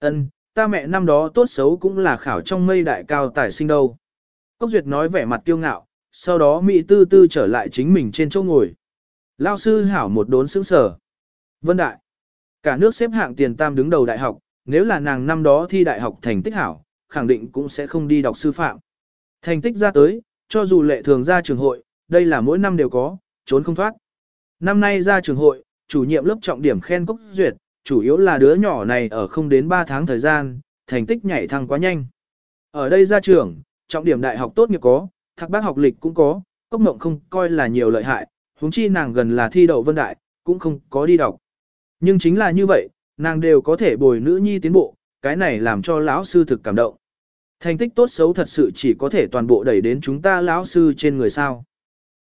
Ân, ta mẹ năm đó tốt xấu cũng là khảo trong mây đại cao tài sinh đâu. Cốc Duyệt nói vẻ mặt kiêu ngạo, sau đó Mỹ tư tư trở lại chính mình trên chỗ ngồi. Lao sư hảo một đốn sững sở. Vân Đại. Cả nước xếp hạng tiền tam đứng đầu đại học, nếu là nàng năm đó thi đại học thành tích hảo, khẳng định cũng sẽ không đi đọc sư phạm. Thành tích ra tới, cho dù lệ thường ra trường hội, đây là mỗi năm đều có, trốn không thoát. Năm nay ra trường hội, chủ nhiệm lớp trọng điểm khen Cốc Duyệt, chủ yếu là đứa nhỏ này ở không đến 3 tháng thời gian, thành tích nhảy thăng quá nhanh. Ở đây ra trường, trọng điểm đại học tốt nghiệp có, thạc bác học lịch cũng có, cốc mộng không coi là nhiều lợi hại, huống chi nàng gần là thi đậu vân đại, cũng không có đi đọc. Nhưng chính là như vậy, nàng đều có thể bồi nữ nhi tiến bộ, cái này làm cho lão sư thực cảm động. Thành tích tốt xấu thật sự chỉ có thể toàn bộ đẩy đến chúng ta lão sư trên người sao.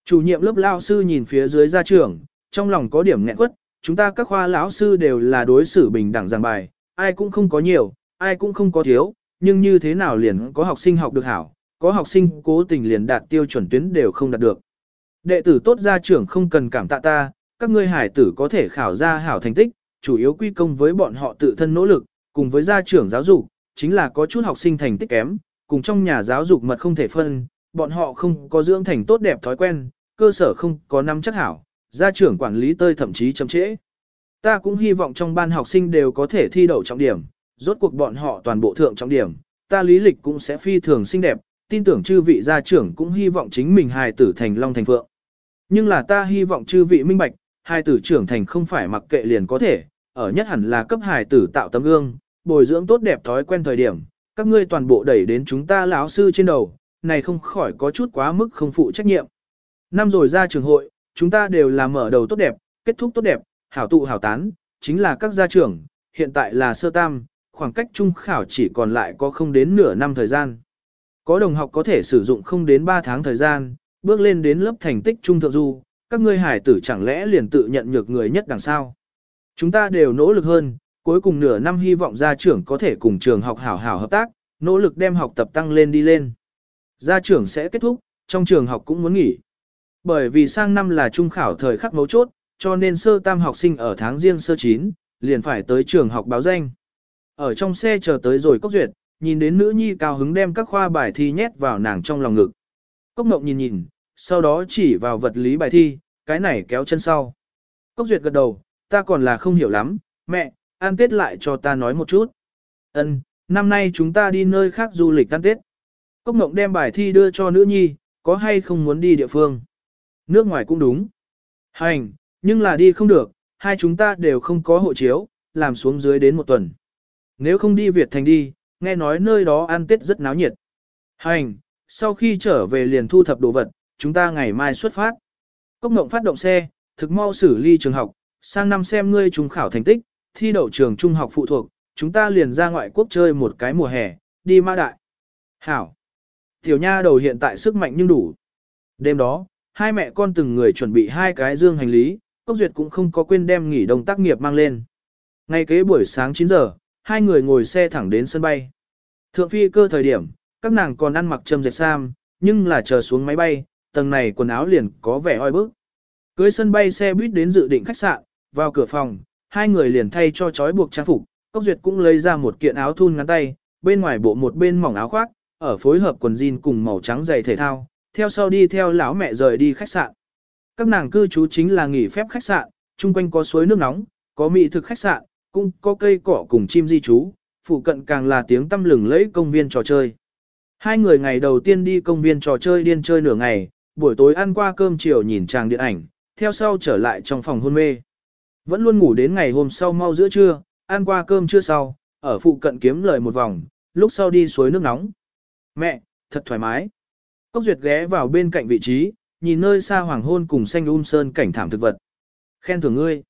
Chủ nhiệm lớp lão sư nhìn phía dưới gia trưởng, trong lòng có điểm nghẹn quất, chúng ta các khoa lão sư đều là đối xử bình đẳng giảng bài, ai cũng không có nhiều, ai cũng không có thiếu, nhưng như thế nào liền có học sinh học được hảo, có học sinh cố tình liền đạt tiêu chuẩn tuyến đều không đạt được. Đệ tử tốt gia trưởng không cần cảm tạ ta, các ngươi hải tử có thể khảo ra hảo thành tích, chủ yếu quy công với bọn họ tự thân nỗ lực, cùng với gia trưởng giáo dục, chính là có chút học sinh thành tích kém, cùng trong nhà giáo dục mật không thể phân, bọn họ không có dưỡng thành tốt đẹp thói quen, cơ sở không có năm chắc hảo, gia trưởng quản lý tơi thậm chí chậm trễ. Ta cũng hy vọng trong ban học sinh đều có thể thi đậu trọng điểm, rốt cuộc bọn họ toàn bộ thượng trọng điểm, ta lý lịch cũng sẽ phi thường xinh đẹp, tin tưởng chư vị gia trưởng cũng hy vọng chính mình hài tử thành long thành phượng. Nhưng là ta hy vọng chư vị minh bạch, hài tử trưởng thành không phải mặc kệ liền có thể, ở nhất hẳn là cấp hài tử tạo tấm gương, bồi dưỡng tốt đẹp thói quen thời điểm, các ngươi toàn bộ đẩy đến chúng ta lão sư trên đầu, này không khỏi có chút quá mức không phụ trách nhiệm. Năm rồi ra trường hội, chúng ta đều là mở đầu tốt đẹp, kết thúc tốt đẹp, hảo tụ hảo tán, chính là các gia trưởng, hiện tại là sơ tam, khoảng cách trung khảo chỉ còn lại có không đến nửa năm thời gian. Có đồng học có thể sử dụng không đến 3 tháng thời gian, bước lên đến lớp thành tích trung thượng du, các ngươi hải tử chẳng lẽ liền tự nhận nhược người nhất đằng sau. Chúng ta đều nỗ lực hơn, cuối cùng nửa năm hy vọng gia trưởng có thể cùng trường học hảo hảo hợp tác, nỗ lực đem học tập tăng lên đi lên. Gia trưởng sẽ kết thúc, trong trường học cũng muốn nghỉ. Bởi vì sang năm là trung khảo thời khắc mấu chốt, cho nên sơ tam học sinh ở tháng riêng sơ 9, liền phải tới trường học báo danh. Ở trong xe chờ tới rồi cốc duyệt, nhìn đến nữ nhi cao hứng đem các khoa bài thi nhét vào nàng trong lòng ngực. Cốc mộng nhìn nhìn, sau đó chỉ vào vật lý bài thi, cái này kéo chân sau. Cốc duyệt gật đầu, ta còn là không hiểu lắm, mẹ, ăn tết lại cho ta nói một chút. Ân, năm nay chúng ta đi nơi khác du lịch ăn tết. Cốc mộng đem bài thi đưa cho nữ nhi, có hay không muốn đi địa phương. Nước ngoài cũng đúng. Hành, nhưng là đi không được, hai chúng ta đều không có hộ chiếu, làm xuống dưới đến một tuần. Nếu không đi Việt Thành đi, nghe nói nơi đó ăn Tết rất náo nhiệt. Hành, sau khi trở về liền thu thập đồ vật, chúng ta ngày mai xuất phát. Cốc mộng phát động xe, thực mau xử ly trường học, sang năm xem ngươi trùng khảo thành tích, thi đậu trường trung học phụ thuộc, chúng ta liền ra ngoại quốc chơi một cái mùa hè, đi ma đại. Hảo. Tiểu nha đầu hiện tại sức mạnh nhưng đủ. Đêm đó, hai mẹ con từng người chuẩn bị hai cái dương hành lý, Cốc Duyệt cũng không có quên đem nghỉ đông tác nghiệp mang lên. Ngay kế buổi sáng 9 giờ, hai người ngồi xe thẳng đến sân bay. Thượng phi cơ thời điểm, các nàng còn ăn mặc châm dệt sam, nhưng là chờ xuống máy bay, tầng này quần áo liền có vẻ oi bức. Cưới sân bay xe buýt đến dự định khách sạn, vào cửa phòng, hai người liền thay cho chói buộc trang phục, Cốc Duyệt cũng lấy ra một kiện áo thun ngắn tay, bên ngoài bộ một bên mỏng áo khoác, ở phối hợp quần jean cùng màu trắng giày thể thao, theo sau đi theo lão mẹ rời đi khách sạn. Các nàng cư trú chính là nghỉ phép khách sạn, chung quanh có suối nước nóng, có mỹ thực khách sạn, cũng có cây cỏ cùng chim di trú, phụ cận càng là tiếng tăm lừng lẫy công viên trò chơi. Hai người ngày đầu tiên đi công viên trò chơi điên chơi nửa ngày, buổi tối ăn qua cơm chiều nhìn tràng điện ảnh, theo sau trở lại trong phòng hôn mê. Vẫn luôn ngủ đến ngày hôm sau mau giữa trưa, ăn qua cơm trưa sau, ở phụ cận kiếm lời một vòng, lúc sau đi suối nước nóng. Mẹ, thật thoải mái. Cốc Duyệt ghé vào bên cạnh vị trí, nhìn nơi xa hoàng hôn cùng xanh um sơn cảnh thảm thực vật. Khen thưởng ngươi.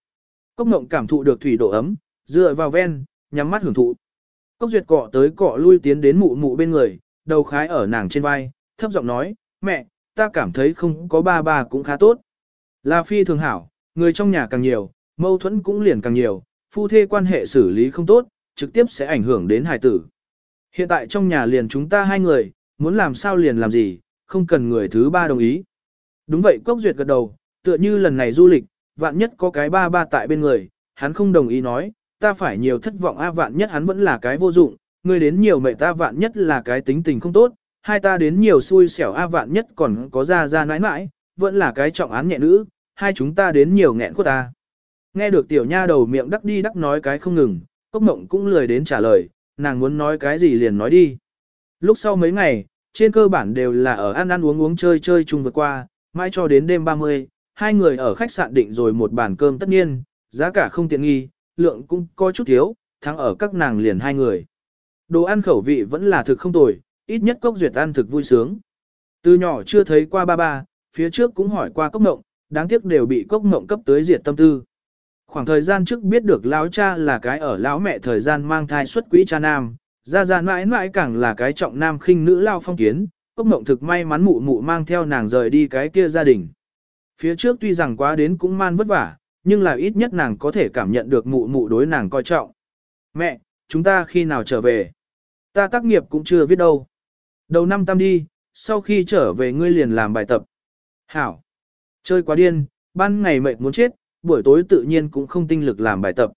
Cốc Mộng cảm thụ được thủy độ ấm, dựa vào ven, nhắm mắt hưởng thụ. Cốc Duyệt cọ tới cọ lui tiến đến mụ mụ bên người, đầu khái ở nàng trên vai, thấp giọng nói, mẹ, ta cảm thấy không có ba ba cũng khá tốt. Là phi thường hảo, người trong nhà càng nhiều, mâu thuẫn cũng liền càng nhiều, phu thê quan hệ xử lý không tốt, trực tiếp sẽ ảnh hưởng đến hài tử. Hiện tại trong nhà liền chúng ta hai người, muốn làm sao liền làm gì, không cần người thứ ba đồng ý. Đúng vậy Cốc Duyệt gật đầu, tựa như lần này du lịch, vạn nhất có cái ba ba tại bên người, hắn không đồng ý nói, ta phải nhiều thất vọng a vạn nhất hắn vẫn là cái vô dụng, ngươi đến nhiều mẹ ta vạn nhất là cái tính tình không tốt, hai ta đến nhiều xui xẻo a vạn nhất còn có ra ra nãi nãi, vẫn là cái trọng án nhẹ nữ, hai chúng ta đến nhiều nghẹn của ta. Nghe được tiểu nha đầu miệng đắc đi đắc nói cái không ngừng, cốc mộng cũng lười đến trả lời, nàng muốn nói cái gì liền nói đi. Lúc sau mấy ngày, trên cơ bản đều là ở ăn ăn uống uống chơi chơi chung vượt qua, mãi cho đến đêm 30, hai người ở khách sạn định rồi một bàn cơm tất nhiên, giá cả không tiện nghi, lượng cũng có chút thiếu, thắng ở các nàng liền hai người. Đồ ăn khẩu vị vẫn là thực không tồi, ít nhất cốc duyệt ăn thực vui sướng. Từ nhỏ chưa thấy qua ba ba, phía trước cũng hỏi qua cốc ngộng, đáng tiếc đều bị cốc ngộng cấp tới diệt tâm tư. Khoảng thời gian trước biết được lão cha là cái ở lão mẹ thời gian mang thai xuất quỹ cha nam, ra ra mãi mãi càng là cái trọng nam khinh nữ lao phong kiến, cốc mộng thực may mắn mụ mụ mang theo nàng rời đi cái kia gia đình. Phía trước tuy rằng quá đến cũng man vất vả, nhưng là ít nhất nàng có thể cảm nhận được mụ mụ đối nàng coi trọng. Mẹ, chúng ta khi nào trở về? Ta tác nghiệp cũng chưa viết đâu. Đầu năm tam đi, sau khi trở về ngươi liền làm bài tập. Hảo. Chơi quá điên, ban ngày mệt muốn chết, buổi tối tự nhiên cũng không tinh lực làm bài tập.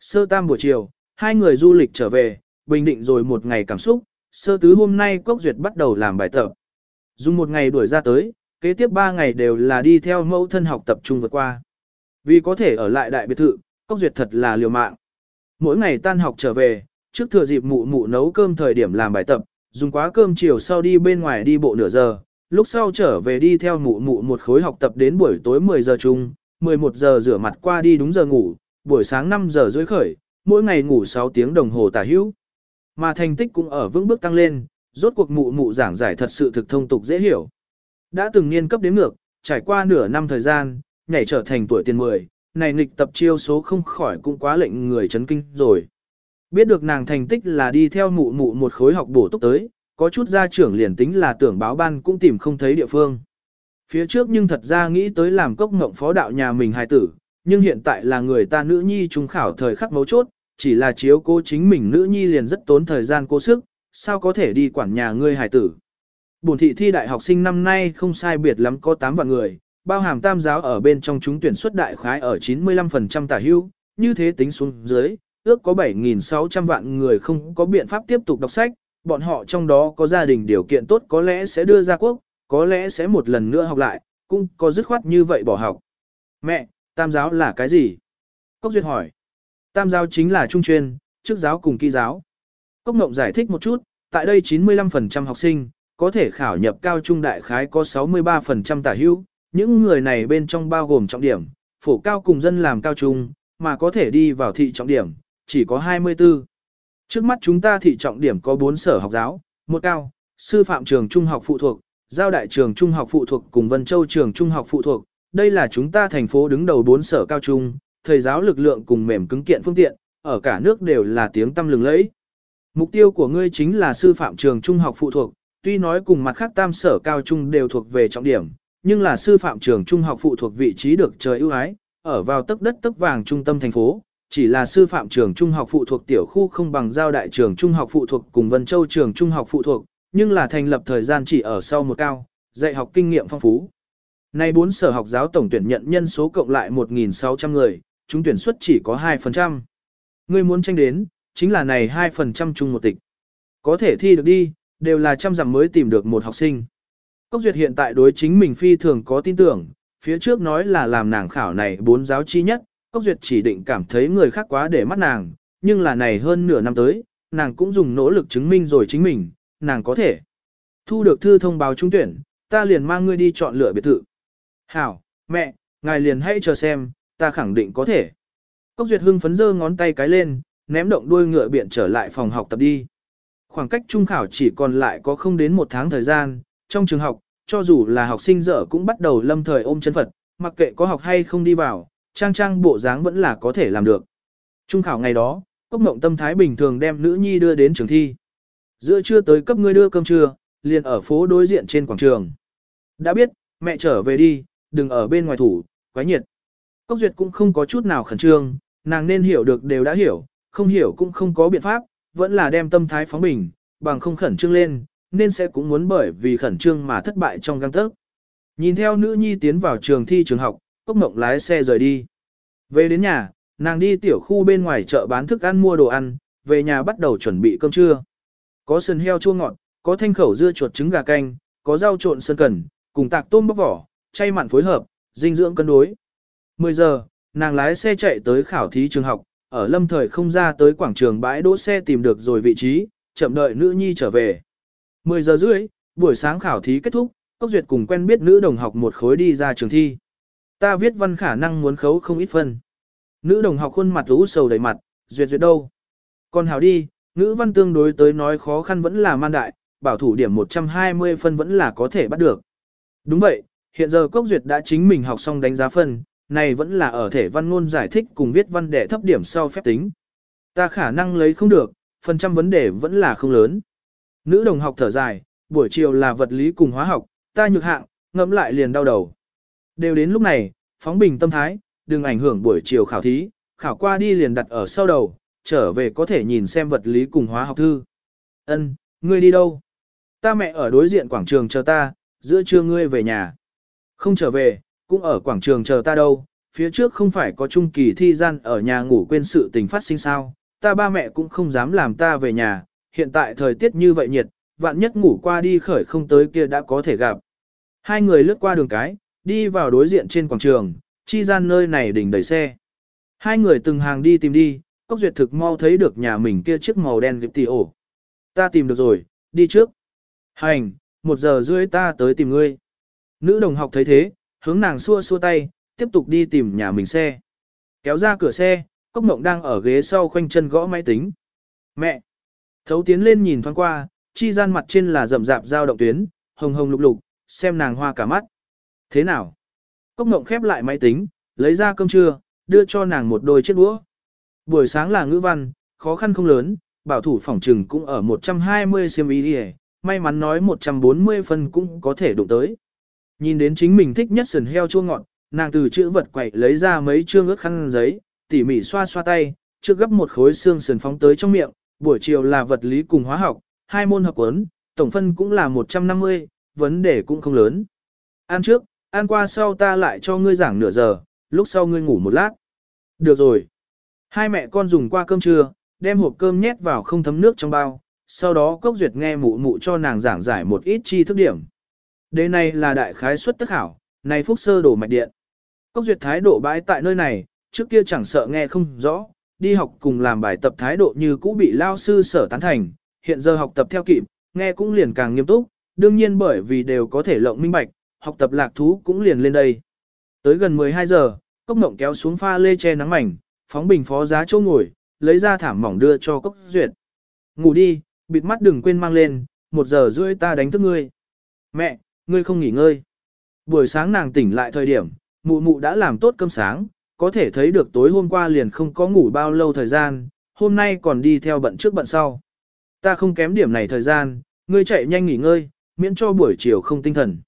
Sơ tam buổi chiều, hai người du lịch trở về, bình định rồi một ngày cảm xúc, sơ tứ hôm nay Cốc Duyệt bắt đầu làm bài tập. Dùng một ngày đuổi ra tới, kế tiếp ba ngày đều là đi theo mẫu thân học tập trung vượt qua. Vì có thể ở lại đại biệt thự, Cốc Duyệt thật là liều mạng. Mỗi ngày tan học trở về, trước thừa dịp mụ mụ nấu cơm thời điểm làm bài tập, dùng quá cơm chiều sau đi bên ngoài đi bộ nửa giờ, lúc sau trở về đi theo mụ mụ một khối học tập đến buổi tối 10 giờ chung, 11 giờ rửa mặt qua đi đúng giờ ngủ, buổi sáng 5 giờ rưỡi khởi, mỗi ngày ngủ 6 tiếng đồng hồ tả hữu. Mà thành tích cũng ở vững bước tăng lên, rốt cuộc mụ mụ giảng giải thật sự thực thông tục dễ hiểu. Đã từng niên cấp đến ngược, trải qua nửa năm thời gian, nhảy trở thành tuổi tiền 10, này nghịch tập chiêu số không khỏi cũng quá lệnh người chấn kinh rồi. Biết được nàng thành tích là đi theo mụ mụ một khối học bổ túc tới, có chút gia trưởng liền tính là tưởng báo ban cũng tìm không thấy địa phương. Phía trước nhưng thật ra nghĩ tới làm cốc ngộng phó đạo nhà mình hài tử, nhưng hiện tại là người ta nữ nhi trung khảo thời khắc mấu chốt, chỉ là chiếu cố chính mình nữ nhi liền rất tốn thời gian cố sức, sao có thể đi quản nhà ngươi hải tử. Bổn thị thi đại học sinh năm nay không sai biệt lắm có 8 vạn người, bao hàm tam giáo ở bên trong chúng tuyển xuất đại khái ở 95% tả hưu, như thế tính xuống dưới, ước có 7.600 vạn người không có biện pháp tiếp tục đọc sách, bọn họ trong đó có gia đình điều kiện tốt có lẽ sẽ đưa ra quốc, có lẽ sẽ một lần nữa học lại, cũng có dứt khoát như vậy bỏ học. Mẹ, tam giáo là cái gì? Cốc Duyệt hỏi. Tam giáo chính là trung chuyên, trước giáo cùng kỹ giáo. Cốc Ngộng giải thích một chút, tại đây 95% học sinh, có thể khảo nhập cao trung đại khái có 63% tả hữu, những người này bên trong bao gồm trọng điểm, phổ cao cùng dân làm cao trung, mà có thể đi vào thị trọng điểm, chỉ có 24. Trước mắt chúng ta thị trọng điểm có 4 sở học giáo, một cao, sư phạm trường trung học phụ thuộc, giao đại trường trung học phụ thuộc cùng Vân Châu trường trung học phụ thuộc. Đây là chúng ta thành phố đứng đầu 4 sở cao trung, thầy giáo lực lượng cùng mềm cứng kiện phương tiện, ở cả nước đều là tiếng tâm lừng lẫy. Mục tiêu của ngươi chính là sư phạm trường trung học phụ thuộc, tuy nói cùng mặt khác tam sở cao trung đều thuộc về trọng điểm, nhưng là sư phạm trường trung học phụ thuộc vị trí được trời ưu ái, ở vào tấc đất tấc vàng trung tâm thành phố, chỉ là sư phạm trường trung học phụ thuộc tiểu khu không bằng giao đại trường trung học phụ thuộc cùng Vân Châu trường trung học phụ thuộc, nhưng là thành lập thời gian chỉ ở sau một cao, dạy học kinh nghiệm phong phú. Nay bốn sở học giáo tổng tuyển nhận nhân số cộng lại 1.600 người, chúng tuyển suất chỉ có 2%. ngươi muốn tranh đến, chính là này 2% chung một tịch. Có thể thi được đi, đều là trăm dặm mới tìm được một học sinh. Cốc Duyệt hiện tại đối chính mình phi thường có tin tưởng, phía trước nói là làm nàng khảo này bốn giáo chi nhất, Cốc Duyệt chỉ định cảm thấy người khác quá để mắt nàng, nhưng là này hơn nửa năm tới, nàng cũng dùng nỗ lực chứng minh rồi chính mình, nàng có thể. Thu được thư thông báo trúng tuyển, ta liền mang ngươi đi chọn lựa biệt thự. Hảo, mẹ, ngài liền hãy chờ xem, ta khẳng định có thể. Cốc Duyệt hưng phấn giơ ngón tay cái lên, ném động đuôi ngựa biện trở lại phòng học tập đi. Khoảng cách trung khảo chỉ còn lại có không đến một tháng thời gian, trong trường học, cho dù là học sinh dở cũng bắt đầu lâm thời ôm chân Phật, mặc kệ có học hay không đi vào, trang trang bộ dáng vẫn là có thể làm được. Trung khảo ngày đó, Cốc Mộng Tâm Thái bình thường đem nữ nhi đưa đến trường thi. Giữa trưa tới cấp ngươi đưa cơm trưa, liền ở phố đối diện trên quảng trường. Đã biết, mẹ trở về đi, đừng ở bên ngoài thủ, quá nhiệt. Cốc Duyệt cũng không có chút nào khẩn trương, nàng nên hiểu được đều đã hiểu, không hiểu cũng không có biện pháp, vẫn là đem tâm thái phóng bình, bằng không khẩn trương lên, nên sẽ cũng muốn bởi vì khẩn trương mà thất bại trong găng tấc. Nhìn theo nữ nhi tiến vào trường thi trường học, Cốc Mộng lái xe rời đi. Về đến nhà, Nàng đi tiểu khu bên ngoài chợ bán thức ăn mua đồ ăn, về nhà bắt đầu chuẩn bị cơm trưa. Có sườn heo chua ngọt, có thanh khẩu dưa chuột trứng gà canh, có rau trộn sơn cần, cùng tạc tôm bóc vỏ, chay mặn phối hợp, dinh dưỡng cân đối. 10 giờ, nàng lái xe chạy tới khảo thí trường học, ở lâm thời không ra tới quảng trường bãi đỗ xe tìm được rồi vị trí, chậm đợi nữ nhi trở về. 10 giờ rưỡi, buổi sáng khảo thí kết thúc, Cốc Duyệt cùng quen biết nữ đồng học một khối đi ra trường thi. Ta viết văn khả năng muốn khấu không ít phân. Nữ đồng học khuôn mặt rũ sầu đầy mặt, Duyệt Duyệt đâu? Còn hảo đi, ngữ văn tương đối tới nói khó khăn vẫn là man đại, bảo thủ điểm 120 phân vẫn là có thể bắt được. Đúng vậy, hiện giờ Cốc Duyệt đã chính mình học xong đánh giá phân, này vẫn là ở thể văn ngôn giải thích cùng viết văn đệ thấp điểm sau phép tính. Ta khả năng lấy không được, phần trăm vấn đề vẫn là không lớn. Nữ đồng học thở dài, buổi chiều là vật lý cùng hóa học, ta nhược hạng, ngẫm lại liền đau đầu. Đều đến lúc này, phóng bình tâm thái, đừng ảnh hưởng buổi chiều khảo thí, khảo qua đi liền đặt ở sau đầu, trở về có thể nhìn xem vật lý cùng hóa học thư. Ân, ngươi đi đâu? Ta mẹ ở đối diện quảng trường chờ ta, giữa trưa ngươi về nhà. Không trở về, cũng ở quảng trường chờ ta đâu, phía trước không phải có trung kỳ thi gian ở nhà ngủ quên sự tình phát sinh sao, ta ba mẹ cũng không dám làm ta về nhà, hiện tại thời tiết như vậy nhiệt, vạn nhất ngủ qua đi khởi không tới kia đã có thể gặp. Hai người lướt qua đường cái, đi vào đối diện trên quảng trường, chi gian nơi này đỉnh đầy xe. Hai người từng hàng đi tìm đi, Cốc Duyệt thực mau thấy được nhà mình kia chiếc màu đen gịp tì ổ. Ta tìm được rồi, đi trước. Hành, một giờ rưỡi ta tới tìm ngươi. Nữ đồng học thấy thế, hướng nàng xua xua tay, tiếp tục đi tìm nhà mình xe. Kéo ra cửa xe, Cốc Mộng đang ở ghế sau khoanh chân gõ máy tính. Mẹ! Thấu tiến lên nhìn thoáng qua, chi gian mặt trên là rậm rạp dao động tuyến, hồng hồng lục lục, xem nàng hoa cả mắt. Thế nào? Cốc Mộng khép lại máy tính, lấy ra cơm trưa, đưa cho nàng một đôi chiếc đũa. Buổi sáng là ngữ văn, khó khăn không lớn, bảo thủ phòng trừng cũng ở 120 cm đi may mắn nói 140 phân cũng có thể đụng tới. Nhìn đến chính mình thích nhất sườn heo chua ngọt, nàng từ chữ vật quậy lấy ra mấy chương ướt khăn giấy, tỉ mỉ xoa xoa tay, trước gấp một khối xương sườn phóng tới trong miệng, buổi chiều là vật lý cùng hóa học, hai môn học quấn, tổng phân cũng là 150, vấn đề cũng không lớn. Ăn trước, ăn qua sau ta lại cho ngươi giảng nửa giờ, lúc sau ngươi ngủ một lát. Được rồi. Hai mẹ con dùng qua cơm trưa, đem hộp cơm nhét vào không thấm nước trong bao, sau đó cốc duyệt nghe mụ mụ cho nàng giảng giải một ít chi thức điểm. Đây này là đại khái suất tất hảo, này phúc sơ đổ mạch điện. Cốc duyệt thái độ bãi tại nơi này, trước kia chẳng sợ nghe không rõ, đi học cùng làm bài tập thái độ như cũ bị lao sư sở tán thành, hiện giờ học tập theo kịp, nghe cũng liền càng nghiêm túc, đương nhiên bởi vì đều có thể lộng minh bạch, học tập lạc thú cũng liền lên đây. Tới gần 12 giờ, cốc mộng kéo xuống pha lê che nắng mảnh, phóng bình phó giá chỗ ngồi, lấy ra thảm mỏng đưa cho cốc duyệt. Ngủ đi, bịt mắt đừng quên mang lên, một giờ rưỡi ta đánh thức ngươi. Mẹ, ngươi không nghỉ ngơi. Buổi sáng nàng tỉnh lại thời điểm, mụ mụ đã làm tốt cơm sáng, có thể thấy được tối hôm qua liền không có ngủ bao lâu thời gian, hôm nay còn đi theo bận trước bận sau. Ta không kém điểm này thời gian, ngươi chạy nhanh nghỉ ngơi, miễn cho buổi chiều không tinh thần.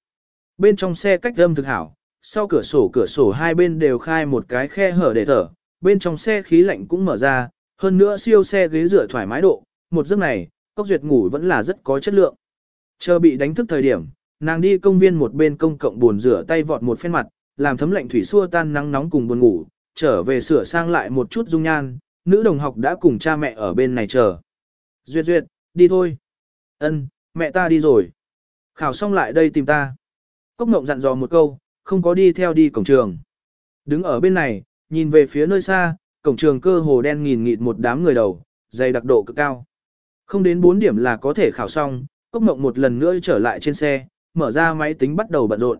Bên trong xe cách âm thực hảo, sau cửa sổ cửa sổ hai bên đều khai một cái khe hở để thở, bên trong xe khí lạnh cũng mở ra, hơn nữa siêu xe ghế dựa thoải mái độ, một giấc này, cốc duyệt ngủ vẫn là rất có chất lượng. Chờ bị đánh thức thời điểm, nàng đi công viên một bên công cộng buồn rửa tay vọt một phen mặt, làm thấm lạnh thủy xua tan nắng nóng cùng buồn ngủ, trở về sửa sang lại một chút dung nhan, nữ đồng học đã cùng cha mẹ ở bên này chờ. Duyệt duyệt, đi thôi. Ân, mẹ ta đi rồi. Khảo xong lại đây tìm ta. Cốc mộng dặn dò một câu, không có đi theo đi cổng trường. Đứng ở bên này, nhìn về phía nơi xa, cổng trường cơ hồ đen nghìn nghịt một đám người đầu, dày đặc độ cực cao. Không đến 4 điểm là có thể khảo xong, Cốc Mộng một lần nữa trở lại trên xe, mở ra máy tính bắt đầu bận rộn.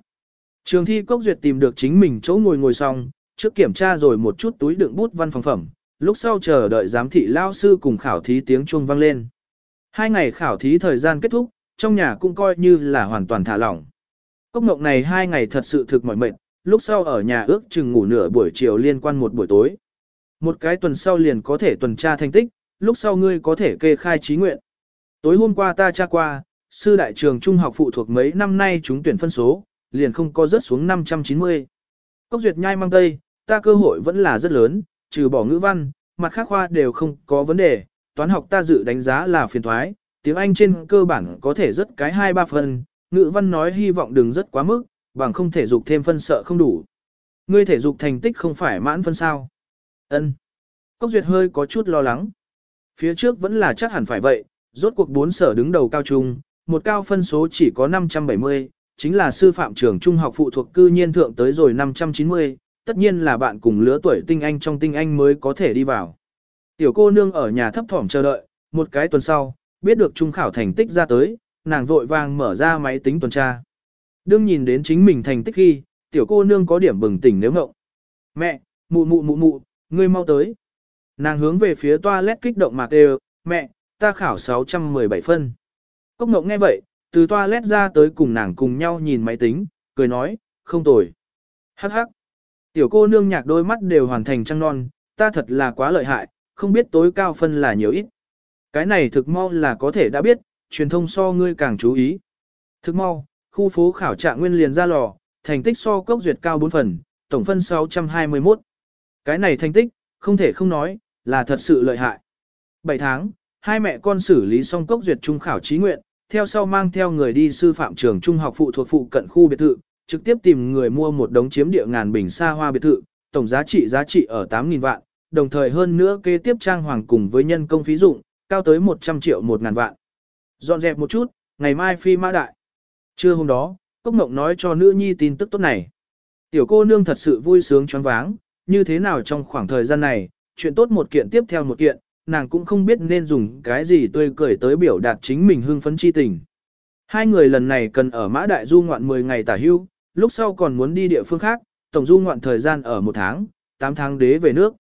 Trường thi Cốc Duyệt tìm được chính mình chỗ ngồi ngồi xong, trước kiểm tra rồi một chút túi đựng bút văn phòng phẩm, lúc sau chờ đợi giám thị lao sư cùng khảo thí tiếng chuông vang lên. Hai ngày khảo thí thời gian kết thúc, trong nhà cũng coi như là hoàn toàn thả lỏng. Cốc Mộng này hai ngày thật sự thực mỏi mệt, lúc sau ở nhà ước chừng ngủ nửa buổi chiều liên quan một buổi tối. Một cái tuần sau liền có thể tuần tra thành tích, lúc sau ngươi có thể kê khai trí nguyện. Tối hôm qua ta tra qua, sư đại trường trung học phụ thuộc mấy năm nay chúng tuyển phân số, liền không có rớt xuống 590. Cốc duyệt nhai mang tây, ta cơ hội vẫn là rất lớn, trừ bỏ ngữ văn, mặt khác khoa đều không có vấn đề, toán học ta dự đánh giá là phiền thoái, tiếng Anh trên cơ bản có thể rất cái 2-3 phần, ngữ văn nói hy vọng đừng rất quá mức, bằng không thể dục thêm phân sợ không đủ. Ngươi thể dục thành tích không phải mãn phân sao. Ân. Cốc Duyệt hơi có chút lo lắng. Phía trước vẫn là chắc hẳn phải vậy, rốt cuộc bốn sở đứng đầu cao trung, một cao phân số chỉ có 570, chính là sư phạm trường trung học phụ thuộc cư nhiên thượng tới rồi 590, tất nhiên là bạn cùng lứa tuổi tinh anh trong tinh anh mới có thể đi vào. Tiểu cô nương ở nhà thấp thỏm chờ đợi, một cái tuần sau, biết được trung khảo thành tích ra tới, nàng vội vàng mở ra máy tính tuần tra. Đương nhìn đến chính mình thành tích khi, tiểu cô nương có điểm bừng tỉnh nếu ngộng. Mẹ, mụ mụ mụ mụ, ngươi mau tới. Nàng hướng về phía toilet kích động mà kêu, mẹ, ta khảo 617 phân. Cốc ngộng nghe vậy, từ toilet ra tới cùng nàng cùng nhau nhìn máy tính, cười nói, không tồi. Hắc hắc. Tiểu cô nương nhạc đôi mắt đều hoàn thành trăng non, ta thật là quá lợi hại, không biết tối cao phân là nhiều ít. Cái này thực mau là có thể đã biết, truyền thông so ngươi càng chú ý. Thực mau, khu phố khảo trạng nguyên liền ra lò, thành tích so cốc duyệt cao 4 phần, tổng phân 621. Cái này thành tích, không thể không nói, là thật sự lợi hại. 7 tháng, hai mẹ con xử lý xong cốc duyệt trung khảo trí nguyện, theo sau mang theo người đi sư phạm trường trung học phụ thuộc phụ cận khu biệt thự, trực tiếp tìm người mua một đống chiếm địa ngàn bình xa hoa biệt thự, tổng giá trị giá trị ở 8.000 vạn, đồng thời hơn nữa kế tiếp trang hoàng cùng với nhân công phí dụng, cao tới 100 triệu 1 ngàn vạn. Dọn dẹp một chút, ngày mai phi mã đại. Trưa hôm đó, Cốc Mộng nói cho nữ nhi tin tức tốt này. Tiểu cô nương thật sự vui sướng choáng váng, như thế nào trong khoảng thời gian này, chuyện tốt một kiện tiếp theo một kiện, nàng cũng không biết nên dùng cái gì tươi cười tới biểu đạt chính mình hưng phấn chi tình. Hai người lần này cần ở Mã Đại Du ngoạn 10 ngày tả hưu, lúc sau còn muốn đi địa phương khác, tổng du ngoạn thời gian ở một tháng, 8 tháng đế về nước.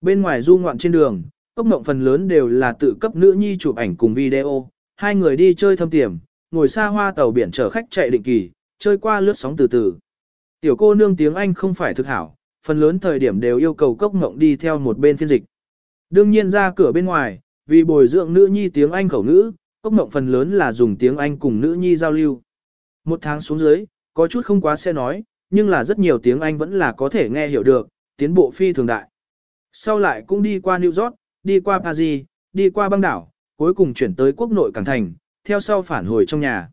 Bên ngoài du ngoạn trên đường, cốc mộng phần lớn đều là tự cấp nữ nhi chụp ảnh cùng video, hai người đi chơi thâm tiềm, ngồi xa hoa tàu biển chở khách chạy định kỳ, chơi qua lướt sóng từ từ. Tiểu cô nương tiếng Anh không phải thực hảo, phần lớn thời điểm đều yêu cầu cốc mộng đi theo một bên phiên dịch. Đương nhiên ra cửa bên ngoài, vì bồi dưỡng nữ nhi tiếng Anh khẩu ngữ, cốc mộng phần lớn là dùng tiếng Anh cùng nữ nhi giao lưu. Một tháng xuống dưới, có chút không quá sẽ nói, nhưng là rất nhiều tiếng Anh vẫn là có thể nghe hiểu được, tiến bộ phi thường đại. Sau lại cũng đi qua New York, đi qua Paris, đi qua băng đảo, cuối cùng chuyển tới quốc nội Cảng Thành, theo sau phản hồi trong nhà.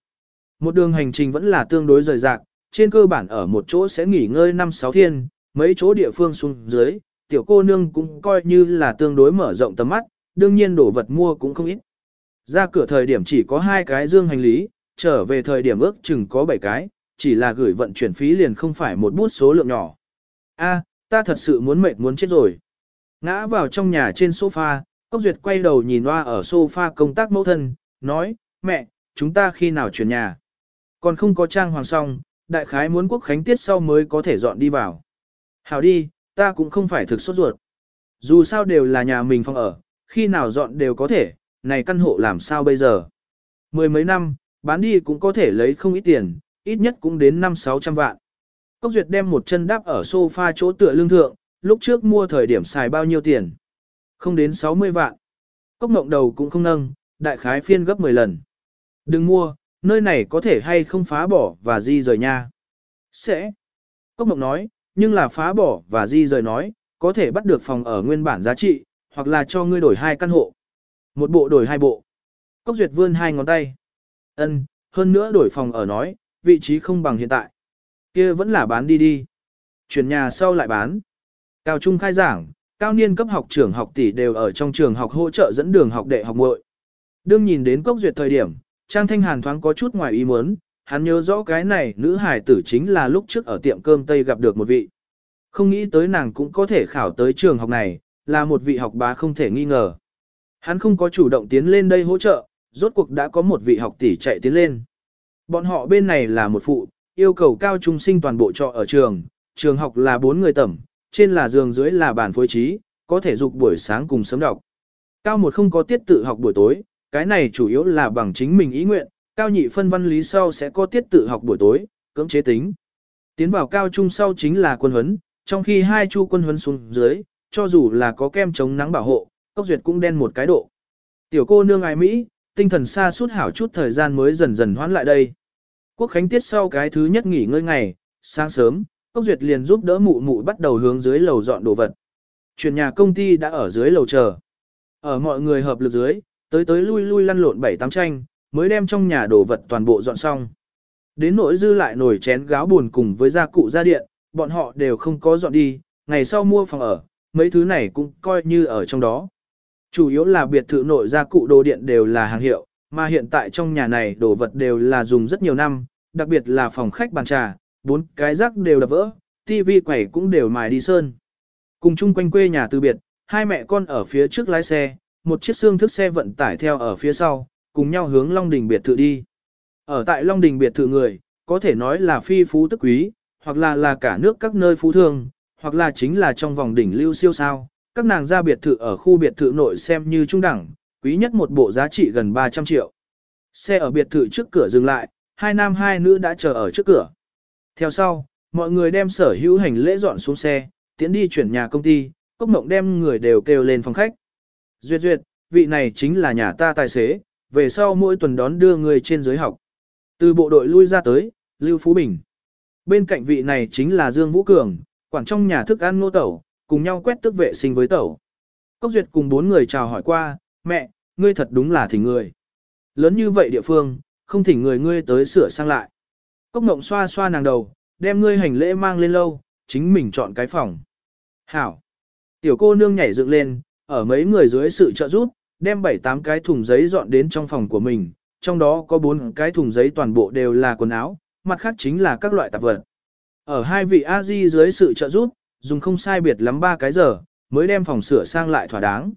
Một đường hành trình vẫn là tương đối rời rạc, trên cơ bản ở một chỗ sẽ nghỉ ngơi 5-6 thiên, mấy chỗ địa phương xuống dưới, tiểu cô nương cũng coi như là tương đối mở rộng tầm mắt, đương nhiên đồ vật mua cũng không ít. Ra cửa thời điểm chỉ có hai cái dương hành lý, trở về thời điểm ước chừng có 7 cái, chỉ là gửi vận chuyển phí liền không phải một bút số lượng nhỏ. A, ta thật sự muốn mệt muốn chết rồi. Ngã vào trong nhà trên sofa, Cốc Duyệt quay đầu nhìn loa ở sofa công tác mẫu thân, nói, mẹ, chúng ta khi nào chuyển nhà? Còn không có trang hoàng xong, đại khái muốn quốc khánh tiết sau mới có thể dọn đi vào. Hảo đi, ta cũng không phải thực sốt ruột. Dù sao đều là nhà mình phòng ở, khi nào dọn đều có thể, này căn hộ làm sao bây giờ? Mười mấy năm, bán đi cũng có thể lấy không ít tiền, ít nhất cũng đến 5-600 vạn. Cốc Duyệt đem một chân đáp ở sofa chỗ tựa lương thượng, lúc trước mua thời điểm xài bao nhiêu tiền? Không đến 60 vạn. Cốc mộng đầu cũng không nâng, đại khái phiên gấp 10 lần. Đừng mua, nơi này có thể hay không phá bỏ và di rời nha. Sẽ. Cốc mộng nói, nhưng là phá bỏ và di rời nói, có thể bắt được phòng ở nguyên bản giá trị, hoặc là cho ngươi đổi hai căn hộ. Một bộ đổi hai bộ. Cốc duyệt vươn hai ngón tay. Ân, hơn nữa đổi phòng ở nói, vị trí không bằng hiện tại. kia vẫn là bán đi đi. Chuyển nhà sau lại bán. Cao trung khai giảng, cao niên cấp học trưởng học tỷ đều ở trong trường học hỗ trợ dẫn đường học đệ học muội. Đương nhìn đến cốc duyệt thời điểm, Trang Thanh Hàn thoáng có chút ngoài ý muốn, hắn nhớ rõ cái này nữ hải tử chính là lúc trước ở tiệm cơm Tây gặp được một vị. Không nghĩ tới nàng cũng có thể khảo tới trường học này, là một vị học bá không thể nghi ngờ. Hắn không có chủ động tiến lên đây hỗ trợ, rốt cuộc đã có một vị học tỷ chạy tiến lên. Bọn họ bên này là một phụ, yêu cầu cao trung sinh toàn bộ trọ ở trường, trường học là bốn người tẩm, trên là giường dưới là bàn phối trí, có thể dục buổi sáng cùng sớm đọc. Cao một không có tiết tự học buổi tối, cái này chủ yếu là bằng chính mình ý nguyện, cao nhị phân văn lý sau sẽ có tiết tự học buổi tối, cưỡng chế tính. Tiến vào cao trung sau chính là quân huấn, trong khi hai chu quân huấn xuống dưới, cho dù là có kem chống nắng bảo hộ, cốc duyệt cũng đen một cái độ. Tiểu cô nương ai Mỹ, tinh thần xa suốt hảo chút thời gian mới dần dần hoãn lại đây. Quốc khánh tiết sau cái thứ nhất nghỉ ngơi ngày, sáng sớm, cốc duyệt liền giúp đỡ mụ mụ bắt đầu hướng dưới lầu dọn đồ vật. Chuyển nhà công ty đã ở dưới lầu chờ. Ở mọi người hợp lực dưới, tới tới lui lui lăn lộn bảy tám tranh, mới đem trong nhà đồ vật toàn bộ dọn xong. Đến nỗi dư lại nồi chén gáo buồn cùng với gia cụ gia điện, bọn họ đều không có dọn đi, ngày sau mua phòng ở, mấy thứ này cũng coi như ở trong đó. Chủ yếu là biệt thự nội gia cụ đồ điện đều là hàng hiệu, mà hiện tại trong nhà này đồ vật đều là dùng rất nhiều năm, đặc biệt là phòng khách bàn trà, bốn cái rác đều đập vỡ, tivi quẩy cũng đều mài đi sơn. Cùng chung quanh quê nhà từ biệt, hai mẹ con ở phía trước lái xe, một chiếc xương thức xe vận tải theo ở phía sau, cùng nhau hướng Long Đình biệt thự đi. Ở tại Long Đình biệt thự người, có thể nói là phi phú tức quý, hoặc là là cả nước các nơi phú thương, hoặc là chính là trong vòng đỉnh lưu siêu sao. Các nàng ra biệt thự ở khu biệt thự nội xem như trung đẳng, quý nhất một bộ giá trị gần 300 triệu. Xe ở biệt thự trước cửa dừng lại, hai nam hai nữ đã chờ ở trước cửa. Theo sau, mọi người đem sở hữu hành lễ dọn xuống xe, tiến đi chuyển nhà công ty, cốc mộng đem người đều kêu lên phòng khách. Duyệt duyệt, vị này chính là nhà ta tài xế, về sau mỗi tuần đón đưa người trên giới học. Từ bộ đội lui ra tới, Lưu Phú Bình. Bên cạnh vị này chính là Dương Vũ Cường, quản trong nhà thức ăn nô tẩu, cùng nhau quét tức vệ sinh với tẩu. Cốc Duyệt cùng bốn người chào hỏi qua, mẹ, ngươi thật đúng là thỉnh người. Lớn như vậy địa phương, không thỉnh người ngươi tới sửa sang lại. Cốc Mộng xoa xoa nàng đầu, đem ngươi hành lễ mang lên lâu, chính mình chọn cái phòng. Hảo. Tiểu cô nương nhảy dựng lên, ở mấy người dưới sự trợ giúp, đem bảy tám cái thùng giấy dọn đến trong phòng của mình, trong đó có bốn cái thùng giấy toàn bộ đều là quần áo, mặt khác chính là các loại tạp vật. Ở hai vị a di dưới sự trợ giúp, dùng không sai biệt lắm ba cái giờ, mới đem phòng sửa sang lại thỏa đáng.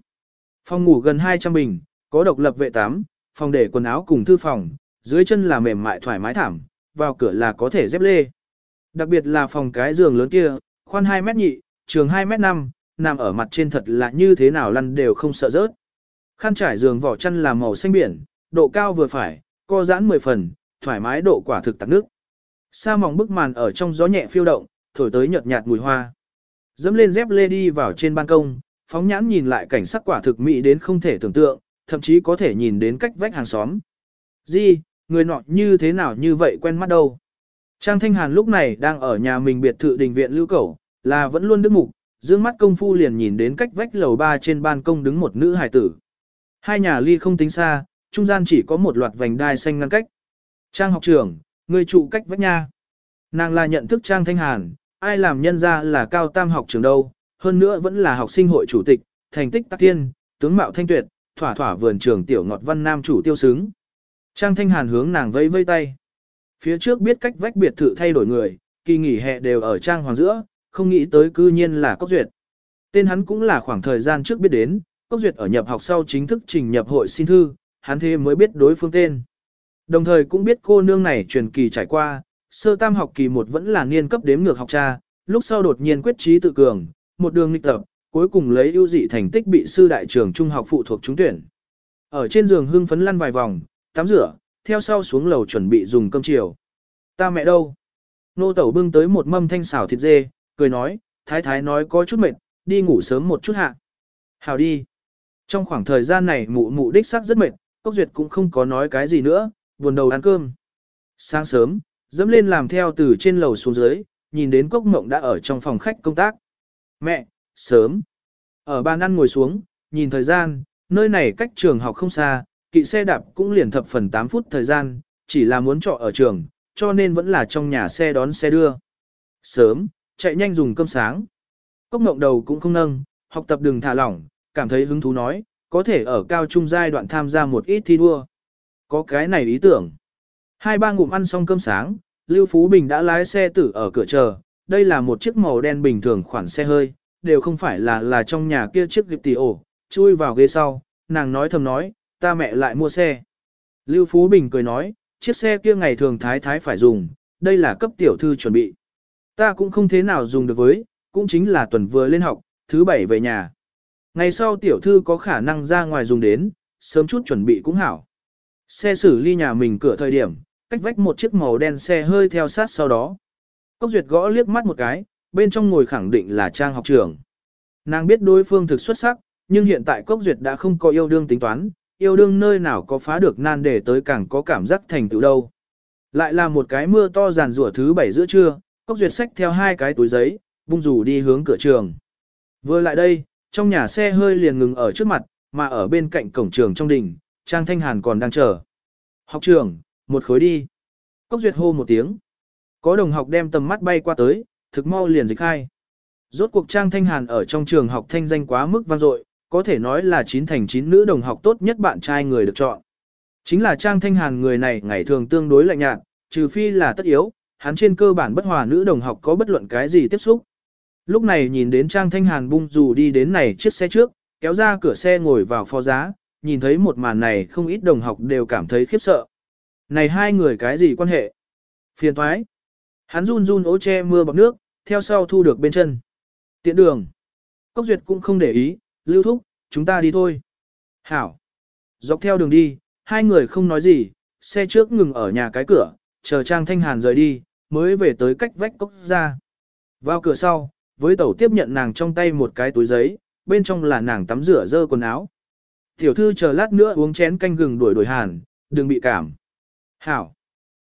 Phòng ngủ gần 200 bình, có độc lập vệ tắm, phòng để quần áo cùng thư phòng, dưới chân là mềm mại thoải mái thảm, vào cửa là có thể dép lê. Đặc biệt là phòng cái giường lớn kia, khoan 2 mét nhị, trường 2 mét 5, nằm ở mặt trên thật là như thế nào lăn đều không sợ rớt. Khăn trải giường vỏ chăn là màu xanh biển, độ cao vừa phải, co giãn 10 phần, thoải mái độ quả thực tạc nước. Sa mỏng bức màn ở trong gió nhẹ phiêu động, thổi tới nhợt nhạt mùi hoa. Dẫm lên dép lê đi vào trên ban công, phóng nhãn nhìn lại cảnh sắc quả thực mỹ đến không thể tưởng tượng, thậm chí có thể nhìn đến cách vách hàng xóm. Di, người nọ như thế nào như vậy quen mắt đâu. Trang Thanh Hàn lúc này đang ở nhà mình biệt thự đình viện lưu cẩu, là vẫn luôn đứng mục, dương mắt công phu liền nhìn đến cách vách lầu ba trên ban công đứng một nữ hài tử. Hai nhà ly không tính xa, trung gian chỉ có một loạt vành đai xanh ngăn cách. Trang học trưởng, người trụ cách vách nha. Nàng là nhận thức Trang Thanh Hàn, ai làm nhân ra là cao tam học trường đâu, hơn nữa vẫn là học sinh hội chủ tịch, thành tích tác thiên, tướng mạo thanh tuyệt, thỏa thỏa vườn trường tiểu ngọt văn nam chủ tiêu xứng. Trang Thanh Hàn hướng nàng vây vây tay. Phía trước biết cách vách biệt thự thay đổi người, kỳ nghỉ hè đều ở Trang Hoàng giữa, không nghĩ tới cư nhiên là Cốc Duyệt. Tên hắn cũng là khoảng thời gian trước biết đến, Cốc Duyệt ở nhập học sau chính thức trình nhập hội xin thư, hắn thế mới biết đối phương tên. Đồng thời cũng biết cô nương này truyền kỳ trải qua, sơ tam học kỳ một vẫn là niên cấp đếm ngược học cha, lúc sau đột nhiên quyết trí tự cường, một đường nghịch tập, cuối cùng lấy ưu dị thành tích bị sư đại trường trung học phụ thuộc trúng tuyển. Ở trên giường hưng phấn lăn vài vòng, tắm rửa, theo sau xuống lầu chuẩn bị dùng cơm chiều. Ta mẹ đâu? Nô tẩu bưng tới một mâm thanh xào thịt dê, cười nói, thái thái nói có chút mệt, đi ngủ sớm một chút hạ. Hào đi. Trong khoảng thời gian này mụ mụ đích sắc rất mệt, Cốc Duyệt cũng không có nói cái gì nữa, buồn đầu ăn cơm. Sáng sớm, dẫm lên làm theo từ trên lầu xuống dưới, nhìn đến Cốc Mộng đã ở trong phòng khách công tác. Mẹ, sớm. Ở bàn ăn ngồi xuống, nhìn thời gian, nơi này cách trường học không xa, kỵ xe đạp cũng liền thập phần 8 phút thời gian, chỉ là muốn trọ ở trường, cho nên vẫn là trong nhà xe đón xe đưa. Sớm, chạy nhanh dùng cơm sáng. Cốc Mộng đầu cũng không nâng, học tập đừng thả lỏng, cảm thấy hứng thú nói, có thể ở cao trung giai đoạn tham gia một ít thi đua. Có cái này ý tưởng. Hai ba ngụm ăn xong cơm sáng, Lưu Phú Bình đã lái xe tử ở cửa chờ, đây là một chiếc màu đen bình thường khoản xe hơi, đều không phải là là trong nhà kia chiếc gịp tỷ ổ, chui vào ghế sau, nàng nói thầm nói, ta mẹ lại mua xe. Lưu Phú Bình cười nói, chiếc xe kia ngày thường thái thái phải dùng, đây là cấp tiểu thư chuẩn bị. Ta cũng không thế nào dùng được với, cũng chính là tuần vừa lên học, thứ bảy về nhà. Ngày sau tiểu thư có khả năng ra ngoài dùng đến, sớm chút chuẩn bị cũng hảo. Xe xử ly nhà mình cửa thời điểm, cách vách một chiếc màu đen xe hơi theo sát sau đó. Cốc Duyệt gõ liếc mắt một cái, bên trong ngồi khẳng định là trang học trưởng. Nàng biết đối phương thực xuất sắc, nhưng hiện tại Cốc Duyệt đã không có yêu đương tính toán, yêu đương nơi nào có phá được nan để tới càng có cảm giác thành tựu đâu. Lại là một cái mưa to giàn rủa thứ bảy giữa trưa, Cốc Duyệt xách theo hai cái túi giấy, bung rủ đi hướng cửa trường. Vừa lại đây, trong nhà xe hơi liền ngừng ở trước mặt, mà ở bên cạnh cổng trường trong đình, Trang Thanh Hàn còn đang chờ. Học trường, một khối đi. Cốc Duyệt hô một tiếng. Có đồng học đem tầm mắt bay qua tới, thực mau liền dịch khai. Rốt cuộc Trang Thanh Hàn ở trong trường học thanh danh quá mức vang dội, có thể nói là chín thành chín nữ đồng học tốt nhất bạn trai người được chọn. Chính là Trang Thanh Hàn người này ngày thường tương đối lạnh nhạt, trừ phi là tất yếu, hắn trên cơ bản bất hòa nữ đồng học có bất luận cái gì tiếp xúc. Lúc này nhìn đến Trang Thanh Hàn bung dù đi đến này chiếc xe trước, kéo ra cửa xe ngồi vào phó giá, nhìn thấy một màn này không ít đồng học đều cảm thấy khiếp sợ. Này hai người cái gì quan hệ? Phiền thoái. Hắn run run ố che mưa bọc nước, theo sau thu được bên chân. Tiện đường. Cốc duyệt cũng không để ý, lưu thúc, chúng ta đi thôi. Hảo. Dọc theo đường đi, hai người không nói gì, xe trước ngừng ở nhà cái cửa, chờ Trang Thanh Hàn rời đi, mới về tới cách vách cốc ra. Vào cửa sau, với tẩu tiếp nhận nàng trong tay một cái túi giấy, bên trong là nàng tắm rửa dơ quần áo. Tiểu thư chờ lát nữa uống chén canh gừng đuổi đuổi hàn, đừng bị cảm. Hảo.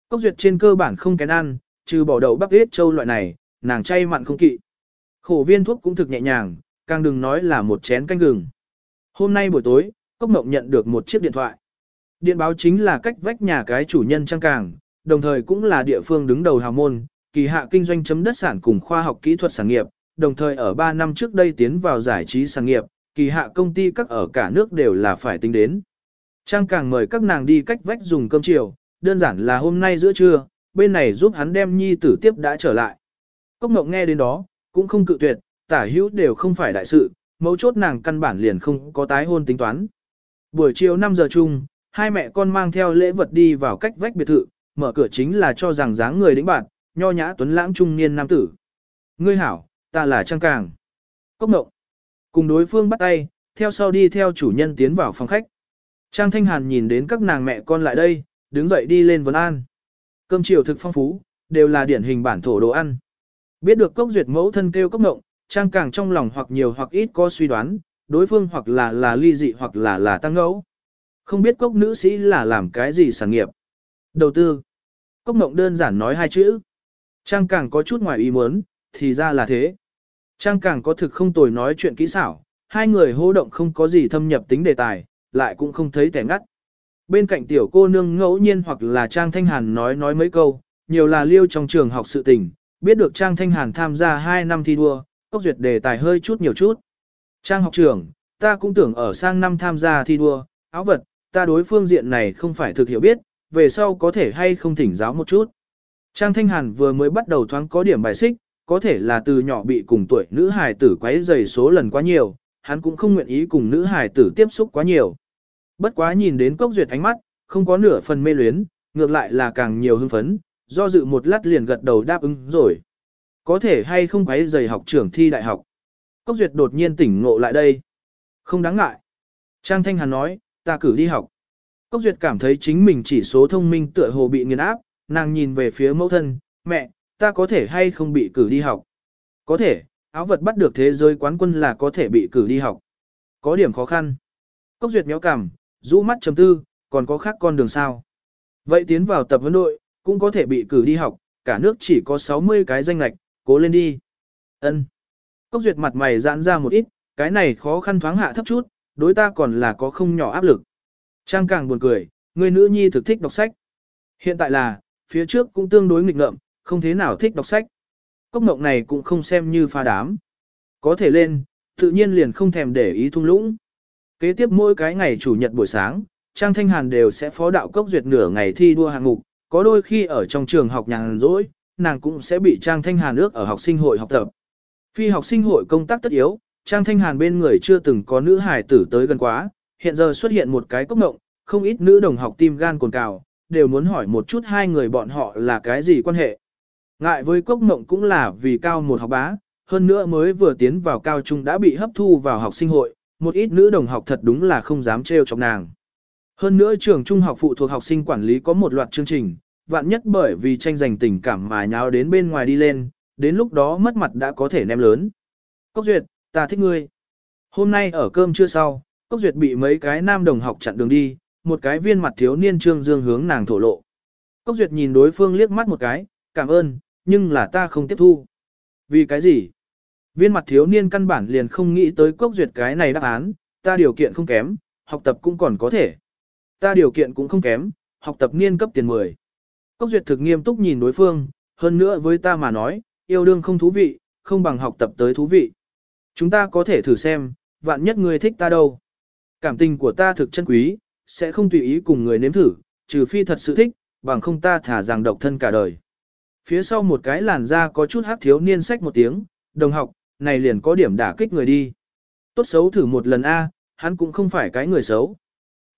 Cốc duyệt trên cơ bản không kén ăn, trừ bỏ đậu bắp hết châu loại này, nàng chay mặn không kỵ. Khổ viên thuốc cũng thực nhẹ nhàng, càng đừng nói là một chén canh gừng. Hôm nay buổi tối, Cốc Mộng nhận được một chiếc điện thoại. Điện báo chính là cách vách nhà cái chủ nhân trang càng, đồng thời cũng là địa phương đứng đầu hào môn, kỳ hạ kinh doanh chấm đất sản cùng khoa học kỹ thuật sản nghiệp, đồng thời ở 3 năm trước đây tiến vào giải trí sản nghiệp, kỳ hạ công ty các ở cả nước đều là phải tính đến. Trang càng mời các nàng đi cách vách dùng cơm chiều, đơn giản là hôm nay giữa trưa, bên này giúp hắn đem nhi tử tiếp đã trở lại. Cốc ngọc nghe đến đó, cũng không cự tuyệt, tả hữu đều không phải đại sự, mấu chốt nàng căn bản liền không có tái hôn tính toán. Buổi chiều 5 giờ chung, hai mẹ con mang theo lễ vật đi vào cách vách biệt thự, mở cửa chính là cho rằng dáng người đĩnh bạn, nho nhã tuấn lãng trung niên nam tử. Ngươi hảo, ta là Trang Càng. Cốc Ngộng. Cùng đối phương bắt tay, theo sau đi theo chủ nhân tiến vào phòng khách. Trang Thanh Hàn nhìn đến các nàng mẹ con lại đây, đứng dậy đi lên vấn an. Cơm chiều thực phong phú, đều là điển hình bản thổ đồ ăn. Biết được cốc duyệt mẫu thân kêu cốc ngộng, Trang càng trong lòng hoặc nhiều hoặc ít có suy đoán, đối phương hoặc là là ly dị hoặc là là tăng ngẫu. Không biết cốc nữ sĩ là làm cái gì sản nghiệp. Đầu tư. Cốc ngộng đơn giản nói hai chữ. Trang càng có chút ngoài ý muốn, thì ra là thế. Trang càng có thực không tồi nói chuyện kỹ xảo, hai người hô động không có gì thâm nhập tính đề tài, lại cũng không thấy tẻ ngắt. Bên cạnh tiểu cô nương ngẫu nhiên hoặc là Trang Thanh Hàn nói nói mấy câu, nhiều là liêu trong trường học sự tình, biết được Trang Thanh Hàn tham gia 2 năm thi đua, cốc duyệt đề tài hơi chút nhiều chút. Trang học trưởng, ta cũng tưởng ở sang năm tham gia thi đua, áo vật, ta đối phương diện này không phải thực hiểu biết, về sau có thể hay không thỉnh giáo một chút. Trang Thanh Hàn vừa mới bắt đầu thoáng có điểm bài xích, có thể là từ nhỏ bị cùng tuổi nữ hài tử quấy dày số lần quá nhiều, hắn cũng không nguyện ý cùng nữ hài tử tiếp xúc quá nhiều. Bất quá nhìn đến cốc duyệt ánh mắt, không có nửa phần mê luyến, ngược lại là càng nhiều hưng phấn, do dự một lát liền gật đầu đáp ứng rồi. Có thể hay không quấy giày học trưởng thi đại học. Cốc duyệt đột nhiên tỉnh ngộ lại đây. Không đáng ngại. Trang Thanh Hàn nói, ta cử đi học. Cốc duyệt cảm thấy chính mình chỉ số thông minh tựa hồ bị nghiền áp, nàng nhìn về phía mẫu thân, mẹ, ta có thể hay không bị cử đi học. Có thể, áo vật bắt được thế giới quán quân là có thể bị cử đi học. Có điểm khó khăn. Cốc duyệt méo cằm, rũ mắt chấm tư, còn có khác con đường sao. Vậy tiến vào tập huấn đội, cũng có thể bị cử đi học, cả nước chỉ có 60 cái danh lạch, cố lên đi. Ân. Cốc duyệt mặt mày giãn ra một ít, cái này khó khăn thoáng hạ thấp chút, đối ta còn là có không nhỏ áp lực. Trang càng buồn cười, người nữ nhi thực thích đọc sách. Hiện tại là, phía trước cũng tương đối nghịch ngợm, không thế nào thích đọc sách. Cốc mộng này cũng không xem như pha đám. Có thể lên, tự nhiên liền không thèm để ý thung lũng. Kế tiếp mỗi cái ngày chủ nhật buổi sáng, Trang Thanh Hàn đều sẽ phó đạo cốc duyệt nửa ngày thi đua hạng mục, có đôi khi ở trong trường học nhàn rỗi, nàng cũng sẽ bị Trang Thanh Hàn ước ở học sinh hội học tập. Phi học sinh hội công tác tất yếu, Trang Thanh Hàn bên người chưa từng có nữ hài tử tới gần quá, hiện giờ xuất hiện một cái cốc ngộng, không ít nữ đồng học tim gan cồn cào, đều muốn hỏi một chút hai người bọn họ là cái gì quan hệ. Ngại với cốc Mộng cũng là vì cao một học bá, hơn nữa mới vừa tiến vào cao trung đã bị hấp thu vào học sinh hội, một ít nữ đồng học thật đúng là không dám trêu chọc nàng. Hơn nữa trường trung học phụ thuộc học sinh quản lý có một loạt chương trình, vạn nhất bởi vì tranh giành tình cảm mà nháo đến bên ngoài đi lên, đến lúc đó mất mặt đã có thể ném lớn. Cốc Duyệt, ta thích ngươi. Hôm nay ở cơm trưa sau, Cốc Duyệt bị mấy cái nam đồng học chặn đường đi, một cái viên mặt thiếu niên trương dương hướng nàng thổ lộ. Cốc Duyệt nhìn đối phương liếc mắt một cái, cảm ơn, nhưng là ta không tiếp thu. Vì cái gì? Viên mặt thiếu niên căn bản liền không nghĩ tới Cốc Duyệt cái này đáp án, ta điều kiện không kém, học tập cũng còn có thể. Ta điều kiện cũng không kém, học tập niên cấp tiền 10. Cốc duyệt thực nghiêm túc nhìn đối phương, hơn nữa với ta mà nói, yêu đương không thú vị, không bằng học tập tới thú vị. Chúng ta có thể thử xem, vạn nhất người thích ta đâu. Cảm tình của ta thực chân quý, sẽ không tùy ý cùng người nếm thử, trừ phi thật sự thích, bằng không ta thả rằng độc thân cả đời. Phía sau một cái làn da có chút hắc thiếu niên sách một tiếng, đồng học, này liền có điểm đả kích người đi. Tốt xấu thử một lần A, hắn cũng không phải cái người xấu.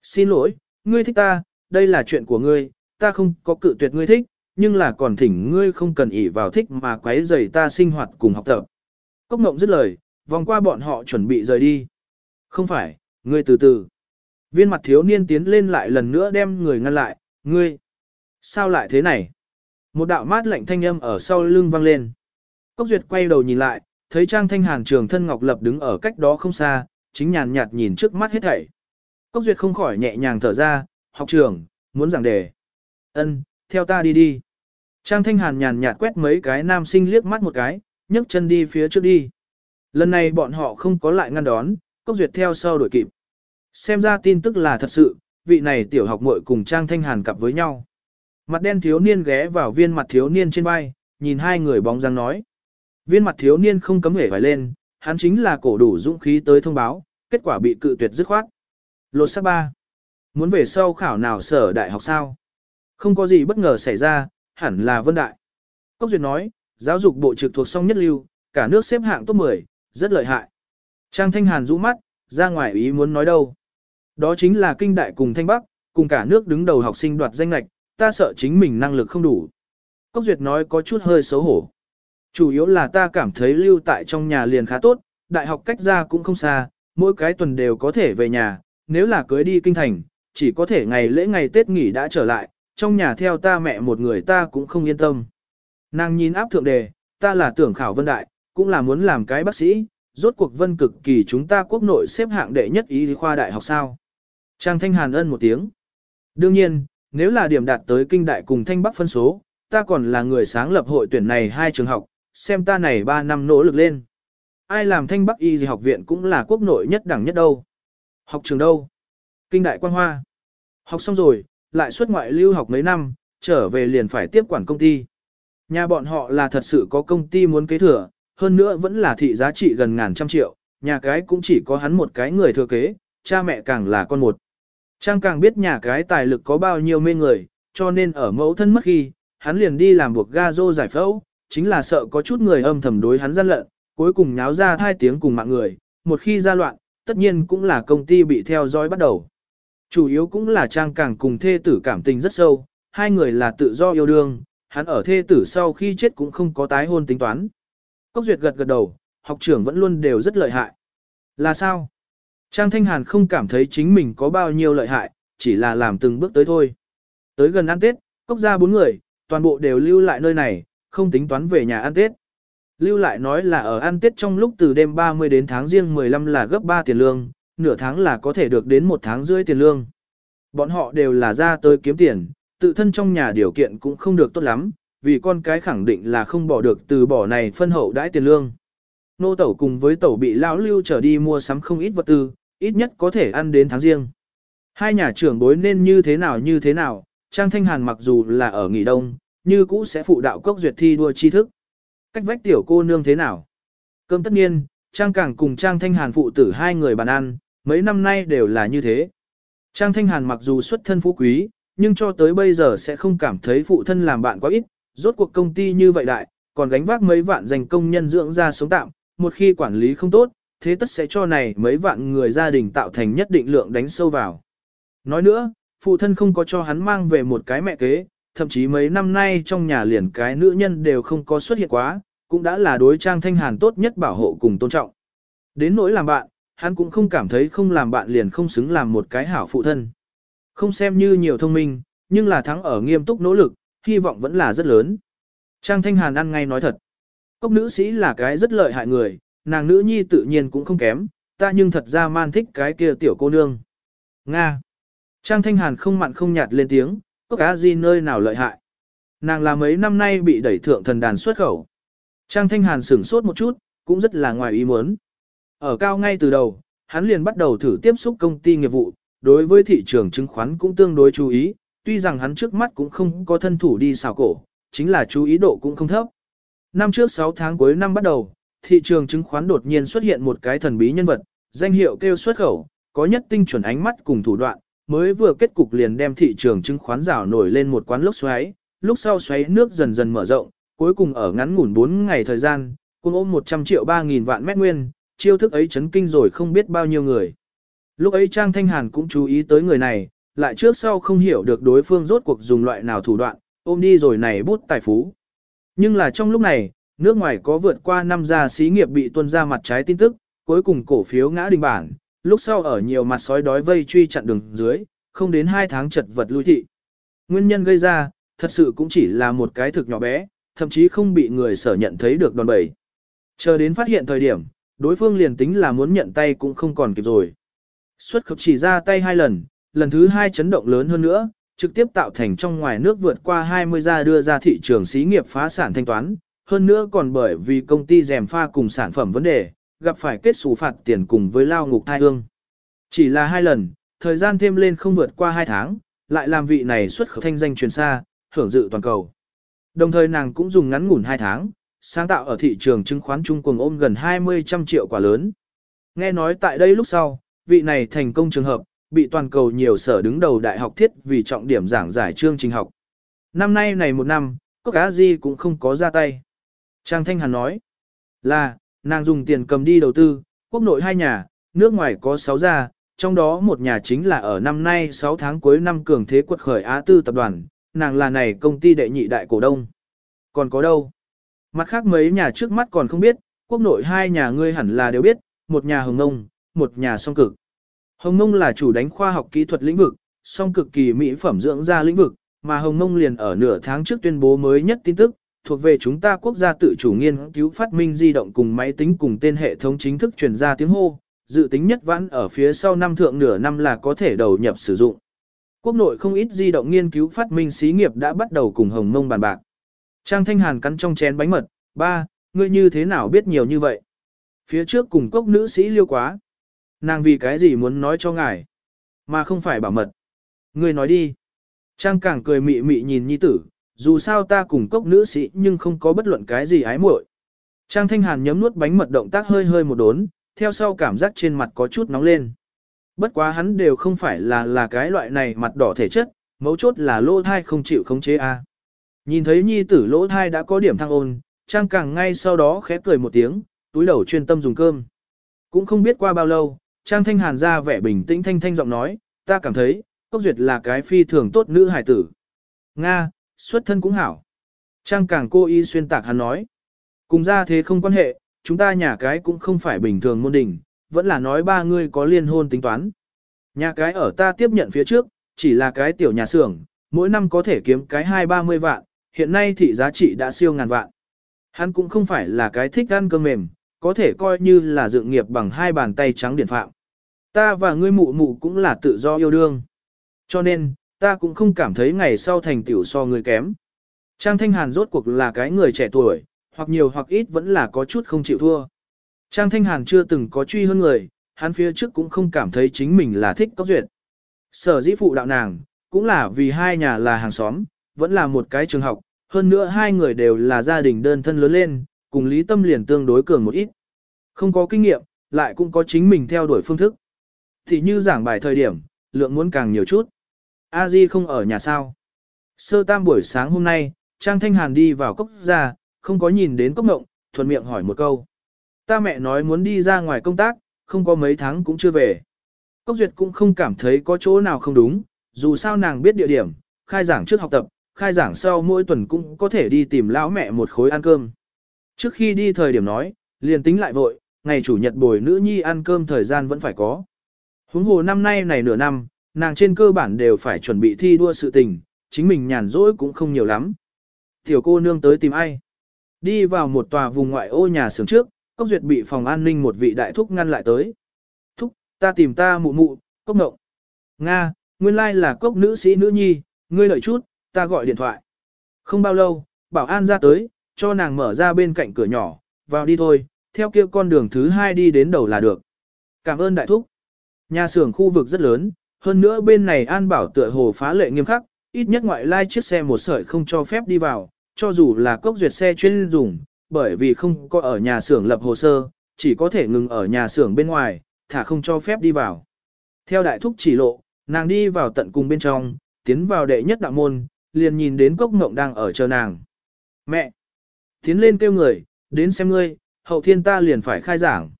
Xin lỗi, ngươi thích ta, đây là chuyện của ngươi, ta không có cự tuyệt ngươi thích, nhưng là còn thỉnh ngươi không cần ỷ vào thích mà quấy rầy ta sinh hoạt cùng học tập. Cốc ngộng dứt lời, vòng qua bọn họ chuẩn bị rời đi. Không phải, ngươi từ từ. Viên mặt thiếu niên tiến lên lại lần nữa đem người ngăn lại, ngươi. Sao lại thế này? Một đạo mát lạnh thanh âm ở sau lưng vang lên. Cốc duyệt quay đầu nhìn lại, thấy Trang Thanh Hàn trường thân Ngọc Lập đứng ở cách đó không xa, chính nhàn nhạt nhìn trước mắt hết thảy. Cốc duyệt không khỏi nhẹ nhàng thở ra, học trường, muốn giảng đề. ân theo ta đi đi. Trang Thanh Hàn nhàn nhạt quét mấy cái nam sinh liếc mắt một cái, nhấc chân đi phía trước đi. Lần này bọn họ không có lại ngăn đón, Cốc Duyệt theo sau đuổi kịp. Xem ra tin tức là thật sự, vị này tiểu học muội cùng Trang Thanh Hàn cặp với nhau. Mặt đen thiếu niên ghé vào viên mặt thiếu niên trên vai, nhìn hai người bóng dáng nói. Viên mặt thiếu niên không cấm hể phải lên, hắn chính là cổ đủ dũng khí tới thông báo, kết quả bị cự tuyệt dứt khoát. Lột sắc ba. Muốn về sau khảo nào sở đại học sao? Không có gì bất ngờ xảy ra, hẳn là vân đại. Cốc Duyệt nói, giáo dục bộ trực thuộc song nhất lưu, cả nước xếp hạng top 10, rất lợi hại. Trang Thanh Hàn rũ mắt, ra ngoài ý muốn nói đâu. Đó chính là kinh đại cùng Thanh Bắc, cùng cả nước đứng đầu học sinh đoạt danh lạch, ta sợ chính mình năng lực không đủ. Cốc Duyệt nói có chút hơi xấu hổ. Chủ yếu là ta cảm thấy lưu tại trong nhà liền khá tốt, đại học cách ra cũng không xa, mỗi cái tuần đều có thể về nhà, nếu là cưới đi kinh thành, chỉ có thể ngày lễ ngày Tết nghỉ đã trở lại, trong nhà theo ta mẹ một người ta cũng không yên tâm. Nàng nhìn áp thượng đề, ta là tưởng khảo vân đại, cũng là muốn làm cái bác sĩ, rốt cuộc vân cực kỳ chúng ta quốc nội xếp hạng đệ nhất y khoa đại học sao. Trang Thanh Hàn ân một tiếng. Đương nhiên, nếu là điểm đạt tới kinh đại cùng thanh bắc phân số, ta còn là người sáng lập hội tuyển này hai trường học, xem ta này 3 năm nỗ lực lên. Ai làm thanh bắc y gì học viện cũng là quốc nội nhất đẳng nhất đâu. Học trường đâu? Kinh đại quan hoa. Học xong rồi, lại xuất ngoại lưu học mấy năm, trở về liền phải tiếp quản công ty. Nhà bọn họ là thật sự có công ty muốn kế thừa, hơn nữa vẫn là thị giá trị gần ngàn trăm triệu, nhà cái cũng chỉ có hắn một cái người thừa kế, cha mẹ càng là con một. Trang càng biết nhà cái tài lực có bao nhiêu mê người, cho nên ở mẫu thân mất khi, hắn liền đi làm buộc ga rô giải phẫu, chính là sợ có chút người âm thầm đối hắn gian lận, cuối cùng nháo ra thai tiếng cùng mạng người, một khi ra loạn, tất nhiên cũng là công ty bị theo dõi bắt đầu. Chủ yếu cũng là Trang càng cùng thê tử cảm tình rất sâu, hai người là tự do yêu đương, hắn ở thê tử sau khi chết cũng không có tái hôn tính toán. Cốc Duyệt gật gật đầu, học trưởng vẫn luôn đều rất lợi hại. Là sao? Trang Thanh Hàn không cảm thấy chính mình có bao nhiêu lợi hại, chỉ là làm từng bước tới thôi. Tới gần ăn Tết, Cốc ra bốn người, toàn bộ đều lưu lại nơi này, không tính toán về nhà ăn Tết. Lưu lại nói là ở ăn Tết trong lúc từ đêm 30 đến tháng riêng 15 là gấp 3 tiền lương, nửa tháng là có thể được đến một tháng rưỡi tiền lương. Bọn họ đều là ra tới kiếm tiền, tự thân trong nhà điều kiện cũng không được tốt lắm, vì con cái khẳng định là không bỏ được từ bỏ này phân hậu đãi tiền lương. Nô tẩu cùng với tẩu bị lão lưu trở đi mua sắm không ít vật tư, ít nhất có thể ăn đến tháng riêng. Hai nhà trưởng bối nên như thế nào như thế nào, Trang Thanh Hàn mặc dù là ở nghỉ đông, như cũ sẽ phụ đạo cốc duyệt thi đua tri thức. Cách vách tiểu cô nương thế nào? Cơm tất nhiên, Trang Càng cùng Trang Thanh Hàn phụ tử hai người bàn ăn, mấy năm nay đều là như thế. Trang Thanh Hàn mặc dù xuất thân phú quý, nhưng cho tới bây giờ sẽ không cảm thấy phụ thân làm bạn quá ít, rốt cuộc công ty như vậy đại, còn gánh vác mấy vạn dành công nhân dưỡng ra sống tạm, một khi quản lý không tốt, thế tất sẽ cho này mấy vạn người gia đình tạo thành nhất định lượng đánh sâu vào. Nói nữa, phụ thân không có cho hắn mang về một cái mẹ kế, thậm chí mấy năm nay trong nhà liền cái nữ nhân đều không có xuất hiện quá, cũng đã là đối trang thanh hàn tốt nhất bảo hộ cùng tôn trọng. Đến nỗi làm bạn, hắn cũng không cảm thấy không làm bạn liền không xứng làm một cái hảo phụ thân. Không xem như nhiều thông minh, nhưng là thắng ở nghiêm túc nỗ lực, hy vọng vẫn là rất lớn. Trang Thanh Hàn ăn ngay nói thật. Cốc nữ sĩ là cái rất lợi hại người, nàng nữ nhi tự nhiên cũng không kém, ta nhưng thật ra man thích cái kia tiểu cô nương. Nga. Trang Thanh Hàn không mặn không nhạt lên tiếng, có cá gì nơi nào lợi hại. Nàng là mấy năm nay bị đẩy thượng thần đàn xuất khẩu. Trang Thanh Hàn sửng sốt một chút, cũng rất là ngoài ý muốn. Ở cao ngay từ đầu, hắn liền bắt đầu thử tiếp xúc công ty nghiệp vụ, đối với thị trường chứng khoán cũng tương đối chú ý, tuy rằng hắn trước mắt cũng không có thân thủ đi xào cổ, chính là chú ý độ cũng không thấp. Năm trước 6 tháng cuối năm bắt đầu, thị trường chứng khoán đột nhiên xuất hiện một cái thần bí nhân vật, danh hiệu kêu xuất khẩu, có nhất tinh chuẩn ánh mắt cùng thủ đoạn, mới vừa kết cục liền đem thị trường chứng khoán rảo nổi lên một quán lốc xoáy, lúc sau xoáy nước dần dần mở rộng, cuối cùng ở ngắn ngủn 4 ngày thời gian, cùng ôm 100 triệu 3.000 vạn mét nguyên, chiêu thức ấy chấn kinh rồi không biết bao nhiêu người. Lúc ấy Trang Thanh Hàn cũng chú ý tới người này, lại trước sau không hiểu được đối phương rốt cuộc dùng loại nào thủ đoạn, ôm đi rồi này bút tài phú. Nhưng là trong lúc này, nước ngoài có vượt qua năm gia xí nghiệp bị tuân ra mặt trái tin tức, cuối cùng cổ phiếu ngã đình bản, lúc sau ở nhiều mặt sói đói vây truy chặn đường dưới, không đến 2 tháng chật vật lui thị. Nguyên nhân gây ra, thật sự cũng chỉ là một cái thực nhỏ bé, thậm chí không bị người sở nhận thấy được đòn bẩy. Chờ đến phát hiện thời điểm, đối phương liền tính là muốn nhận tay cũng không còn kịp rồi. Xuất khẩu chỉ ra tay hai lần, lần thứ hai chấn động lớn hơn nữa, trực tiếp tạo thành trong ngoài nước vượt qua 20 gia đưa ra thị trường xí nghiệp phá sản thanh toán, hơn nữa còn bởi vì công ty rèm pha cùng sản phẩm vấn đề, gặp phải kết xù phạt tiền cùng với lao ngục thai hương. Chỉ là hai lần, thời gian thêm lên không vượt qua hai tháng, lại làm vị này xuất khẩu thanh danh truyền xa, hưởng dự toàn cầu. Đồng thời nàng cũng dùng ngắn ngủn hai tháng, sáng tạo ở thị trường chứng khoán Trung Quốc ôm gần 20 trăm triệu quả lớn. Nghe nói tại đây lúc sau, vị này thành công trường hợp, bị toàn cầu nhiều sở đứng đầu đại học thiết vì trọng điểm giảng giải chương trình học. Năm nay này một năm, có cá gì cũng không có ra tay. Trang Thanh Hàn nói, là, nàng dùng tiền cầm đi đầu tư, quốc nội hai nhà, nước ngoài có 6 gia, trong đó một nhà chính là ở năm nay 6 tháng cuối năm cường thế quật khởi Á Tư tập đoàn, nàng là này công ty đệ nhị đại cổ đông. Còn có đâu? Mặt khác mấy nhà trước mắt còn không biết, quốc nội hai nhà ngươi hẳn là đều biết, một nhà Hồng Nông, một nhà song cực. Hồng Nông là chủ đánh khoa học kỹ thuật lĩnh vực, song cực kỳ mỹ phẩm dưỡng da lĩnh vực, mà Hồng Nông liền ở nửa tháng trước tuyên bố mới nhất tin tức, thuộc về chúng ta quốc gia tự chủ nghiên cứu phát minh di động cùng máy tính cùng tên hệ thống chính thức truyền ra tiếng hô, dự tính nhất vãn ở phía sau năm thượng nửa năm là có thể đầu nhập sử dụng. Quốc nội không ít di động nghiên cứu phát minh xí nghiệp đã bắt đầu cùng Hồng mông bàn bạc. Trang Thanh Hàn cắn trong chén bánh mật, ba, ngươi như thế nào biết nhiều như vậy? Phía trước cùng cốc nữ sĩ liêu quá. Nàng vì cái gì muốn nói cho ngài? Mà không phải bảo mật. Ngươi nói đi. Trang càng cười mị mị nhìn nhi tử, dù sao ta cùng cốc nữ sĩ nhưng không có bất luận cái gì ái muội. Trang Thanh Hàn nhấm nuốt bánh mật động tác hơi hơi một đốn, theo sau cảm giác trên mặt có chút nóng lên. Bất quá hắn đều không phải là là cái loại này mặt đỏ thể chất, mấu chốt là lỗ thai không chịu khống chế a. Nhìn thấy nhi tử lỗ thai đã có điểm thăng ôn, Trang càng ngay sau đó khẽ cười một tiếng, túi đầu chuyên tâm dùng cơm. Cũng không biết qua bao lâu, Trang Thanh Hàn ra vẻ bình tĩnh thanh thanh giọng nói, ta cảm thấy, Cốc Duyệt là cái phi thường tốt nữ hài tử. Nga, xuất thân cũng hảo. Trang càng cô y xuyên tạc hắn nói. Cùng ra thế không quan hệ, chúng ta nhà cái cũng không phải bình thường môn đình, vẫn là nói ba người có liên hôn tính toán. Nhà cái ở ta tiếp nhận phía trước, chỉ là cái tiểu nhà xưởng, mỗi năm có thể kiếm cái hai ba mươi vạn, hiện nay thị giá trị đã siêu ngàn vạn. Hắn cũng không phải là cái thích ăn cơm mềm, có thể coi như là dự nghiệp bằng hai bàn tay trắng điện phạm. Ta và ngươi mụ mụ cũng là tự do yêu đương. Cho nên, ta cũng không cảm thấy ngày sau thành tiểu so người kém. Trang Thanh Hàn rốt cuộc là cái người trẻ tuổi, hoặc nhiều hoặc ít vẫn là có chút không chịu thua. Trang Thanh Hàn chưa từng có truy hơn người, hắn phía trước cũng không cảm thấy chính mình là thích cốc duyệt. Sở dĩ phụ đạo nàng, cũng là vì hai nhà là hàng xóm, vẫn là một cái trường học, hơn nữa hai người đều là gia đình đơn thân lớn lên, cùng lý tâm liền tương đối cường một ít. Không có kinh nghiệm, lại cũng có chính mình theo đuổi phương thức. Thì như giảng bài thời điểm, lượng muốn càng nhiều chút. A Di không ở nhà sao. Sơ tam buổi sáng hôm nay, Trang Thanh Hàn đi vào cốc ra, không có nhìn đến cốc ngộng, thuận miệng hỏi một câu. Ta mẹ nói muốn đi ra ngoài công tác, không có mấy tháng cũng chưa về. Cốc Duyệt cũng không cảm thấy có chỗ nào không đúng, dù sao nàng biết địa điểm, khai giảng trước học tập, khai giảng sau mỗi tuần cũng có thể đi tìm lão mẹ một khối ăn cơm. Trước khi đi thời điểm nói, liền tính lại vội, ngày chủ nhật bồi nữ nhi ăn cơm thời gian vẫn phải có. Huống hồ năm nay này nửa năm, nàng trên cơ bản đều phải chuẩn bị thi đua sự tình, chính mình nhàn rỗi cũng không nhiều lắm. Tiểu cô nương tới tìm ai? Đi vào một tòa vùng ngoại ô nhà xưởng trước, Cốc Duyệt bị phòng an ninh một vị đại thúc ngăn lại tới. Thúc, ta tìm ta mụ mụ, Cốc Ngộng. Nga, nguyên lai là Cốc nữ sĩ nữ nhi, ngươi lợi chút, ta gọi điện thoại. Không bao lâu, bảo an ra tới, cho nàng mở ra bên cạnh cửa nhỏ, vào đi thôi, theo kia con đường thứ hai đi đến đầu là được. Cảm ơn đại thúc. Nhà xưởng khu vực rất lớn, hơn nữa bên này an bảo tựa hồ phá lệ nghiêm khắc, ít nhất ngoại lai chiếc xe một sợi không cho phép đi vào, cho dù là cốc duyệt xe chuyên dùng, bởi vì không có ở nhà xưởng lập hồ sơ, chỉ có thể ngừng ở nhà xưởng bên ngoài, thả không cho phép đi vào. Theo đại thúc chỉ lộ, nàng đi vào tận cùng bên trong, tiến vào đệ nhất đạo môn, liền nhìn đến cốc ngộng đang ở chờ nàng. Mẹ! Tiến lên kêu người, đến xem ngươi, hậu thiên ta liền phải khai giảng.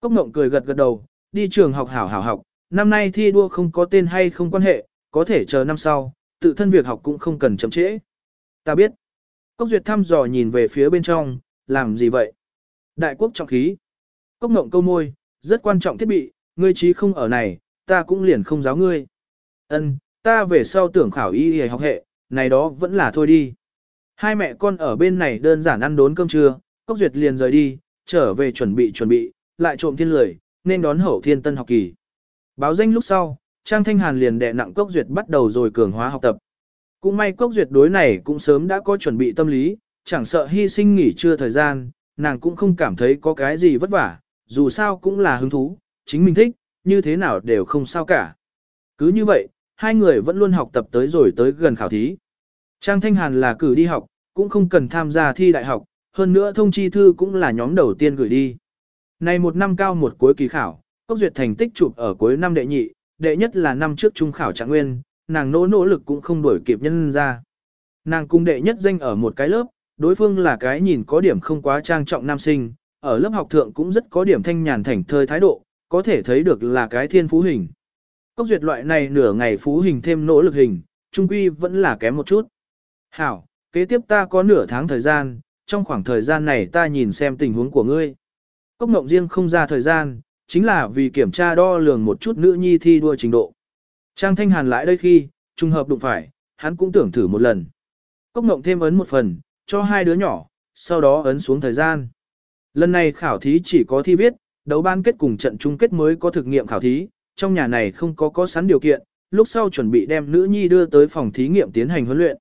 Cốc ngộng cười gật gật đầu, đi trường học hảo hảo học, năm nay thi đua không có tên hay không quan hệ, có thể chờ năm sau, tự thân việc học cũng không cần chậm trễ. Ta biết. Cốc duyệt thăm dò nhìn về phía bên trong, làm gì vậy? Đại quốc trọng khí. Cốc ngộng câu môi, rất quan trọng thiết bị, ngươi trí không ở này, ta cũng liền không giáo ngươi. Ân, ta về sau tưởng khảo y y học hệ, này đó vẫn là thôi đi. Hai mẹ con ở bên này đơn giản ăn đốn cơm trưa, Cốc Duyệt liền rời đi, trở về chuẩn bị chuẩn bị, lại trộm thiên lười, nên đón hậu thiên tân học kỳ. Báo danh lúc sau, Trang Thanh Hàn liền đệ nặng Cốc Duyệt bắt đầu rồi cường hóa học tập. Cũng may Cốc Duyệt đối này cũng sớm đã có chuẩn bị tâm lý, chẳng sợ hy sinh nghỉ trưa thời gian, nàng cũng không cảm thấy có cái gì vất vả, dù sao cũng là hứng thú, chính mình thích, như thế nào đều không sao cả. Cứ như vậy, hai người vẫn luôn học tập tới rồi tới gần khảo thí. Trang Thanh Hàn là cử đi học, cũng không cần tham gia thi đại học, hơn nữa thông chi thư cũng là nhóm đầu tiên gửi đi. Này một năm cao một cuối kỳ khảo, Cốc Duyệt thành tích chụp ở cuối năm đệ nhị, đệ nhất là năm trước trung khảo trạng nguyên, nàng nỗ nỗ lực cũng không đổi kịp nhân ra. Nàng cung đệ nhất danh ở một cái lớp, đối phương là cái nhìn có điểm không quá trang trọng nam sinh, ở lớp học thượng cũng rất có điểm thanh nhàn thảnh thơi thái độ, có thể thấy được là cái thiên phú hình. Cốc duyệt loại này nửa ngày phú hình thêm nỗ lực hình, trung quy vẫn là kém một chút. Hảo, kế tiếp ta có nửa tháng thời gian, trong khoảng thời gian này ta nhìn xem tình huống của ngươi. Cốc mộng riêng không ra thời gian, chính là vì kiểm tra đo lường một chút nữ nhi thi đua trình độ. Trang Thanh Hàn lại đây khi, trùng hợp đụng phải, hắn cũng tưởng thử một lần. Cốc ngộng thêm ấn một phần, cho hai đứa nhỏ, sau đó ấn xuống thời gian. Lần này khảo thí chỉ có thi viết, đấu ban kết cùng trận chung kết mới có thực nghiệm khảo thí, trong nhà này không có có sẵn điều kiện, lúc sau chuẩn bị đem nữ nhi đưa tới phòng thí nghiệm tiến hành huấn luyện.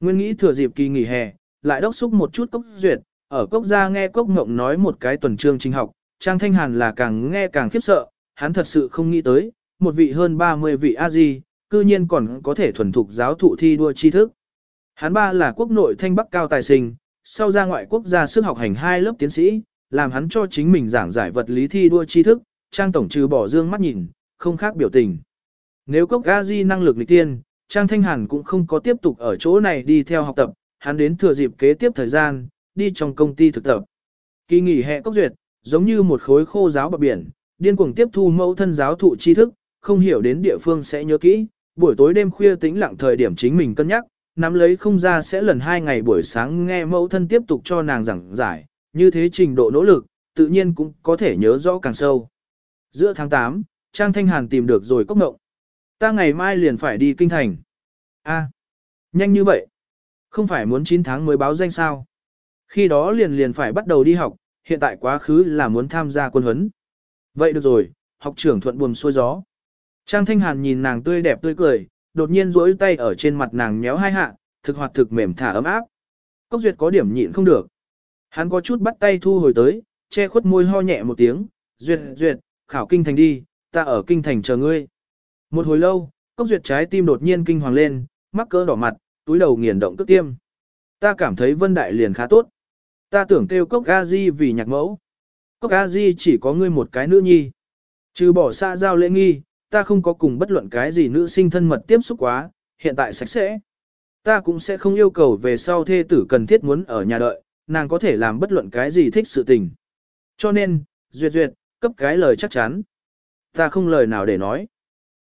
Nguyên nghĩ thừa dịp kỳ nghỉ hè, lại đốc xúc một chút cốc duyệt, ở cốc gia nghe cốc ngộng nói một cái tuần trương trình học, Trang Thanh Hàn là càng nghe càng khiếp sợ, hắn thật sự không nghĩ tới, một vị hơn 30 vị A-di, cư nhiên còn có thể thuần thục giáo thụ thi đua tri thức. Hắn ba là quốc nội thanh bắc cao tài sinh, sau ra ngoại quốc gia sức học hành hai lớp tiến sĩ, làm hắn cho chính mình giảng giải vật lý thi đua tri thức, Trang Tổng trừ bỏ dương mắt nhìn, không khác biểu tình. Nếu cốc A-di năng lực lịch tiên, Trang Thanh Hàn cũng không có tiếp tục ở chỗ này đi theo học tập, hắn đến thừa dịp kế tiếp thời gian, đi trong công ty thực tập. Kỳ nghỉ hè cốc duyệt, giống như một khối khô giáo bờ biển, điên cuồng tiếp thu mẫu thân giáo thụ tri thức, không hiểu đến địa phương sẽ nhớ kỹ, buổi tối đêm khuya tĩnh lặng thời điểm chính mình cân nhắc, nắm lấy không ra sẽ lần hai ngày buổi sáng nghe mẫu thân tiếp tục cho nàng giảng giải, như thế trình độ nỗ lực, tự nhiên cũng có thể nhớ rõ càng sâu. Giữa tháng 8, Trang Thanh Hàn tìm được rồi cốc ngộng. Ta ngày mai liền phải đi kinh thành. A, nhanh như vậy. Không phải muốn 9 tháng mới báo danh sao. Khi đó liền liền phải bắt đầu đi học, hiện tại quá khứ là muốn tham gia quân huấn. Vậy được rồi, học trưởng thuận buồm xuôi gió. Trang Thanh Hàn nhìn nàng tươi đẹp tươi cười, đột nhiên duỗi tay ở trên mặt nàng nhéo hai hạ, thực hoạt thực mềm thả ấm áp. Cốc Duyệt có điểm nhịn không được. Hắn có chút bắt tay thu hồi tới, che khuất môi ho nhẹ một tiếng, Duyệt, Duyệt, khảo kinh thành đi, ta ở kinh thành chờ ngươi. Một hồi lâu, Cốc Duyệt trái tim đột nhiên kinh hoàng lên, mắc cỡ đỏ mặt, túi đầu nghiền động tức tiêm. Ta cảm thấy Vân Đại liền khá tốt. Ta tưởng kêu Cốc A Di vì nhạc mẫu. Cốc A Di chỉ có ngươi một cái nữ nhi. Trừ bỏ xa giao lễ nghi, ta không có cùng bất luận cái gì nữ sinh thân mật tiếp xúc quá, hiện tại sạch sẽ. Ta cũng sẽ không yêu cầu về sau thê tử cần thiết muốn ở nhà đợi, nàng có thể làm bất luận cái gì thích sự tình. Cho nên, duyệt duyệt, cấp cái lời chắc chắn. Ta không lời nào để nói.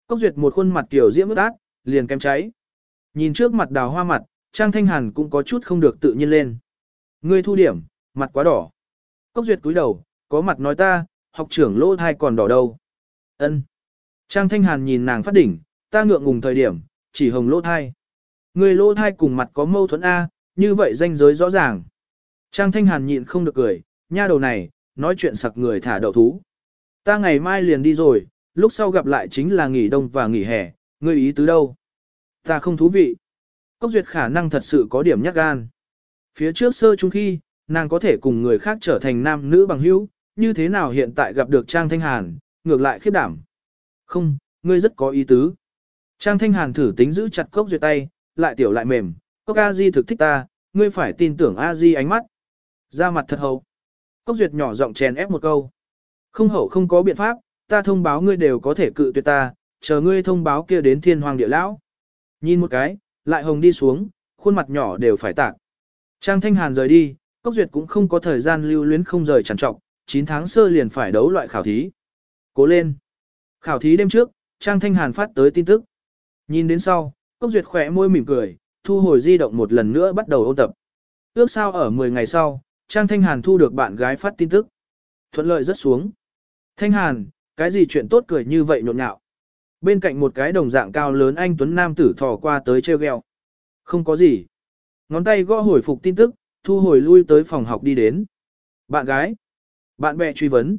Cốc duyệt một khuôn mặt kiểu diễm ướt át, liền kém cháy. Nhìn trước mặt đào hoa mặt, Trang Thanh Hàn cũng có chút không được tự nhiên lên. Ngươi thu điểm, mặt quá đỏ. Cốc duyệt cúi đầu, có mặt nói ta, học trưởng lỗ thai còn đỏ đâu. Ân. Trang Thanh Hàn nhìn nàng phát đỉnh, ta ngượng ngùng thời điểm, chỉ hồng lỗ thai. Người lỗ thai cùng mặt có mâu thuẫn A, như vậy danh giới rõ ràng. Trang Thanh Hàn nhịn không được cười, nha đầu này, nói chuyện sặc người thả đậu thú. Ta ngày mai liền đi rồi, lúc sau gặp lại chính là nghỉ đông và nghỉ hè, ngươi ý tứ đâu? Ta không thú vị. Cốc duyệt khả năng thật sự có điểm nhát gan. Phía trước sơ chung khi, nàng có thể cùng người khác trở thành nam nữ bằng hữu, như thế nào hiện tại gặp được Trang Thanh Hàn, ngược lại khiếp đảm. Không, ngươi rất có ý tứ. Trang Thanh Hàn thử tính giữ chặt cốc duyệt tay, lại tiểu lại mềm, cốc A Di thực thích ta, ngươi phải tin tưởng A Di ánh mắt. Ra mặt thật hậu. Cốc duyệt nhỏ giọng chèn ép một câu. Không hậu không có biện pháp, ta thông báo ngươi đều có thể cự tuyệt ta, chờ ngươi thông báo kia đến thiên hoàng địa lão. Nhìn một cái, lại hồng đi xuống, khuôn mặt nhỏ đều phải tạc. Trang Thanh Hàn rời đi, Cốc Duyệt cũng không có thời gian lưu luyến không rời trằn trọc, 9 tháng sơ liền phải đấu loại khảo thí. Cố lên. Khảo thí đêm trước, Trang Thanh Hàn phát tới tin tức. Nhìn đến sau, Cốc Duyệt khỏe môi mỉm cười, thu hồi di động một lần nữa bắt đầu ôn tập. Ước sao ở 10 ngày sau, Trang Thanh Hàn thu được bạn gái phát tin tức. Thuận lợi rất xuống. Thanh Hàn, cái gì chuyện tốt cười như vậy nhộn nhạo. Bên cạnh một cái đồng dạng cao lớn anh Tuấn Nam tử thò qua tới treo gheo. Không có gì. Ngón tay gõ hồi phục tin tức, thu hồi lui tới phòng học đi đến. Bạn gái. Bạn bè truy vấn.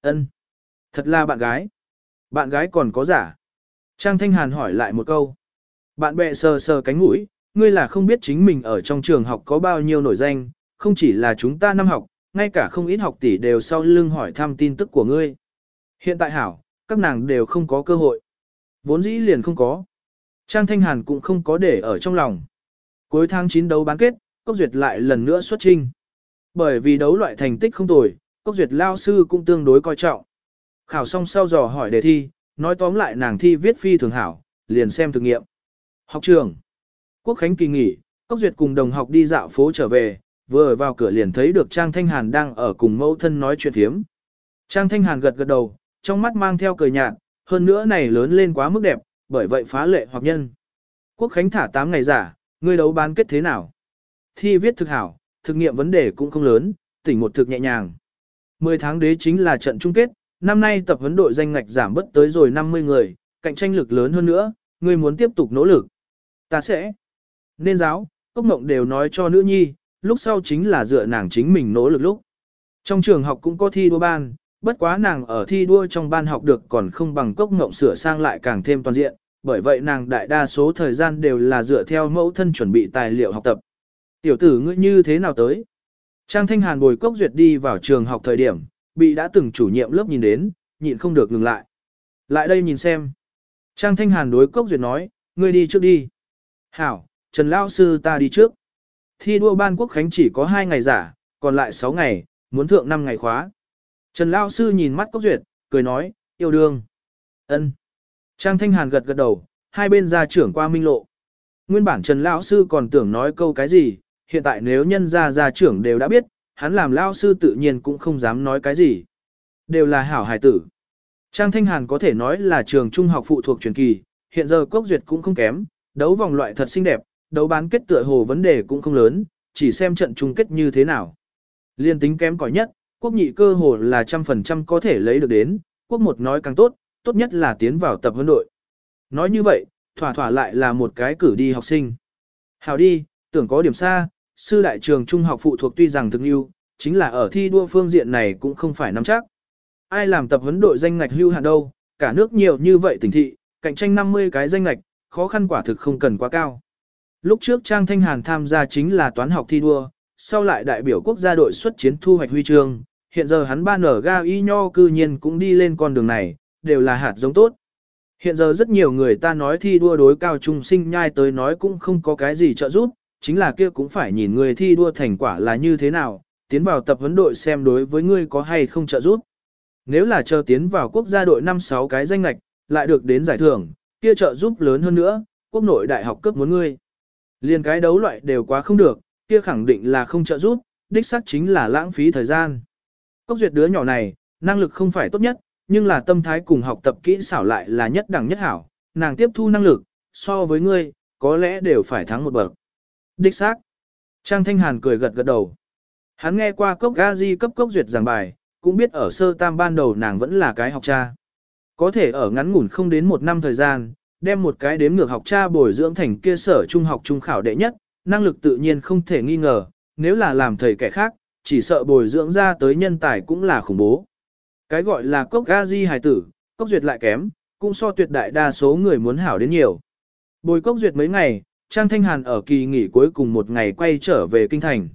ân Thật là bạn gái. Bạn gái còn có giả. Trang Thanh Hàn hỏi lại một câu. Bạn bè sờ sờ cánh mũi, ngươi là không biết chính mình ở trong trường học có bao nhiêu nổi danh, không chỉ là chúng ta năm học, ngay cả không ít học tỷ đều sau lưng hỏi thăm tin tức của ngươi. Hiện tại hảo, các nàng đều không có cơ hội. Vốn dĩ liền không có. Trang Thanh Hàn cũng không có để ở trong lòng. Cuối tháng 9 đấu bán kết, Cốc Duyệt lại lần nữa xuất trình. Bởi vì đấu loại thành tích không tồi, Cốc Duyệt lao sư cũng tương đối coi trọng. Khảo xong sau dò hỏi đề thi, nói tóm lại nàng thi viết phi thường hảo, liền xem thực nghiệm. Học trường. Quốc Khánh kỳ nghỉ, Cốc Duyệt cùng đồng học đi dạo phố trở về, vừa vào cửa liền thấy được Trang Thanh Hàn đang ở cùng mẫu thân nói chuyện thiếm. Trang Thanh Hàn gật gật đầu, trong mắt mang theo cười nhạt, hơn nữa này lớn lên quá mức đẹp, bởi vậy phá lệ hoặc nhân. Quốc Khánh thả 8 ngày giả, ngươi đấu bán kết thế nào? Thi viết thực hảo, thực nghiệm vấn đề cũng không lớn, tỉnh một thực nhẹ nhàng. 10 tháng đế chính là trận chung kết, năm nay tập huấn đội danh ngạch giảm bất tới rồi 50 người, cạnh tranh lực lớn hơn nữa, ngươi muốn tiếp tục nỗ lực. Ta sẽ. Nên giáo, cốc mộng đều nói cho nữ nhi, lúc sau chính là dựa nàng chính mình nỗ lực lúc. Trong trường học cũng có thi đua ban, bất quá nàng ở thi đua trong ban học được còn không bằng cốc mộng sửa sang lại càng thêm toàn diện, bởi vậy nàng đại đa số thời gian đều là dựa theo mẫu thân chuẩn bị tài liệu học tập. Tiểu tử ngươi như thế nào tới? Trang Thanh Hàn bồi cốc duyệt đi vào trường học thời điểm, bị đã từng chủ nhiệm lớp nhìn đến, nhịn không được ngừng lại. Lại đây nhìn xem. Trang Thanh Hàn đối cốc duyệt nói, ngươi đi trước đi. Hảo, Trần Lao Sư ta đi trước. Thi đua ban quốc khánh chỉ có 2 ngày giả, còn lại 6 ngày, muốn thượng 5 ngày khóa. Trần Lao Sư nhìn mắt cốc duyệt, cười nói, yêu đương. ân Trang Thanh Hàn gật gật đầu, hai bên ra trưởng qua minh lộ. Nguyên bản Trần Lão Sư còn tưởng nói câu cái gì, hiện tại nếu nhân gia gia trưởng đều đã biết, hắn làm Lão Sư tự nhiên cũng không dám nói cái gì. Đều là hảo hài tử. Trang Thanh Hàn có thể nói là trường trung học phụ thuộc truyền kỳ, hiện giờ Cốc Duyệt cũng không kém, đấu vòng loại thật xinh đẹp, đấu bán kết tựa hồ vấn đề cũng không lớn, chỉ xem trận chung kết như thế nào. Liên tính kém cỏi nhất, quốc nhị cơ hồ là trăm phần trăm có thể lấy được đến, quốc một nói càng tốt, tốt nhất là tiến vào tập huấn đội. Nói như vậy, thỏa thỏa lại là một cái cử đi học sinh. Hào đi, tưởng có điểm xa, sư đại trường trung học phụ thuộc tuy rằng thực yêu, chính là ở thi đua phương diện này cũng không phải nắm chắc. Ai làm tập huấn đội danh ngạch hưu hạn đâu, cả nước nhiều như vậy tỉnh thị, cạnh tranh 50 cái danh ngạch, khó khăn quả thực không cần quá cao. Lúc trước Trang Thanh Hàn tham gia chính là toán học thi đua, sau lại đại biểu quốc gia đội xuất chiến thu hoạch huy chương, hiện giờ hắn ba nở ga y nho cư nhiên cũng đi lên con đường này, đều là hạt giống tốt. Hiện giờ rất nhiều người ta nói thi đua đối cao trung sinh nhai tới nói cũng không có cái gì trợ giúp, chính là kia cũng phải nhìn người thi đua thành quả là như thế nào, tiến vào tập huấn đội xem đối với ngươi có hay không trợ giúp. Nếu là chờ tiến vào quốc gia đội 5-6 cái danh lạch, lại được đến giải thưởng, kia trợ giúp lớn hơn nữa, quốc nội đại học cấp muốn ngươi. Liên cái đấu loại đều quá không được, kia khẳng định là không trợ giúp, đích xác chính là lãng phí thời gian. Cốc duyệt đứa nhỏ này, năng lực không phải tốt nhất, nhưng là tâm thái cùng học tập kỹ xảo lại là nhất đẳng nhất hảo, nàng tiếp thu năng lực, so với ngươi, có lẽ đều phải thắng một bậc. Đích xác. Trang Thanh Hàn cười gật gật đầu. Hắn nghe qua cốc Gazi cấp cốc duyệt giảng bài, cũng biết ở sơ tam ban đầu nàng vẫn là cái học cha. Có thể ở ngắn ngủn không đến một năm thời gian, đem một cái đếm ngược học cha bồi dưỡng thành kia sở trung học trung khảo đệ nhất, năng lực tự nhiên không thể nghi ngờ, nếu là làm thầy kẻ khác, chỉ sợ bồi dưỡng ra tới nhân tài cũng là khủng bố. Cái gọi là cốc Gazi hài tử, cốc duyệt lại kém, cũng so tuyệt đại đa số người muốn hảo đến nhiều. Bồi cốc duyệt mấy ngày, Trang Thanh Hàn ở kỳ nghỉ cuối cùng một ngày quay trở về kinh thành.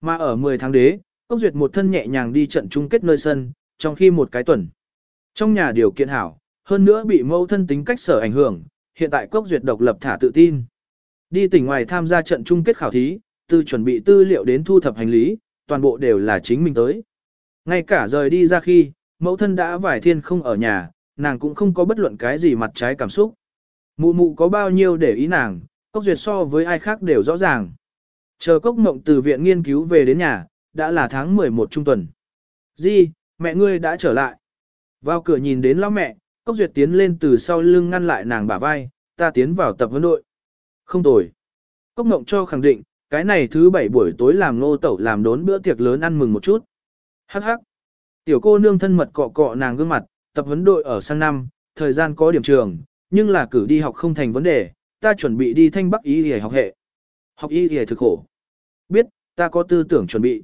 Mà ở 10 tháng đế, cốc duyệt một thân nhẹ nhàng đi trận chung kết nơi sân, trong khi một cái tuần. Trong nhà điều kiện hảo, hơn nữa bị mâu thân tính cách sở ảnh hưởng, hiện tại cốc duyệt độc lập thả tự tin. Đi tỉnh ngoài tham gia trận chung kết khảo thí, từ chuẩn bị tư liệu đến thu thập hành lý, toàn bộ đều là chính mình tới. Ngay cả rời đi ra khi, mẫu thân đã vài thiên không ở nhà, nàng cũng không có bất luận cái gì mặt trái cảm xúc. Mụ mụ có bao nhiêu để ý nàng, cốc duyệt so với ai khác đều rõ ràng. Chờ cốc mộng từ viện nghiên cứu về đến nhà, đã là tháng 11 trung tuần. Di, mẹ ngươi đã trở lại. Vào cửa nhìn đến lão mẹ, cốc duyệt tiến lên từ sau lưng ngăn lại nàng bả vai, ta tiến vào tập huấn đội. Không tồi. Cốc mộng cho khẳng định, cái này thứ bảy buổi tối làm nô tẩu làm đốn bữa tiệc lớn ăn mừng một chút. Hắc hắc. Tiểu cô nương thân mật cọ cọ nàng gương mặt, tập huấn đội ở sang năm, thời gian có điểm trường, nhưng là cử đi học không thành vấn đề, ta chuẩn bị đi thanh bắc y để học hệ. Học y để thực khổ. Biết, ta có tư tưởng chuẩn bị.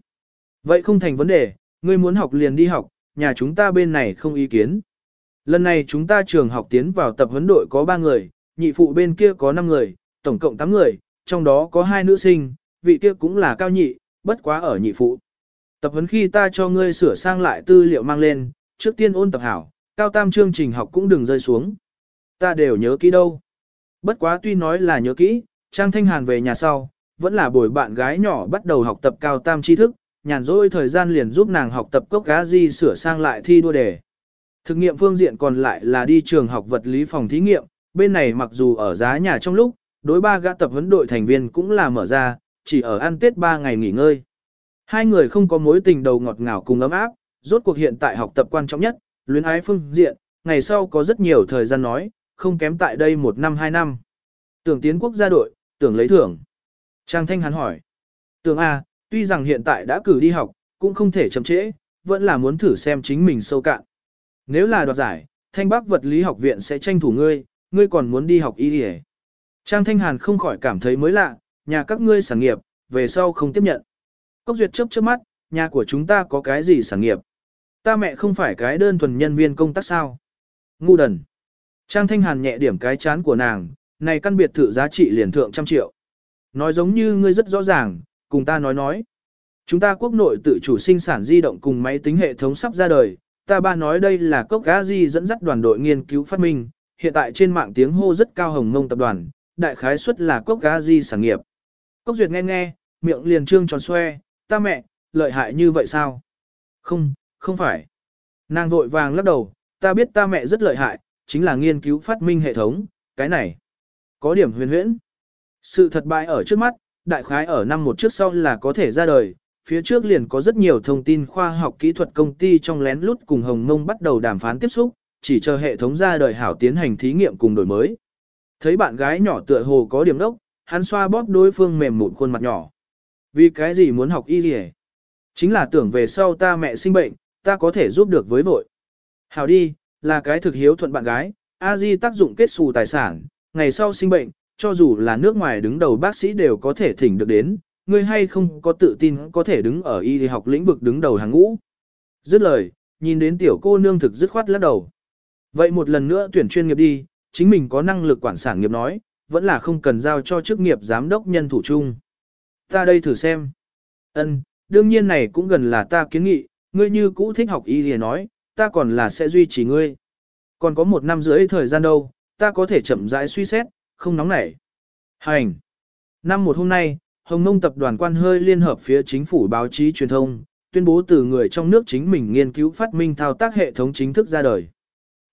Vậy không thành vấn đề, ngươi muốn học liền đi học, nhà chúng ta bên này không ý kiến. Lần này chúng ta trường học tiến vào tập huấn đội có 3 người, nhị phụ bên kia có 5 người, tổng cộng 8 người, trong đó có 2 nữ sinh, vị kia cũng là cao nhị, bất quá ở nhị phụ. Tập huấn khi ta cho ngươi sửa sang lại tư liệu mang lên, trước tiên ôn tập hảo, cao tam chương trình học cũng đừng rơi xuống. Ta đều nhớ kỹ đâu. Bất quá tuy nói là nhớ kỹ, Trang Thanh Hàn về nhà sau, vẫn là buổi bạn gái nhỏ bắt đầu học tập cao tam tri thức, nhàn rỗi thời gian liền giúp nàng học tập cốc gá di sửa sang lại thi đua đề. Thực nghiệm phương diện còn lại là đi trường học vật lý phòng thí nghiệm, bên này mặc dù ở giá nhà trong lúc, đối ba gã tập huấn đội thành viên cũng là mở ra, chỉ ở ăn tết 3 ngày nghỉ ngơi. Hai người không có mối tình đầu ngọt ngào cùng ấm áp, rốt cuộc hiện tại học tập quan trọng nhất, luyến ái phương diện, ngày sau có rất nhiều thời gian nói, không kém tại đây một năm hai năm. Tưởng tiến quốc gia đội, tưởng lấy thưởng. Trang Thanh hắn hỏi. Tưởng A, tuy rằng hiện tại đã cử đi học, cũng không thể chậm trễ, vẫn là muốn thử xem chính mình sâu cạn. Nếu là đoạt giải, Thanh Bắc vật lý học viện sẽ tranh thủ ngươi, ngươi còn muốn đi học y đi Trang Thanh Hàn không khỏi cảm thấy mới lạ, nhà các ngươi sản nghiệp, về sau không tiếp nhận. Cốc Duyệt chớp chớp mắt, nhà của chúng ta có cái gì sản nghiệp? Ta mẹ không phải cái đơn thuần nhân viên công tác sao? Ngu đần. Trang Thanh Hàn nhẹ điểm cái chán của nàng, này căn biệt thự giá trị liền thượng trăm triệu. Nói giống như ngươi rất rõ ràng, cùng ta nói nói. Chúng ta quốc nội tự chủ sinh sản di động cùng máy tính hệ thống sắp ra đời, ta ba nói đây là cốc gá di dẫn dắt đoàn đội nghiên cứu phát minh, hiện tại trên mạng tiếng hô rất cao hồng ngông tập đoàn, đại khái suất là cốc gá di sản nghiệp. Cốc duyệt nghe nghe, miệng liền trương tròn xoe, ta mẹ, lợi hại như vậy sao? Không, không phải. Nàng vội vàng lắc đầu, ta biết ta mẹ rất lợi hại, chính là nghiên cứu phát minh hệ thống, cái này. Có điểm huyền huyễn. Sự thật bại ở trước mắt, đại khái ở năm một trước sau là có thể ra đời, phía trước liền có rất nhiều thông tin khoa học kỹ thuật công ty trong lén lút cùng Hồng Mông bắt đầu đàm phán tiếp xúc, chỉ chờ hệ thống ra đời hảo tiến hành thí nghiệm cùng đổi mới. Thấy bạn gái nhỏ tựa hồ có điểm đốc, hắn xoa bóp đối phương mềm mụn khuôn mặt nhỏ. Vì cái gì muốn học y gì Chính là tưởng về sau ta mẹ sinh bệnh, ta có thể giúp được với vội. Hảo đi, là cái thực hiếu thuận bạn gái, a di tác dụng kết xù tài sản, ngày sau sinh bệnh, cho dù là nước ngoài đứng đầu bác sĩ đều có thể thỉnh được đến, ngươi hay không có tự tin có thể đứng ở y học lĩnh vực đứng đầu hàng ngũ. Dứt lời, nhìn đến tiểu cô nương thực dứt khoát lắc đầu. Vậy một lần nữa tuyển chuyên nghiệp đi, chính mình có năng lực quản sản nghiệp nói, vẫn là không cần giao cho chức nghiệp giám đốc nhân thủ chung. Ta đây thử xem. Ân, đương nhiên này cũng gần là ta kiến nghị, ngươi như cũ thích học y thì nói, ta còn là sẽ duy trì ngươi. Còn có một năm rưỡi thời gian đâu, ta có thể chậm rãi suy xét, không nóng nảy. Hành. Năm một hôm nay, Hồng Nông tập đoàn quan hơi liên hợp phía chính phủ báo chí truyền thông, tuyên bố từ người trong nước chính mình nghiên cứu phát minh thao tác hệ thống chính thức ra đời.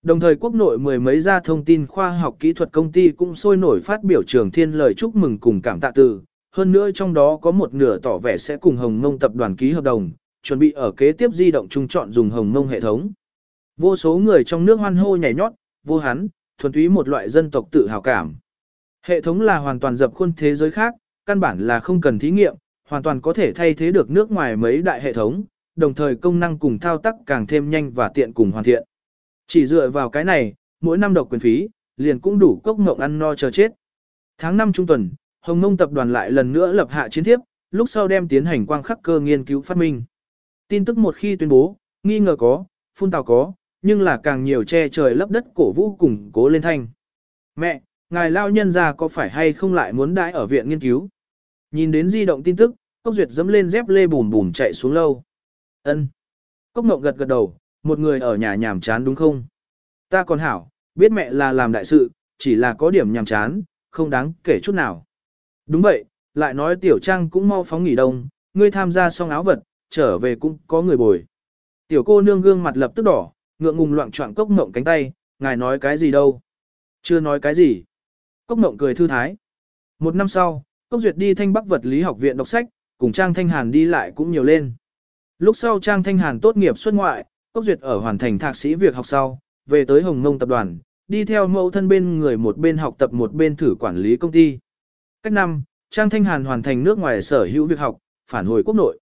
Đồng thời quốc nội mười mấy gia thông tin khoa học kỹ thuật công ty cũng sôi nổi phát biểu trường thiên lời chúc mừng cùng cảm tạ từ. Hơn nữa trong đó có một nửa tỏ vẻ sẽ cùng Hồng Nông tập đoàn ký hợp đồng, chuẩn bị ở kế tiếp di động trung chọn dùng Hồng Nông hệ thống. Vô số người trong nước hoan hô nhảy nhót, vô hắn, thuần túy một loại dân tộc tự hào cảm. Hệ thống là hoàn toàn dập khuôn thế giới khác, căn bản là không cần thí nghiệm, hoàn toàn có thể thay thế được nước ngoài mấy đại hệ thống, đồng thời công năng cùng thao tác càng thêm nhanh và tiện cùng hoàn thiện. Chỉ dựa vào cái này, mỗi năm độc quyền phí, liền cũng đủ cốc ngộng ăn no chờ chết. Tháng 5 trung tuần, Hồng Nông tập đoàn lại lần nữa lập hạ chiến thiếp, lúc sau đem tiến hành quang khắc cơ nghiên cứu phát minh. Tin tức một khi tuyên bố, nghi ngờ có, phun tào có, nhưng là càng nhiều che trời lấp đất cổ vũ củng cố lên thanh. Mẹ, ngài lao nhân ra có phải hay không lại muốn đãi ở viện nghiên cứu? Nhìn đến di động tin tức, Cốc Duyệt dẫm lên dép lê bùn bùn chạy xuống lâu. Ân. Cốc Mộng gật gật đầu, một người ở nhà nhàm chán đúng không? Ta còn hảo, biết mẹ là làm đại sự, chỉ là có điểm nhàm chán, không đáng kể chút nào. Đúng vậy, lại nói tiểu trang cũng mau phóng nghỉ đông, ngươi tham gia xong áo vật, trở về cũng có người bồi. Tiểu cô nương gương mặt lập tức đỏ, ngượng ngùng loạn trọng cốc mộng cánh tay, ngài nói cái gì đâu. Chưa nói cái gì. Cốc mộng cười thư thái. Một năm sau, Cốc Duyệt đi Thanh Bắc Vật lý học viện đọc sách, cùng Trang Thanh Hàn đi lại cũng nhiều lên. Lúc sau Trang Thanh Hàn tốt nghiệp xuất ngoại, Cốc Duyệt ở hoàn thành thạc sĩ việc học sau, về tới Hồng Ngông tập đoàn, đi theo mẫu thân bên người một bên học tập một bên thử quản lý công ty. Cách năm, Trang Thanh Hàn hoàn thành nước ngoài sở hữu việc học, phản hồi quốc nội.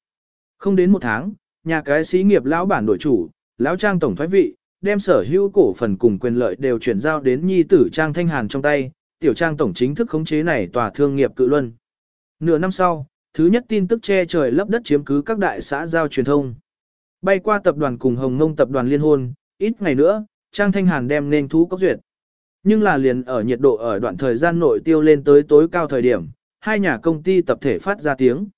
Không đến một tháng, nhà cái xí nghiệp lão bản đổi chủ, lão Trang tổng thoái vị, đem sở hữu cổ phần cùng quyền lợi đều chuyển giao đến nhi tử Trang Thanh Hàn trong tay, tiểu Trang tổng chính thức khống chế này tòa thương nghiệp cự luân. Nửa năm sau, thứ nhất tin tức che trời lấp đất chiếm cứ các đại xã giao truyền thông. Bay qua tập đoàn cùng Hồng Ngông tập đoàn liên hôn, ít ngày nữa, Trang Thanh Hàn đem nên thú cốc duyệt. Nhưng là liền ở nhiệt độ ở đoạn thời gian nội tiêu lên tới tối cao thời điểm, hai nhà công ty tập thể phát ra tiếng.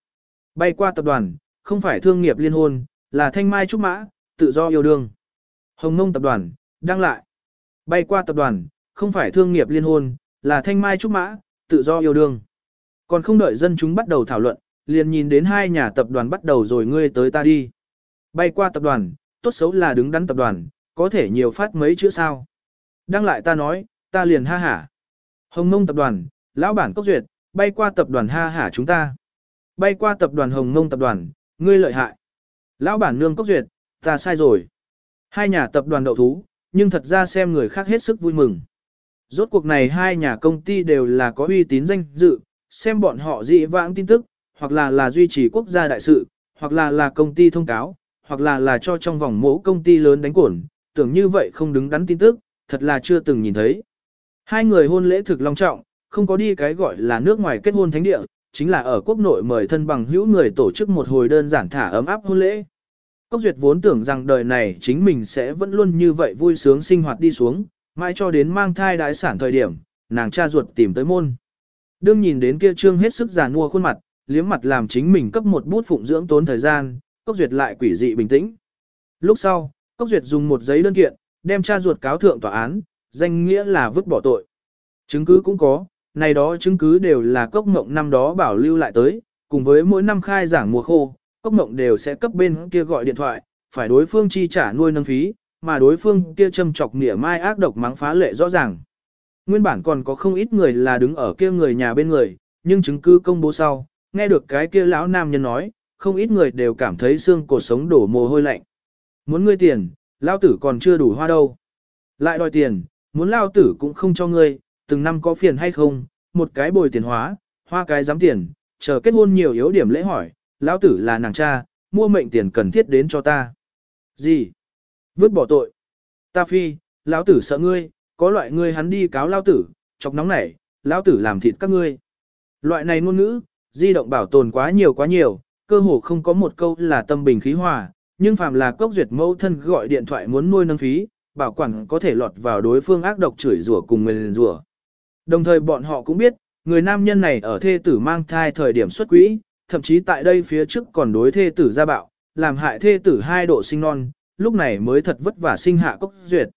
Bay qua tập đoàn, không phải thương nghiệp liên hôn, là thanh mai trúc mã, tự do yêu đương. Hồng nông tập đoàn, đăng lại. Bay qua tập đoàn, không phải thương nghiệp liên hôn, là thanh mai trúc mã, tự do yêu đương. Còn không đợi dân chúng bắt đầu thảo luận, liền nhìn đến hai nhà tập đoàn bắt đầu rồi ngươi tới ta đi. Bay qua tập đoàn, tốt xấu là đứng đắn tập đoàn, có thể nhiều phát mấy chữ sao. Đăng lại ta nói, ta liền ha hả. Hồng Nông tập đoàn, lão bản cốc duyệt, bay qua tập đoàn ha hả chúng ta. Bay qua tập đoàn Hồng Nông tập đoàn, ngươi lợi hại. Lão bản nương cốc duyệt, ta sai rồi. Hai nhà tập đoàn đậu thú, nhưng thật ra xem người khác hết sức vui mừng. Rốt cuộc này hai nhà công ty đều là có uy tín danh dự, xem bọn họ dị vãng tin tức, hoặc là là duy trì quốc gia đại sự, hoặc là là công ty thông cáo, hoặc là là cho trong vòng mẫu công ty lớn đánh cổn, tưởng như vậy không đứng đắn tin tức, thật là chưa từng nhìn thấy. Hai người hôn lễ thực long trọng, không có đi cái gọi là nước ngoài kết hôn thánh địa, chính là ở quốc nội mời thân bằng hữu người tổ chức một hồi đơn giản thả ấm áp hôn lễ. Cốc Duyệt vốn tưởng rằng đời này chính mình sẽ vẫn luôn như vậy vui sướng sinh hoạt đi xuống, mãi cho đến mang thai đái sản thời điểm, nàng cha ruột tìm tới môn. Đương nhìn đến kia trương hết sức già mua khuôn mặt, liếm mặt làm chính mình cấp một bút phụng dưỡng tốn thời gian, Cốc Duyệt lại quỷ dị bình tĩnh. Lúc sau, Cốc Duyệt dùng một giấy đơn kiện, đem cha ruột cáo thượng tòa án, danh nghĩa là vứt bỏ tội. Chứng cứ cũng có, này đó chứng cứ đều là Cốc Mộng năm đó bảo lưu lại tới, cùng với mỗi năm khai giảng mùa khô, Cốc Mộng đều sẽ cấp bên kia gọi điện thoại, phải đối phương chi trả nuôi nâng phí, mà đối phương kia châm chọc nỉa mai ác độc mắng phá lệ rõ ràng. Nguyên bản còn có không ít người là đứng ở kia người nhà bên người, nhưng chứng cứ công bố sau, nghe được cái kia lão nam nhân nói, không ít người đều cảm thấy xương cổ sống đổ mồ hôi lạnh. Muốn ngươi tiền, lão tử còn chưa đủ hoa đâu. Lại đòi tiền, muốn lao tử cũng không cho ngươi, từng năm có phiền hay không, một cái bồi tiền hóa, hoa cái giám tiền, chờ kết hôn nhiều yếu điểm lễ hỏi, lão tử là nàng cha, mua mệnh tiền cần thiết đến cho ta. Gì? Vứt bỏ tội. Ta phi, lão tử sợ ngươi, có loại ngươi hắn đi cáo lão tử, chọc nóng nảy, lão tử làm thịt các ngươi. Loại này ngôn ngữ, di động bảo tồn quá nhiều quá nhiều, cơ hồ không có một câu là tâm bình khí hòa, nhưng phàm là cốc duyệt mẫu thân gọi điện thoại muốn nuôi nâng phí, bảo quản có thể lọt vào đối phương ác độc chửi rủa cùng người rủa. Đồng thời bọn họ cũng biết, người nam nhân này ở thê tử mang thai thời điểm xuất quỹ, thậm chí tại đây phía trước còn đối thê tử ra bạo, làm hại thê tử hai độ sinh non, lúc này mới thật vất vả sinh hạ cốc duyệt.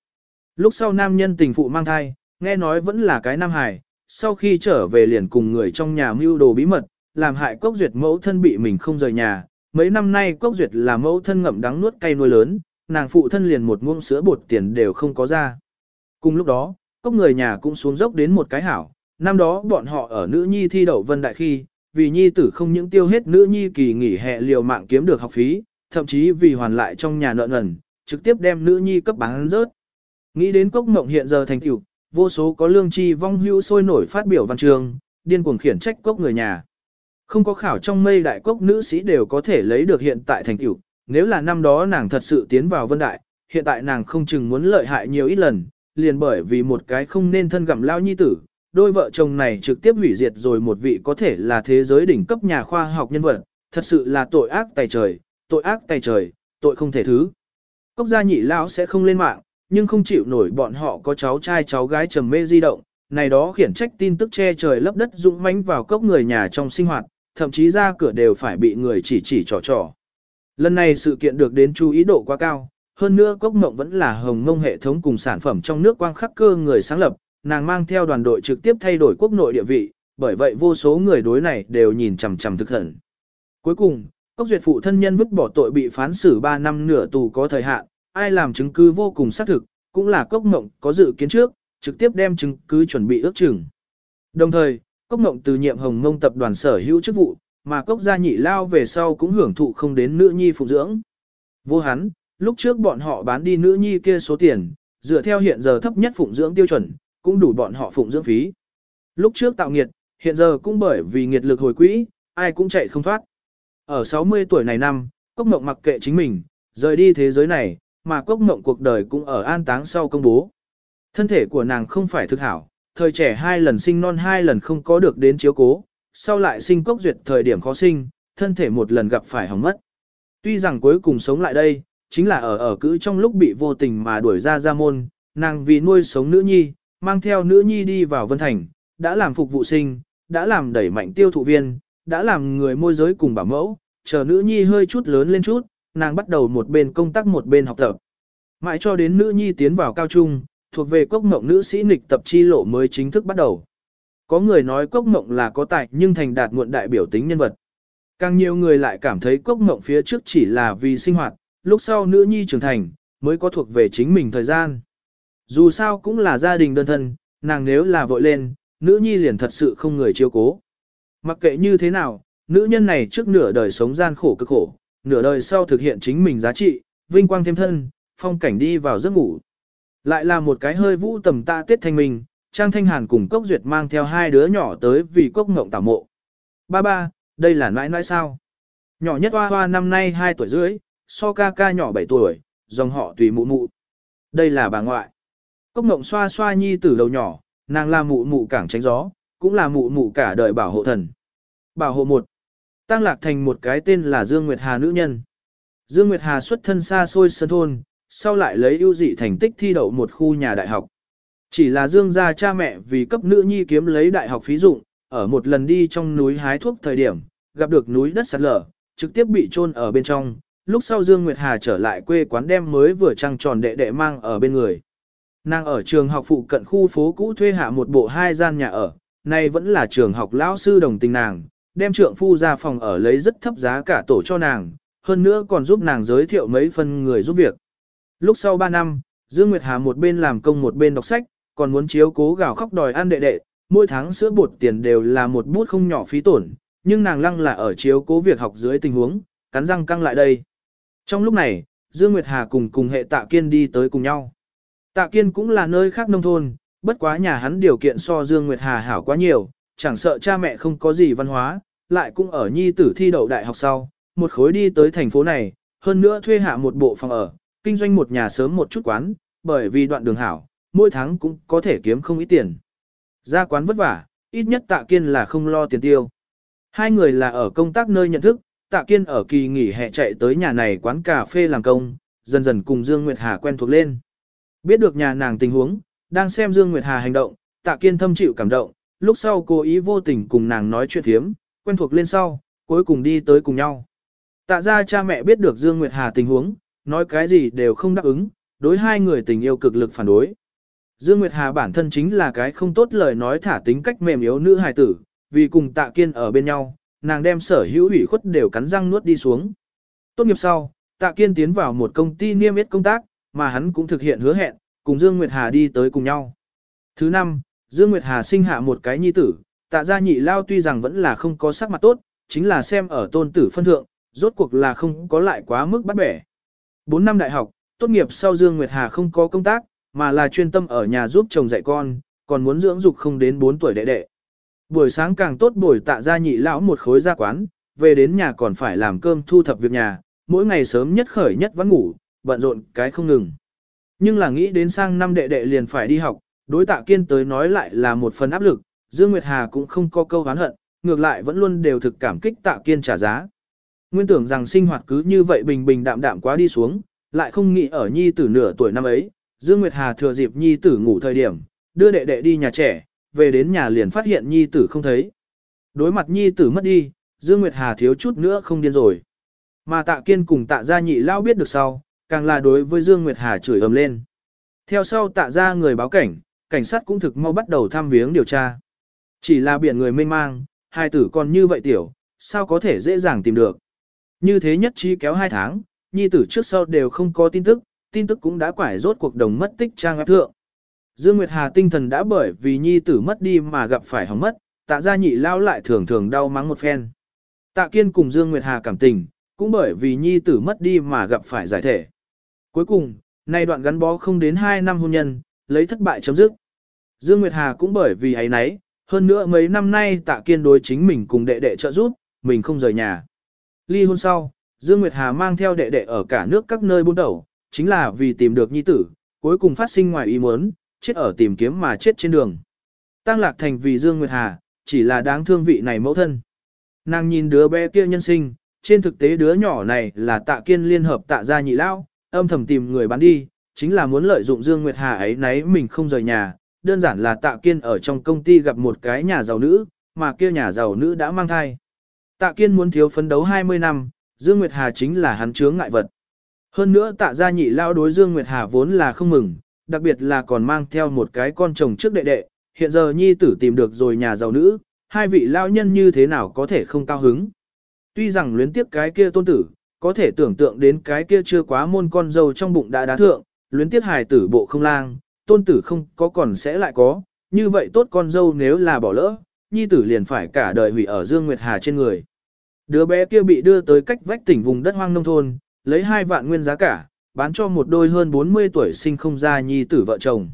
Lúc sau nam nhân tình phụ mang thai, nghe nói vẫn là cái nam hài, sau khi trở về liền cùng người trong nhà mưu đồ bí mật, làm hại cốc duyệt mẫu thân bị mình không rời nhà. Mấy năm nay cốc duyệt là mẫu thân ngậm đắng nuốt cay nuôi lớn, nàng phụ thân liền một muỗng sữa bột tiền đều không có ra. Cùng lúc đó, cốc người nhà cũng xuống dốc đến một cái hảo, năm đó bọn họ ở nữ nhi thi đậu vân đại khi, vì nhi tử không những tiêu hết nữ nhi kỳ nghỉ hè liều mạng kiếm được học phí, thậm chí vì hoàn lại trong nhà nợ nần, trực tiếp đem nữ nhi cấp bán rớt. Nghĩ đến cốc mộng hiện giờ thành tiểu, vô số có lương chi vong hữu sôi nổi phát biểu văn trường, điên cuồng khiển trách cốc người nhà. Không có khảo trong mây đại cốc nữ sĩ đều có thể lấy được hiện tại thành tiểu, nếu là năm đó nàng thật sự tiến vào vân đại, hiện tại nàng không chừng muốn lợi hại nhiều ít lần, liền bởi vì một cái không nên thân gặm lao nhi tử, đôi vợ chồng này trực tiếp hủy diệt rồi một vị có thể là thế giới đỉnh cấp nhà khoa học nhân vật, thật sự là tội ác tài trời, tội ác tài trời, tội không thể thứ. Cốc gia nhị lão sẽ không lên mạng, nhưng không chịu nổi bọn họ có cháu trai cháu gái trầm mê di động, này đó khiển trách tin tức che trời lấp đất dũng mãnh vào cốc người nhà trong sinh hoạt, thậm chí ra cửa đều phải bị người chỉ chỉ trò trò. Lần này sự kiện được đến chú ý độ quá cao, hơn nữa cốc mộng vẫn là hồng mông hệ thống cùng sản phẩm trong nước quang khắc cơ người sáng lập, nàng mang theo đoàn đội trực tiếp thay đổi quốc nội địa vị, bởi vậy vô số người đối này đều nhìn chằm chằm thực hận. Cuối cùng, Cốc duyệt phụ thân nhân vứt bỏ tội bị phán xử 3 năm nửa tù có thời hạn, ai làm chứng cứ vô cùng xác thực, cũng là cốc mộng có dự kiến trước, trực tiếp đem chứng cứ chuẩn bị ước chừng. Đồng thời, cốc mộng từ nhiệm hồng ngông tập đoàn sở hữu chức vụ, mà cốc gia nhị lao về sau cũng hưởng thụ không đến nữ nhi phụ dưỡng. Vô hắn, lúc trước bọn họ bán đi nữ nhi kia số tiền, dựa theo hiện giờ thấp nhất phụng dưỡng tiêu chuẩn, cũng đủ bọn họ phụng dưỡng phí. Lúc trước tạo nghiệt, hiện giờ cũng bởi vì nghiệt lực hồi quỹ, ai cũng chạy không thoát. Ở 60 tuổi này năm, Cốc Mộng mặc kệ chính mình, rời đi thế giới này, mà Cốc Mộng cuộc đời cũng ở an táng sau công bố. Thân thể của nàng không phải thực hảo, thời trẻ hai lần sinh non hai lần không có được đến chiếu cố, sau lại sinh Cốc Duyệt thời điểm khó sinh, thân thể một lần gặp phải hỏng mất. Tuy rằng cuối cùng sống lại đây, chính là ở ở cữ trong lúc bị vô tình mà đuổi ra ra môn, nàng vì nuôi sống nữ nhi, mang theo nữ nhi đi vào Vân Thành, đã làm phục vụ sinh, đã làm đẩy mạnh tiêu thụ viên, đã làm người môi giới cùng bảo mẫu, chờ nữ nhi hơi chút lớn lên chút, nàng bắt đầu một bên công tác một bên học tập. Mãi cho đến nữ nhi tiến vào cao trung, thuộc về cốc mộng nữ sĩ nghịch tập chi lộ mới chính thức bắt đầu. Có người nói cốc mộng là có tài nhưng thành đạt muộn đại biểu tính nhân vật. Càng nhiều người lại cảm thấy cốc mộng phía trước chỉ là vì sinh hoạt, lúc sau nữ nhi trưởng thành, mới có thuộc về chính mình thời gian. Dù sao cũng là gia đình đơn thân, nàng nếu là vội lên, nữ nhi liền thật sự không người chiêu cố. Mặc kệ như thế nào, nữ nhân này trước nửa đời sống gian khổ cực khổ, nửa đời sau thực hiện chính mình giá trị, vinh quang thêm thân, phong cảnh đi vào giấc ngủ. Lại là một cái hơi vũ tầm ta tiết thanh minh, Trang Thanh Hàn cùng Cốc Duyệt mang theo hai đứa nhỏ tới vì Cốc Ngộng tảo mộ. Ba ba, đây là nãi nãi sao? Nhỏ nhất hoa hoa năm nay 2 tuổi rưỡi, so ca ca nhỏ 7 tuổi, dòng họ tùy mụ mụ. Đây là bà ngoại. Cốc Ngộng xoa xoa nhi tử đầu nhỏ, nàng là mụ mụ cảng tránh gió, cũng là mụ mụ cả đời bảo hộ thần. Bảo hộ một. Tăng lạc thành một cái tên là Dương Nguyệt Hà nữ nhân. Dương Nguyệt Hà xuất thân xa xôi sân thôn, sau lại lấy ưu dị thành tích thi đậu một khu nhà đại học. Chỉ là Dương gia cha mẹ vì cấp nữ nhi kiếm lấy đại học phí dụng, ở một lần đi trong núi hái thuốc thời điểm, gặp được núi đất sạt lở, trực tiếp bị chôn ở bên trong. Lúc sau Dương Nguyệt Hà trở lại quê quán đem mới vừa trăng tròn đệ đệ mang ở bên người. Nàng ở trường học phụ cận khu phố cũ thuê hạ một bộ hai gian nhà ở, nay vẫn là trường học lão sư đồng tình nàng, đem trượng phu ra phòng ở lấy rất thấp giá cả tổ cho nàng, hơn nữa còn giúp nàng giới thiệu mấy phân người giúp việc. Lúc sau 3 năm, Dương Nguyệt Hà một bên làm công một bên đọc sách, còn muốn chiếu cố gào khóc đòi ăn đệ đệ, mỗi tháng sữa bột tiền đều là một bút không nhỏ phí tổn, nhưng nàng lăng là ở chiếu cố việc học dưới tình huống, cắn răng căng lại đây. Trong lúc này, Dương Nguyệt Hà cùng cùng hệ tạ kiên đi tới cùng nhau. Tạ kiên cũng là nơi khác nông thôn, bất quá nhà hắn điều kiện so Dương Nguyệt Hà hảo quá nhiều, chẳng sợ cha mẹ không có gì văn hóa, lại cũng ở nhi tử thi đậu đại học sau, một khối đi tới thành phố này, hơn nữa thuê hạ một bộ phòng ở, kinh doanh một nhà sớm một chút quán, bởi vì đoạn đường hảo, mỗi tháng cũng có thể kiếm không ít tiền. Ra quán vất vả, ít nhất tạ kiên là không lo tiền tiêu. Hai người là ở công tác nơi nhận thức, tạ kiên ở kỳ nghỉ hè chạy tới nhà này quán cà phê làm công, dần dần cùng Dương Nguyệt Hà quen thuộc lên. Biết được nhà nàng tình huống, đang xem Dương Nguyệt Hà hành động, tạ kiên thâm chịu cảm động, lúc sau cố ý vô tình cùng nàng nói chuyện thiếm, quen thuộc lên sau, cuối cùng đi tới cùng nhau. Tạ ra cha mẹ biết được Dương Nguyệt Hà tình huống, nói cái gì đều không đáp ứng, đối hai người tình yêu cực lực phản đối. Dương Nguyệt Hà bản thân chính là cái không tốt lời nói thả tính cách mềm yếu nữ hài tử, vì cùng tạ kiên ở bên nhau, nàng đem sở hữu ủy khuất đều cắn răng nuốt đi xuống. Tốt nghiệp sau, tạ kiên tiến vào một công ty niêm yết công tác, mà hắn cũng thực hiện hứa hẹn, cùng Dương Nguyệt Hà đi tới cùng nhau. Thứ năm, Dương Nguyệt Hà sinh hạ một cái nhi tử, tạ gia nhị lao tuy rằng vẫn là không có sắc mặt tốt, chính là xem ở tôn tử phân thượng, rốt cuộc là không có lại quá mức bắt bẻ. 4 năm đại học, tốt nghiệp sau Dương Nguyệt Hà không có công tác, mà là chuyên tâm ở nhà giúp chồng dạy con, còn muốn dưỡng dục không đến 4 tuổi đệ đệ. Buổi sáng càng tốt buổi tạ gia nhị lão một khối ra quán, về đến nhà còn phải làm cơm thu thập việc nhà, mỗi ngày sớm nhất khởi nhất vẫn ngủ, bận rộn cái không ngừng. Nhưng là nghĩ đến sang năm đệ đệ liền phải đi học, đối tạ kiên tới nói lại là một phần áp lực, Dương Nguyệt Hà cũng không có câu hán hận, ngược lại vẫn luôn đều thực cảm kích tạ kiên trả giá. Nguyên tưởng rằng sinh hoạt cứ như vậy bình bình đạm đạm quá đi xuống, lại không nghĩ ở nhi tử nửa tuổi năm ấy, Dương Nguyệt Hà thừa dịp nhi tử ngủ thời điểm, đưa đệ đệ đi nhà trẻ, về đến nhà liền phát hiện nhi tử không thấy. Đối mặt nhi tử mất đi, Dương Nguyệt Hà thiếu chút nữa không điên rồi. Mà tạ kiên cùng tạ gia nhị lao biết được sau, càng là đối với Dương Nguyệt Hà chửi ầm lên. Theo sau tạ ra người báo cảnh, cảnh sát cũng thực mau bắt đầu thăm viếng điều tra. Chỉ là biển người mênh mang, hai tử còn như vậy tiểu, sao có thể dễ dàng tìm được. Như thế nhất trí kéo hai tháng, nhi tử trước sau đều không có tin tức, tin tức cũng đã quải rốt cuộc đồng mất tích trang web thượng. Dương Nguyệt Hà tinh thần đã bởi vì nhi tử mất đi mà gặp phải hỏng mất, tạ gia nhị lao lại thường thường đau mắng một phen. Tạ Kiên cùng Dương Nguyệt Hà cảm tình, cũng bởi vì nhi tử mất đi mà gặp phải giải thể. Cuối cùng, nay đoạn gắn bó không đến 2 năm hôn nhân, lấy thất bại chấm dứt. Dương Nguyệt Hà cũng bởi vì ấy nấy, hơn nữa mấy năm nay Tạ Kiên đối chính mình cùng đệ đệ trợ giúp, mình không rời nhà. Ly hôn sau, Dương Nguyệt Hà mang theo đệ đệ ở cả nước các nơi buôn đầu, chính là vì tìm được nhi tử, cuối cùng phát sinh ngoài ý muốn, chết ở tìm kiếm mà chết trên đường. Tăng lạc thành vì Dương Nguyệt Hà, chỉ là đáng thương vị này mẫu thân. Nàng nhìn đứa bé kia nhân sinh, trên thực tế đứa nhỏ này là tạ kiên liên hợp tạ gia nhị lao, âm thầm tìm người bán đi, chính là muốn lợi dụng Dương Nguyệt Hà ấy nấy mình không rời nhà, đơn giản là tạ kiên ở trong công ty gặp một cái nhà giàu nữ, mà kia nhà giàu nữ đã mang thai. Tạ kiên muốn thiếu phấn đấu 20 năm, Dương Nguyệt Hà chính là hắn chướng ngại vật. Hơn nữa tạ gia nhị lao đối Dương Nguyệt Hà vốn là không mừng, đặc biệt là còn mang theo một cái con chồng trước đệ đệ, hiện giờ nhi tử tìm được rồi nhà giàu nữ, hai vị lao nhân như thế nào có thể không cao hứng. Tuy rằng luyến tiếp cái kia tôn tử, có thể tưởng tượng đến cái kia chưa quá môn con dâu trong bụng đã đá thượng, luyến tiếc hài tử bộ không lang, tôn tử không có còn sẽ lại có, như vậy tốt con dâu nếu là bỏ lỡ, nhi tử liền phải cả đời hủy ở Dương Nguyệt Hà trên người. Đứa bé kia bị đưa tới cách vách tỉnh vùng đất hoang nông thôn, lấy hai vạn nguyên giá cả, bán cho một đôi hơn 40 tuổi sinh không ra nhi tử vợ chồng.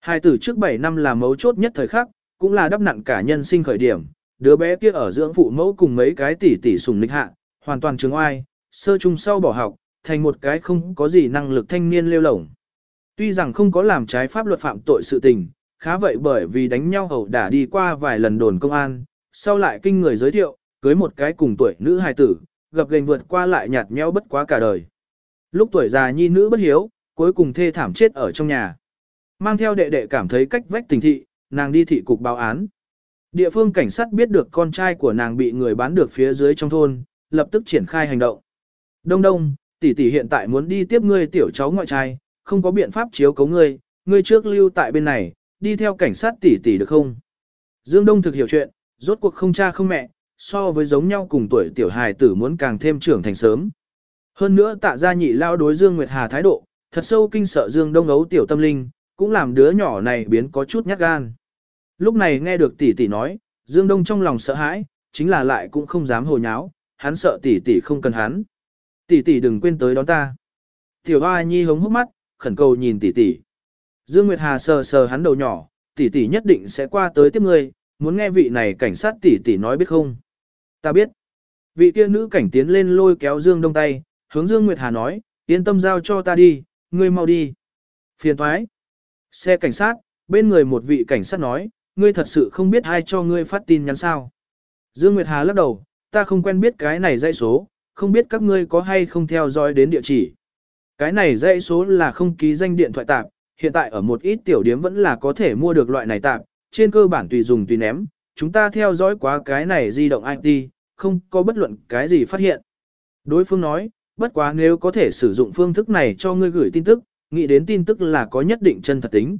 Hai tử trước 7 năm là mấu chốt nhất thời khắc, cũng là đắp nặng cả nhân sinh khởi điểm, đứa bé kia ở dưỡng phụ mẫu cùng mấy cái tỷ tỷ sùng lịch hạ, hoàn toàn trường oai, sơ trung sau bỏ học, thành một cái không có gì năng lực thanh niên lêu lổng. Tuy rằng không có làm trái pháp luật phạm tội sự tình, khá vậy bởi vì đánh nhau hầu đã đi qua vài lần đồn công an, sau lại kinh người giới thiệu, cưới một cái cùng tuổi nữ hài tử, gặp gành vượt qua lại nhạt nhẽo bất quá cả đời. Lúc tuổi già nhi nữ bất hiếu, cuối cùng thê thảm chết ở trong nhà. Mang theo đệ đệ cảm thấy cách vách tình thị, nàng đi thị cục báo án. Địa phương cảnh sát biết được con trai của nàng bị người bán được phía dưới trong thôn, lập tức triển khai hành động. Đông đông, tỷ tỷ hiện tại muốn đi tiếp ngươi tiểu cháu ngoại trai, không có biện pháp chiếu cấu ngươi, ngươi trước lưu tại bên này, đi theo cảnh sát tỷ tỷ được không? Dương Đông thực hiểu chuyện, rốt cuộc không cha không mẹ, so với giống nhau cùng tuổi tiểu hài tử muốn càng thêm trưởng thành sớm. Hơn nữa tạ gia nhị lao đối Dương Nguyệt Hà thái độ, thật sâu kinh sợ Dương Đông ấu tiểu tâm linh, cũng làm đứa nhỏ này biến có chút nhát gan. Lúc này nghe được tỷ tỷ nói, Dương Đông trong lòng sợ hãi, chính là lại cũng không dám hồ nháo, hắn sợ tỷ tỷ không cần hắn. Tỷ tỷ đừng quên tới đón ta. Tiểu Hoa Nhi hống hốc mắt, khẩn cầu nhìn tỷ tỷ. Dương Nguyệt Hà sờ sờ hắn đầu nhỏ, tỷ tỷ nhất định sẽ qua tới tiếp ngươi, muốn nghe vị này cảnh sát tỷ tỷ nói biết không? Ta biết. Vị kia nữ cảnh tiến lên lôi kéo Dương Đông tay, hướng Dương Nguyệt Hà nói, yên tâm giao cho ta đi, ngươi mau đi. Phiền thoái. Xe cảnh sát, bên người một vị cảnh sát nói, ngươi thật sự không biết ai cho ngươi phát tin nhắn sao. Dương Nguyệt Hà lắc đầu, ta không quen biết cái này dãy số, không biết các ngươi có hay không theo dõi đến địa chỉ. Cái này dãy số là không ký danh điện thoại tạp, hiện tại ở một ít tiểu điếm vẫn là có thể mua được loại này tạp, trên cơ bản tùy dùng tùy ném, chúng ta theo dõi quá cái này di động IP, không có bất luận cái gì phát hiện. Đối phương nói, bất quá nếu có thể sử dụng phương thức này cho ngươi gửi tin tức, nghĩ đến tin tức là có nhất định chân thật tính.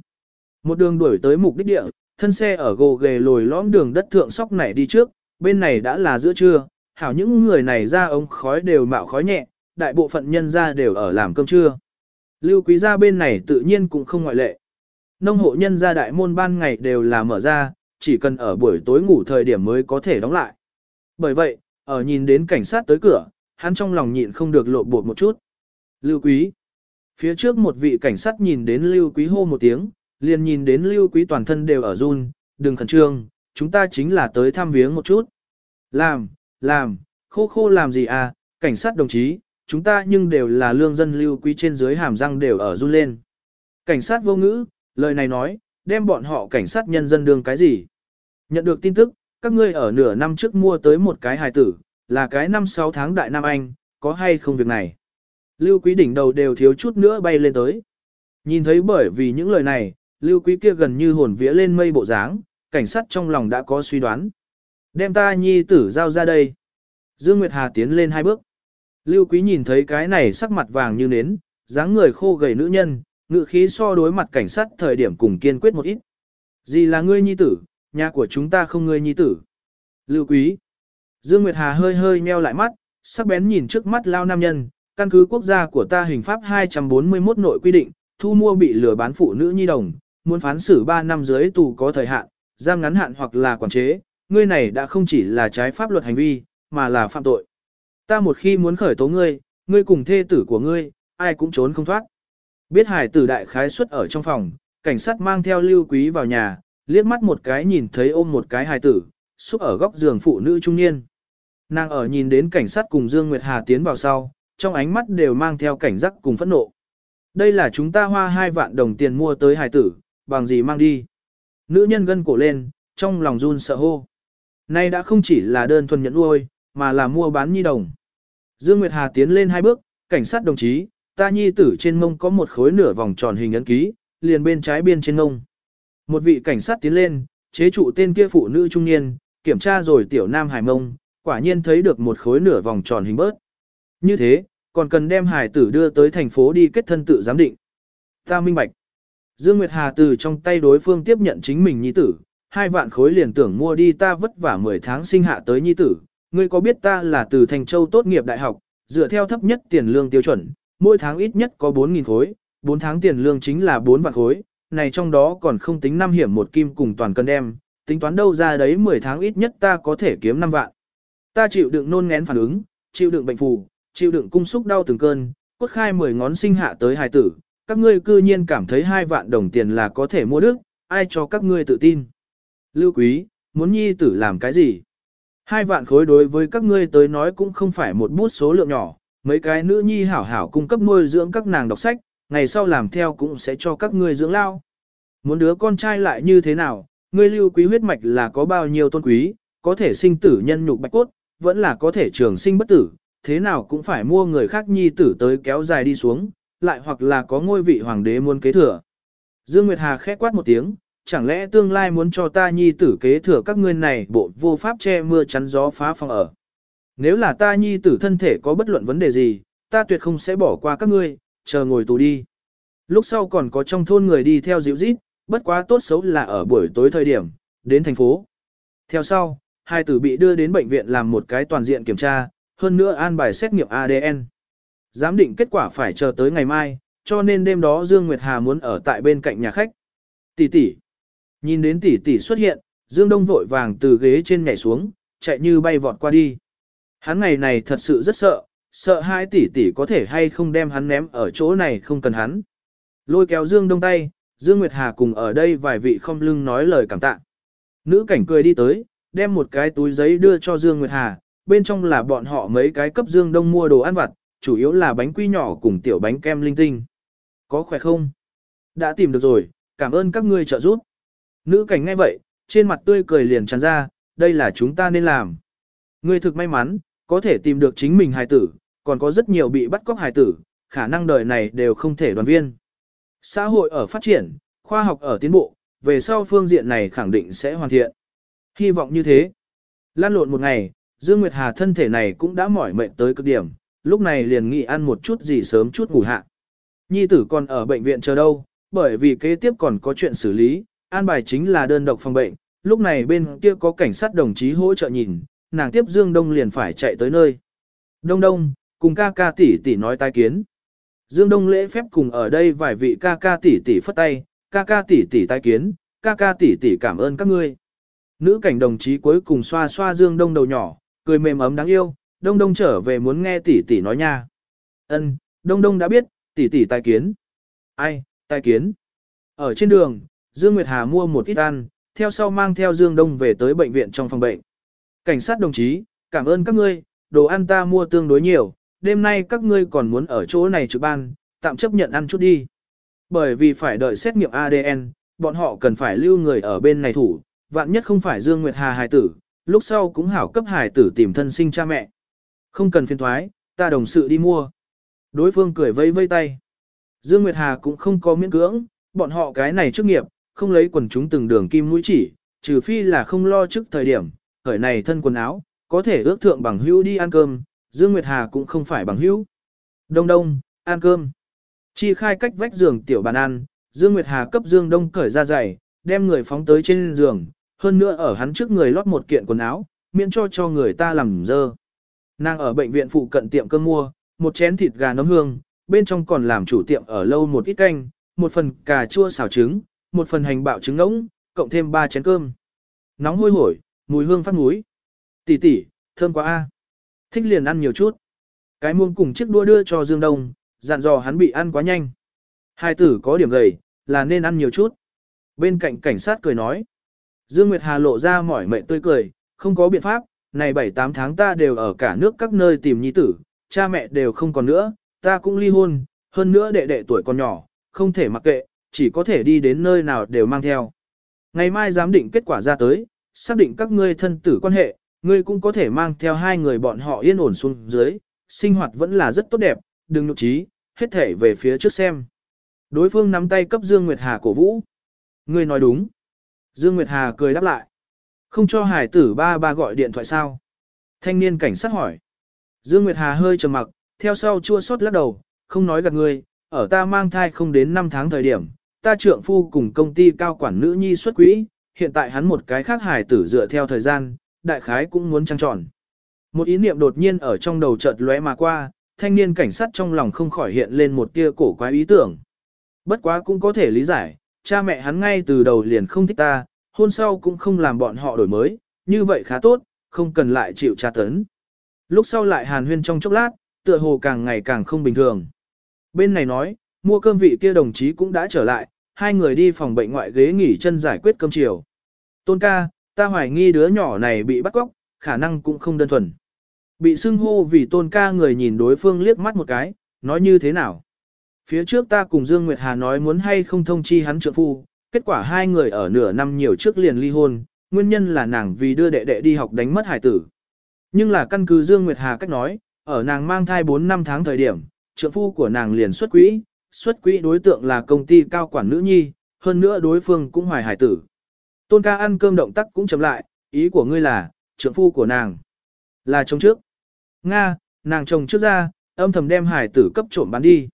Một đường đuổi tới mục đích địa, thân xe ở gồ ghề lồi lõm đường đất thượng sóc này đi trước, bên này đã là giữa trưa, hảo những người này ra ống khói đều mạo khói nhẹ, đại bộ phận nhân ra đều ở làm cơm trưa. Lưu quý gia bên này tự nhiên cũng không ngoại lệ. Nông hộ nhân gia đại môn ban ngày đều là mở ra, chỉ cần ở buổi tối ngủ thời điểm mới có thể đóng lại. Bởi vậy, ở nhìn đến cảnh sát tới cửa, hắn trong lòng nhịn không được lộ bột một chút. Lưu quý. Phía trước một vị cảnh sát nhìn đến lưu quý hô một tiếng, liền nhìn đến lưu quý toàn thân đều ở run, đừng khẩn trương, chúng ta chính là tới thăm viếng một chút. Làm, làm, khô khô làm gì à, cảnh sát đồng chí, chúng ta nhưng đều là lương dân lưu quý trên dưới hàm răng đều ở run lên. Cảnh sát vô ngữ, lời này nói, đem bọn họ cảnh sát nhân dân đương cái gì? Nhận được tin tức, các ngươi ở nửa năm trước mua tới một cái hài tử, là cái năm sáu tháng đại Nam Anh, có hay không việc này? Lưu quý đỉnh đầu đều thiếu chút nữa bay lên tới. Nhìn thấy bởi vì những lời này, lưu quý kia gần như hồn vía lên mây bộ dáng, cảnh sát trong lòng đã có suy đoán. Đem ta nhi tử giao ra đây. Dương Nguyệt Hà tiến lên hai bước. Lưu quý nhìn thấy cái này sắc mặt vàng như nến, dáng người khô gầy nữ nhân, ngự khí so đối mặt cảnh sát thời điểm cùng kiên quyết một ít. Gì là ngươi nhi tử, nhà của chúng ta không ngươi nhi tử. Lưu quý. Dương Nguyệt Hà hơi hơi nheo lại mắt, sắc bén nhìn trước mắt lao nam nhân, căn cứ quốc gia của ta hình pháp 241 nội quy định, thu mua bị lừa bán phụ nữ nhi đồng, muốn phán xử 3 năm dưới tù có thời hạn, giam ngắn hạn hoặc là quản chế, ngươi này đã không chỉ là trái pháp luật hành vi, mà là phạm tội. Ta một khi muốn khởi tố ngươi, ngươi cùng thê tử của ngươi, ai cũng trốn không thoát. Biết hải tử đại khái xuất ở trong phòng, cảnh sát mang theo lưu quý vào nhà, liếc mắt một cái nhìn thấy ôm một cái Hải tử, xúc ở góc giường phụ nữ trung niên. Nàng ở nhìn đến cảnh sát cùng Dương Nguyệt Hà tiến vào sau, trong ánh mắt đều mang theo cảnh giác cùng phẫn nộ. Đây là chúng ta hoa hai vạn đồng tiền mua tới Hải tử, bằng gì mang đi. Nữ nhân gân cổ lên, trong lòng run sợ hô. Nay đã không chỉ là đơn thuần nhận nuôi, mà là mua bán nhi đồng. Dương Nguyệt Hà tiến lên hai bước, cảnh sát đồng chí, ta nhi tử trên mông có một khối nửa vòng tròn hình ấn ký, liền bên trái biên trên mông. Một vị cảnh sát tiến lên, chế trụ tên kia phụ nữ trung niên, kiểm tra rồi tiểu nam hải mông, quả nhiên thấy được một khối nửa vòng tròn hình bớt. Như thế, còn cần đem hải tử đưa tới thành phố đi kết thân tự giám định. Ta minh bạch. Dương Nguyệt Hà từ trong tay đối phương tiếp nhận chính mình nhi tử, hai vạn khối liền tưởng mua đi ta vất vả 10 tháng sinh hạ tới nhi tử. Ngươi có biết ta là từ Thành Châu tốt nghiệp đại học, dựa theo thấp nhất tiền lương tiêu chuẩn, mỗi tháng ít nhất có 4.000 khối, 4 tháng tiền lương chính là 4 vạn khối, này trong đó còn không tính năm hiểm một kim cùng toàn cân đem, tính toán đâu ra đấy 10 tháng ít nhất ta có thể kiếm 5 vạn. Ta chịu đựng nôn ngén phản ứng, chịu đựng bệnh phù, chịu đựng cung xúc đau từng cơn, cốt khai 10 ngón sinh hạ tới hài tử, các ngươi cư nhiên cảm thấy 2 vạn đồng tiền là có thể mua đức, ai cho các ngươi tự tin. Lưu quý, muốn nhi tử làm cái gì? Hai vạn khối đối với các ngươi tới nói cũng không phải một bút số lượng nhỏ, mấy cái nữ nhi hảo hảo cung cấp nuôi dưỡng các nàng đọc sách, ngày sau làm theo cũng sẽ cho các ngươi dưỡng lao. Muốn đứa con trai lại như thế nào, ngươi lưu quý huyết mạch là có bao nhiêu tôn quý, có thể sinh tử nhân nhục bạch cốt, vẫn là có thể trường sinh bất tử, thế nào cũng phải mua người khác nhi tử tới kéo dài đi xuống, lại hoặc là có ngôi vị hoàng đế muốn kế thừa. Dương Nguyệt Hà khẽ quát một tiếng, chẳng lẽ tương lai muốn cho ta nhi tử kế thừa các ngươi này bộ vô pháp che mưa chắn gió phá phòng ở. Nếu là ta nhi tử thân thể có bất luận vấn đề gì, ta tuyệt không sẽ bỏ qua các ngươi, chờ ngồi tù đi. Lúc sau còn có trong thôn người đi theo dịu rít, bất quá tốt xấu là ở buổi tối thời điểm, đến thành phố. Theo sau, hai tử bị đưa đến bệnh viện làm một cái toàn diện kiểm tra, hơn nữa an bài xét nghiệm ADN. Giám định kết quả phải chờ tới ngày mai, cho nên đêm đó Dương Nguyệt Hà muốn ở tại bên cạnh nhà khách. Tỷ tỷ. Nhìn đến tỷ tỷ xuất hiện, Dương Đông vội vàng từ ghế trên nhảy xuống, chạy như bay vọt qua đi. Hắn ngày này thật sự rất sợ, sợ hai tỷ tỷ có thể hay không đem hắn ném ở chỗ này không cần hắn. Lôi kéo Dương Đông tay, Dương Nguyệt Hà cùng ở đây vài vị không lưng nói lời cảm tạ. Nữ cảnh cười đi tới, đem một cái túi giấy đưa cho Dương Nguyệt Hà, bên trong là bọn họ mấy cái cấp Dương Đông mua đồ ăn vặt, chủ yếu là bánh quy nhỏ cùng tiểu bánh kem linh tinh. Có khỏe không? Đã tìm được rồi, cảm ơn các ngươi trợ giúp. Nữ cảnh ngay vậy, trên mặt tươi cười liền tràn ra, đây là chúng ta nên làm. Ngươi thực may mắn, có thể tìm được chính mình hài tử, còn có rất nhiều bị bắt cóc hài tử, khả năng đời này đều không thể đoàn viên. Xã hội ở phát triển, khoa học ở tiến bộ, về sau phương diện này khẳng định sẽ hoàn thiện. Hy vọng như thế. Lan lộn một ngày, Dương Nguyệt Hà thân thể này cũng đã mỏi mệt tới cực điểm, lúc này liền nghỉ ăn một chút gì sớm chút ngủ hạ. Nhi tử còn ở bệnh viện chờ đâu, bởi vì kế tiếp còn có chuyện xử lý, an bài chính là đơn độc phòng bệnh, lúc này bên kia có cảnh sát đồng chí hỗ trợ nhìn, nàng tiếp Dương Đông liền phải chạy tới nơi. Đông Đông, cùng ca ca tỷ tỷ nói tai kiến. Dương Đông lễ phép cùng ở đây vài vị ca ca tỷ tỷ phất tay, ca ca tỷ tỷ tai kiến, ca ca tỷ tỷ cảm ơn các ngươi. Nữ cảnh đồng chí cuối cùng xoa xoa Dương Đông đầu nhỏ, cười mềm ấm đáng yêu, Đông Đông trở về muốn nghe tỷ tỷ nói nha. Ân, Đông Đông đã biết, tỷ tỷ tai kiến. Ai, tai kiến. Ở trên đường, Dương Nguyệt Hà mua một ít ăn, theo sau mang theo Dương Đông về tới bệnh viện trong phòng bệnh. Cảnh sát đồng chí, cảm ơn các ngươi, đồ ăn ta mua tương đối nhiều, đêm nay các ngươi còn muốn ở chỗ này trực ban, tạm chấp nhận ăn chút đi. Bởi vì phải đợi xét nghiệm ADN, bọn họ cần phải lưu người ở bên này thủ, vạn nhất không phải Dương Nguyệt Hà hài tử, lúc sau cũng hảo cấp hài tử tìm thân sinh cha mẹ. Không cần phiền thoái, ta đồng sự đi mua. Đối phương cười vây vây tay. Dương Nguyệt Hà cũng không có miễn cưỡng, bọn họ cái này chức nghiệp, không lấy quần chúng từng đường kim mũi chỉ, trừ phi là không lo trước thời điểm, khởi này thân quần áo, có thể ước thượng bằng hữu đi ăn cơm, Dương Nguyệt Hà cũng không phải bằng hữu. Đông đông, ăn cơm. Chi khai cách vách giường tiểu bàn ăn, Dương Nguyệt Hà cấp Dương Đông cởi ra giày, đem người phóng tới trên giường, hơn nữa ở hắn trước người lót một kiện quần áo, miễn cho cho người ta làm dơ. Nàng ở bệnh viện phụ cận tiệm cơm mua, một chén thịt gà nấm hương, bên trong còn làm chủ tiệm ở lâu một ít canh, một phần cà chua xào trứng, một phần hành bạo trứng ngỗng, cộng thêm ba chén cơm. Nóng hôi hổi, mùi hương phát mũi. Tỷ tỷ, thơm quá a. Thích liền ăn nhiều chút. Cái muông cùng chiếc đua đưa cho Dương Đông, dặn dò hắn bị ăn quá nhanh. Hai tử có điểm gầy, là nên ăn nhiều chút. Bên cạnh cảnh sát cười nói. Dương Nguyệt Hà lộ ra mỏi mệt tươi cười, không có biện pháp, này 7-8 tháng ta đều ở cả nước các nơi tìm nhi tử, cha mẹ đều không còn nữa, ta cũng ly hôn, hơn nữa đệ đệ tuổi còn nhỏ, không thể mặc kệ, chỉ có thể đi đến nơi nào đều mang theo. Ngày mai giám định kết quả ra tới, xác định các ngươi thân tử quan hệ, ngươi cũng có thể mang theo hai người bọn họ yên ổn xuống dưới, sinh hoạt vẫn là rất tốt đẹp, đừng nhục trí, hết thể về phía trước xem. Đối phương nắm tay cấp Dương Nguyệt Hà cổ vũ. Ngươi nói đúng. Dương Nguyệt Hà cười đáp lại. Không cho hải tử ba ba gọi điện thoại sao? Thanh niên cảnh sát hỏi. Dương Nguyệt Hà hơi trầm mặc, theo sau chua xót lắc đầu, không nói gạt ngươi, ở ta mang thai không đến 5 tháng thời điểm, ta trượng phu cùng công ty cao quản nữ nhi xuất quỹ, hiện tại hắn một cái khác hài tử dựa theo thời gian, đại khái cũng muốn trăng tròn. Một ý niệm đột nhiên ở trong đầu chợt lóe mà qua, thanh niên cảnh sát trong lòng không khỏi hiện lên một tia cổ quái ý tưởng. Bất quá cũng có thể lý giải, cha mẹ hắn ngay từ đầu liền không thích ta, hôn sau cũng không làm bọn họ đổi mới, như vậy khá tốt, không cần lại chịu tra tấn. Lúc sau lại hàn huyên trong chốc lát, tựa hồ càng ngày càng không bình thường. Bên này nói, mua cơm vị kia đồng chí cũng đã trở lại, hai người đi phòng bệnh ngoại ghế nghỉ chân giải quyết cơm chiều. Tôn ca, ta hoài nghi đứa nhỏ này bị bắt cóc, khả năng cũng không đơn thuần. Bị xưng hô vì tôn ca người nhìn đối phương liếc mắt một cái, nói như thế nào. Phía trước ta cùng Dương Nguyệt Hà nói muốn hay không thông chi hắn trợ phu, kết quả hai người ở nửa năm nhiều trước liền ly hôn, nguyên nhân là nàng vì đưa đệ đệ đi học đánh mất hải tử. Nhưng là căn cứ Dương Nguyệt Hà cách nói, ở nàng mang thai 4 năm tháng thời điểm, trượng phu của nàng liền xuất quỹ, xuất quỹ đối tượng là công ty cao quản nữ nhi, hơn nữa đối phương cũng hoài hải tử. Tôn ca ăn cơm động tác cũng chậm lại, ý của ngươi là, trưởng phu của nàng là chồng trước. Nga, nàng chồng trước ra, âm thầm đem hải tử cấp trộm bán đi.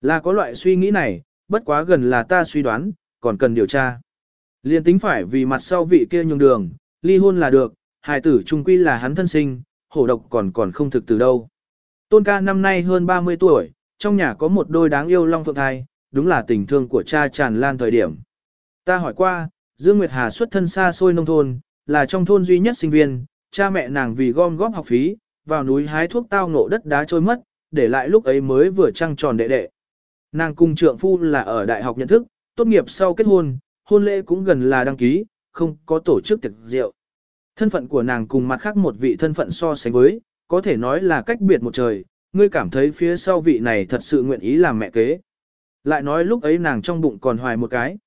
Là có loại suy nghĩ này, bất quá gần là ta suy đoán, còn cần điều tra. Liên tính phải vì mặt sau vị kia nhường đường, ly hôn là được, Hải tử trung quy là hắn thân sinh, hổ độc còn còn không thực từ đâu. Tôn ca năm nay hơn 30 tuổi, trong nhà có một đôi đáng yêu long phượng thai, đúng là tình thương của cha tràn lan thời điểm. Ta hỏi qua, Dương Nguyệt Hà xuất thân xa xôi nông thôn, là trong thôn duy nhất sinh viên, cha mẹ nàng vì gom góp học phí, vào núi hái thuốc tao ngộ đất đá trôi mất, để lại lúc ấy mới vừa trăng tròn đệ đệ. Nàng cùng trượng phu là ở đại học nhận thức, tốt nghiệp sau kết hôn, hôn lễ cũng gần là đăng ký, không có tổ chức tiệc rượu. Thân phận của nàng cùng mặt khác một vị thân phận so sánh với, có thể nói là cách biệt một trời, ngươi cảm thấy phía sau vị này thật sự nguyện ý làm mẹ kế. Lại nói lúc ấy nàng trong bụng còn hoài một cái.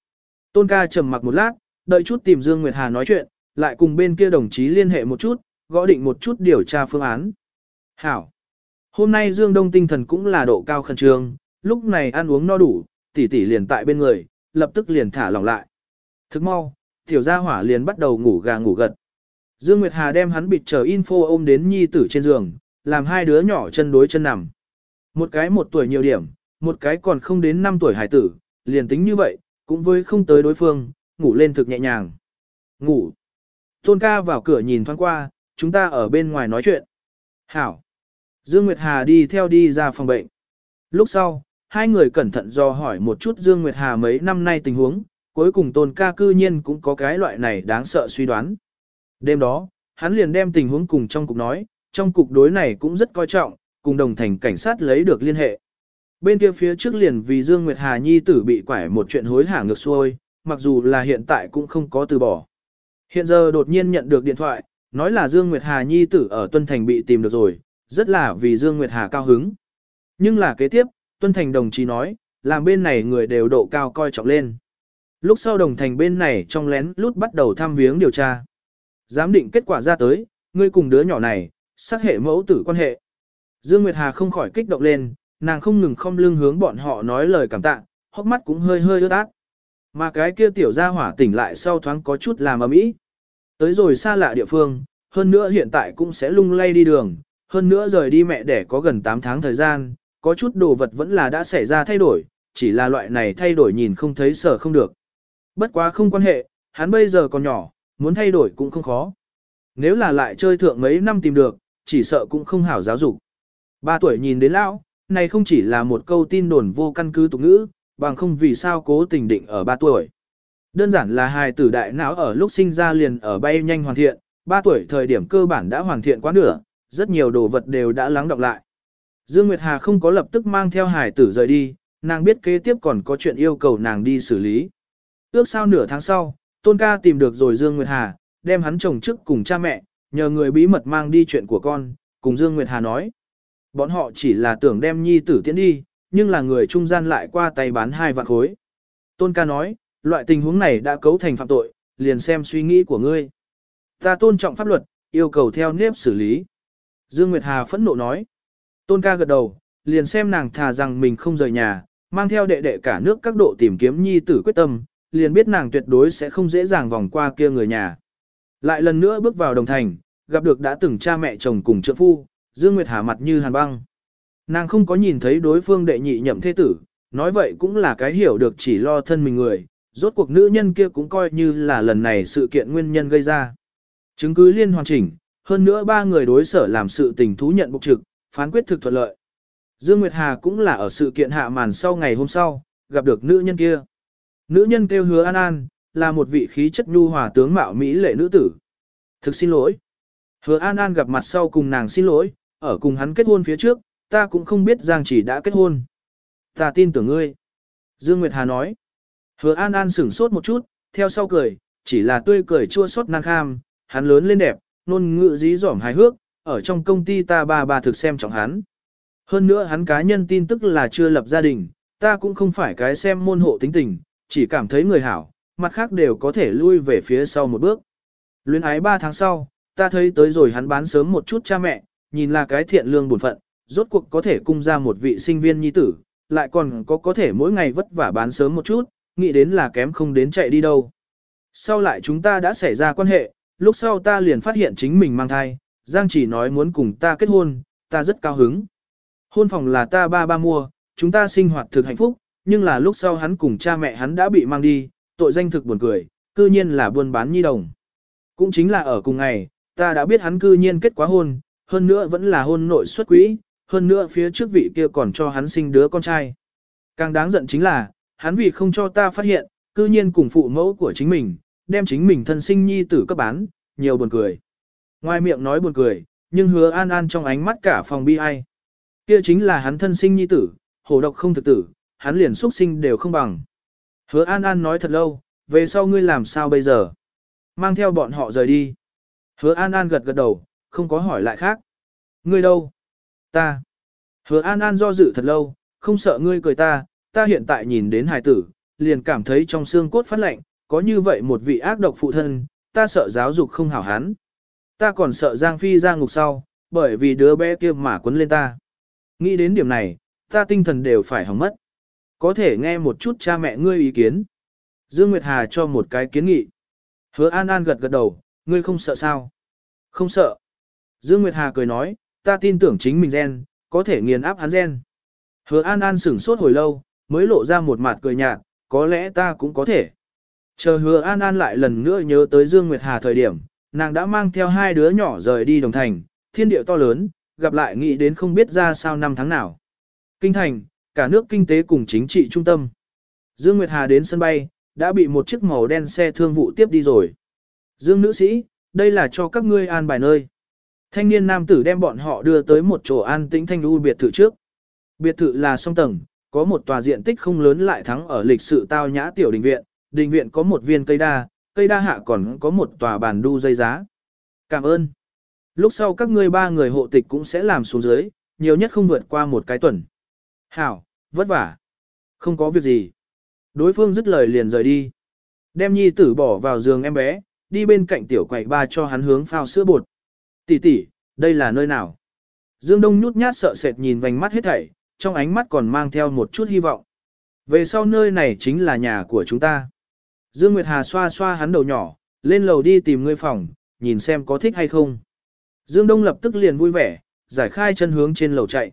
Tôn ca trầm mặc một lát, đợi chút tìm Dương Nguyệt Hà nói chuyện, lại cùng bên kia đồng chí liên hệ một chút, gõ định một chút điều tra phương án. Hảo. Hôm nay Dương Đông tinh thần cũng là độ cao khẩn trương, lúc này ăn uống no đủ, tỷ tỷ liền tại bên người, lập tức liền thả lỏng lại. Thức mau, tiểu gia hỏa liền bắt đầu ngủ gà ngủ gật. Dương Nguyệt Hà đem hắn bịt chờ info ôm đến nhi tử trên giường, làm hai đứa nhỏ chân đối chân nằm. Một cái một tuổi nhiều điểm, một cái còn không đến năm tuổi hải tử, liền tính như vậy, cũng với không tới đối phương, ngủ lên thực nhẹ nhàng. Ngủ. Tôn ca vào cửa nhìn thoáng qua, chúng ta ở bên ngoài nói chuyện. Hảo. Dương Nguyệt Hà đi theo đi ra phòng bệnh. Lúc sau, hai người cẩn thận do hỏi một chút Dương Nguyệt Hà mấy năm nay tình huống, cuối cùng tôn ca cư nhiên cũng có cái loại này đáng sợ suy đoán. Đêm đó, hắn liền đem tình huống cùng trong cục nói, trong cục đối này cũng rất coi trọng, cùng đồng thành cảnh sát lấy được liên hệ. Bên kia phía trước liền vì Dương Nguyệt Hà Nhi tử bị quải một chuyện hối hả ngược xuôi, mặc dù là hiện tại cũng không có từ bỏ. Hiện giờ đột nhiên nhận được điện thoại, nói là Dương Nguyệt Hà Nhi tử ở Tuân Thành bị tìm được rồi, rất là vì Dương Nguyệt Hà cao hứng. Nhưng là kế tiếp, Tuân Thành đồng chí nói, làm bên này người đều độ cao coi trọng lên. Lúc sau đồng thành bên này trong lén lút bắt đầu thăm viếng điều tra. Giám định kết quả ra tới, ngươi cùng đứa nhỏ này, sắc hệ mẫu tử quan hệ. Dương Nguyệt Hà không khỏi kích động lên, nàng không ngừng không lưng hướng bọn họ nói lời cảm tạ, hốc mắt cũng hơi hơi ướt át. Mà cái kia tiểu gia hỏa tỉnh lại sau thoáng có chút làm ầm ĩ. Tới rồi xa lạ địa phương, hơn nữa hiện tại cũng sẽ lung lay đi đường, hơn nữa rời đi mẹ đẻ có gần 8 tháng thời gian, có chút đồ vật vẫn là đã xảy ra thay đổi, chỉ là loại này thay đổi nhìn không thấy sở không được. Bất quá không quan hệ, hắn bây giờ còn nhỏ, muốn thay đổi cũng không khó. Nếu là lại chơi thượng mấy năm tìm được, chỉ sợ cũng không hảo giáo dục. Ba tuổi nhìn đến lão, này không chỉ là một câu tin đồn vô căn cứ tục ngữ, bằng không vì sao cố tình định ở ba tuổi. Đơn giản là hài tử đại não ở lúc sinh ra liền ở bay nhanh hoàn thiện, ba tuổi thời điểm cơ bản đã hoàn thiện quá nửa, rất nhiều đồ vật đều đã lắng đọng lại. Dương Nguyệt Hà không có lập tức mang theo hài tử rời đi, nàng biết kế tiếp còn có chuyện yêu cầu nàng đi xử lý. Ước sau nửa tháng sau, Tôn ca tìm được rồi Dương Nguyệt Hà, đem hắn chồng trước cùng cha mẹ, nhờ người bí mật mang đi chuyện của con, cùng Dương Nguyệt Hà nói. Bọn họ chỉ là tưởng đem nhi tử tiễn đi, nhưng là người trung gian lại qua tay bán hai vạn khối. Tôn ca nói, loại tình huống này đã cấu thành phạm tội, liền xem suy nghĩ của ngươi. Ta tôn trọng pháp luật, yêu cầu theo nếp xử lý. Dương Nguyệt Hà phẫn nộ nói. Tôn ca gật đầu, liền xem nàng thà rằng mình không rời nhà, mang theo đệ đệ cả nước các độ tìm kiếm nhi tử quyết tâm, liền biết nàng tuyệt đối sẽ không dễ dàng vòng qua kia người nhà. Lại lần nữa bước vào đồng thành, gặp được đã từng cha mẹ chồng cùng trợ phu, Dương Nguyệt Hà mặt như hàn băng. Nàng không có nhìn thấy đối phương đệ nhị nhậm thế tử, nói vậy cũng là cái hiểu được chỉ lo thân mình người, rốt cuộc nữ nhân kia cũng coi như là lần này sự kiện nguyên nhân gây ra. Chứng cứ liên hoàn chỉnh, hơn nữa ba người đối sở làm sự tình thú nhận bục trực, phán quyết thực thuận lợi. Dương Nguyệt Hà cũng là ở sự kiện hạ màn sau ngày hôm sau, gặp được nữ nhân kia. Nữ nhân kêu hứa An An, là một vị khí chất nhu hòa tướng mạo Mỹ lệ nữ tử. Thực xin lỗi. Hứa An An gặp mặt sau cùng nàng xin lỗi, ở cùng hắn kết hôn phía trước, ta cũng không biết Giang chỉ đã kết hôn. Ta tin tưởng ngươi. Dương Nguyệt Hà nói. Hứa An An sửng sốt một chút, theo sau cười, chỉ là tươi cười chua xót nàng kham, hắn lớn lên đẹp, nôn ngự dí dỏm hài hước, ở trong công ty ta ba ba thực xem trọng hắn. Hơn nữa hắn cá nhân tin tức là chưa lập gia đình, ta cũng không phải cái xem môn hộ tính tình, chỉ cảm thấy người hảo, mặt khác đều có thể lui về phía sau một bước. Luyến ái ba tháng sau, ta thấy tới rồi hắn bán sớm một chút cha mẹ, nhìn là cái thiện lương buồn phận, rốt cuộc có thể cung ra một vị sinh viên nhi tử, lại còn có có thể mỗi ngày vất vả bán sớm một chút, nghĩ đến là kém không đến chạy đi đâu. Sau lại chúng ta đã xảy ra quan hệ, lúc sau ta liền phát hiện chính mình mang thai, Giang chỉ nói muốn cùng ta kết hôn, ta rất cao hứng. Hôn phòng là ta ba ba mua, chúng ta sinh hoạt thực hạnh phúc, nhưng là lúc sau hắn cùng cha mẹ hắn đã bị mang đi, tội danh thực buồn cười, cư nhiên là buôn bán nhi đồng. Cũng chính là ở cùng ngày, ta đã biết hắn cư nhiên kết quá hôn, hơn nữa vẫn là hôn nội xuất quỹ, hơn nữa phía trước vị kia còn cho hắn sinh đứa con trai. Càng đáng giận chính là, hắn vì không cho ta phát hiện, cư nhiên cùng phụ mẫu của chính mình, đem chính mình thân sinh nhi tử cấp bán, nhiều buồn cười. Ngoài miệng nói buồn cười, nhưng hứa an an trong ánh mắt cả phòng bi ai. Kia chính là hắn thân sinh nhi tử, hổ độc không thực tử, hắn liền xuất sinh đều không bằng. Hứa an an nói thật lâu, về sau ngươi làm sao bây giờ? Mang theo bọn họ rời đi. Hứa an an gật gật đầu, không có hỏi lại khác. Ngươi đâu? Ta. Hứa an an do dự thật lâu, không sợ ngươi cười ta, ta hiện tại nhìn đến hài tử, liền cảm thấy trong xương cốt phát lạnh, có như vậy một vị ác độc phụ thân, ta sợ giáo dục không hảo hán. Ta còn sợ Giang Phi ra ngục sau, bởi vì đứa bé kia mà quấn lên ta. Nghĩ đến điểm này, ta tinh thần đều phải hỏng mất. Có thể nghe một chút cha mẹ ngươi ý kiến. Dương Nguyệt Hà cho một cái kiến nghị. Hứa An An gật gật đầu, ngươi không sợ sao? Không sợ. Dương Nguyệt Hà cười nói, ta tin tưởng chính mình gen, có thể nghiền áp hắn gen. Hứa An An sửng sốt hồi lâu, mới lộ ra một mặt cười nhạt, có lẽ ta cũng có thể. Chờ hứa An An lại lần nữa nhớ tới Dương Nguyệt Hà thời điểm, nàng đã mang theo hai đứa nhỏ rời đi đồng thành, thiên địa to lớn, gặp lại nghĩ đến không biết ra sao năm tháng nào. Kinh thành, cả nước kinh tế cùng chính trị trung tâm. Dương Nguyệt Hà đến sân bay, đã bị một chiếc màu đen xe thương vụ tiếp đi rồi. Dương nữ sĩ, đây là cho các ngươi an bài nơi. Thanh niên nam tử đem bọn họ đưa tới một chỗ an tĩnh thanh lưu biệt thự trước. Biệt thự là song tầng, có một tòa diện tích không lớn lại thắng ở lịch sự tao nhã tiểu đình viện, đình viện có một viên cây đa, cây đa hạ còn có một tòa bàn đu dây giá. Cảm ơn. Lúc sau các ngươi ba người hộ tịch cũng sẽ làm xuống dưới, nhiều nhất không vượt qua một cái tuần. Hảo, vất vả. Không có việc gì. Đối phương dứt lời liền rời đi. Đem nhi tử bỏ vào giường em bé, đi bên cạnh tiểu quầy ba cho hắn hướng phao sữa bột. Tỷ tỷ, đây là nơi nào? Dương Đông nhút nhát sợ sệt nhìn vành mắt hết thảy, trong ánh mắt còn mang theo một chút hy vọng. Về sau nơi này chính là nhà của chúng ta. Dương Nguyệt Hà xoa xoa hắn đầu nhỏ, lên lầu đi tìm ngươi phòng, nhìn xem có thích hay không. Dương Đông lập tức liền vui vẻ, giải khai chân hướng trên lầu chạy.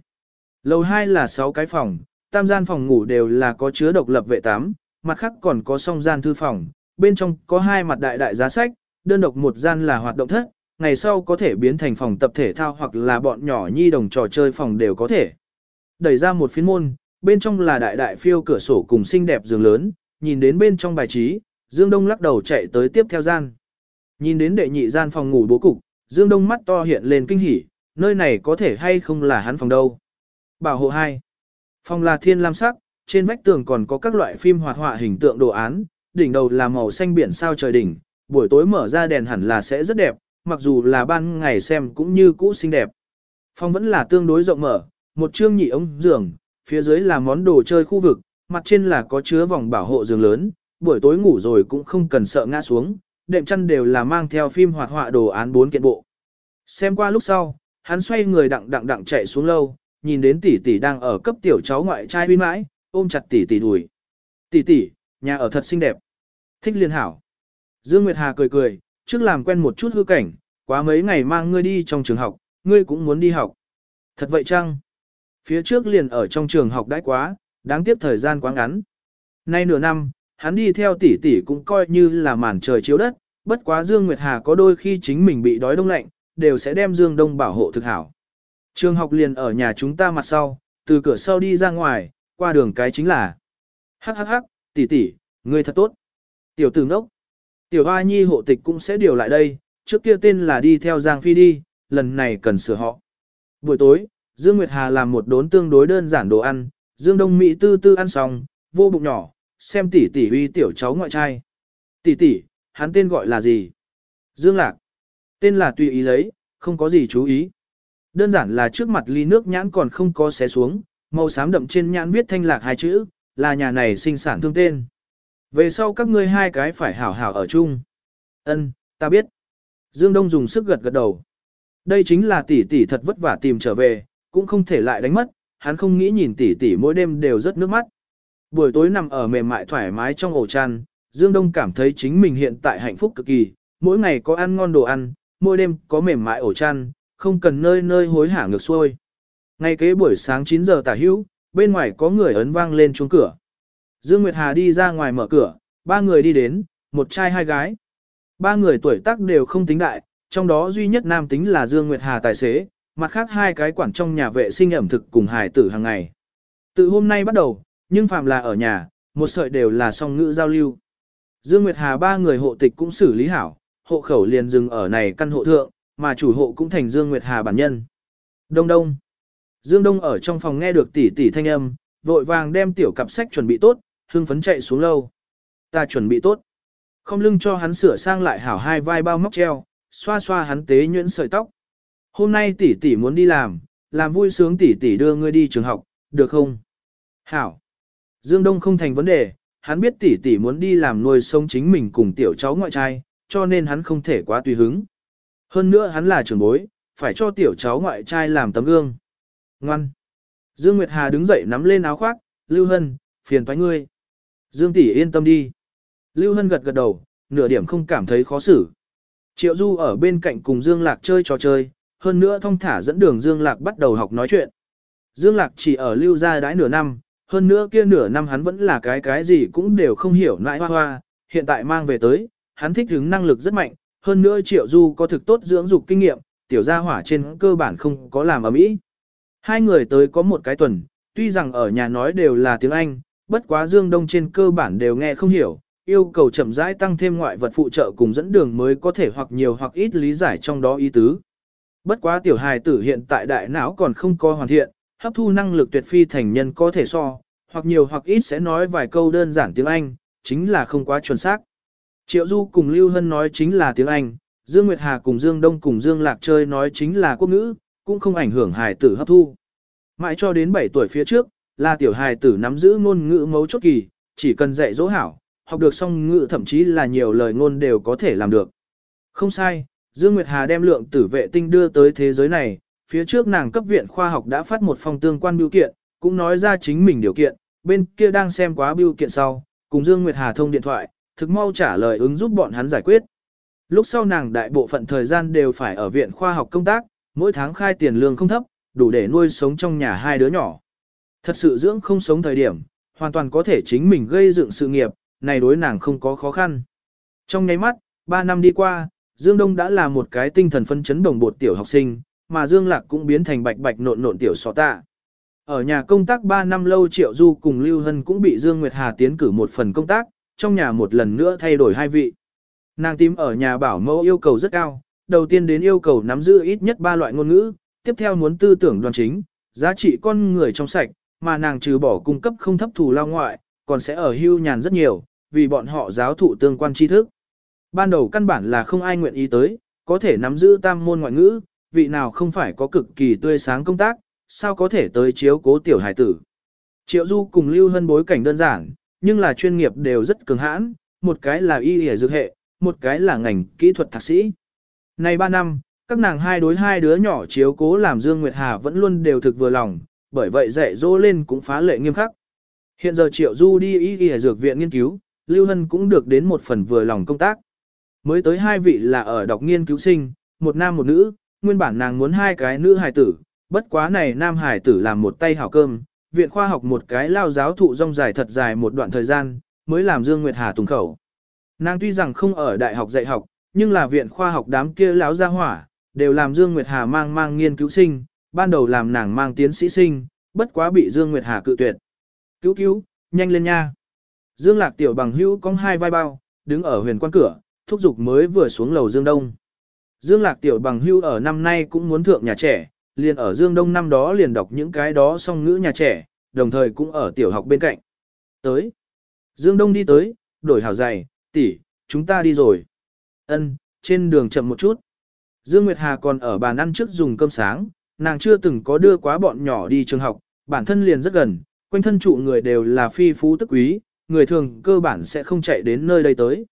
Lầu 2 là 6 cái phòng, tam gian phòng ngủ đều là có chứa độc lập vệ tám, mặt khác còn có song gian thư phòng, bên trong có hai mặt đại đại giá sách, đơn độc một gian là hoạt động thất, ngày sau có thể biến thành phòng tập thể thao hoặc là bọn nhỏ nhi đồng trò chơi phòng đều có thể. Đẩy ra một phiến môn, bên trong là đại đại phiêu cửa sổ cùng xinh đẹp giường lớn, nhìn đến bên trong bài trí, Dương Đông lắc đầu chạy tới tiếp theo gian. Nhìn đến đệ nhị gian phòng ngủ bố cục, Dương Đông mắt to hiện lên kinh hỉ, nơi này có thể hay không là hắn phòng đâu. Bảo hộ 2. Phòng là thiên lam sắc, trên vách tường còn có các loại phim hoạt họa hình tượng đồ án, đỉnh đầu là màu xanh biển sao trời đỉnh, buổi tối mở ra đèn hẳn là sẽ rất đẹp, mặc dù là ban ngày xem cũng như cũ xinh đẹp. Phòng vẫn là tương đối rộng mở, một chương nhị ống giường, phía dưới là món đồ chơi khu vực, mặt trên là có chứa vòng bảo hộ giường lớn, buổi tối ngủ rồi cũng không cần sợ ngã xuống, đệm chăn đều là mang theo phim hoạt họa đồ án bốn kiện bộ. Xem qua lúc sau, hắn xoay người đặng đặng đặng chạy xuống lâu, nhìn đến tỷ tỷ đang ở cấp tiểu cháu ngoại trai huy mãi, ôm chặt tỷ tỷ đùi. Tỷ tỷ, nhà ở thật xinh đẹp. Thích liên hảo. Dương Nguyệt Hà cười cười, trước làm quen một chút hư cảnh, quá mấy ngày mang ngươi đi trong trường học, ngươi cũng muốn đi học. Thật vậy chăng? Phía trước liền ở trong trường học đãi quá, đáng tiếc thời gian quá ngắn. Nay nửa năm, hắn đi theo tỷ tỷ cũng coi như là màn trời chiếu đất, bất quá Dương Nguyệt Hà có đôi khi chính mình bị đói đông lạnh, đều sẽ đem Dương Đông bảo hộ thực hảo. Trường học liền ở nhà chúng ta mặt sau, từ cửa sau đi ra ngoài, qua đường cái chính là. Hắc hắc hắc, tỷ tỷ, ngươi thật tốt. Tiểu tử ngốc. Tiểu Hoa Nhi hộ tịch cũng sẽ điều lại đây, trước kia tên là đi theo Giang Phi đi, lần này cần sửa họ. Buổi tối, Dương Nguyệt Hà làm một đốn tương đối đơn giản đồ ăn, Dương Đông Mỹ tư tư ăn xong, vô bụng nhỏ, xem tỷ tỷ uy tiểu cháu ngoại trai. Tỷ tỷ, hắn tên gọi là gì? Dương Lạc. Tên là tùy ý lấy, không có gì chú ý. Đơn giản là trước mặt ly nước nhãn còn không có xé xuống, màu xám đậm trên nhãn viết thanh lạc hai chữ, là nhà này sinh sản thương tên. Về sau các ngươi hai cái phải hảo hảo ở chung. Ân, ta biết. Dương Đông dùng sức gật gật đầu. Đây chính là tỷ tỷ thật vất vả tìm trở về, cũng không thể lại đánh mất, hắn không nghĩ nhìn tỷ tỷ mỗi đêm đều rất nước mắt. Buổi tối nằm ở mềm mại thoải mái trong ổ chăn, Dương Đông cảm thấy chính mình hiện tại hạnh phúc cực kỳ, mỗi ngày có ăn ngon đồ ăn, mỗi đêm có mềm mại ổ chăn, không cần nơi nơi hối hả ngược xuôi. Ngay kế buổi sáng 9 giờ tả hữu, bên ngoài có người ấn vang lên chuông cửa. Dương Nguyệt Hà đi ra ngoài mở cửa, ba người đi đến, một trai hai gái. Ba người tuổi tác đều không tính đại, trong đó duy nhất nam tính là Dương Nguyệt Hà tài xế, mặt khác hai cái quản trong nhà vệ sinh ẩm thực cùng hài tử hàng ngày. Từ hôm nay bắt đầu, nhưng phạm là ở nhà, một sợi đều là song ngữ giao lưu. Dương Nguyệt Hà ba người hộ tịch cũng xử lý hảo, hộ khẩu liền dừng ở này căn hộ thượng, mà chủ hộ cũng thành Dương Nguyệt Hà bản nhân. Đông đông. Dương Đông ở trong phòng nghe được tỷ tỷ thanh âm, vội vàng đem tiểu cặp sách chuẩn bị tốt, hưng phấn chạy xuống lâu. Ta chuẩn bị tốt. Không lưng cho hắn sửa sang lại hảo hai vai bao móc treo, xoa xoa hắn tế nhuyễn sợi tóc. Hôm nay tỷ tỷ muốn đi làm, làm vui sướng tỷ tỷ đưa ngươi đi trường học, được không? Hảo. Dương Đông không thành vấn đề, hắn biết tỷ tỷ muốn đi làm nuôi sống chính mình cùng tiểu cháu ngoại trai, cho nên hắn không thể quá tùy hứng. Hơn nữa hắn là trưởng bối, phải cho tiểu cháu ngoại trai làm tấm gương. Ngoan. Dương Nguyệt Hà đứng dậy nắm lên áo khoác, Lưu Hân, phiền toái ngươi. Dương tỷ yên tâm đi. Lưu Hân gật gật đầu, nửa điểm không cảm thấy khó xử. Triệu Du ở bên cạnh cùng Dương Lạc chơi trò chơi, hơn nữa thông thả dẫn đường Dương Lạc bắt đầu học nói chuyện. Dương Lạc chỉ ở lưu gia đãi nửa năm, hơn nữa kia nửa năm hắn vẫn là cái cái gì cũng đều không hiểu nãi hoa hoa, hiện tại mang về tới, hắn thích hứng năng lực rất mạnh, hơn nữa Triệu Du có thực tốt dưỡng dục kinh nghiệm, tiểu gia hỏa trên cơ bản không có làm ở mỹ. Hai người tới có một cái tuần, tuy rằng ở nhà nói đều là tiếng Anh, bất quá Dương Đông trên cơ bản đều nghe không hiểu, yêu cầu chậm rãi tăng thêm ngoại vật phụ trợ cùng dẫn đường mới có thể hoặc nhiều hoặc ít lý giải trong đó ý tứ. Bất quá tiểu hài tử hiện tại đại não còn không có hoàn thiện, hấp thu năng lực tuyệt phi thành nhân có thể so, hoặc nhiều hoặc ít sẽ nói vài câu đơn giản tiếng Anh, chính là không quá chuẩn xác. Triệu Du cùng Lưu Hân nói chính là tiếng Anh, Dương Nguyệt Hà cùng Dương Đông cùng Dương Lạc chơi nói chính là quốc ngữ, cũng không ảnh hưởng hài tử hấp thu. Mãi cho đến 7 tuổi phía trước, là tiểu hài tử nắm giữ ngôn ngữ mấu chốt kỳ, chỉ cần dạy dỗ hảo, học được song ngữ thậm chí là nhiều lời ngôn đều có thể làm được. Không sai, Dương Nguyệt Hà đem lượng tử vệ tinh đưa tới thế giới này, phía trước nàng cấp viện khoa học đã phát một phong tương quan biểu kiện, cũng nói ra chính mình điều kiện, bên kia đang xem quá biểu kiện sau, cùng Dương Nguyệt Hà thông điện thoại, thực mau trả lời ứng giúp bọn hắn giải quyết. Lúc sau nàng đại bộ phận thời gian đều phải ở viện khoa học công tác, mỗi tháng khai tiền lương không thấp, đủ để nuôi sống trong nhà hai đứa nhỏ. Thật sự dưỡng không sống thời điểm, hoàn toàn có thể chính mình gây dựng sự nghiệp, này đối nàng không có khó khăn. Trong nháy mắt, ba năm đi qua, Dương Đông đã là một cái tinh thần phân chấn đồng bột tiểu học sinh, mà Dương Lạc cũng biến thành bạch bạch nộn nộn tiểu sọ tạ. Ở nhà công tác 3 năm lâu Triệu Du cùng Lưu Hân cũng bị Dương Nguyệt Hà tiến cử một phần công tác, trong nhà một lần nữa thay đổi hai vị. Nàng tím ở nhà bảo mẫu yêu cầu rất cao, đầu tiên đến yêu cầu nắm giữ ít nhất 3 loại ngôn ngữ, tiếp theo muốn tư tưởng đoàn chính, giá trị con người trong sạch, mà nàng trừ bỏ cung cấp không thấp thù lao ngoại, còn sẽ ở hưu nhàn rất nhiều, vì bọn họ giáo thụ tương quan tri thức. Ban đầu căn bản là không ai nguyện ý tới, có thể nắm giữ tam môn ngoại ngữ, vị nào không phải có cực kỳ tươi sáng công tác, sao có thể tới chiếu cố tiểu hải tử. Triệu Du cùng Lưu Hân bối cảnh đơn giản, nhưng là chuyên nghiệp đều rất cường hãn, một cái là y y dược hệ, một cái là ngành kỹ thuật thạc sĩ. Này 3 năm, các nàng hai đối hai đứa nhỏ chiếu cố làm Dương Nguyệt Hà vẫn luôn đều thực vừa lòng, bởi vậy dạy dỗ lên cũng phá lệ nghiêm khắc. Hiện giờ Triệu Du đi y y dược viện nghiên cứu, Lưu Hân cũng được đến một phần vừa lòng công tác. Mới tới hai vị là ở đọc nghiên cứu sinh, một nam một nữ, nguyên bản nàng muốn hai cái nữ hài tử, bất quá này nam hài tử làm một tay hảo cơm, viện khoa học một cái lao giáo thụ rong dài thật dài một đoạn thời gian, mới làm Dương Nguyệt Hà tùng khẩu. Nàng tuy rằng không ở đại học dạy học, nhưng là viện khoa học đám kia láo gia hỏa, đều làm Dương Nguyệt Hà mang mang nghiên cứu sinh, ban đầu làm nàng mang tiến sĩ sinh, bất quá bị Dương Nguyệt Hà cự tuyệt. Cứu cứu, nhanh lên nha. Dương Lạc tiểu bằng hữu có hai vai bao, đứng ở huyền quan cửa, thúc giục mới vừa xuống lầu Dương Đông. Dương Lạc tiểu bằng hữu ở năm nay cũng muốn thượng nhà trẻ, liền ở Dương Đông năm đó liền đọc những cái đó song ngữ nhà trẻ, đồng thời cũng ở tiểu học bên cạnh. Tới. Dương Đông đi tới, đổi hảo giày, tỷ, chúng ta đi rồi. Ân, trên đường chậm một chút. Dương Nguyệt Hà còn ở bàn ăn trước dùng cơm sáng, nàng chưa từng có đưa quá bọn nhỏ đi trường học, bản thân liền rất gần, quanh thân trụ người đều là phi phú tức quý, người thường cơ bản sẽ không chạy đến nơi đây tới.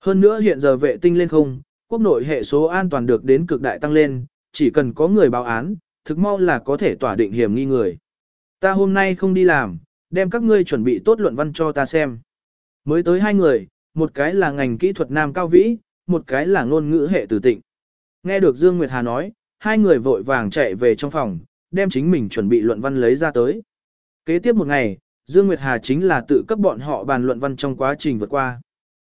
Hơn nữa hiện giờ vệ tinh lên không, quốc nội hệ số an toàn được đến cực đại tăng lên, chỉ cần có người báo án, thực mau là có thể tỏa định hiểm nghi người. Ta hôm nay không đi làm, đem các ngươi chuẩn bị tốt luận văn cho ta xem. Mới tới hai người, một cái là ngành kỹ thuật nam cao vĩ, một cái là ngôn ngữ hệ từ tịnh. Nghe được Dương Nguyệt Hà nói, hai người vội vàng chạy về trong phòng, đem chính mình chuẩn bị luận văn lấy ra tới. Kế tiếp một ngày, Dương Nguyệt Hà chính là tự cấp bọn họ bàn luận văn trong quá trình vượt qua.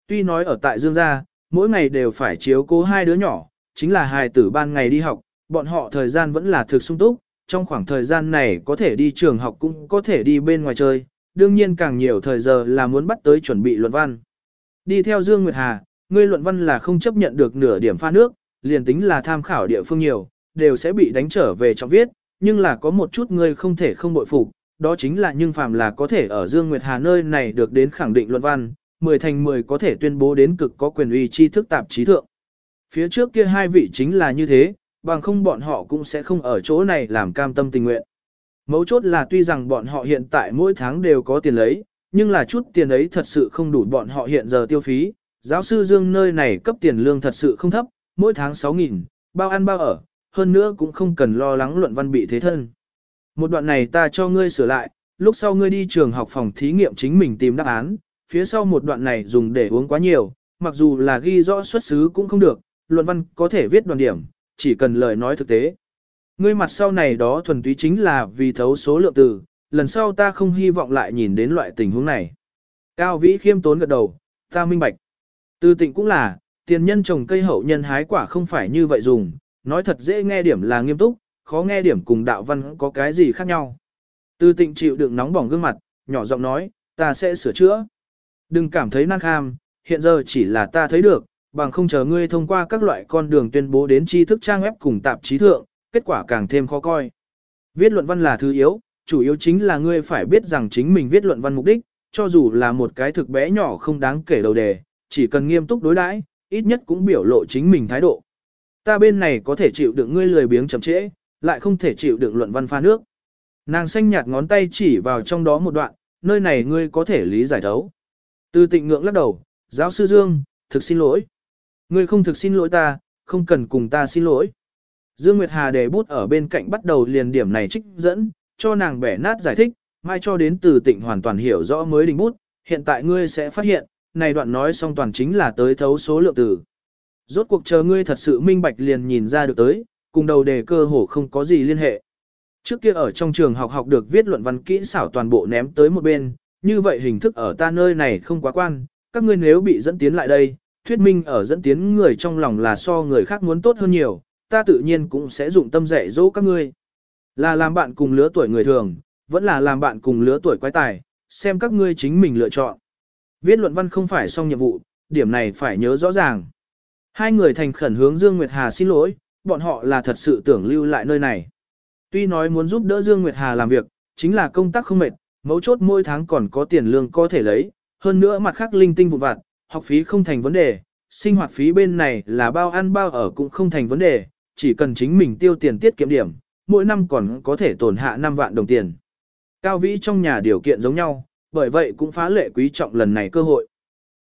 Tuy nói ở tại Dương gia, mỗi ngày đều phải chiếu cố hai đứa nhỏ, chính là hài tử ban ngày đi học, bọn họ thời gian vẫn là thực sung túc, trong khoảng thời gian này có thể đi trường học cũng có thể đi bên ngoài chơi, đương nhiên càng nhiều thời giờ là muốn bắt tới chuẩn bị luận văn. Đi theo Dương Nguyệt Hà, ngươi luận văn là không chấp nhận được nửa điểm pha nước, liền tính là tham khảo địa phương nhiều, đều sẽ bị đánh trở về trong viết, nhưng là có một chút ngươi không thể không bội phục, đó chính là nhưng phàm là có thể ở Dương Nguyệt Hà nơi này được đến khẳng định luận văn, 10 thành 10 có thể tuyên bố đến cực có quyền uy tri thức tạp chí thượng. Phía trước kia hai vị chính là như thế, bằng không bọn họ cũng sẽ không ở chỗ này làm cam tâm tình nguyện. Mấu chốt là tuy rằng bọn họ hiện tại mỗi tháng đều có tiền lấy, nhưng là chút tiền ấy thật sự không đủ bọn họ hiện giờ tiêu phí. Giáo sư Dương nơi này cấp tiền lương thật sự không thấp, mỗi tháng 6.000, bao ăn bao ở, hơn nữa cũng không cần lo lắng luận văn bị thế thân. Một đoạn này ta cho ngươi sửa lại, lúc sau ngươi đi trường học phòng thí nghiệm chính mình tìm đáp án, phía sau một đoạn này dùng để uống quá nhiều, mặc dù là ghi rõ xuất xứ cũng không được, luận văn có thể viết đoàn điểm, chỉ cần lời nói thực tế. Ngươi mặt sau này đó thuần túy chính là vì thấu số lượng từ, lần sau ta không hy vọng lại nhìn đến loại tình huống này. Cao Vĩ khiêm tốn gật đầu, ta minh bạch. Từ tịnh cũng là, tiền nhân trồng cây hậu nhân hái quả không phải như vậy dùng, nói thật dễ nghe điểm là nghiêm túc, khó nghe điểm cùng đạo văn có cái gì khác nhau. Từ tịnh chịu đựng nóng bỏng gương mặt, nhỏ giọng nói, ta sẽ sửa chữa. Đừng cảm thấy năng kham, hiện giờ chỉ là ta thấy được, bằng không chờ ngươi thông qua các loại con đường tuyên bố đến tri thức trang web cùng tạp chí thượng, kết quả càng thêm khó coi. Viết luận văn là thứ yếu, chủ yếu chính là ngươi phải biết rằng chính mình viết luận văn mục đích, cho dù là một cái thực bé nhỏ không đáng kể đầu đề, chỉ cần nghiêm túc đối đãi, ít nhất cũng biểu lộ chính mình thái độ. Ta bên này có thể chịu đựng ngươi lười biếng chậm trễ, lại không thể chịu đựng luận văn pha nước. Nàng xanh nhạt ngón tay chỉ vào trong đó một đoạn, nơi này ngươi có thể lý giải thấu. Từ tịnh ngưỡng lắc đầu, giáo sư Dương, thực xin lỗi. Ngươi không thực xin lỗi ta, không cần cùng ta xin lỗi. Dương Nguyệt Hà để bút ở bên cạnh bắt đầu liền điểm này trích dẫn, cho nàng bẻ nát giải thích, mai cho đến từ tịnh hoàn toàn hiểu rõ mới đình bút, hiện tại ngươi sẽ phát hiện, này đoạn nói xong toàn chính là tới thấu số lượng từ. Rốt cuộc chờ ngươi thật sự minh bạch liền nhìn ra được tới, cùng đầu đề cơ hồ không có gì liên hệ. Trước kia ở trong trường học học được viết luận văn kỹ xảo toàn bộ ném tới một bên, như vậy hình thức ở ta nơi này không quá quan, các ngươi nếu bị dẫn tiến lại đây, thuyết minh ở dẫn tiến người trong lòng là so người khác muốn tốt hơn nhiều, ta tự nhiên cũng sẽ dụng tâm dạy dỗ các ngươi. Là làm bạn cùng lứa tuổi người thường, vẫn là làm bạn cùng lứa tuổi quái tài, xem các ngươi chính mình lựa chọn. Viết luận văn không phải xong nhiệm vụ, điểm này phải nhớ rõ ràng. Hai người thành khẩn hướng Dương Nguyệt Hà xin lỗi, bọn họ là thật sự tưởng lưu lại nơi này. Tuy nói muốn giúp đỡ Dương Nguyệt Hà làm việc, chính là công tác không mệt, mấu chốt mỗi tháng còn có tiền lương có thể lấy, hơn nữa mặt khác linh tinh vụn vặt, học phí không thành vấn đề, sinh hoạt phí bên này là bao ăn bao ở cũng không thành vấn đề, chỉ cần chính mình tiêu tiền tiết kiệm điểm, mỗi năm còn có thể tổn hạ 5 vạn đồng tiền. Cao Vĩ trong nhà điều kiện giống nhau, bởi vậy cũng phá lệ quý trọng lần này cơ hội.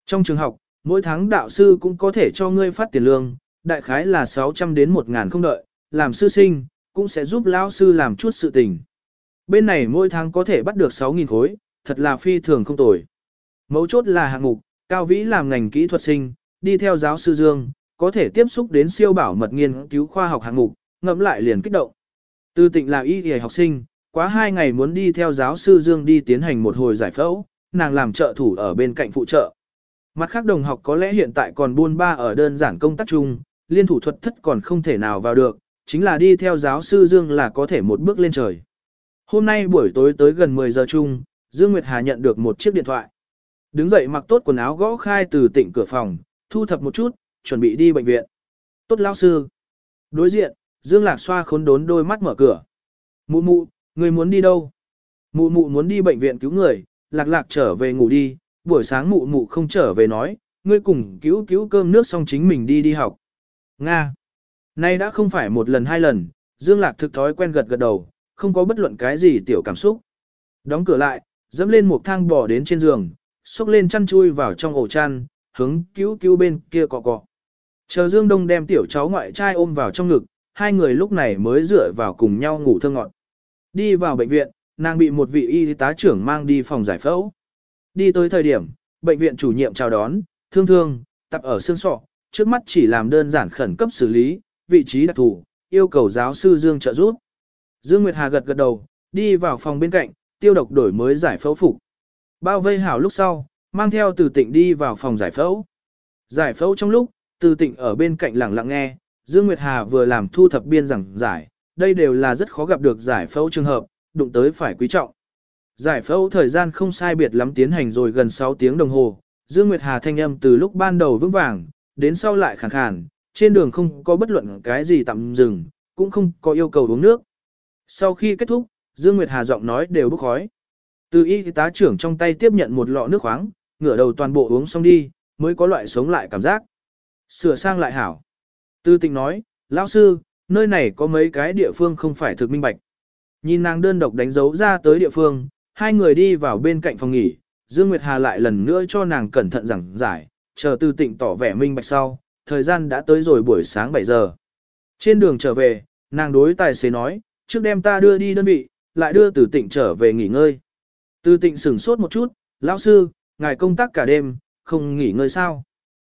Trong trường học, mỗi tháng đạo sư cũng có thể cho ngươi phát tiền lương, đại khái là 600 đến 1.000 không đợi, làm sư sinh, cũng sẽ giúp lão sư làm chút sự tình. Bên này mỗi tháng có thể bắt được 6.000 khối, thật là phi thường không tồi. Mấu chốt là hạng mục, Cao Vĩ làm ngành kỹ thuật sinh, đi theo giáo sư Dương, có thể tiếp xúc đến siêu bảo mật nghiên cứu khoa học hạng mục, ngẫm lại liền kích động. Tư tịnh là y y học sinh, quá hai ngày muốn đi theo giáo sư Dương đi tiến hành một hồi giải phẫu, nàng làm trợ thủ ở bên cạnh phụ trợ. Mặt khác đồng học có lẽ hiện tại còn buôn ba ở đơn giản công tác chung, liên thủ thuật thất còn không thể nào vào được, chính là đi theo giáo sư Dương là có thể một bước lên trời. Hôm nay buổi tối tới gần 10 giờ chung, Dương Nguyệt Hà nhận được một chiếc điện thoại. Đứng dậy mặc tốt quần áo gõ khai từ tỉnh cửa phòng, thu thập một chút, chuẩn bị đi bệnh viện. Tốt lao sư. Đối diện, Dương Lạc xoa khốn đốn đôi mắt mở cửa. Mụ mụ, người muốn đi đâu? Mụ mụ muốn đi bệnh viện cứu người, lạc lạc trở về ngủ đi, buổi sáng mụ mụ không trở về nói, ngươi cùng cứu cứu cơm nước xong chính mình đi đi học. Nga. Nay đã không phải một lần hai lần, Dương Lạc thực thói quen gật gật đầu, không có bất luận cái gì tiểu cảm xúc. Đóng cửa lại, dẫm lên một thang bò đến trên giường, xúc lên chăn chui vào trong ổ chăn, hướng cứu cứu bên kia cọ cọ. Chờ Dương Đông đem tiểu cháu ngoại trai ôm vào trong ngực, hai người lúc này mới dựa vào cùng nhau ngủ thơ ngọn. Đi vào bệnh viện, nàng bị một vị y tá trưởng mang đi phòng giải phẫu. Đi tới thời điểm, bệnh viện chủ nhiệm chào đón, thương thương, tập ở xương sọ, trước mắt chỉ làm đơn giản khẩn cấp xử lý, vị trí đặc thù, yêu cầu giáo sư Dương trợ giúp. Dương Nguyệt Hà gật gật đầu, đi vào phòng bên cạnh, tiêu độc đổi mới giải phẫu phục. Bao vây hảo lúc sau, mang theo từ tịnh đi vào phòng giải phẫu. Giải phẫu trong lúc, từ tịnh ở bên cạnh lặng lặng nghe, Dương Nguyệt Hà vừa làm thu thập biên rằng giải, đây đều là rất khó gặp được giải phẫu trường hợp, đụng tới phải quý trọng. Giải phẫu thời gian không sai biệt lắm tiến hành rồi gần 6 tiếng đồng hồ, Dương Nguyệt Hà thanh âm từ lúc ban đầu vững vàng, đến sau lại khàn khàn, trên đường không có bất luận cái gì tạm dừng, cũng không có yêu cầu uống nước. Sau khi kết thúc, Dương Nguyệt Hà giọng nói đều bốc khói. Từ y tá trưởng trong tay tiếp nhận một lọ nước khoáng, ngửa đầu toàn bộ uống xong đi, mới có loại sống lại cảm giác. Sửa sang lại hảo. Tư tịnh nói, lão sư, nơi này có mấy cái địa phương không phải thực minh bạch. Nhìn nàng đơn độc đánh dấu ra tới địa phương, hai người đi vào bên cạnh phòng nghỉ, Dương Nguyệt Hà lại lần nữa cho nàng cẩn thận giảng giải, chờ tư tịnh tỏ vẻ minh bạch sau, thời gian đã tới rồi buổi sáng 7 giờ. Trên đường trở về, nàng đối tài xế nói, trước đem ta đưa đi đơn vị, lại đưa từ tịnh trở về nghỉ ngơi. Từ tịnh sửng sốt một chút, lão sư, ngài công tác cả đêm, không nghỉ ngơi sao?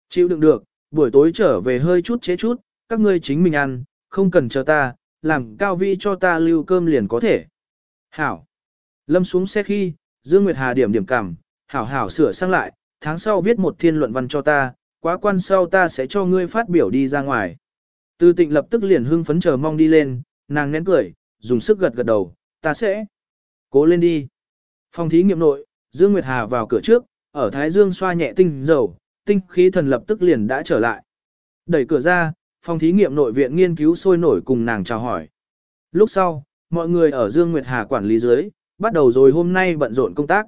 Chịu đựng được, buổi tối trở về hơi chút chế chút, các ngươi chính mình ăn, không cần chờ ta, làm cao vi cho ta lưu cơm liền có thể. Hảo. Lâm xuống xe khi, Dương Nguyệt Hà điểm điểm cảm, hảo hảo sửa sang lại, tháng sau viết một thiên luận văn cho ta, quá quan sau ta sẽ cho ngươi phát biểu đi ra ngoài. Tư tịnh lập tức liền hưng phấn chờ mong đi lên, nàng nén cười, dùng sức gật gật đầu, ta sẽ. Cố lên đi. Phòng thí nghiệm nội, Dương Nguyệt Hà vào cửa trước, ở Thái Dương xoa nhẹ tinh dầu, tinh khí thần lập tức liền đã trở lại. Đẩy cửa ra, phòng thí nghiệm nội viện nghiên cứu sôi nổi cùng nàng chào hỏi. Lúc sau, mọi người ở Dương Nguyệt Hà quản lý dưới, bắt đầu rồi hôm nay bận rộn công tác.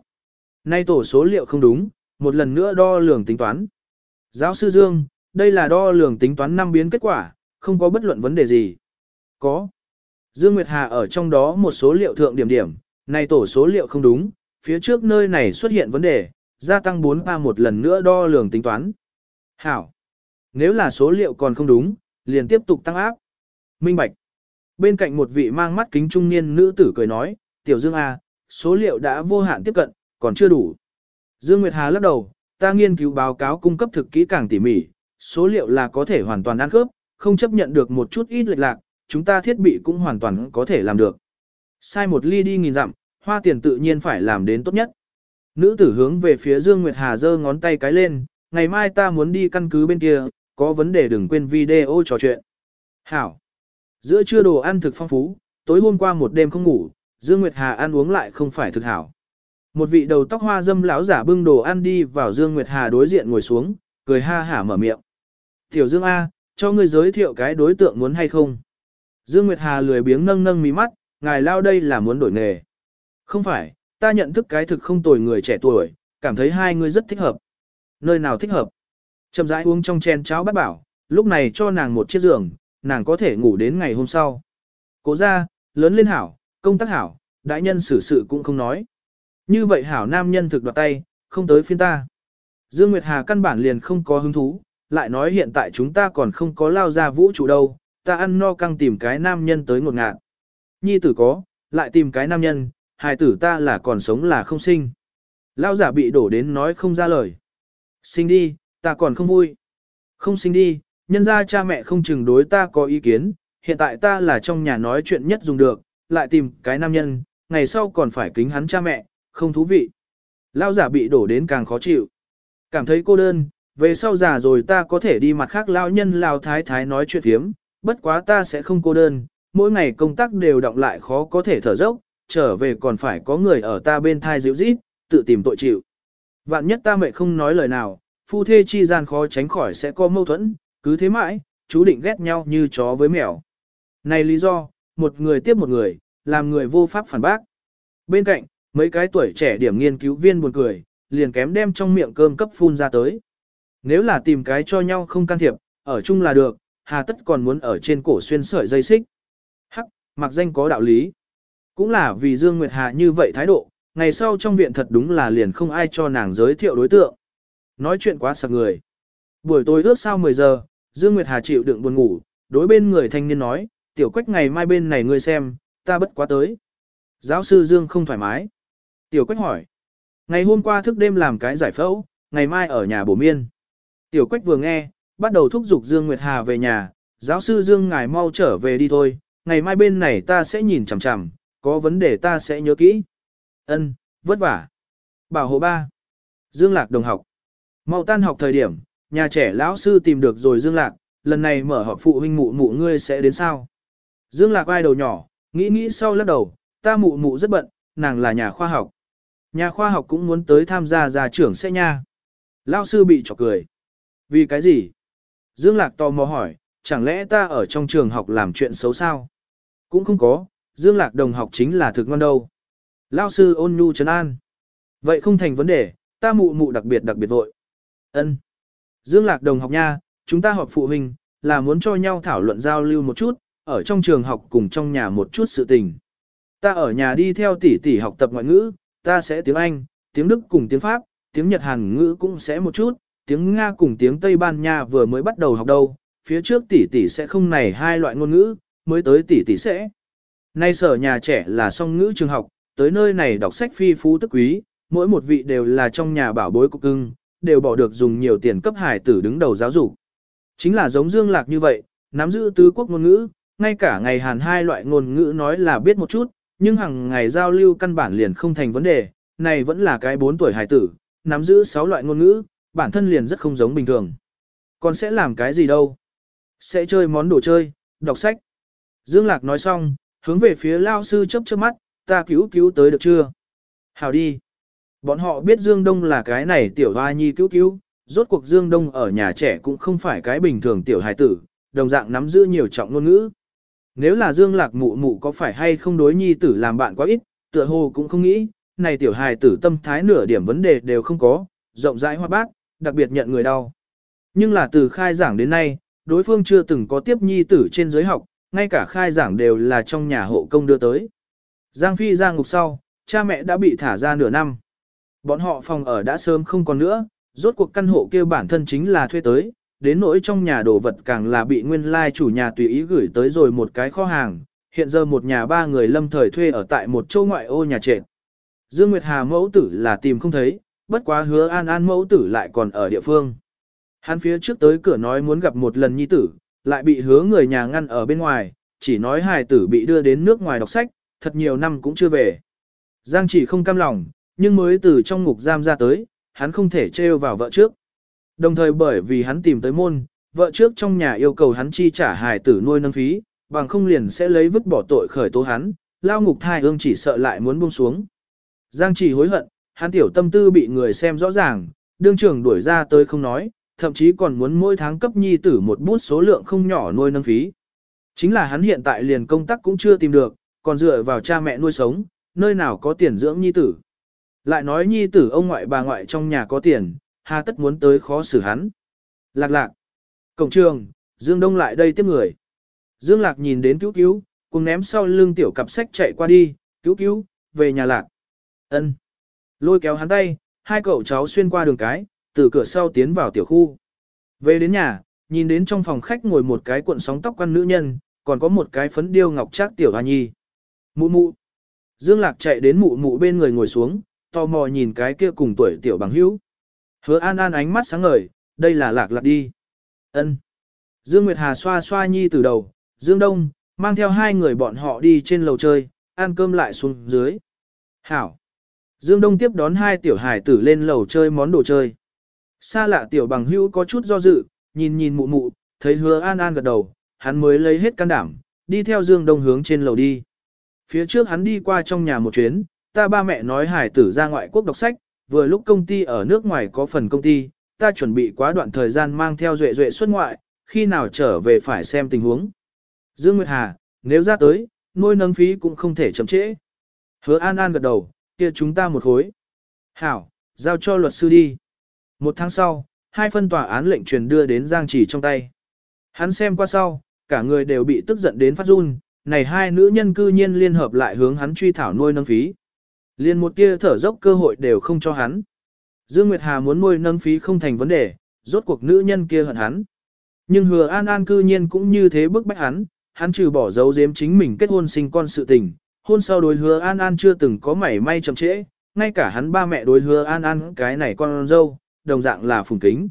Nay tổ số liệu không đúng, một lần nữa đo lường tính toán. Giáo sư Dương, đây là đo lường tính toán năm biến kết quả, không có bất luận vấn đề gì. Có. Dương Nguyệt Hà ở trong đó một số liệu thượng điểm điểm, Nay tổ số liệu không đúng, phía trước nơi này xuất hiện vấn đề, gia tăng 4 pa một lần nữa đo lường tính toán. Hảo. Nếu là số liệu còn không đúng, liền tiếp tục tăng áp. Minh Bạch. Bên cạnh một vị mang mắt kính trung niên nữ tử cười nói, Tiểu Dương A, số liệu đã vô hạn tiếp cận, còn chưa đủ. Dương Nguyệt Hà lắc đầu, ta nghiên cứu báo cáo cung cấp thực kỹ càng tỉ mỉ, số liệu là có thể hoàn toàn ăn khớp, không chấp nhận được một chút ít lệch lạc, chúng ta thiết bị cũng hoàn toàn có thể làm được. Sai một ly đi nghìn dặm, hoa tiền tự nhiên phải làm đến tốt nhất. Nữ tử hướng về phía Dương Nguyệt Hà giơ ngón tay cái lên, ngày mai ta muốn đi căn cứ bên kia, có vấn đề đừng quên video trò chuyện. Hảo. Giữa trưa đồ ăn thực phong phú, tối hôm qua một đêm không ngủ, Dương Nguyệt Hà ăn uống lại không phải thực hảo. Một vị đầu tóc hoa dâm lão giả bưng đồ ăn đi vào Dương Nguyệt Hà đối diện ngồi xuống, cười ha hả mở miệng. Tiểu Dương A, cho ngươi giới thiệu cái đối tượng muốn hay không? Dương Nguyệt Hà lười biếng nâng nâng mí mắt, ngài lao đây là muốn đổi nghề. Không phải, ta nhận thức cái thực không tồi người trẻ tuổi, cảm thấy hai người rất thích hợp. Nơi nào thích hợp? Chậm rãi uống trong chén cháo bát bảo, lúc này cho nàng một chiếc giường, nàng có thể ngủ đến ngày hôm sau. Cố ra, lớn lên hảo, công tác hảo, đại nhân xử sự cũng không nói. Như vậy hảo nam nhân thực đoạt tay, không tới phiên ta. Dương Nguyệt Hà căn bản liền không có hứng thú, lại nói hiện tại chúng ta còn không có lao ra vũ trụ đâu, ta ăn no căng tìm cái nam nhân tới ngột ngạt. Nhi tử có, lại tìm cái nam nhân, hài tử ta là còn sống là không sinh. Lao giả bị đổ đến nói không ra lời. Sinh đi, ta còn không vui. Không sinh đi, nhân ra cha mẹ không chừng đối ta có ý kiến, hiện tại ta là trong nhà nói chuyện nhất dùng được, lại tìm cái nam nhân, ngày sau còn phải kính hắn cha mẹ, không thú vị. Lao giả bị đổ đến càng khó chịu. Cảm thấy cô đơn, về sau già rồi ta có thể đi mặt khác lao nhân lao thái thái nói chuyện phiếm, bất quá ta sẽ không cô đơn, mỗi ngày công tác đều động lại khó có thể thở dốc, trở về còn phải có người ở ta bên thai dịu rít, tự tìm tội chịu. Vạn nhất ta mẹ không nói lời nào, phu thê chi gian khó tránh khỏi sẽ có mâu thuẫn, cứ thế mãi, chú định ghét nhau như chó với mèo. Này lý do, một người tiếp một người, làm người vô pháp phản bác. Bên cạnh, mấy cái tuổi trẻ điểm nghiên cứu viên buồn cười, liền kém đem trong miệng cơm cấp phun ra tới. Nếu là tìm cái cho nhau không can thiệp, ở chung là được, hà tất còn muốn ở trên cổ xuyên sợi dây xích. Hắc, mặc danh có đạo lý. Cũng là vì Dương Nguyệt Hà như vậy thái độ, ngày sau trong viện thật đúng là liền không ai cho nàng giới thiệu đối tượng. Nói chuyện quá sợ người. Buổi tối ước sau 10 giờ, Dương Nguyệt Hà chịu đựng buồn ngủ, đối bên người thanh niên nói, tiểu quách ngày mai bên này ngươi xem, ta bất quá tới. Giáo sư Dương không thoải mái. Tiểu quách hỏi. Ngày hôm qua thức đêm làm cái giải phẫu, ngày mai ở nhà bổ miên. Tiểu quách vừa nghe, bắt đầu thúc giục Dương Nguyệt Hà về nhà, giáo sư Dương ngài mau trở về đi thôi, ngày mai bên này ta sẽ nhìn chằm chằm, có vấn đề ta sẽ nhớ kỹ. Ân, vất vả. Bảo hộ ba. Dương Lạc đồng học. Mau tan học thời điểm, nhà trẻ lão sư tìm được rồi Dương Lạc, lần này mở họp phụ huynh mụ mụ ngươi sẽ đến sao? Dương Lạc ai đầu nhỏ, nghĩ nghĩ sau lắc đầu, ta mụ mụ rất bận, nàng là nhà khoa học. Nhà khoa học cũng muốn tới tham gia gia trưởng sẽ nha. Lão sư bị chọc cười. Vì cái gì? Dương Lạc tò mò hỏi, chẳng lẽ ta ở trong trường học làm chuyện xấu sao? Cũng không có, Dương Lạc đồng học chính là thực ngon đâu. Lão sư ôn nhu trấn an. Vậy không thành vấn đề, ta mụ mụ đặc biệt đặc biệt vội. Ân. Dương Lạc đồng học nha, chúng ta họp phụ huynh, là muốn cho nhau thảo luận giao lưu một chút, ở trong trường học cùng trong nhà một chút sự tình. Ta ở nhà đi theo tỷ tỷ học tập ngoại ngữ, ta sẽ tiếng Anh, tiếng Đức cùng tiếng Pháp, tiếng Nhật Hàn ngữ cũng sẽ một chút, tiếng Nga cùng tiếng Tây Ban Nha vừa mới bắt đầu học đâu, phía trước tỷ tỷ sẽ không này hai loại ngôn ngữ, mới tới tỷ tỷ sẽ. Nay sở nhà trẻ là song ngữ trường học, tới nơi này đọc sách phi phú tức quý, mỗi một vị đều là trong nhà bảo bối cục cưng, đều bỏ được dùng nhiều tiền cấp hải tử đứng đầu giáo dục. Chính là giống Dương Lạc như vậy, nắm giữ tứ quốc ngôn ngữ, ngay cả ngày Hàn hai loại ngôn ngữ nói là biết một chút, nhưng hàng ngày giao lưu căn bản liền không thành vấn đề, này vẫn là cái 4 tuổi hải tử, nắm giữ 6 loại ngôn ngữ, bản thân liền rất không giống bình thường. Còn sẽ làm cái gì đâu? Sẽ chơi món đồ chơi, đọc sách. Dương Lạc nói xong, hướng về phía lao sư chấp chớp mắt, ta cứu cứu tới được chưa? Hào đi. Bọn họ biết Dương Đông là cái này tiểu hoa nhi cứu cứu, rốt cuộc Dương Đông ở nhà trẻ cũng không phải cái bình thường tiểu hài tử, đồng dạng nắm giữ nhiều trọng ngôn ngữ. Nếu là Dương Lạc mụ mụ có phải hay không đối nhi tử làm bạn quá ít, tựa hồ cũng không nghĩ, này tiểu hài tử tâm thái nửa điểm vấn đề đều không có, rộng rãi hoa bác, đặc biệt nhận người đau. Nhưng là từ khai giảng đến nay, đối phương chưa từng có tiếp nhi tử trên giới học, ngay cả khai giảng đều là trong nhà hộ công đưa tới. Giang Phi ra ngục sau, cha mẹ đã bị thả ra nửa năm. Bọn họ phòng ở đã sớm không còn nữa, rốt cuộc căn hộ kia bản thân chính là thuê tới, đến nỗi trong nhà đồ vật càng là bị nguyên lai chủ nhà tùy ý gửi tới rồi một cái kho hàng, hiện giờ một nhà ba người lâm thời thuê ở tại một châu ngoại ô nhà trệt. Dương Nguyệt Hà mẫu tử là tìm không thấy, bất quá hứa an an mẫu tử lại còn ở địa phương. Hắn phía trước tới cửa nói muốn gặp một lần nhi tử, lại bị hứa người nhà ngăn ở bên ngoài, chỉ nói hài tử bị đưa đến nước ngoài đọc sách, thật nhiều năm cũng chưa về. Giang chỉ không cam lòng, nhưng mới từ trong ngục giam ra tới, hắn không thể trêu vào vợ trước. Đồng thời bởi vì hắn tìm tới môn, vợ trước trong nhà yêu cầu hắn chi trả hài tử nuôi nâng phí, bằng không liền sẽ lấy vứt bỏ tội khởi tố hắn, lao ngục thai ương chỉ sợ lại muốn buông xuống. Giang chỉ hối hận, hắn tiểu tâm tư bị người xem rõ ràng, đương trưởng đuổi ra tới không nói, thậm chí còn muốn mỗi tháng cấp nhi tử một bút số lượng không nhỏ nuôi nâng phí. Chính là hắn hiện tại liền công tác cũng chưa tìm được, còn dựa vào cha mẹ nuôi sống, nơi nào có tiền dưỡng nhi tử. Lại nói nhi tử ông ngoại bà ngoại trong nhà có tiền, hà tất muốn tới khó xử hắn. Lạc lạc. Cổng trường, Dương Đông lại đây tiếp người. Dương Lạc nhìn đến cứu cứu, cùng ném sau lưng tiểu cặp sách chạy qua đi, cứu cứu, về nhà lạc. ân Lôi kéo hắn tay, hai cậu cháu xuyên qua đường cái, từ cửa sau tiến vào tiểu khu. Về đến nhà, nhìn đến trong phòng khách ngồi một cái cuộn sóng tóc quan nữ nhân, còn có một cái phấn điêu ngọc trác tiểu hoa nhi. Mụ mụ. Dương Lạc chạy đến mụ mụ bên người ngồi xuống, tò mò nhìn cái kia cùng tuổi tiểu bằng hữu. Hứa An An ánh mắt sáng ngời, đây là Lạc Lạc đi. Ân. Dương Nguyệt Hà xoa xoa nhi từ đầu, Dương Đông, mang theo hai người bọn họ đi trên lầu chơi, ăn cơm lại xuống dưới. Hảo. Dương Đông tiếp đón hai tiểu hải tử lên lầu chơi món đồ chơi. Xa lạ tiểu bằng hữu có chút do dự, nhìn nhìn mụ mụ, thấy hứa an an gật đầu, hắn mới lấy hết can đảm, đi theo Dương Đông hướng trên lầu đi. Phía trước hắn đi qua trong nhà một chuyến, ta ba mẹ nói hải tử ra ngoại quốc đọc sách, vừa lúc công ty ở nước ngoài có phần công ty, ta chuẩn bị quá đoạn thời gian mang theo duệ duệ xuất ngoại, khi nào trở về phải xem tình huống. Dương Nguyệt Hà, nếu ra tới, nuôi nâng phí cũng không thể chậm trễ. Hứa An An gật đầu, kia chúng ta một khối. Hảo, giao cho luật sư đi. Một tháng sau, hai phân tòa án lệnh truyền đưa đến Giang Chỉ trong tay. Hắn xem qua sau, cả người đều bị tức giận đến phát run, này hai nữ nhân cư nhiên liên hợp lại hướng hắn truy thảo nuôi nâng phí. Liên một tia thở dốc cơ hội đều không cho hắn. Dương Nguyệt Hà muốn nuôi nâng phí không thành vấn đề, rốt cuộc nữ nhân kia hận hắn. Nhưng hứa an an cư nhiên cũng như thế bức bách hắn, hắn trừ bỏ giấu giếm chính mình kết hôn sinh con sự tình, hôn sau đối hứa an an chưa từng có mảy may chậm trễ, ngay cả hắn ba mẹ đối hứa an an cái này con dâu, đồng dạng là phùng kính.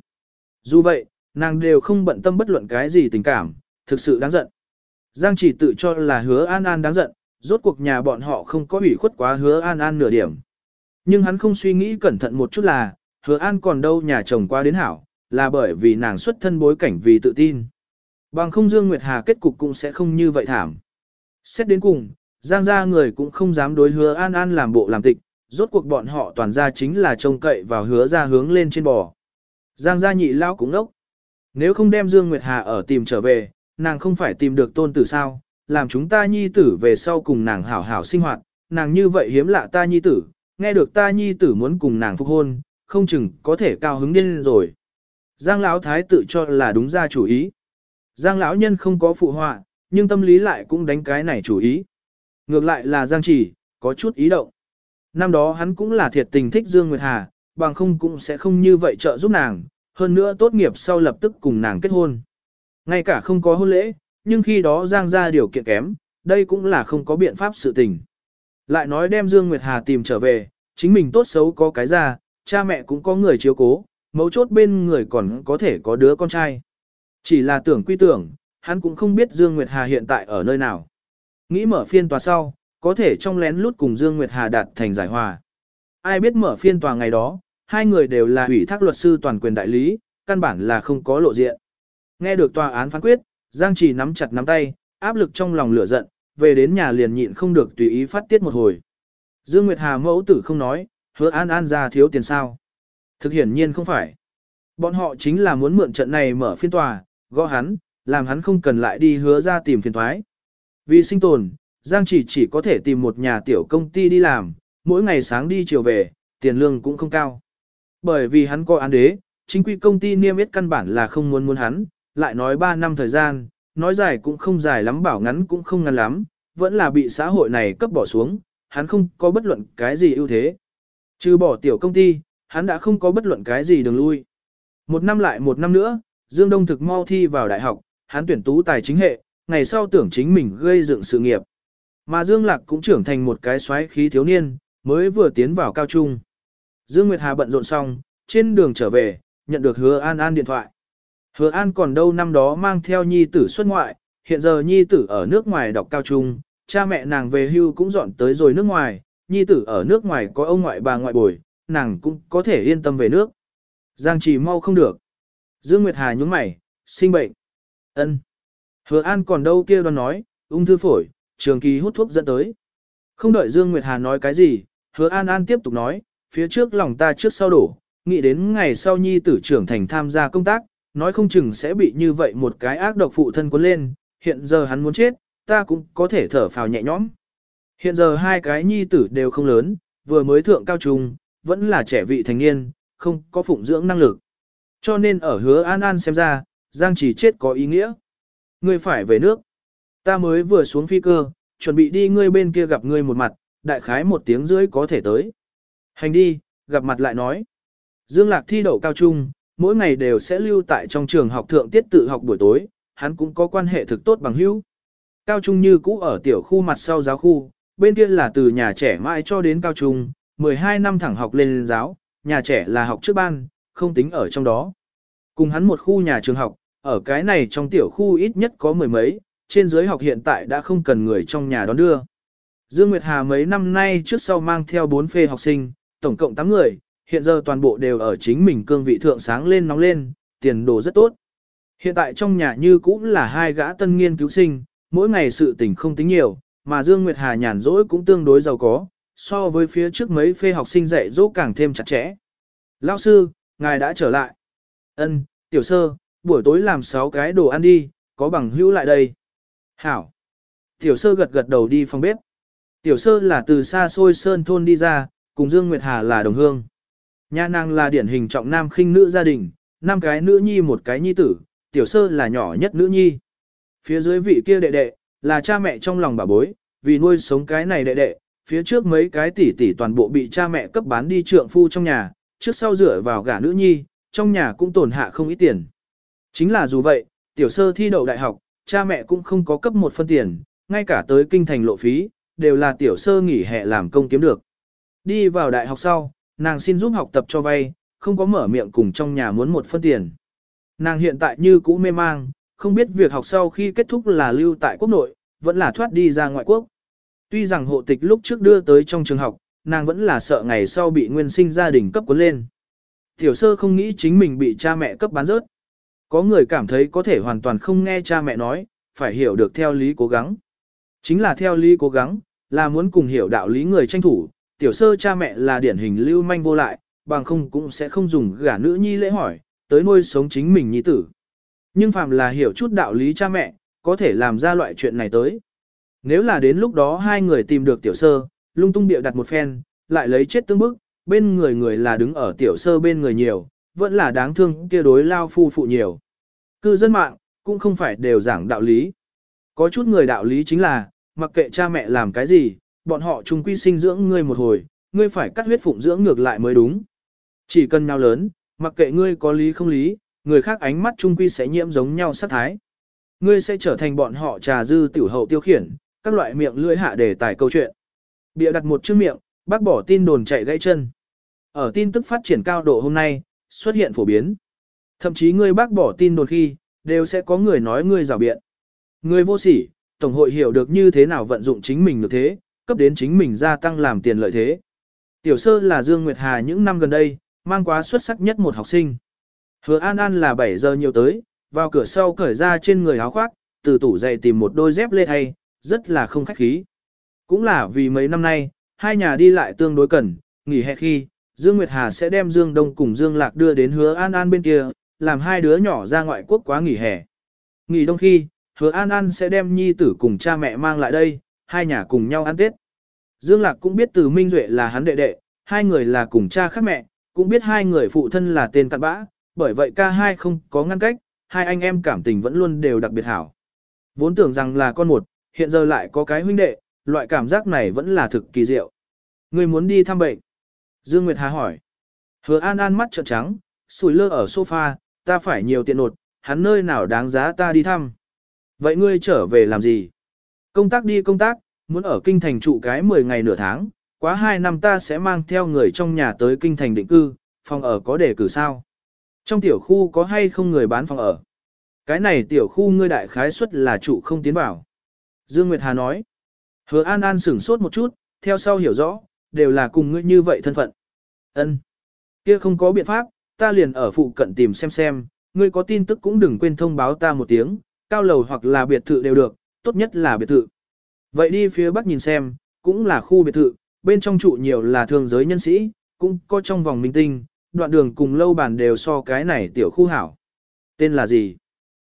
Dù vậy, nàng đều không bận tâm bất luận cái gì tình cảm, thực sự đáng giận. Giang chỉ tự cho là hứa an an đáng giận, rốt cuộc nhà bọn họ không có ủy khuất quá hứa an an nửa điểm. Nhưng hắn không suy nghĩ cẩn thận một chút là, hứa an còn đâu nhà chồng qua đến hảo, là bởi vì nàng xuất thân bối cảnh vì tự tin. Bằng không Dương Nguyệt Hà kết cục cũng sẽ không như vậy thảm. Xét đến cùng, Giang gia người cũng không dám đối hứa an an làm bộ làm tịch, rốt cuộc bọn họ toàn ra chính là trông cậy vào hứa ra hướng lên trên bò. Giang gia nhị lao cũng ngốc. Nếu không đem Dương Nguyệt Hà ở tìm trở về, nàng không phải tìm được tôn tử sao, làm chúng ta nhi tử về sau cùng nàng hảo hảo sinh hoạt, nàng như vậy hiếm lạ ta nhi tử, nghe được ta nhi tử muốn cùng nàng phục hôn, không chừng có thể cao hứng điên rồi. Giang lão thái tự cho là đúng ra chủ ý. Giang lão nhân không có phụ họa, nhưng tâm lý lại cũng đánh cái này chủ ý. Ngược lại là Giang chỉ, có chút ý động. Năm đó hắn cũng là thiệt tình thích Dương Nguyệt Hà, bằng không cũng sẽ không như vậy trợ giúp nàng, hơn nữa tốt nghiệp sau lập tức cùng nàng kết hôn. Ngay cả không có hôn lễ, nhưng khi đó Giang ra điều kiện kém, đây cũng là không có biện pháp sự tình. Lại nói đem Dương Nguyệt Hà tìm trở về, chính mình tốt xấu có cái ra, cha mẹ cũng có người chiếu cố, mấu chốt bên người còn có thể có đứa con trai. Chỉ là tưởng quy tưởng, hắn cũng không biết Dương Nguyệt Hà hiện tại ở nơi nào. Nghĩ mở phiên tòa sau, có thể trong lén lút cùng Dương Nguyệt Hà đạt thành giải hòa. Ai biết mở phiên tòa ngày đó, hai người đều là ủy thác luật sư toàn quyền đại lý, căn bản là không có lộ diện. Nghe được tòa án phán quyết, Giang Chỉ nắm chặt nắm tay, áp lực trong lòng lửa giận, về đến nhà liền nhịn không được tùy ý phát tiết một hồi. Dương Nguyệt Hà mẫu tử không nói, hứa an an ra thiếu tiền sao. Thực hiển nhiên không phải. Bọn họ chính là muốn mượn trận này mở phiên tòa, gõ hắn, làm hắn không cần lại đi hứa ra tìm phiền thoái. Vì sinh tồn, Giang chỉ chỉ có thể tìm một nhà tiểu công ty đi làm, mỗi ngày sáng đi chiều về, tiền lương cũng không cao. Bởi vì hắn có án đế, chính quy công ty niêm yết căn bản là không muốn muốn hắn, lại nói 3 năm thời gian, nói dài cũng không dài lắm bảo ngắn cũng không ngắn lắm, vẫn là bị xã hội này cấp bỏ xuống, hắn không có bất luận cái gì ưu thế. Trừ bỏ tiểu công ty, hắn đã không có bất luận cái gì đường lui. Một năm lại một năm nữa, Dương Đông thực mau thi vào đại học, hắn tuyển tú tài chính hệ, ngày sau tưởng chính mình gây dựng sự nghiệp. Mà Dương Lạc cũng trưởng thành một cái xoáy khí thiếu niên, mới vừa tiến vào cao trung. Dương Nguyệt Hà bận rộn xong, trên đường trở về, nhận được Hứa An An điện thoại. Hứa An còn đâu năm đó mang theo nhi tử xuất ngoại, hiện giờ nhi tử ở nước ngoài đọc cao trung, cha mẹ nàng về hưu cũng dọn tới rồi nước ngoài, nhi tử ở nước ngoài có ông ngoại bà ngoại bồi, nàng cũng có thể yên tâm về nước. Giang Trì mau không được. Dương Nguyệt Hà nhúng mày, sinh bệnh. ân Hứa An còn đâu kia đoán nói, ung thư phổi, trường kỳ hút thuốc dẫn tới. Không đợi Dương Nguyệt Hà nói cái gì, hứa An An tiếp tục nói, phía trước lòng ta trước sau đổ, nghĩ đến ngày sau nhi tử trưởng thành tham gia công tác, nói không chừng sẽ bị như vậy một cái ác độc phụ thân cuốn lên, hiện giờ hắn muốn chết, ta cũng có thể thở phào nhẹ nhõm. Hiện giờ hai cái nhi tử đều không lớn, vừa mới thượng cao trung, vẫn là trẻ vị thành niên, không có phụng dưỡng năng lực. Cho nên ở hứa An An xem ra, Giang chỉ chết có ý nghĩa. Ngươi phải về nước. Ta mới vừa xuống phi cơ, chuẩn bị đi ngươi bên kia gặp ngươi một mặt, đại khái một tiếng rưỡi có thể tới. Hành đi, gặp mặt lại nói. Dương Lạc thi đậu cao trung, mỗi ngày đều sẽ lưu tại trong trường học thượng tiết tự học buổi tối, hắn cũng có quan hệ thực tốt bằng hữu. Cao trung như cũ ở tiểu khu mặt sau giáo khu, bên kia là từ nhà trẻ mãi cho đến cao trung, 12 năm thẳng học lên giáo, nhà trẻ là học trước ban, không tính ở trong đó. Cùng hắn một khu nhà trường học, ở cái này trong tiểu khu ít nhất có mười mấy, trên dưới học hiện tại đã không cần người trong nhà đón đưa. Dương Nguyệt Hà mấy năm nay trước sau mang theo 4 phê học sinh, tổng cộng 8 người, hiện giờ toàn bộ đều ở chính mình cương vị thượng sáng lên nóng lên, tiền đồ rất tốt. Hiện tại trong nhà như cũng là hai gã tân nghiên cứu sinh, mỗi ngày sự tình không tính nhiều, mà Dương Nguyệt Hà nhàn rỗi cũng tương đối giàu có, so với phía trước mấy phê học sinh dạy dỗ càng thêm chặt chẽ. Lão sư, ngài đã trở lại. Ân, tiểu sơ, buổi tối làm 6 cái đồ ăn đi, có bằng hữu lại đây. Hảo. Tiểu sơ gật gật đầu đi phòng bếp. Tiểu sơ là từ xa xôi sơn thôn đi ra, cùng Dương Nguyệt Hà là đồng hương. Nha nàng là điển hình trọng nam khinh nữ gia đình, năm cái nữ nhi một cái nhi tử, tiểu sơ là nhỏ nhất nữ nhi. Phía dưới vị kia đệ đệ, là cha mẹ trong lòng bà bối, vì nuôi sống cái này đệ đệ, phía trước mấy cái tỷ tỷ toàn bộ bị cha mẹ cấp bán đi trượng phu trong nhà, trước sau dựa vào gả nữ nhi, trong nhà cũng tổn hạ không ít tiền. Chính là dù vậy, tiểu sơ thi đậu đại học, cha mẹ cũng không có cấp một phân tiền, ngay cả tới kinh thành lộ phí, đều là tiểu sơ nghỉ hè làm công kiếm được. Đi vào đại học sau, nàng xin giúp học tập cho vay, không có mở miệng cùng trong nhà muốn một phân tiền. Nàng hiện tại như cũ mê mang, không biết việc học sau khi kết thúc là lưu tại quốc nội, vẫn là thoát đi ra ngoại quốc. Tuy rằng hộ tịch lúc trước đưa tới trong trường học, nàng vẫn là sợ ngày sau bị nguyên sinh gia đình cấp cuốn lên. Tiểu sơ không nghĩ chính mình bị cha mẹ cấp bán rớt. Có người cảm thấy có thể hoàn toàn không nghe cha mẹ nói, phải hiểu được theo lý cố gắng. Chính là theo lý cố gắng, là muốn cùng hiểu đạo lý người tranh thủ, tiểu sơ cha mẹ là điển hình lưu manh vô lại, bằng không cũng sẽ không dùng gả nữ nhi lễ hỏi, tới nuôi sống chính mình nhi tử. Nhưng phàm là hiểu chút đạo lý cha mẹ, có thể làm ra loại chuyện này tới. Nếu là đến lúc đó hai người tìm được tiểu sơ, lung tung bịa đặt một phen, lại lấy chết tương bức, bên người người là đứng ở tiểu sơ bên người nhiều, vẫn là đáng thương kia đối lao phu phụ nhiều. Cư dân mạng, cũng không phải đều giảng đạo lý. Có chút người đạo lý chính là, mặc kệ cha mẹ làm cái gì, bọn họ chung quy sinh dưỡng ngươi một hồi, ngươi phải cắt huyết phụng dưỡng ngược lại mới đúng. Chỉ cần nhau lớn, mặc kệ ngươi có lý không lý, người khác ánh mắt chung quy sẽ nhiễm giống nhau sát thái. Ngươi sẽ trở thành bọn họ trà dư tiểu hậu tiêu khiển, các loại miệng lưỡi hạ để tải câu chuyện. Bịa đặt một chữ miệng, bác bỏ tin đồn chạy gãy chân. Ở tin tức phát triển cao độ hôm nay, xuất hiện phổ biến. Thậm chí ngươi bác bỏ tin đồn khi, đều sẽ có người nói ngươi rào biện. Ngươi vô sỉ, Tổng hội hiểu được như thế nào vận dụng chính mình được thế, cấp đến chính mình gia tăng làm tiền lợi thế. Tiểu sơ là Dương Nguyệt Hà những năm gần đây, mang quá xuất sắc nhất một học sinh. Hứa An An là 7 giờ nhiều tới, vào cửa sau cởi ra trên người áo khoác, từ tủ giày tìm một đôi dép lê thay, rất là không khách khí. Cũng là vì mấy năm nay, hai nhà đi lại tương đối cần, nghỉ hè khi, Dương Nguyệt Hà sẽ đem Dương Đông cùng Dương Lạc đưa đến hứa An An bên kia, làm hai đứa nhỏ ra ngoại quốc quá nghỉ hè. Nghỉ đông khi, hứa An An sẽ đem nhi tử cùng cha mẹ mang lại đây, hai nhà cùng nhau ăn Tết. Dương Lạc cũng biết từ Minh Duệ là hắn đệ đệ, hai người là cùng cha khác mẹ, cũng biết hai người phụ thân là tên cặn bã, bởi vậy ca hai không có ngăn cách, hai anh em cảm tình vẫn luôn đều đặc biệt hảo. Vốn tưởng rằng là con một, hiện giờ lại có cái huynh đệ, loại cảm giác này vẫn là thực kỳ diệu. Người muốn đi thăm bệnh. Dương Nguyệt Hà hỏi. Hứa An An mắt trợn trắng, sủi lơ ở sofa, ta phải nhiều tiền nột, hắn nơi nào đáng giá ta đi thăm. Vậy ngươi trở về làm gì? Công tác đi công tác, muốn ở kinh thành trụ cái 10 ngày nửa tháng, quá 2 năm ta sẽ mang theo người trong nhà tới kinh thành định cư, phòng ở có đề cử sao? Trong tiểu khu có hay không người bán phòng ở? Cái này tiểu khu ngươi đại khái suất là trụ không tiến vào. Dương Nguyệt Hà nói. Hứa An An sửng sốt một chút, theo sau hiểu rõ, đều là cùng ngươi như vậy thân phận. Ân, Kia không có biện pháp, ta liền ở phụ cận tìm xem xem, ngươi có tin tức cũng đừng quên thông báo ta một tiếng, cao lầu hoặc là biệt thự đều được, tốt nhất là biệt thự. Vậy đi phía bắc nhìn xem, cũng là khu biệt thự, bên trong trụ nhiều là thường giới nhân sĩ, cũng có trong vòng minh tinh, đoạn đường cùng lâu bàn đều so cái này tiểu khu hảo. Tên là gì?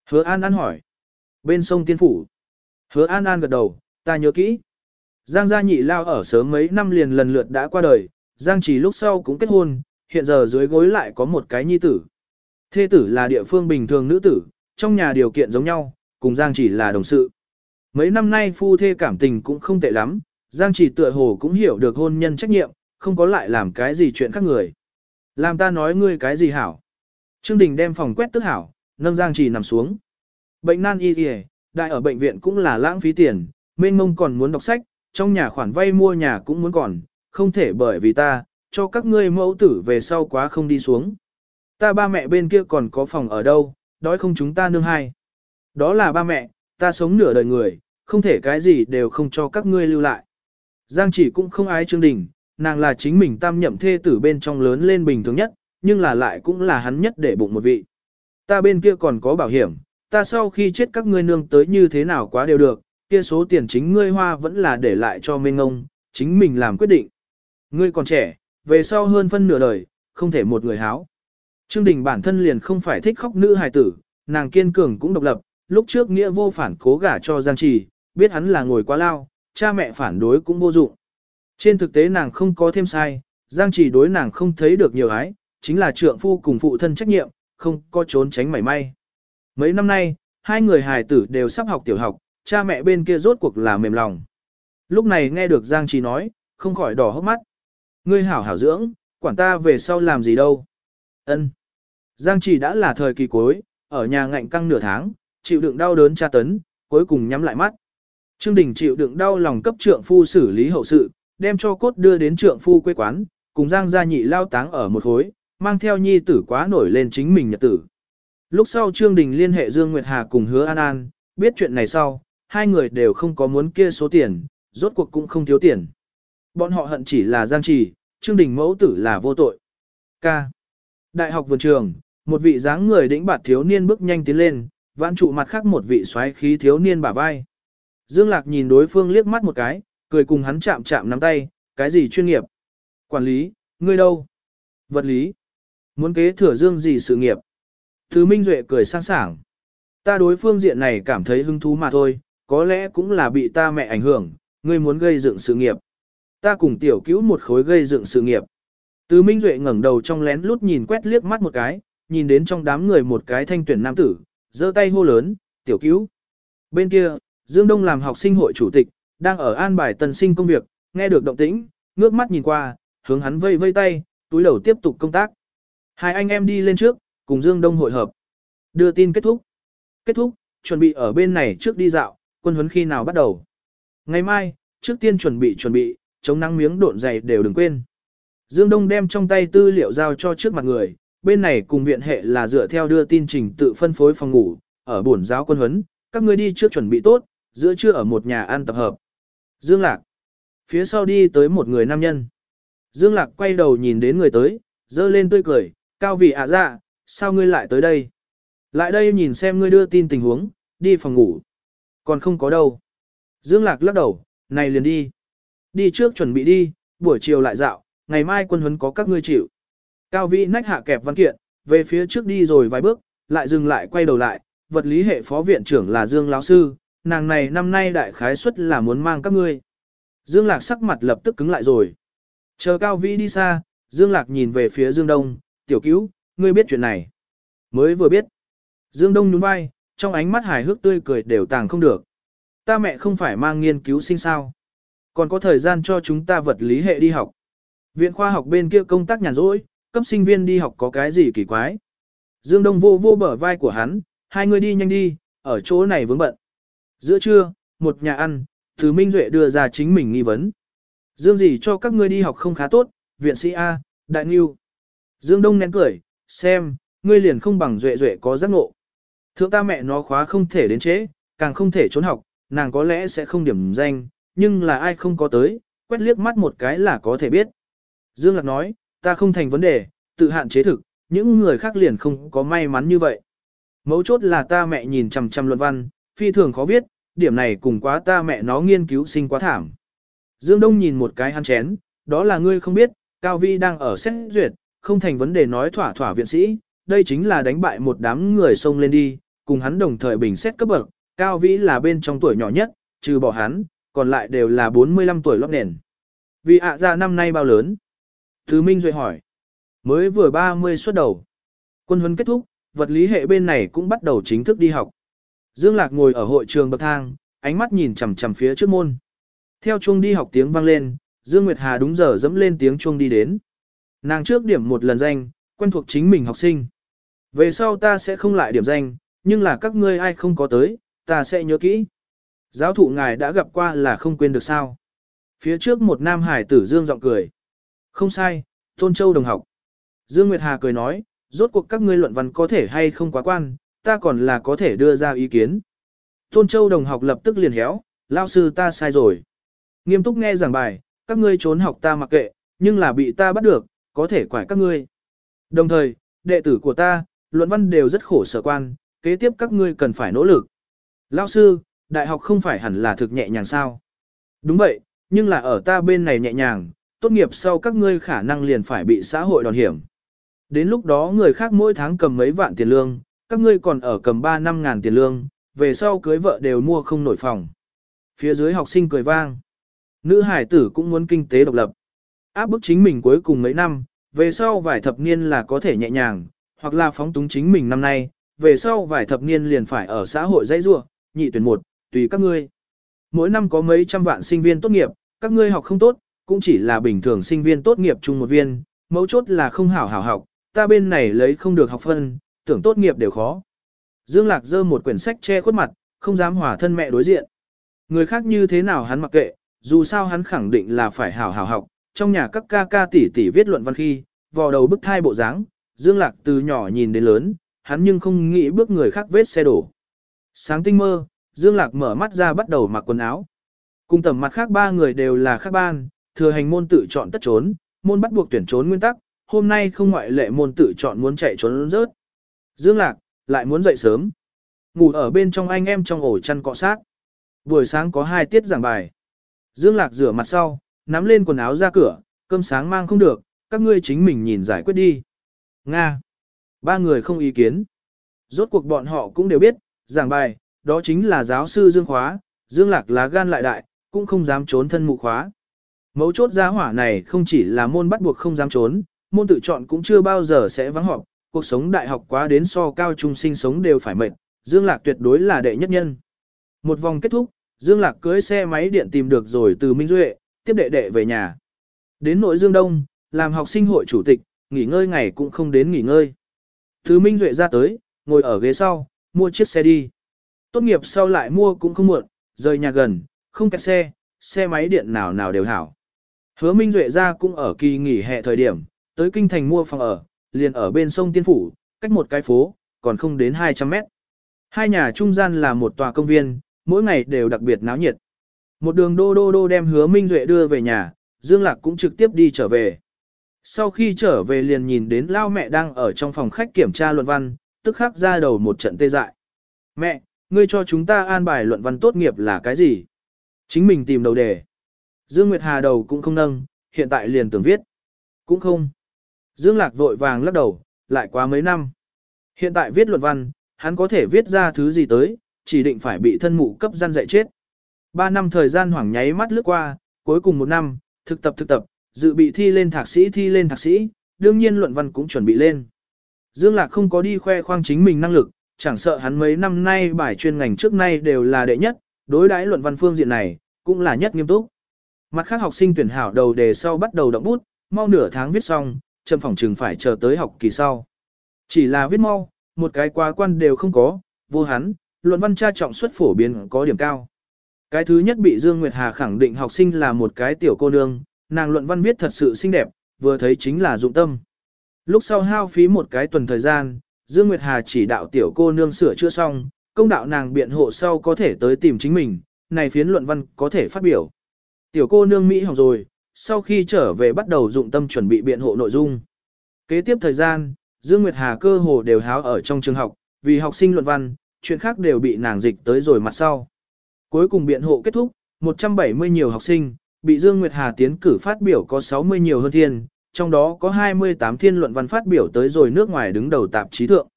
Hứa An An hỏi. Bên sông Tiên Phủ. Hứa An An gật đầu, ta nhớ kỹ. Giang gia nhị lao ở sớm mấy năm liền lần lượt đã qua đời, Giang chỉ lúc sau cũng kết hôn, hiện giờ dưới gối lại có một cái nhi tử. Thê tử là địa phương bình thường nữ tử, trong nhà điều kiện giống nhau, cùng Giang chỉ là đồng sự. Mấy năm nay phu thê cảm tình cũng không tệ lắm, Giang chỉ tựa hồ cũng hiểu được hôn nhân trách nhiệm, không có lại làm cái gì chuyện khác người. Làm ta nói ngươi cái gì hảo. Trương Đình đem phòng quét tức hảo, nâng Giang chỉ nằm xuống. Bệnh nan y kìa, đại ở bệnh viện cũng là lãng phí tiền, mênh mông còn muốn đọc sách, trong nhà khoản vay mua nhà cũng muốn còn, không thể bởi vì ta, cho các ngươi mẫu tử về sau quá không đi xuống. Ta ba mẹ bên kia còn có phòng ở đâu, đói không chúng ta nương hai. Đó là ba mẹ, ta sống nửa đời người, không thể cái gì đều không cho các ngươi lưu lại. Giang chỉ cũng không ái Trương Đình, nàng là chính mình tam nhậm thê tử bên trong lớn lên bình thường nhất, nhưng là lại cũng là hắn nhất để bụng một vị. Ta bên kia còn có bảo hiểm, ta sau khi chết các ngươi nương tới như thế nào quá đều được, kia số tiền chính ngươi hoa vẫn là để lại cho Minh Ngông, chính mình làm quyết định. Ngươi còn trẻ, về sau hơn phân nửa đời, không thể một người háo. Trương Đình bản thân liền không phải thích khóc nữ hài tử, nàng kiên cường cũng độc lập, lúc trước nghĩa vô phản cố gả cho Giang Trì, biết hắn là ngồi quá lao, cha mẹ phản đối cũng vô dụng. Trên thực tế nàng không có thêm sai, Giang Trì đối nàng không thấy được nhiều ái, chính là trượng phu cùng phụ thân trách nhiệm, không có trốn tránh mảy may. Mấy năm nay, hai người hài tử đều sắp học tiểu học, cha mẹ bên kia rốt cuộc là mềm lòng. Lúc này nghe được Giang Trì nói, không khỏi đỏ hốc mắt. Ngươi hảo hảo dưỡng, quản ta về sau làm gì đâu. Ân. Giang Trì đã là thời kỳ cuối, ở nhà ngạnh căng nửa tháng, chịu đựng đau đớn tra tấn, cuối cùng nhắm lại mắt. Trương Đình chịu đựng đau lòng cấp trượng phu xử lý hậu sự, đem cho cốt đưa đến trượng phu quê quán, cùng Giang gia nhị lao táng ở một khối, mang theo nhi tử quá nổi lên chính mình nhật tử. Lúc sau Trương Đình liên hệ Dương Nguyệt Hà cùng hứa An An, biết chuyện này sau, hai người đều không có muốn kia số tiền, rốt cuộc cũng không thiếu tiền. Bọn họ hận chỉ là Giang Trì, Trương Đình mẫu tử là vô tội. K. Đại học vườn trường, một vị dáng người đĩnh bạt thiếu niên bước nhanh tiến lên, vãn trụ mặt khác một vị xoáy khí thiếu niên bả vai. Dương Lạc nhìn đối phương liếc mắt một cái, cười cùng hắn chạm chạm nắm tay, cái gì chuyên nghiệp? Quản lý, ngươi đâu? Vật lý. Muốn kế thừa Dương gì sự nghiệp? Thứ Minh Duệ cười sang sảng. Ta đối phương diện này cảm thấy hứng thú mà thôi, có lẽ cũng là bị ta mẹ ảnh hưởng, ngươi muốn gây dựng sự nghiệp. Ta cùng tiểu cứu một khối gây dựng sự nghiệp. Từ Minh Duệ ngẩng đầu trong lén lút nhìn quét liếc mắt một cái, nhìn đến trong đám người một cái thanh tuyển nam tử, giơ tay hô lớn, tiểu cứu. Bên kia, Dương Đông làm học sinh hội chủ tịch, đang ở an bài tần sinh công việc, nghe được động tĩnh, ngước mắt nhìn qua, hướng hắn vây vây tay, túi đầu tiếp tục công tác. Hai anh em đi lên trước, cùng Dương Đông hội hợp. Đưa tin kết thúc. Kết thúc, chuẩn bị ở bên này trước đi dạo, quân huấn khi nào bắt đầu. Ngày mai, trước tiên chuẩn bị chuẩn bị, chống nắng miếng độn dày đều đừng quên. Dương Đông đem trong tay tư liệu giao cho trước mặt người, bên này cùng viện hệ là dựa theo đưa tin trình tự phân phối phòng ngủ, ở buồn giáo quân huấn, các ngươi đi trước chuẩn bị tốt, giữa trưa ở một nhà ăn tập hợp. Dương Lạc. Phía sau đi tới một người nam nhân. Dương Lạc quay đầu nhìn đến người tới, dơ lên tươi cười, cao vị ạ à dạ, sao ngươi lại tới đây? Lại đây nhìn xem ngươi đưa tin tình huống, đi phòng ngủ. Còn không có đâu. Dương Lạc lắc đầu, này liền đi. Đi trước chuẩn bị đi, buổi chiều lại dạo, ngày mai quân huấn có các ngươi chịu. Cao vĩ nách hạ kẹp văn kiện, về phía trước đi rồi vài bước, lại dừng lại quay đầu lại, vật lý hệ phó viện trưởng là Dương lão sư, nàng này năm nay đại khái suất là muốn mang các ngươi. Dương Lạc sắc mặt lập tức cứng lại rồi. Chờ Cao Vĩ đi xa, Dương Lạc nhìn về phía Dương Đông, tiểu cứu, ngươi biết chuyện này. Mới vừa biết. Dương Đông nhún vai, trong ánh mắt hài hước tươi cười đều tàng không được. Ta mẹ không phải mang nghiên cứu sinh sao. Còn có thời gian cho chúng ta vật lý hệ đi học. Viện khoa học bên kia công tác nhàn rỗi, cấp sinh viên đi học có cái gì kỳ quái. Dương Đông vô vô bờ vai của hắn, hai người đi nhanh đi, ở chỗ này vướng bận. Giữa trưa, một nhà ăn, Từ Minh Duệ đưa ra chính mình nghi vấn. Dương gì cho các ngươi đi học không khá tốt, viện sĩ A, đại nghiêu. Dương Đông nén cười, xem, ngươi liền không bằng Duệ Duệ có giác ngộ. Thượng ta mẹ nó khóa không thể đến chế, càng không thể trốn học, nàng có lẽ sẽ không điểm danh, nhưng là ai không có tới, quét liếc mắt một cái là có thể biết. Dương Lạc nói, ta không thành vấn đề, tự hạn chế thực, những người khác liền không có may mắn như vậy. Mấu chốt là ta mẹ nhìn chằm chằm luận văn, phi thường khó viết, điểm này cùng quá ta mẹ nó nghiên cứu sinh quá thảm. Dương Đông nhìn một cái hắn chén, đó là ngươi không biết, Cao Vi đang ở xét duyệt, không thành vấn đề nói thỏa thỏa viện sĩ, đây chính là đánh bại một đám người xông lên đi, cùng hắn đồng thời bình xét cấp bậc, Cao Vĩ là bên trong tuổi nhỏ nhất, trừ bỏ hắn, còn lại đều là 45 tuổi lót nền. Vì ạ ra năm nay bao lớn? Thứ Minh rồi hỏi. Mới vừa 30 xuất đầu. Quân huấn kết thúc, vật lý hệ bên này cũng bắt đầu chính thức đi học. Dương Lạc ngồi ở hội trường bậc thang, ánh mắt nhìn chằm chằm phía trước môn. Theo chuông đi học tiếng vang lên, Dương Nguyệt Hà đúng giờ dẫm lên tiếng chuông đi đến. Nàng trước điểm một lần danh, quen thuộc chính mình học sinh. Về sau ta sẽ không lại điểm danh, nhưng là các ngươi ai không có tới, ta sẽ nhớ kỹ. Giáo thụ ngài đã gặp qua là không quên được sao. Phía trước một nam hải tử Dương giọng cười. Không sai, Tôn Châu đồng học. Dương Nguyệt Hà cười nói, rốt cuộc các ngươi luận văn có thể hay không quá quan, ta còn là có thể đưa ra ý kiến. Tôn Châu đồng học lập tức liền héo, lao sư ta sai rồi. Nghiêm túc nghe giảng bài, các ngươi trốn học ta mặc kệ, nhưng là bị ta bắt được, có thể quải các ngươi. Đồng thời, đệ tử của ta, luận văn đều rất khổ sở quan, kế tiếp các ngươi cần phải nỗ lực. Lao sư, đại học không phải hẳn là thực nhẹ nhàng sao? Đúng vậy, nhưng là ở ta bên này nhẹ nhàng, tốt nghiệp sau các ngươi khả năng liền phải bị xã hội đòn hiểm. Đến lúc đó người khác mỗi tháng cầm mấy vạn tiền lương, các ngươi còn ở cầm 3 năm ngàn tiền lương, về sau cưới vợ đều mua không nổi phòng. Phía dưới học sinh cười vang. Nữ hải tử cũng muốn kinh tế độc lập. Áp bức chính mình cuối cùng mấy năm, về sau vài thập niên là có thể nhẹ nhàng, hoặc là phóng túng chính mình năm nay, về sau vài thập niên liền phải ở xã hội dãy rua, nhị tuyển một, tùy các ngươi. Mỗi năm có mấy trăm vạn sinh viên tốt nghiệp, các ngươi học không tốt, cũng chỉ là bình thường sinh viên tốt nghiệp chung một viên, mấu chốt là không hảo hảo học, ta bên này lấy không được học phân, tưởng tốt nghiệp đều khó. Dương Lạc dơ một quyển sách che khuất mặt, không dám hòa thân mẹ đối diện. Người khác như thế nào hắn mặc kệ, dù sao hắn khẳng định là phải hảo hảo học, trong nhà các ca ca tỷ tỷ viết luận văn khi, vò đầu bức thai bộ dáng, Dương Lạc từ nhỏ nhìn đến lớn, hắn nhưng không nghĩ bước người khác vết xe đổ. Sáng tinh mơ, Dương Lạc mở mắt ra bắt đầu mặc quần áo. Cùng tầm mặt khác ba người đều là khác ban, thừa hành môn tự chọn tất trốn, môn bắt buộc tuyển trốn nguyên tắc, hôm nay không ngoại lệ môn tự chọn muốn chạy trốn rớt. Dương Lạc, lại muốn dậy sớm. Ngủ ở bên trong anh em trong ổ chăn cọ sát. Buổi sáng có hai tiết giảng bài. Dương Lạc rửa mặt sau, nắm lên quần áo ra cửa, cơm sáng mang không được, các ngươi chính mình nhìn giải quyết đi. Nga. Ba người không ý kiến. Rốt cuộc bọn họ cũng đều biết, giảng bài, đó chính là giáo sư Dương Khóa, Dương Lạc lá gan lại đại, cũng không dám trốn thân mụ khóa. Mấu chốt giá hỏa này không chỉ là môn bắt buộc không dám trốn, môn tự chọn cũng chưa bao giờ sẽ vắng họp, cuộc sống đại học quá đến so cao trung sinh sống đều phải mệt, Dương Lạc tuyệt đối là đệ nhất nhân. Một vòng kết thúc, Dương Lạc cưới xe máy điện tìm được rồi từ Minh Duệ, tiếp đệ đệ về nhà. Đến nội Dương Đông, làm học sinh hội chủ tịch, nghỉ ngơi ngày cũng không đến nghỉ ngơi. Từ Minh Duệ ra tới, ngồi ở ghế sau, mua chiếc xe đi. Tốt nghiệp sau lại mua cũng không muộn, rời nhà gần, không kẹt xe, xe máy điện nào nào đều hảo. Hứa Minh Duệ ra cũng ở kỳ nghỉ hè thời điểm, tới kinh thành mua phòng ở, liền ở bên sông Tiên Phủ, cách một cái phố, còn không đến 200 mét. Hai nhà trung gian là một tòa công viên, mỗi ngày đều đặc biệt náo nhiệt. Một đường đô đô đô đem hứa Minh Duệ đưa về nhà, Dương Lạc cũng trực tiếp đi trở về. Sau khi trở về liền nhìn đến lao mẹ đang ở trong phòng khách kiểm tra luận văn, tức khắc ra đầu một trận tê dại. Mẹ, ngươi cho chúng ta an bài luận văn tốt nghiệp là cái gì? Chính mình tìm đầu đề. Dương Nguyệt Hà đầu cũng không nâng, hiện tại liền tưởng viết. Cũng không. Dương Lạc vội vàng lắc đầu, lại quá mấy năm. Hiện tại viết luận văn, hắn có thể viết ra thứ gì tới, chỉ định phải bị thân mụ cấp gian dạy chết. Ba năm thời gian hoảng nháy mắt lướt qua, cuối cùng một năm, thực tập thực tập, dự bị thi lên thạc sĩ thi lên thạc sĩ, đương nhiên luận văn cũng chuẩn bị lên. Dương Lạc không có đi khoe khoang chính mình năng lực, chẳng sợ hắn mấy năm nay bài chuyên ngành trước nay đều là đệ nhất, đối đãi luận văn phương diện này, cũng là nhất nghiêm túc. Mặt khác học sinh tuyển hảo đầu đề sau bắt đầu động bút, mau nửa tháng viết xong, chậm phòng trường phải chờ tới học kỳ sau. Chỉ là viết mau, một cái quá quan đều không có, vô hắn, luận văn tra trọng suất phổ biến có điểm cao. Cái thứ nhất bị Dương Nguyệt Hà khẳng định học sinh là một cái tiểu cô nương, nàng luận văn viết thật sự xinh đẹp, vừa thấy chính là dụng tâm. Lúc sau hao phí một cái tuần thời gian, Dương Nguyệt Hà chỉ đạo tiểu cô nương sửa chữa xong, công đạo nàng biện hộ sau có thể tới tìm chính mình, này phiến luận văn có thể phát biểu. Tiểu cô nương Mỹ học rồi, sau khi trở về bắt đầu dụng tâm chuẩn bị biện hộ nội dung. Kế tiếp thời gian, Dương Nguyệt Hà cơ hồ đều háo ở trong trường học, vì học sinh luận văn, chuyện khác đều bị nàng dịch tới rồi mặt sau. Cuối cùng biện hộ kết thúc, 170 nhiều học sinh, bị Dương Nguyệt Hà tiến cử phát biểu có 60 nhiều hơn thiên, trong đó có 28 thiên luận văn phát biểu tới rồi nước ngoài đứng đầu tạp chí thượng.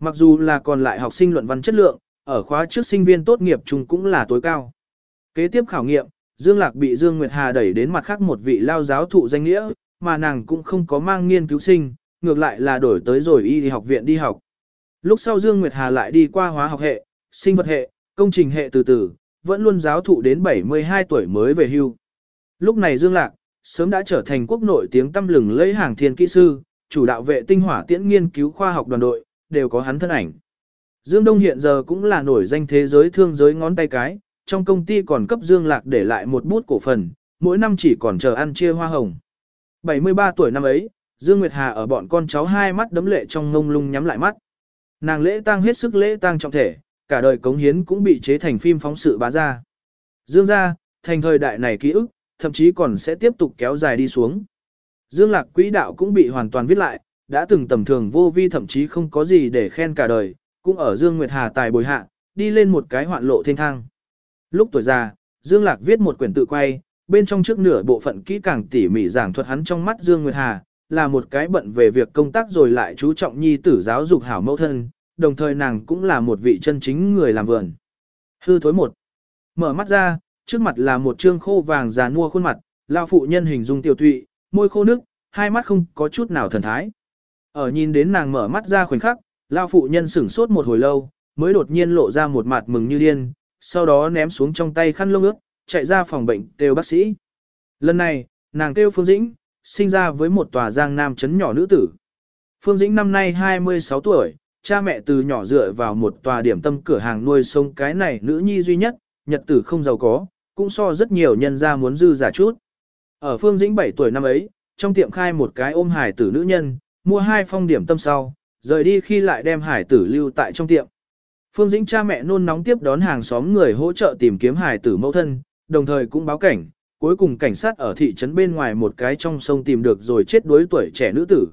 Mặc dù là còn lại học sinh luận văn chất lượng, ở khóa trước sinh viên tốt nghiệp chung cũng là tối cao. Kế tiếp khảo nghiệm, Dương Lạc bị Dương Nguyệt Hà đẩy đến mặt khác một vị lao giáo thụ danh nghĩa, mà nàng cũng không có mang nghiên cứu sinh, ngược lại là đổi tới rồi y học viện đi học. Lúc sau Dương Nguyệt Hà lại đi qua hóa học hệ, sinh vật hệ, công trình hệ từ từ, vẫn luôn giáo thụ đến 72 tuổi mới về hưu. Lúc này Dương Lạc, sớm đã trở thành quốc nội tiếng tăm lừng lấy hàng thiên kỹ sư, chủ đạo vệ tinh hỏa tiễn nghiên cứu khoa học đoàn đội, đều có hắn thân ảnh. Dương Đông hiện giờ cũng là nổi danh thế giới thương giới ngón tay cái, trong công ty còn cấp Dương Lạc để lại một bút cổ phần, mỗi năm chỉ còn chờ ăn chia hoa hồng. 73 tuổi năm ấy, Dương Nguyệt Hà ở bọn con cháu hai mắt đấm lệ trong ngông lung nhắm lại mắt. Nàng lễ tang hết sức lễ tang trọng thể, cả đời cống hiến cũng bị chế thành phim phóng sự bá ra. Dương gia, thành thời đại này ký ức, thậm chí còn sẽ tiếp tục kéo dài đi xuống. Dương Lạc quỹ đạo cũng bị hoàn toàn viết lại, đã từng tầm thường vô vi thậm chí không có gì để khen cả đời, cũng ở Dương Nguyệt Hà tài bồi hạ, đi lên một cái hoạn lộ thiên thang. Lúc tuổi già, Dương Lạc viết một quyển tự quay, bên trong trước nửa bộ phận kỹ càng tỉ mỉ giảng thuật hắn trong mắt Dương Nguyệt Hà, là một cái bận về việc công tác rồi lại chú trọng nhi tử giáo dục hảo mẫu thân, đồng thời nàng cũng là một vị chân chính người làm vườn. Hư thối một. Mở mắt ra, trước mặt là một trương khô vàng già nua khuôn mặt, lao phụ nhân hình dung tiêu tụy, môi khô nước, hai mắt không có chút nào thần thái. Ở nhìn đến nàng mở mắt ra khoảnh khắc, lao phụ nhân sửng sốt một hồi lâu, mới đột nhiên lộ ra một mặt mừng như điên, sau đó ném xuống trong tay khăn lông ướt, chạy ra phòng bệnh kêu bác sĩ. Lần này, nàng kêu Phương Dĩnh, sinh ra với một tòa giang nam chấn nhỏ nữ tử. Phương Dĩnh năm nay 26 tuổi, cha mẹ từ nhỏ dựa vào một tòa điểm tâm cửa hàng nuôi sống cái này nữ nhi duy nhất, nhật tử không giàu có, cũng so rất nhiều nhân gia muốn dư giả chút. Ở Phương Dĩnh 7 tuổi năm ấy, trong tiệm khai một cái ôm hải tử nữ nhân, mua hai phong điểm tâm sau, rời đi khi lại đem hải tử lưu tại trong tiệm. Phương Dĩnh cha mẹ nôn nóng tiếp đón hàng xóm người hỗ trợ tìm kiếm hải tử mẫu thân, đồng thời cũng báo cảnh, cuối cùng cảnh sát ở thị trấn bên ngoài một cái trong sông tìm được rồi chết đuối tuổi trẻ nữ tử.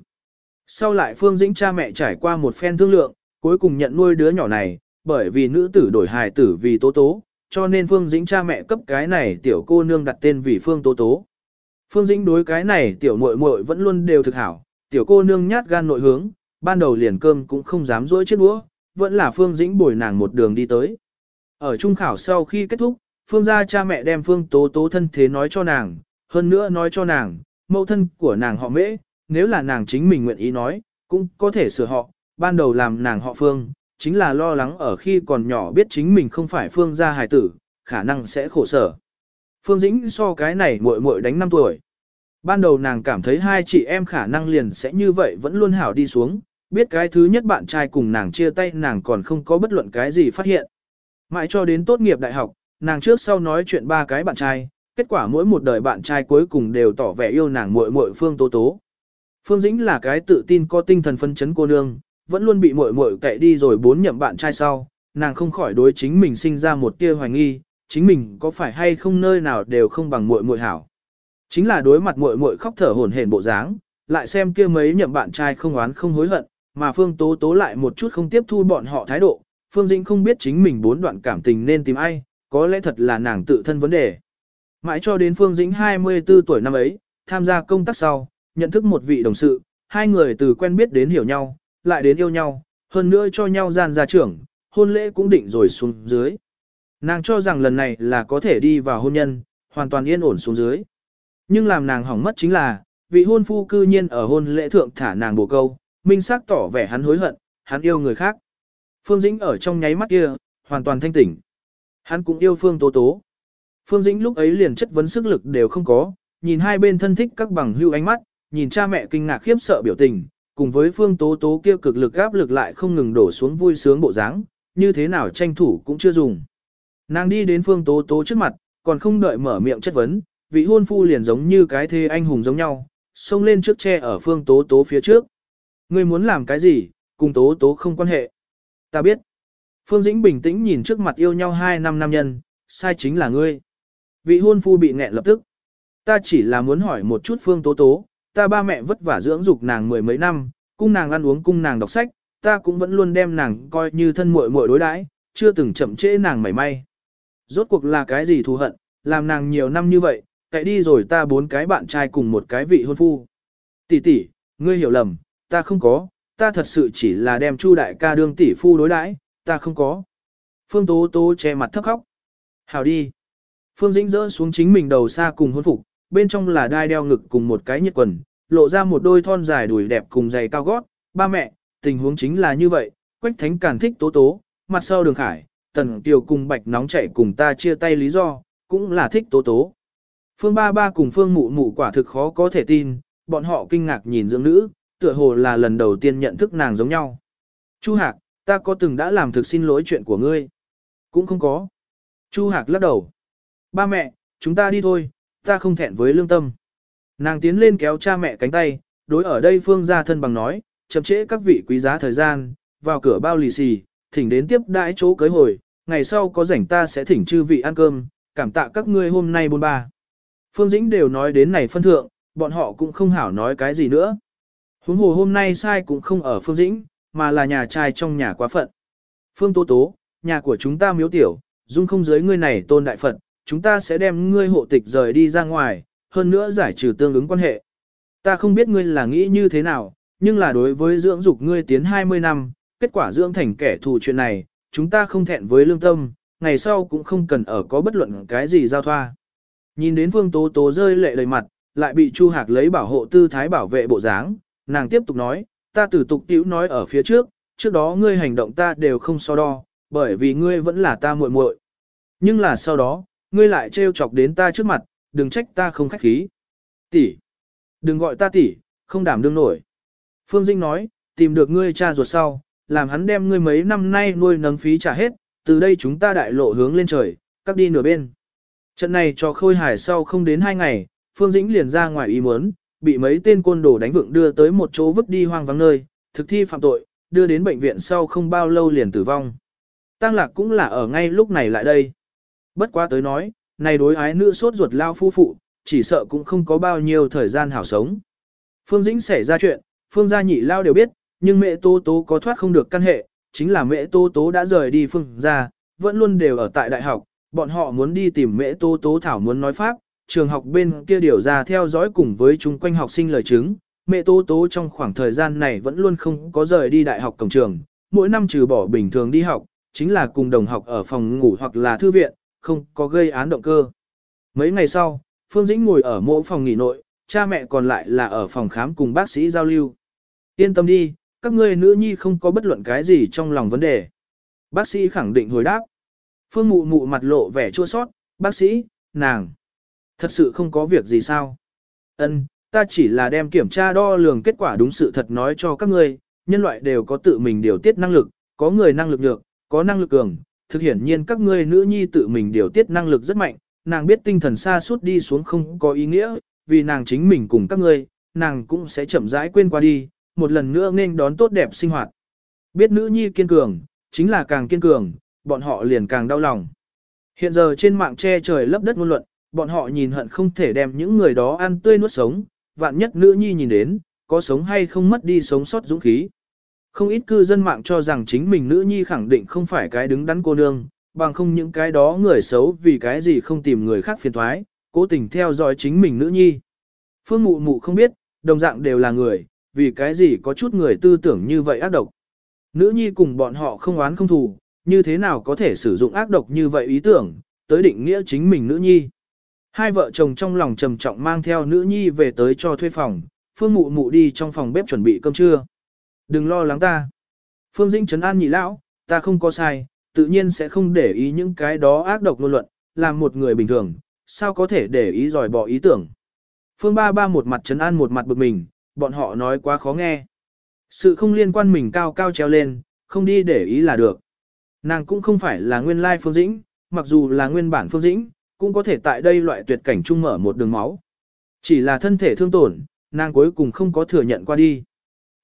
Sau lại Phương Dĩnh cha mẹ trải qua một phen thương lượng, cuối cùng nhận nuôi đứa nhỏ này, bởi vì nữ tử đổi hài tử vì tố tố, cho nên Phương Dĩnh cha mẹ cấp cái này tiểu cô nương đặt tên vì Phương Tố Tố. Phương Dĩnh đối cái này tiểu muội muội vẫn luôn đều thực hảo, tiểu cô nương nhát gan nội hướng, ban đầu liền cơm cũng không dám dỗi chiếc đũa, vẫn là Phương Dĩnh bồi nàng một đường đi tới. Ở trung khảo sau khi kết thúc, Phương gia cha mẹ đem Phương Tố Tố thân thế nói cho nàng, hơn nữa nói cho nàng, mẫu thân của nàng họ mễ, nếu là nàng chính mình nguyện ý nói, cũng có thể sửa họ, ban đầu làm nàng họ Phương, chính là lo lắng ở khi còn nhỏ biết chính mình không phải Phương gia hài tử, khả năng sẽ khổ sở. Phương Dĩnh so cái này muội muội đánh 5 tuổi. Ban đầu nàng cảm thấy hai chị em khả năng liền sẽ như vậy vẫn luôn hảo đi xuống, biết cái thứ nhất bạn trai cùng nàng chia tay nàng còn không có bất luận cái gì phát hiện. Mãi cho đến tốt nghiệp đại học, nàng trước sau nói chuyện ba cái bạn trai, kết quả mỗi một đời bạn trai cuối cùng đều tỏ vẻ yêu nàng muội muội Phương Tố Tố. Phương Dĩnh là cái tự tin có tinh thần phân chấn cô nương, vẫn luôn bị muội muội kệ đi rồi bốn nhậm bạn trai sau, nàng không khỏi đối chính mình sinh ra một tia hoài nghi, chính mình có phải hay không nơi nào đều không bằng muội muội hảo. Chính là đối mặt muội muội khóc thở hổn hển bộ dáng, lại xem kia mấy nhậm bạn trai không oán không hối hận, mà Phương Tố Tố lại một chút không tiếp thu bọn họ thái độ, Phương Dĩnh không biết chính mình bốn đoạn cảm tình nên tìm ai, có lẽ thật là nàng tự thân vấn đề. Mãi cho đến Phương Dĩnh 24 tuổi năm ấy, tham gia công tác sau, nhận thức một vị đồng sự, hai người từ quen biết đến hiểu nhau, lại đến yêu nhau, hơn nữa cho nhau gian gia trưởng, hôn lễ cũng định rồi xuống dưới. Nàng cho rằng lần này là có thể đi vào hôn nhân, hoàn toàn yên ổn xuống dưới. Nhưng làm nàng hỏng mất chính là, vị hôn phu cư nhiên ở hôn lễ thượng thả nàng bồ câu, minh xác tỏ vẻ hắn hối hận, hắn yêu người khác. Phương Dĩnh ở trong nháy mắt kia, hoàn toàn thanh tỉnh. Hắn cũng yêu Phương Tố Tố. Phương Dĩnh lúc ấy liền chất vấn sức lực đều không có, nhìn hai bên thân thích các bằng hưu ánh mắt, nhìn cha mẹ kinh ngạc khiếp sợ biểu tình, cùng với Phương Tố Tố kia cực lực áp lực lại không ngừng đổ xuống vui sướng bộ dáng, như thế nào tranh thủ cũng chưa dùng. Nàng đi đến Phương Tố Tố trước mặt, còn không đợi mở miệng chất vấn, vị hôn phu liền giống như cái thê anh hùng giống nhau, xông lên trước che ở Phương Tố Tố phía trước. Ngươi muốn làm cái gì, cùng Tố Tố không quan hệ. Ta biết. Phương Dĩnh bình tĩnh nhìn trước mặt yêu nhau hai năm nam nhân, sai chính là ngươi. Vị hôn phu bị nghẹn lập tức. Ta chỉ là muốn hỏi một chút Phương Tố Tố, ta ba mẹ vất vả dưỡng dục nàng mười mấy năm, cung nàng ăn uống cung nàng đọc sách, ta cũng vẫn luôn đem nàng coi như thân muội muội đối đãi, chưa từng chậm trễ nàng mảy may. Rốt cuộc là cái gì thù hận, làm nàng nhiều năm như vậy, cậy đi rồi ta bốn cái bạn trai cùng một cái vị hôn phu. Tỷ tỷ, ngươi hiểu lầm, ta không có, ta thật sự chỉ là đem Chu đại ca đương tỷ phu đối đãi, ta không có. Phương Tố Tố che mặt thấp khóc. Hào đi. Phương Dĩnh rỡ xuống chính mình đầu xa cùng hôn phục, bên trong là đai đeo ngực cùng một cái nhiệt quần, lộ ra một đôi thon dài đùi đẹp cùng giày cao gót. Ba mẹ, tình huống chính là như vậy, Quách Thánh Càn thích Tố Tố, mặt sau đường khải, Tần Kiều cùng Bạch nóng chạy cùng ta chia tay lý do, cũng là thích Tố Tố. Phương Ba Ba cùng Phương Mụ Mụ quả thực khó có thể tin, bọn họ kinh ngạc nhìn dưỡng nữ, tựa hồ là lần đầu tiên nhận thức nàng giống nhau. Chu Hạc, ta có từng đã làm thực xin lỗi chuyện của ngươi? Cũng không có. Chu Hạc lắc đầu. Ba mẹ, chúng ta đi thôi, ta không thẹn với lương tâm. Nàng tiến lên kéo cha mẹ cánh tay, đối ở đây phương gia thân bằng nói, chậm trễ các vị quý giá thời gian, vào cửa bao lì xì, thỉnh đến tiếp đãi chỗ cưới hồi, ngày sau có rảnh ta sẽ thỉnh chư vị ăn cơm, cảm tạ các ngươi hôm nay bôn ba. Phương Dĩnh đều nói đến này phân thượng, bọn họ cũng không hảo nói cái gì nữa. Huống hồ hôm nay sai cũng không ở Phương Dĩnh, mà là nhà trai trong nhà quá phận. Phương Tố Tố, nhà của chúng ta miếu tiểu, dung không giới ngươi này tôn đại phận, chúng ta sẽ đem ngươi hộ tịch rời đi ra ngoài, hơn nữa giải trừ tương ứng quan hệ. Ta không biết ngươi là nghĩ như thế nào, nhưng là đối với dưỡng dục ngươi tiến 20 năm, kết quả dưỡng thành kẻ thù chuyện này, chúng ta không thẹn với lương tâm, ngày sau cũng không cần ở có bất luận cái gì giao thoa. Nhìn đến Phương Tố Tố rơi lệ đầy mặt, lại bị Chu Hạc lấy bảo hộ tư thái bảo vệ bộ dáng, nàng tiếp tục nói, ta tử tục tiểu nói ở phía trước, trước đó ngươi hành động ta đều không so đo, bởi vì ngươi vẫn là ta muội muội. Nhưng là sau đó, ngươi lại trêu chọc đến ta trước mặt, đừng trách ta không khách khí. Tỷ, đừng gọi ta tỷ, không đảm đương nổi. Phương Dinh nói, tìm được ngươi cha ruột sau, làm hắn đem ngươi mấy năm nay nuôi nấng phí trả hết, từ đây chúng ta đại lộ hướng lên trời, cắt đi nửa bên. Trận này cho khôi hải sau không đến hai ngày, Phương Dĩnh liền ra ngoài ý muốn, bị mấy tên côn đồ đánh vượng đưa tới một chỗ vứt đi hoang vắng nơi, thực thi phạm tội, đưa đến bệnh viện sau không bao lâu liền tử vong. Tăng lạc cũng là ở ngay lúc này lại đây. Bất quá tới nói, này đối ái nữ sốt ruột lao phu phụ, chỉ sợ cũng không có bao nhiêu thời gian hảo sống. Phương Dĩnh xảy ra chuyện, Phương gia nhị lao đều biết, nhưng mẹ Tô Tố có thoát không được căn hệ, chính là mẹ Tô Tố đã rời đi Phương gia, vẫn luôn đều ở tại đại học, bọn họ muốn đi tìm mẹ Tô Tố Thảo muốn nói Pháp, trường học bên kia điều ra theo dõi cùng với chung quanh học sinh lời chứng. Mẹ tố Tố trong khoảng thời gian này vẫn luôn không có rời đi đại học cổng trường, mỗi năm trừ bỏ bình thường đi học, chính là cùng đồng học ở phòng ngủ hoặc là thư viện, không có gây án động cơ. Mấy ngày sau, Phương Dĩnh ngồi ở mỗi phòng nghỉ nội, cha mẹ còn lại là ở phòng khám cùng bác sĩ giao lưu. Yên tâm đi, các ngươi nữ nhi không có bất luận cái gì trong lòng vấn đề. Bác sĩ khẳng định hồi đáp. Phương mụ mụ mặt lộ vẻ chua sót, bác sĩ, nàng. Thật sự không có việc gì sao? Ân, ta chỉ là đem kiểm tra đo lường kết quả đúng sự thật nói cho các ngươi, nhân loại đều có tự mình điều tiết năng lực, có người năng lực nhược, có năng lực cường, thực hiển nhiên các ngươi nữ nhi tự mình điều tiết năng lực rất mạnh, nàng biết tinh thần xa suốt đi xuống không có ý nghĩa, vì nàng chính mình cùng các ngươi, nàng cũng sẽ chậm rãi quên qua đi, một lần nữa nên đón tốt đẹp sinh hoạt. Biết nữ nhi kiên cường, chính là càng kiên cường, bọn họ liền càng đau lòng. Hiện giờ trên mạng che trời lấp đất ngôn luận, bọn họ nhìn hận không thể đem những người đó ăn tươi nuốt sống, vạn nhất nữ nhi nhìn đến, có sống hay không mất đi sống sót dũng khí. Không ít cư dân mạng cho rằng chính mình nữ nhi khẳng định không phải cái đứng đắn cô nương, bằng không những cái đó người xấu vì cái gì không tìm người khác phiền thoái, cố tình theo dõi chính mình nữ nhi. Phương mụ mụ không biết, đồng dạng đều là người, vì cái gì có chút người tư tưởng như vậy ác độc. Nữ nhi cùng bọn họ không oán không thù, như thế nào có thể sử dụng ác độc như vậy ý tưởng, tới định nghĩa chính mình nữ nhi. Hai vợ chồng trong lòng trầm trọng mang theo nữ nhi về tới cho thuê phòng, phương mụ mụ đi trong phòng bếp chuẩn bị cơm trưa. Đừng lo lắng ta. Phương Dĩnh trấn an nhị lão, ta không có sai, tự nhiên sẽ không để ý những cái đó ác độc ngôn luận, làm một người bình thường, sao có thể để ý dòi bỏ ý tưởng. Phương ba ba một mặt trấn an một mặt bực mình, bọn họ nói quá khó nghe. Sự không liên quan mình cao cao treo lên, không đi để ý là được. Nàng cũng không phải là nguyên lai Phương Dĩnh, mặc dù là nguyên bản Phương Dĩnh, cũng có thể tại đây loại tuyệt cảnh trung mở một đường máu. Chỉ là thân thể thương tổn, nàng cuối cùng không có thừa nhận qua đi.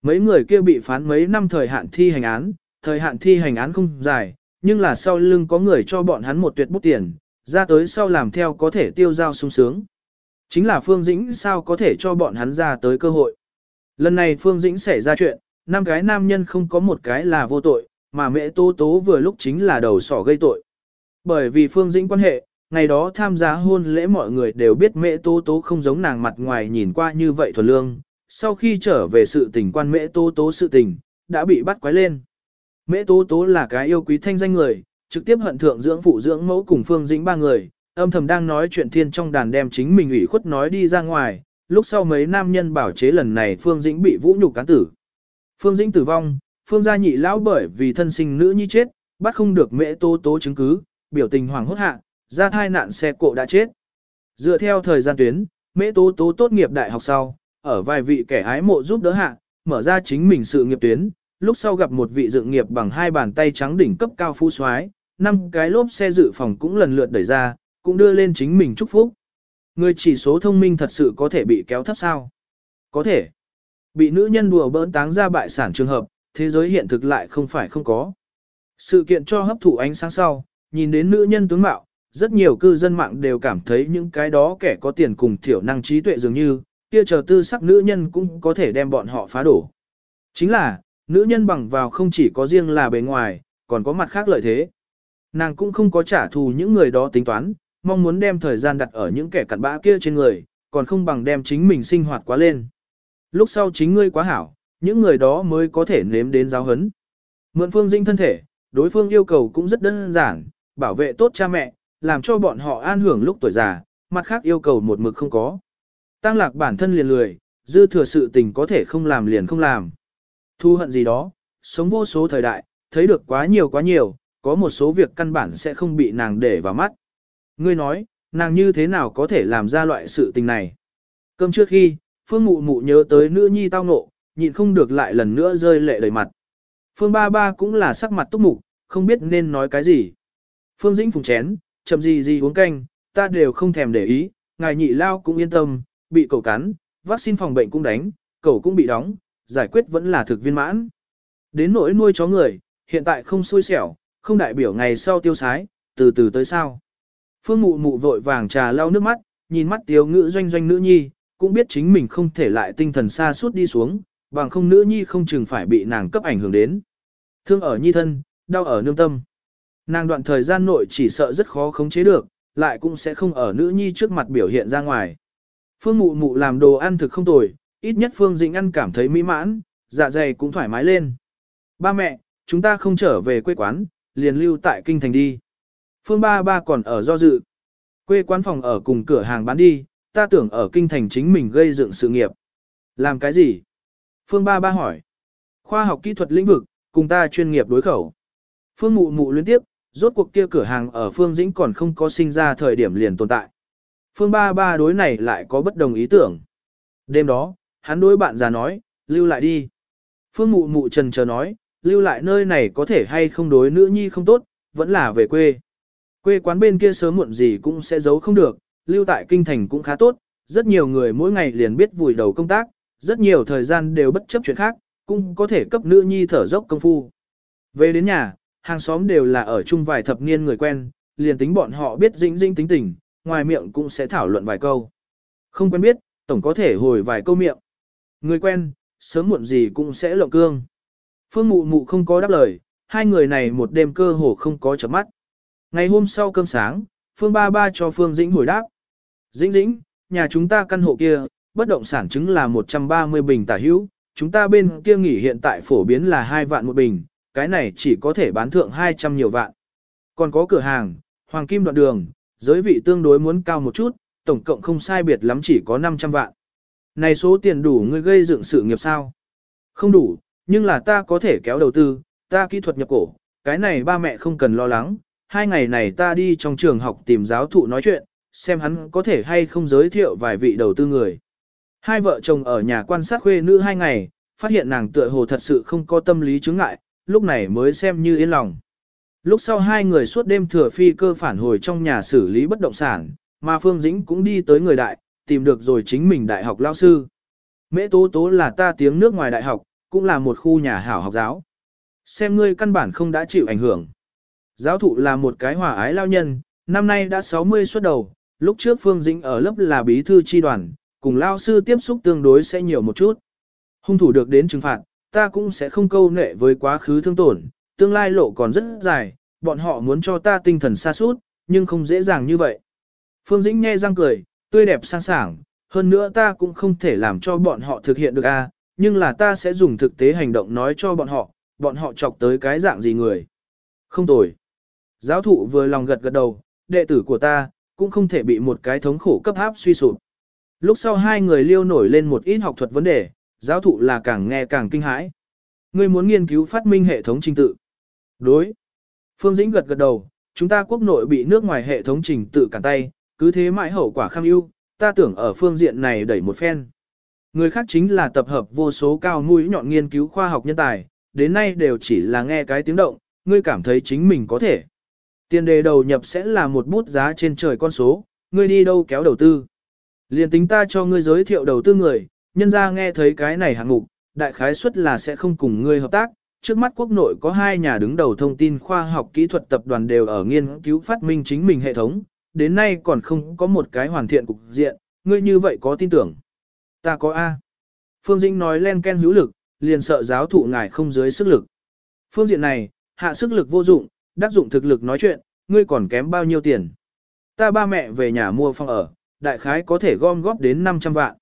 Mấy người kia bị phán mấy năm thời hạn thi hành án, thời hạn thi hành án không dài, nhưng là sau lưng có người cho bọn hắn một tuyệt bút tiền, ra tới sau làm theo có thể tiêu giao sung sướng. Chính là Phương Dĩnh sao có thể cho bọn hắn ra tới cơ hội. Lần này Phương Dĩnh xảy ra chuyện, năm cái nam nhân không có một cái là vô tội, mà mẹ tố tố vừa lúc chính là đầu sỏ gây tội. Bởi vì Phương Dĩnh quan hệ, ngày đó tham gia hôn lễ mọi người đều biết mẹ tố tố không giống nàng mặt ngoài nhìn qua như vậy thuần lương, sau khi trở về sự tình quan mẹ tố tố sự tình, đã bị bắt quái lên. Mẹ tố tố là cái yêu quý thanh danh người, trực tiếp hận thượng dưỡng phụ dưỡng mẫu cùng Phương Dĩnh ba người, âm thầm đang nói chuyện thiên trong đàn đem chính mình ủy khuất nói đi ra ngoài, lúc sau mấy nam nhân bảo chế lần này Phương Dĩnh bị vũ nhục cán tử. Phương Dĩnh tử vong, Phương gia nhị lão bởi vì thân sinh nữ nhi chết, bắt không được mẹ tố tố chứng cứ, biểu tình hoàng hốt hạ, ra thai nạn xe cộ đã chết. Dựa theo thời gian tuyến, mẹ tố tố tốt nghiệp đại học sau, ở vài vị kẻ ái mộ giúp đỡ hạ, mở ra chính mình sự nghiệp tuyến, lúc sau gặp một vị dựng nghiệp bằng hai bàn tay trắng đỉnh cấp cao phú soái, năm cái lốp xe dự phòng cũng lần lượt đẩy ra, cũng đưa lên chính mình chúc phúc. Người chỉ số thông minh thật sự có thể bị kéo thấp sao? Có thể. Bị nữ nhân đùa bỡn táng ra bại sản trường hợp, thế giới hiện thực lại không phải không có. Sự kiện cho hấp thụ ánh sáng sau, nhìn đến nữ nhân tướng mạo, rất nhiều cư dân mạng đều cảm thấy những cái đó kẻ có tiền cùng thiểu năng trí tuệ dường như, kia chờ tư sắc nữ nhân cũng có thể đem bọn họ phá đổ. Chính là, nữ nhân bằng vào không chỉ có riêng là bề ngoài, còn có mặt khác lợi thế. Nàng cũng không có trả thù những người đó tính toán, mong muốn đem thời gian đặt ở những kẻ cặn bã kia trên người, còn không bằng đem chính mình sinh hoạt quá lên. Lúc sau chính ngươi quá hảo, những người đó mới có thể nếm đến giáo hấn. Mượn phương dinh thân thể, đối phương yêu cầu cũng rất đơn giản, bảo vệ tốt cha mẹ, làm cho bọn họ an hưởng lúc tuổi già, mặt khác yêu cầu một mực không có. Tăng lạc bản thân liền lười, dư thừa sự tình có thể không làm liền không làm. Thu hận gì đó, sống vô số thời đại, thấy được quá nhiều quá nhiều, có một số việc căn bản sẽ không bị nàng để vào mắt. Ngươi nói, nàng như thế nào có thể làm ra loại sự tình này? Cơm trước khi, Phương Mụ Mụ nhớ tới nữ nhi tao ngộ, nhịn không được lại lần nữa rơi lệ đầy mặt. Phương Ba Ba cũng là sắc mặt túc mục, không biết nên nói cái gì. Phương Dĩnh phùng chén, chậm gì gì uống canh, ta đều không thèm để ý, ngài nhị lao cũng yên tâm, bị cậu cắn, vaccine phòng bệnh cũng đánh, cậu cũng bị đóng, giải quyết vẫn là thực viên mãn. Đến nỗi nuôi chó người, hiện tại không xui xẻo, không đại biểu ngày sau tiêu sái, từ từ tới sao. Phương mụ mụ vội vàng trà lau nước mắt, nhìn mắt tiếu ngữ doanh doanh nữ nhi, cũng biết chính mình không thể lại tinh thần xa suốt đi xuống, bằng không nữ nhi không chừng phải bị nàng cấp ảnh hưởng đến. Thương ở nhi thân, đau ở nương tâm. Nàng đoạn thời gian nội chỉ sợ rất khó khống chế được, lại cũng sẽ không ở nữ nhi trước mặt biểu hiện ra ngoài. Phương mụ mụ làm đồ ăn thực không tồi, ít nhất Phương Dĩnh ăn cảm thấy mỹ mãn, dạ dày cũng thoải mái lên. Ba mẹ, chúng ta không trở về quê quán, liền lưu tại kinh thành đi. Phương ba ba còn ở do dự. Quê quán phòng ở cùng cửa hàng bán đi, ta tưởng ở kinh thành chính mình gây dựng sự nghiệp. Làm cái gì? Phương ba ba hỏi. Khoa học kỹ thuật lĩnh vực, cùng ta chuyên nghiệp đối khẩu. Phương mụ mụ liên tiếp, rốt cuộc kia cửa hàng ở Phương Dĩnh còn không có sinh ra thời điểm liền tồn tại. Phương ba ba đối này lại có bất đồng ý tưởng. Đêm đó, hắn đối bạn già nói, lưu lại đi. Phương mụ mụ trần chờ nói, lưu lại nơi này có thể hay không đối nữ nhi không tốt, vẫn là về quê. Quê quán bên kia sớm muộn gì cũng sẽ giấu không được, lưu tại kinh thành cũng khá tốt, rất nhiều người mỗi ngày liền biết vùi đầu công tác, rất nhiều thời gian đều bất chấp chuyện khác, cũng có thể cấp nữ nhi thở dốc công phu. Về đến nhà, hàng xóm đều là ở chung vài thập niên người quen, liền tính bọn họ biết dĩnh dĩnh tính tình, ngoài miệng cũng sẽ thảo luận vài câu. Không quen biết, tổng có thể hồi vài câu miệng. Người quen, sớm muộn gì cũng sẽ lộng cương. Phương mụ mụ không có đáp lời, hai người này một đêm cơ hồ không có chấm mắt. Ngày hôm sau cơm sáng, Phương ba ba cho Phương Dĩnh hồi đáp. Dĩnh dĩnh, nhà chúng ta căn hộ kia, bất động sản chứng là 130 bình tả hữu, chúng ta bên kia nghỉ hiện tại phổ biến là 2 vạn một bình, cái này chỉ có thể bán thượng 200 nhiều vạn. Còn có cửa hàng, Hoàng Kim đoạn đường, giới vị tương đối muốn cao một chút, tổng cộng không sai biệt lắm chỉ có 500 vạn. Này số tiền đủ ngươi gây dựng sự nghiệp sao? Không đủ, nhưng là ta có thể kéo đầu tư, ta kỹ thuật nhập cổ, cái này ba mẹ không cần lo lắng. Hai ngày này ta đi trong trường học tìm giáo thụ nói chuyện, xem hắn có thể hay không giới thiệu vài vị đầu tư người. Hai vợ chồng ở nhà quan sát khuê nữ hai ngày, phát hiện nàng tựa hồ thật sự không có tâm lý chứng ngại, lúc này mới xem như yên lòng. Lúc sau hai người suốt đêm thừa phi cơ phản hồi trong nhà xử lý bất động sản, mà Phương Dĩnh cũng đi tới người đại, tìm được rồi chính mình đại học lao sư. Mễ tố tố là ta tiếng nước ngoài đại học, cũng là một khu nhà hảo học giáo. Xem ngươi căn bản không đã chịu ảnh hưởng. Giáo thụ là một cái hòa ái lao nhân, năm nay đã 60 xuất đầu, lúc trước Phương Dĩnh ở lớp là bí thư chi đoàn, cùng lao sư tiếp xúc tương đối sẽ nhiều một chút. Hung thủ được đến trừng phạt, ta cũng sẽ không câu nệ với quá khứ thương tổn, tương lai lộ còn rất dài, bọn họ muốn cho ta tinh thần xa suốt, nhưng không dễ dàng như vậy. Phương Dĩnh nghe răng cười, tươi đẹp sang sảng, hơn nữa ta cũng không thể làm cho bọn họ thực hiện được a, nhưng là ta sẽ dùng thực tế hành động nói cho bọn họ, bọn họ chọc tới cái dạng gì người. Không tồi. Giáo thụ vừa lòng gật gật đầu, đệ tử của ta, cũng không thể bị một cái thống khổ cấp áp suy sụp. Lúc sau hai người liêu nổi lên một ít học thuật vấn đề, giáo thụ là càng nghe càng kinh hãi. Ngươi muốn nghiên cứu phát minh hệ thống trình tự. Đối. Phương Dĩnh gật gật đầu, chúng ta quốc nội bị nước ngoài hệ thống trình tự cản tay, cứ thế mãi hậu quả kham ưu, ta tưởng ở phương diện này đẩy một phen. Người khác chính là tập hợp vô số cao mũi nhọn nghiên cứu khoa học nhân tài, đến nay đều chỉ là nghe cái tiếng động, ngươi cảm thấy chính mình có thể. Tiền đề đầu nhập sẽ là một bút giá trên trời con số, ngươi đi đâu kéo đầu tư. Liên tính ta cho ngươi giới thiệu đầu tư người, nhân ra nghe thấy cái này hạng mục, đại khái suất là sẽ không cùng ngươi hợp tác. Trước mắt quốc nội có hai nhà đứng đầu thông tin khoa học kỹ thuật tập đoàn đều ở nghiên cứu phát minh chính mình hệ thống, đến nay còn không có một cái hoàn thiện cục diện, ngươi như vậy có tin tưởng. Ta có A. Phương Dĩnh nói len ken hữu lực, liền sợ giáo thụ ngài không dưới sức lực. Phương diện này, hạ sức lực vô dụng, đắc dụng thực lực nói chuyện, ngươi còn kém bao nhiêu tiền. Ta ba mẹ về nhà mua phòng ở, đại khái có thể gom góp đến 500 vạn.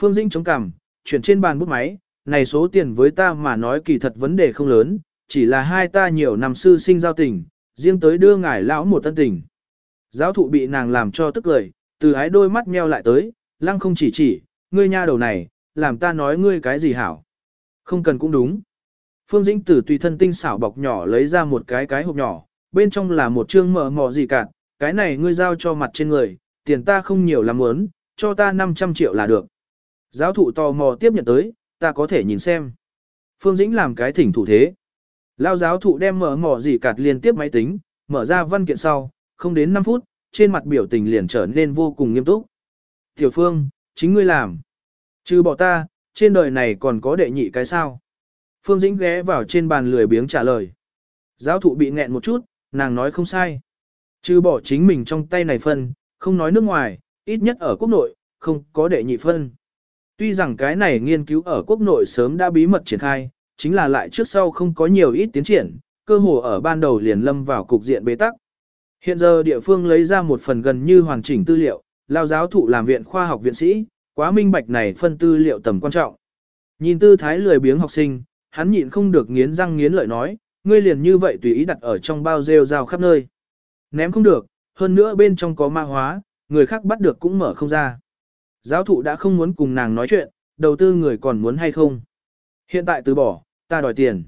Phương Dĩnh chống cằm, chuyển trên bàn bút máy, này số tiền với ta mà nói kỳ thật vấn đề không lớn, chỉ là hai ta nhiều năm sư sinh giao tình, riêng tới đưa ngài lão một tân tình. Giáo thụ bị nàng làm cho tức cười, từ ái đôi mắt meo lại tới, lăng không chỉ chỉ, ngươi nha đầu này, làm ta nói ngươi cái gì hảo. Không cần cũng đúng. Phương Dĩnh Tử tùy thân tinh xảo bọc nhỏ lấy ra một cái cái hộp nhỏ, bên trong là một chương mở mò gì cả, cái này ngươi giao cho mặt trên người, tiền ta không nhiều lắm muốn, cho ta 500 triệu là được. Giáo thụ tò mò tiếp nhận tới, ta có thể nhìn xem. Phương Dĩnh làm cái thỉnh thủ thế. Lao giáo thụ đem mở mò gì cạt liên tiếp máy tính, mở ra văn kiện sau, không đến 5 phút, trên mặt biểu tình liền trở nên vô cùng nghiêm túc. Tiểu Phương, chính ngươi làm. Trừ bỏ ta, trên đời này còn có đệ nhị cái sao. Phương Dĩnh ghé vào trên bàn lười biếng trả lời. Giáo thụ bị nghẹn một chút, nàng nói không sai. Trừ bỏ chính mình trong tay này phân, không nói nước ngoài, ít nhất ở quốc nội, không có đệ nhị phân. Tuy rằng cái này nghiên cứu ở quốc nội sớm đã bí mật triển khai, chính là lại trước sau không có nhiều ít tiến triển, cơ hồ ở ban đầu liền lâm vào cục diện bế tắc. Hiện giờ địa phương lấy ra một phần gần như hoàn chỉnh tư liệu, lao giáo thụ làm viện khoa học viện sĩ, quá minh bạch này phân tư liệu tầm quan trọng. Nhìn tư thái lười biếng học sinh, hắn nhịn không được nghiến răng nghiến lợi nói, ngươi liền như vậy tùy ý đặt ở trong bao rêu rào khắp nơi. Ném không được, hơn nữa bên trong có ma hóa, người khác bắt được cũng mở không ra. Giáo thụ đã không muốn cùng nàng nói chuyện, đầu tư người còn muốn hay không. Hiện tại từ bỏ, ta đòi tiền.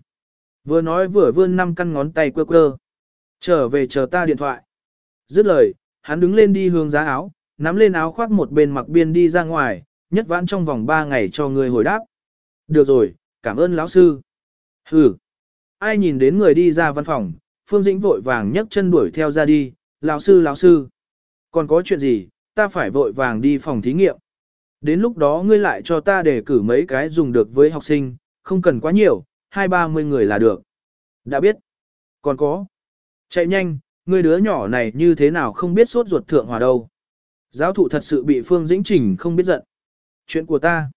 Vừa nói vừa vươn năm căn ngón tay quơ quơ. Trở về chờ ta điện thoại. Dứt lời, hắn đứng lên đi hướng giá áo, nắm lên áo khoác một bên mặc biên đi ra ngoài, nhất vãn trong vòng 3 ngày cho người hồi đáp. Được rồi, cảm ơn lão sư. Hừ. Ai nhìn đến người đi ra văn phòng, Phương Dĩnh vội vàng nhấc chân đuổi theo ra đi, lão sư lão sư. Còn có chuyện gì, ta phải vội vàng đi phòng thí nghiệm. Đến lúc đó ngươi lại cho ta để cử mấy cái dùng được với học sinh, không cần quá nhiều, hai ba mươi người là được. Đã biết. Còn có. Chạy nhanh, ngươi đứa nhỏ này như thế nào không biết sốt ruột thượng hòa đâu. Giáo thụ thật sự bị Phương Dĩnh chỉnh không biết giận. Chuyện của ta.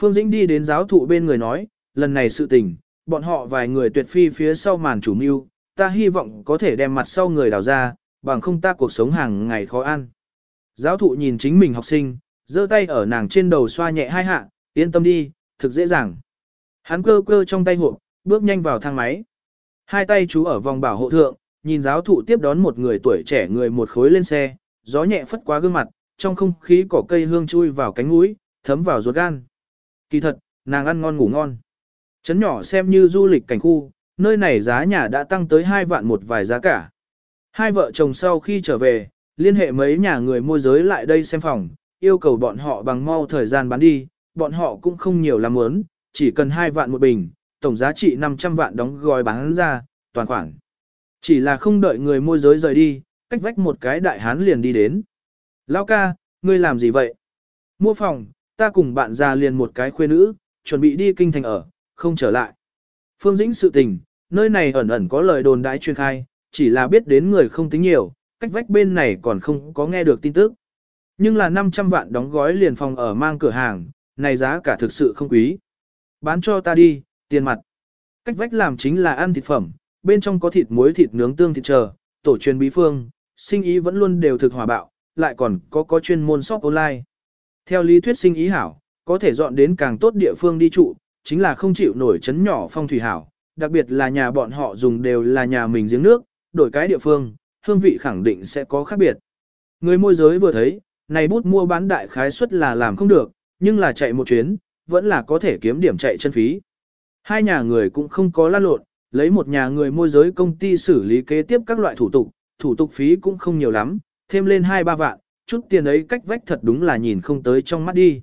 Phương Dĩnh đi đến giáo thụ bên người nói, lần này sự tình, bọn họ vài người tuyệt phi phía sau màn chủ mưu, ta hy vọng có thể đem mặt sau người đào ra, bằng không ta cuộc sống hàng ngày khó ăn. Giáo thụ nhìn chính mình học sinh, giơ tay ở nàng trên đầu xoa nhẹ hai hạ, yên tâm đi, thực dễ dàng. Hắn cơ cơ trong tay hộp, bước nhanh vào thang máy. Hai tay chú ở vòng bảo hộ thượng, nhìn giáo thụ tiếp đón một người tuổi trẻ người một khối lên xe, gió nhẹ phất qua gương mặt, trong không khí cỏ cây hương chui vào cánh mũi, thấm vào ruột gan. Kỳ thật, nàng ăn ngon ngủ ngon. Chấn nhỏ xem như du lịch cảnh khu, nơi này giá nhà đã tăng tới 2 vạn một vài giá cả. Hai vợ chồng sau khi trở về, liên hệ mấy nhà người môi giới lại đây xem phòng, yêu cầu bọn họ bằng mau thời gian bán đi, bọn họ cũng không nhiều làm muốn, chỉ cần 2 vạn một bình, tổng giá trị 500 vạn đóng gói bán ra, toàn khoản. Chỉ là không đợi người môi giới rời đi, cách vách một cái đại hán liền đi đến. Lao ca, ngươi làm gì vậy? Mua phòng, ta cùng bạn già liền một cái khuê nữ, chuẩn bị đi kinh thành ở, không trở lại. Phương Dĩnh sự tình, nơi này ẩn ẩn có lời đồn đãi truyền khai, chỉ là biết đến người không tính nhiều, cách vách bên này còn không có nghe được tin tức. Nhưng là 500 vạn đóng gói liền phòng ở mang cửa hàng, này giá cả thực sự không quý. Bán cho ta đi, tiền mặt. Cách vách làm chính là ăn thịt phẩm, bên trong có thịt muối thịt nướng tương thịt chờ, tổ truyền bí phương, sinh ý vẫn luôn đều thực hòa bạo, lại còn có có chuyên môn shop online. Theo lý thuyết sinh ý hảo, có thể dọn đến càng tốt địa phương đi trụ, chính là không chịu nổi chấn nhỏ phong thủy hảo, đặc biệt là nhà bọn họ dùng đều là nhà mình giếng nước, đổi cái địa phương, hương vị khẳng định sẽ có khác biệt. Người môi giới vừa thấy, này bút mua bán đại khái suất là làm không được, nhưng là chạy một chuyến, vẫn là có thể kiếm điểm chạy chân phí. Hai nhà người cũng không có lan lộn, lấy một nhà người môi giới công ty xử lý kế tiếp các loại thủ tục, thủ tục phí cũng không nhiều lắm, thêm lên 2-3 vạn, chút tiền ấy cách vách thật đúng là nhìn không tới trong mắt đi.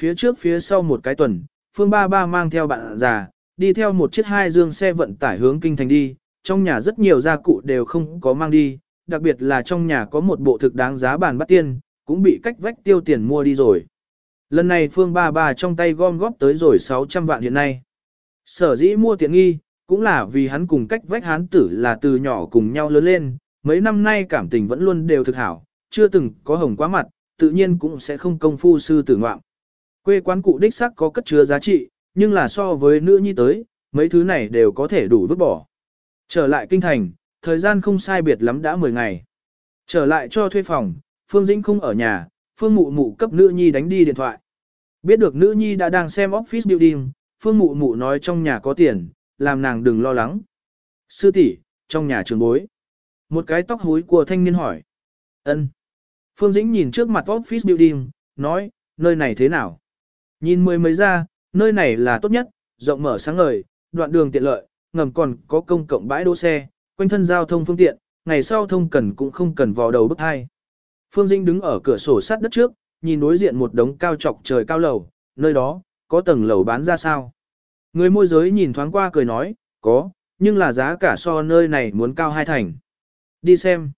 Phía trước phía sau một cái tuần, Phương Ba Ba mang theo bạn già, đi theo một chiếc hai dương xe vận tải hướng kinh thành đi, trong nhà rất nhiều gia cụ đều không có mang đi, đặc biệt là trong nhà có một bộ thực đáng giá bàn bắt tiên, cũng bị cách vách tiêu tiền mua đi rồi. Lần này Phương Ba Ba trong tay gom góp tới rồi 600 vạn hiện nay. Sở dĩ mua tiện nghi, cũng là vì hắn cùng cách vách hán tử là từ nhỏ cùng nhau lớn lên, mấy năm nay cảm tình vẫn luôn đều thực hảo, chưa từng có hồng quá mặt, tự nhiên cũng sẽ không công phu sư tử ngoạm. Quê quán cụ đích sắc có cất chứa giá trị, nhưng là so với nữ nhi tới, mấy thứ này đều có thể đủ vứt bỏ. Trở lại kinh thành, thời gian không sai biệt lắm đã 10 ngày. Trở lại cho thuê phòng, Phương Dĩnh không ở nhà, Phương Mụ Mụ cấp nữ nhi đánh đi điện thoại. Biết được nữ nhi đã đang xem office building, Phương Mụ Mụ nói trong nhà có tiền, làm nàng đừng lo lắng. Sư tỷ, trong nhà trường bối. Một cái tóc hối của thanh niên hỏi. ân. Phương Dĩnh nhìn trước mặt office building, nói, nơi này thế nào? Nhìn mười mấy ra, nơi này là tốt nhất, rộng mở sáng ngời, đoạn đường tiện lợi, ngầm còn có công cộng bãi đỗ xe, quanh thân giao thông phương tiện, ngày sau thông cần cũng không cần vào đầu bức hai. Phương Dĩnh đứng ở cửa sổ sắt đất trước, nhìn đối diện một đống cao trọc trời cao lầu, nơi đó, có tầng lầu bán ra sao? Người môi giới nhìn thoáng qua cười nói, có, nhưng là giá cả so nơi này muốn cao hai thành. Đi xem.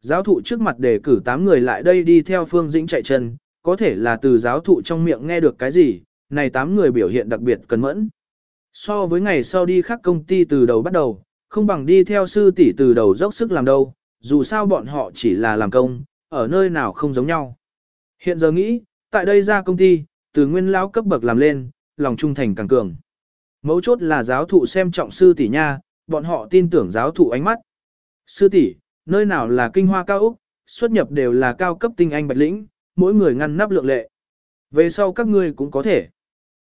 Giáo thụ trước mặt đề cử 8 người lại đây đi theo Phương Dĩnh chạy chân, có thể là từ giáo thụ trong miệng nghe được cái gì, này 8 người biểu hiện đặc biệt cẩn mẫn. So với ngày sau đi khác công ty từ đầu bắt đầu, không bằng đi theo sư tỷ từ đầu dốc sức làm đâu, dù sao bọn họ chỉ là làm công, ở nơi nào không giống nhau. Hiện giờ nghĩ, tại đây ra công ty, từ nguyên lão cấp bậc làm lên, lòng trung thành càng cường. Mấu chốt là giáo thụ xem trọng sư tỷ nha, bọn họ tin tưởng giáo thụ ánh mắt. Sư tỷ, nơi nào là kinh hoa cao Úc, xuất nhập đều là cao cấp tinh anh bạch lĩnh, mỗi người ngăn nắp lượng lệ. Về sau các ngươi cũng có thể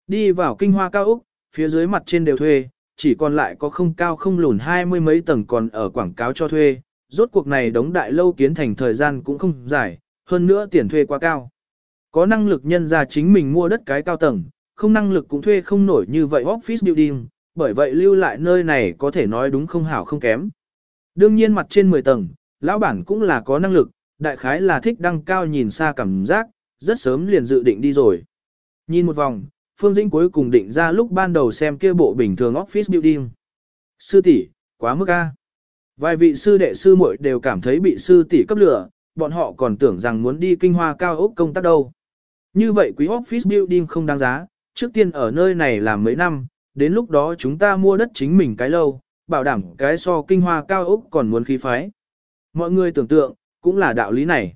đi vào kinh hoa cao Úc, phía dưới mặt trên đều thuê, chỉ còn lại có không cao không lùn hai mươi mấy tầng còn ở quảng cáo cho thuê. Rốt cuộc này đống đại lâu kiến thành thời gian cũng không dài, hơn nữa tiền thuê quá cao. Có năng lực nhân ra chính mình mua đất cái cao tầng, không năng lực cũng thuê không nổi như vậy office building, bởi vậy lưu lại nơi này có thể nói đúng không hảo không kém. Đương nhiên mặt trên 10 tầng, lão bản cũng là có năng lực, đại khái là thích đăng cao nhìn xa cảm giác, rất sớm liền dự định đi rồi. Nhìn một vòng, Phương Dĩnh cuối cùng định ra lúc ban đầu xem kia bộ bình thường office building. Sư tỷ, quá mức a. Vài vị sư đệ sư muội đều cảm thấy bị sư tỷ cấp lửa, bọn họ còn tưởng rằng muốn đi kinh hoa cao ốc công tác đâu. Như vậy quý office building không đáng giá, trước tiên ở nơi này làm mấy năm, đến lúc đó chúng ta mua đất chính mình cái lâu, bảo đảm cái so kinh hoa cao ốc còn muốn khí phái. Mọi người tưởng tượng, cũng là đạo lý này.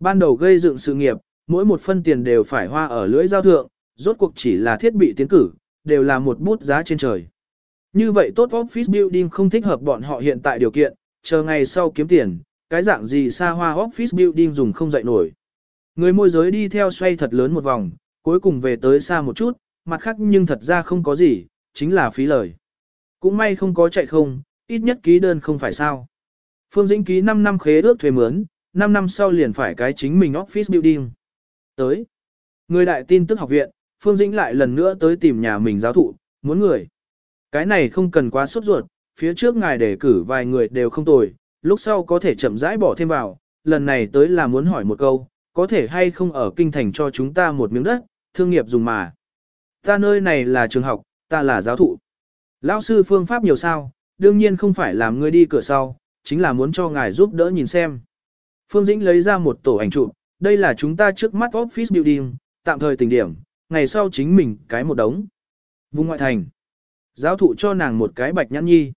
Ban đầu gây dựng sự nghiệp, mỗi một phân tiền đều phải hoa ở lưỡi giao thượng, rốt cuộc chỉ là thiết bị tiến cử, đều là một bút giá trên trời. Như vậy tốt office building không thích hợp bọn họ hiện tại điều kiện, chờ ngày sau kiếm tiền, cái dạng gì xa hoa office building dùng không dậy nổi. Người môi giới đi theo xoay thật lớn một vòng, cuối cùng về tới xa một chút, mặt khác nhưng thật ra không có gì, chính là phí lời. Cũng may không có chạy không, ít nhất ký đơn không phải sao. Phương Dĩnh ký 5 năm khế ước thuê mướn, 5 năm sau liền phải cái chính mình office building. Tới. Người đại tin tức học viện, Phương Dĩnh lại lần nữa tới tìm nhà mình giáo thụ, muốn người. Cái này không cần quá sốt ruột, phía trước ngài đề cử vài người đều không tồi, lúc sau có thể chậm rãi bỏ thêm vào, lần này tới là muốn hỏi một câu, có thể hay không ở kinh thành cho chúng ta một miếng đất, thương nghiệp dùng mà. Ta nơi này là trường học, ta là giáo thụ. Lão sư phương pháp nhiều sao, đương nhiên không phải làm ngươi đi cửa sau, chính là muốn cho ngài giúp đỡ nhìn xem. Phương Dĩnh lấy ra một tổ ảnh chụp, đây là chúng ta trước mắt office building, tạm thời tình điểm, ngày sau chính mình cái một đống. Vùng ngoại thành. Giáo thụ cho nàng một cái bạch nhãn nhi.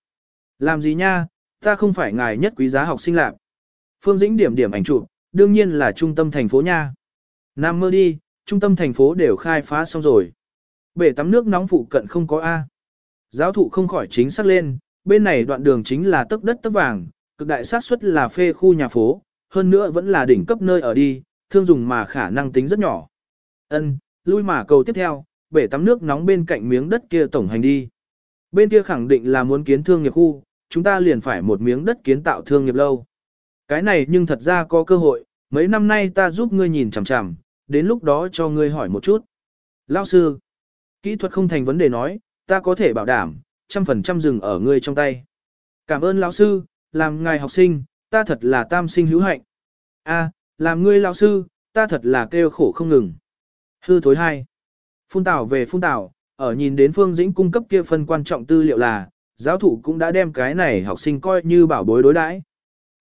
Làm gì nha, ta không phải ngài nhất quý giá học sinh lạc. Phương Dĩnh điểm điểm ảnh chụp, đương nhiên là trung tâm thành phố nha. Nam mơ đi, trung tâm thành phố đều khai phá xong rồi. Bể tắm nước nóng phụ cận không có A. Giáo thụ không khỏi chính xác lên, bên này đoạn đường chính là tấc đất tấc vàng, cực đại xác suất là phê khu nhà phố, hơn nữa vẫn là đỉnh cấp nơi ở đi, thương dùng mà khả năng tính rất nhỏ. Ân, lui mà cầu tiếp theo, bể tắm nước nóng bên cạnh miếng đất kia tổng hành đi. Bên kia khẳng định là muốn kiến thương nghiệp khu, chúng ta liền phải một miếng đất kiến tạo thương nghiệp lâu. Cái này nhưng thật ra có cơ hội, mấy năm nay ta giúp ngươi nhìn chằm chằm, đến lúc đó cho ngươi hỏi một chút. Lao sư, kỹ thuật không thành vấn đề nói, ta có thể bảo đảm, trăm phần trăm rừng ở ngươi trong tay. Cảm ơn lão sư, làm ngài học sinh, ta thật là tam sinh hữu hạnh. A, làm ngươi lão sư, ta thật là kêu khổ không ngừng. Hư thối hai. Phun tảo về phun tảo, ở nhìn đến Phương Dĩnh cung cấp kia phần quan trọng tư liệu là, giáo thủ cũng đã đem cái này học sinh coi như bảo bối đối đãi.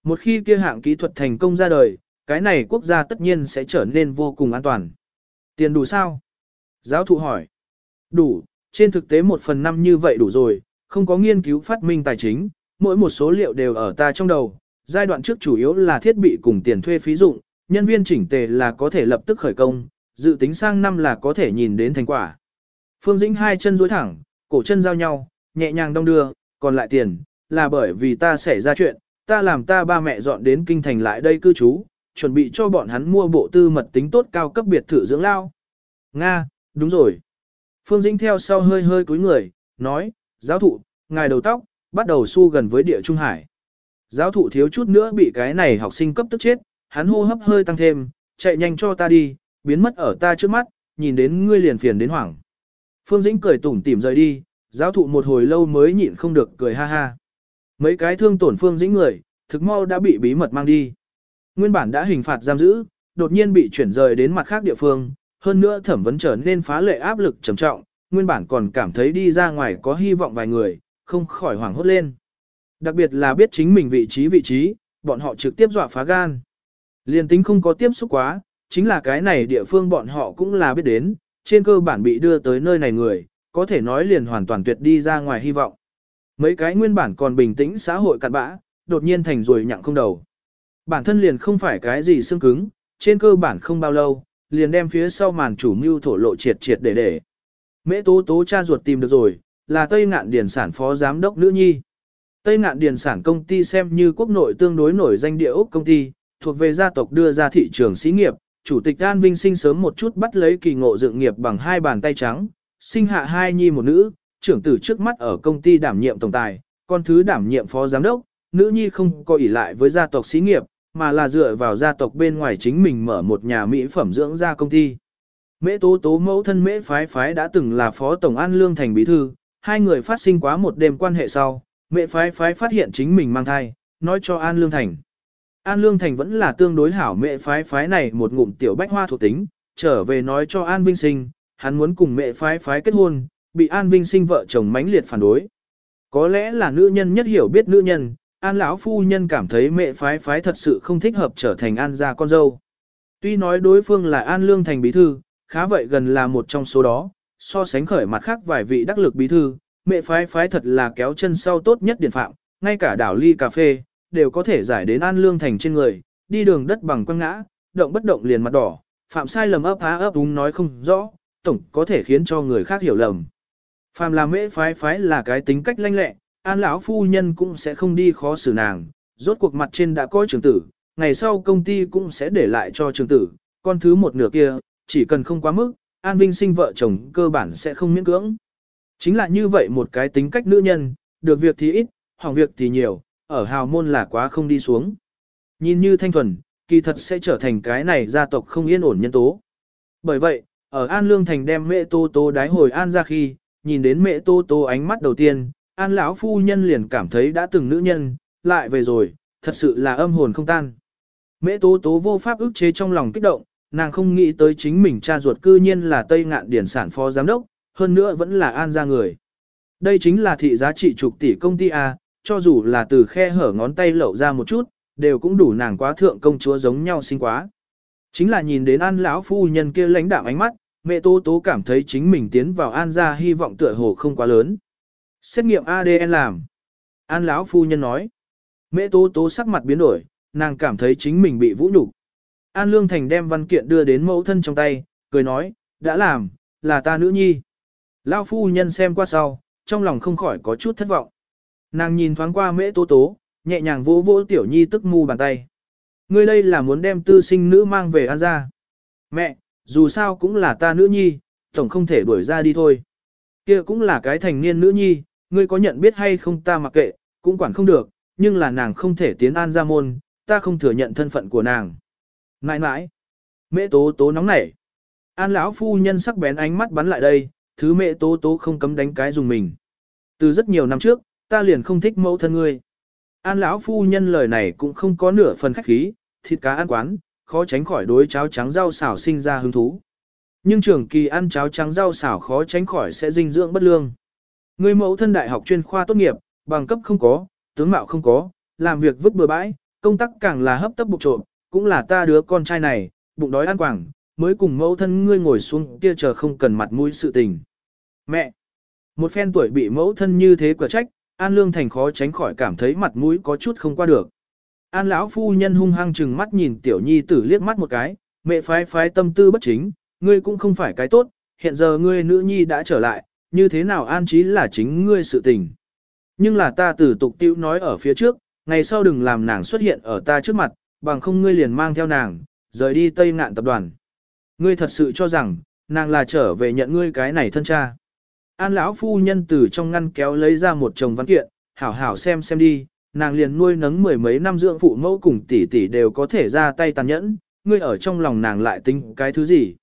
Một khi kia hạng kỹ thuật thành công ra đời, cái này quốc gia tất nhiên sẽ trở nên vô cùng an toàn. Tiền đủ sao? Giáo thụ hỏi. Đủ, trên thực tế một phần năm như vậy đủ rồi, không có nghiên cứu phát minh tài chính, mỗi một số liệu đều ở ta trong đầu. Giai đoạn trước chủ yếu là thiết bị cùng tiền thuê phí dụng, nhân viên chỉnh tề là có thể lập tức khởi công, dự tính sang năm là có thể nhìn đến thành quả. Phương Dĩnh hai chân duỗi thẳng, cổ chân giao nhau, nhẹ nhàng đong đưa, còn lại tiền, là bởi vì ta xảy ra chuyện, ta làm ta ba mẹ dọn đến kinh thành lại đây cư trú, chuẩn bị cho bọn hắn mua bộ tư mật tính tốt cao cấp biệt thự dưỡng lao. Nga, đúng rồi. Phương Dĩnh theo sau hơi hơi cúi người, nói, giáo thụ, ngài đầu tóc, bắt đầu su gần với địa Trung Hải. Giáo thụ thiếu chút nữa bị cái này học sinh cấp tức chết, hắn hô hấp hơi tăng thêm, chạy nhanh cho ta đi, biến mất ở ta trước mắt, nhìn đến ngươi liền phiền đến hoảng. Phương Dĩnh cười tủm tỉm rời đi, giáo thụ một hồi lâu mới nhịn không được cười ha ha. Mấy cái thương tổn Phương Dĩnh người, thực mau đã bị bí mật mang đi. Nguyên bản đã hình phạt giam giữ, đột nhiên bị chuyển rời đến mặt khác địa phương, hơn nữa thẩm vấn trở nên phá lệ áp lực trầm trọng, nguyên bản còn cảm thấy đi ra ngoài có hy vọng vài người, không khỏi hoảng hốt lên. Đặc biệt là biết chính mình vị trí vị trí, bọn họ trực tiếp dọa phá gan. Liên tính không có tiếp xúc quá, chính là cái này địa phương bọn họ cũng là biết đến, trên cơ bản bị đưa tới nơi này người, có thể nói liền hoàn toàn tuyệt đi ra ngoài hy vọng. Mấy cái nguyên bản còn bình tĩnh xã hội cặn bã, đột nhiên thành rồi nhặng không đầu. Bản thân liền không phải cái gì xương cứng, trên cơ bản không bao lâu, liền đem phía sau màn chủ mưu thổ lộ triệt triệt để để. Mễ tố tố cha ruột tìm được rồi, là Tây Ngạn Điền sản phó giám đốc nữ nhi. Tây Ngạn Điền sản công ty xem như quốc nội tương đối nổi danh địa ốc công ty, thuộc về gia tộc đưa ra thị trường xí nghiệp, chủ tịch An Vinh sinh sớm một chút bắt lấy kỳ ngộ dựng nghiệp bằng hai bàn tay trắng, sinh hạ hai nhi một nữ, trưởng tử trước mắt ở công ty đảm nhiệm tổng tài, con thứ đảm nhiệm phó giám đốc, nữ nhi không có ỷ lại với gia tộc xí nghiệp, mà là dựa vào gia tộc bên ngoài chính mình mở một nhà mỹ phẩm dưỡng da công ty. Mễ tố tố mẫu thân mễ phái phái đã từng là phó tổng an lương thành bí thư, hai người phát sinh quá một đêm quan hệ sau, mễ phái phái phát hiện chính mình mang thai, nói cho an lương thành. An lương thành vẫn là tương đối hảo mẹ phái phái này một ngụm tiểu bách hoa thuộc tính, trở về nói cho an vinh sinh, hắn muốn cùng mẹ phái phái kết hôn, bị an vinh sinh vợ chồng mãnh liệt phản đối. Có lẽ là nữ nhân nhất hiểu biết nữ nhân, an lão phu nhân cảm thấy mẹ phái phái thật sự không thích hợp trở thành an gia con dâu. Tuy nói đối phương là an lương thành bí thư, khá vậy gần là một trong số đó, so sánh khởi mặt khác vài vị đắc lực bí thư, mẹ phái phái thật là kéo chân sau tốt nhất điển phạm, ngay cả đảo ly cà phê, đều có thể giải đến an lương thành trên người, đi đường đất bằng quăng ngã, động bất động liền mặt đỏ, phạm sai lầm ấp há ấp đúng nói không rõ, tổng có thể khiến cho người khác hiểu lầm. Phạm là mễ phái phái là cái tính cách lanh lẹ, an lão phu nhân cũng sẽ không đi khó xử nàng, rốt cuộc mặt trên đã có trường tử, ngày sau công ty cũng sẽ để lại cho trường tử, con thứ một nửa kia, chỉ cần không quá mức, an vinh sinh vợ chồng cơ bản sẽ không miễn cưỡng. Chính là như vậy một cái tính cách nữ nhân, được việc thì ít, hỏng việc thì nhiều, ở hào môn là quá không đi xuống. Nhìn như thanh thuần, kỳ thật sẽ trở thành cái này gia tộc không yên ổn nhân tố. Bởi vậy, ở An Lương Thành đem mẹ Tô Tô đái hồi An ra khi, nhìn đến mẹ Tô Tô ánh mắt đầu tiên, An lão phu nhân liền cảm thấy đã từng nữ nhân, lại về rồi, thật sự là âm hồn không tan. Mẹ Tô Tô vô pháp ức chế trong lòng kích động, nàng không nghĩ tới chính mình cha ruột cư nhiên là Tây Ngạn Điển sản phó giám đốc, hơn nữa vẫn là An ra người. Đây chính là thị giá trị trục tỷ công ty A, cho dù là từ khe hở ngón tay lậu ra một chút, đều cũng đủ nàng quá thượng công chúa giống nhau sinh quá. Chính là nhìn đến An lão phu nhân kia lãnh đạm ánh mắt, mẹ Tố Tố cảm thấy chính mình tiến vào An gia hy vọng tựa hồ không quá lớn. Xét nghiệm ADN làm. An lão phu nhân nói. Mẹ Tố Tố sắc mặt biến đổi, nàng cảm thấy chính mình bị vũ nhục. An Lương Thành đem văn kiện đưa đến mẫu thân trong tay, cười nói, đã làm, là ta nữ nhi. Lão phu nhân xem qua sau, trong lòng không khỏi có chút thất vọng. Nàng nhìn thoáng qua mễ tố tố, nhẹ nhàng vỗ vỗ tiểu nhi tức mu bàn tay. Ngươi đây là muốn đem tư sinh nữ mang về ăn ra. Mẹ, dù sao cũng là ta nữ nhi, tổng không thể đuổi ra đi thôi. Kia cũng là cái thành niên nữ nhi, ngươi có nhận biết hay không ta mặc kệ, cũng quản không được, nhưng là nàng không thể tiến an ra môn, ta không thừa nhận thân phận của nàng. Nãi nãi, mẹ tố tố nóng nảy. An lão phu nhân sắc bén ánh mắt bắn lại đây, thứ mẹ tố tố không cấm đánh cái dùng mình. Từ rất nhiều năm trước, ta liền không thích mẫu thân ngươi. An lão phu nhân lời này cũng không có nửa phần khách khí, thịt cá ăn quán, khó tránh khỏi đối cháo trắng rau xào sinh ra hứng thú. Nhưng trường kỳ ăn cháo trắng rau xào khó tránh khỏi sẽ dinh dưỡng bất lương. Người mẫu thân đại học chuyên khoa tốt nghiệp, bằng cấp không có, tướng mạo không có, làm việc vứt bừa bãi, công tác càng là hấp tấp bục trộm, cũng là ta đứa con trai này, bụng đói ăn quảng, mới cùng mẫu thân ngươi ngồi xuống kia chờ không cần mặt mũi sự tình. Mẹ! Một phen tuổi bị mẫu thân như thế quả trách, An Lương Thành khó tránh khỏi cảm thấy mặt mũi có chút không qua được. An lão phu nhân hung hăng chừng mắt nhìn tiểu nhi tử liếc mắt một cái, mẹ phái phái tâm tư bất chính, ngươi cũng không phải cái tốt, hiện giờ ngươi nữ nhi đã trở lại, như thế nào an trí là chính ngươi sự tình. Nhưng là ta tử tục tiêu nói ở phía trước, ngày sau đừng làm nàng xuất hiện ở ta trước mặt, bằng không ngươi liền mang theo nàng, rời đi Tây Ngạn tập đoàn. Ngươi thật sự cho rằng, nàng là trở về nhận ngươi cái này thân cha. An lão phu nhân từ trong ngăn kéo lấy ra một chồng văn kiện, hảo hảo xem xem đi, nàng liền nuôi nấng mười mấy năm dưỡng phụ mẫu cùng tỷ tỷ đều có thể ra tay tàn nhẫn, ngươi ở trong lòng nàng lại tính cái thứ gì.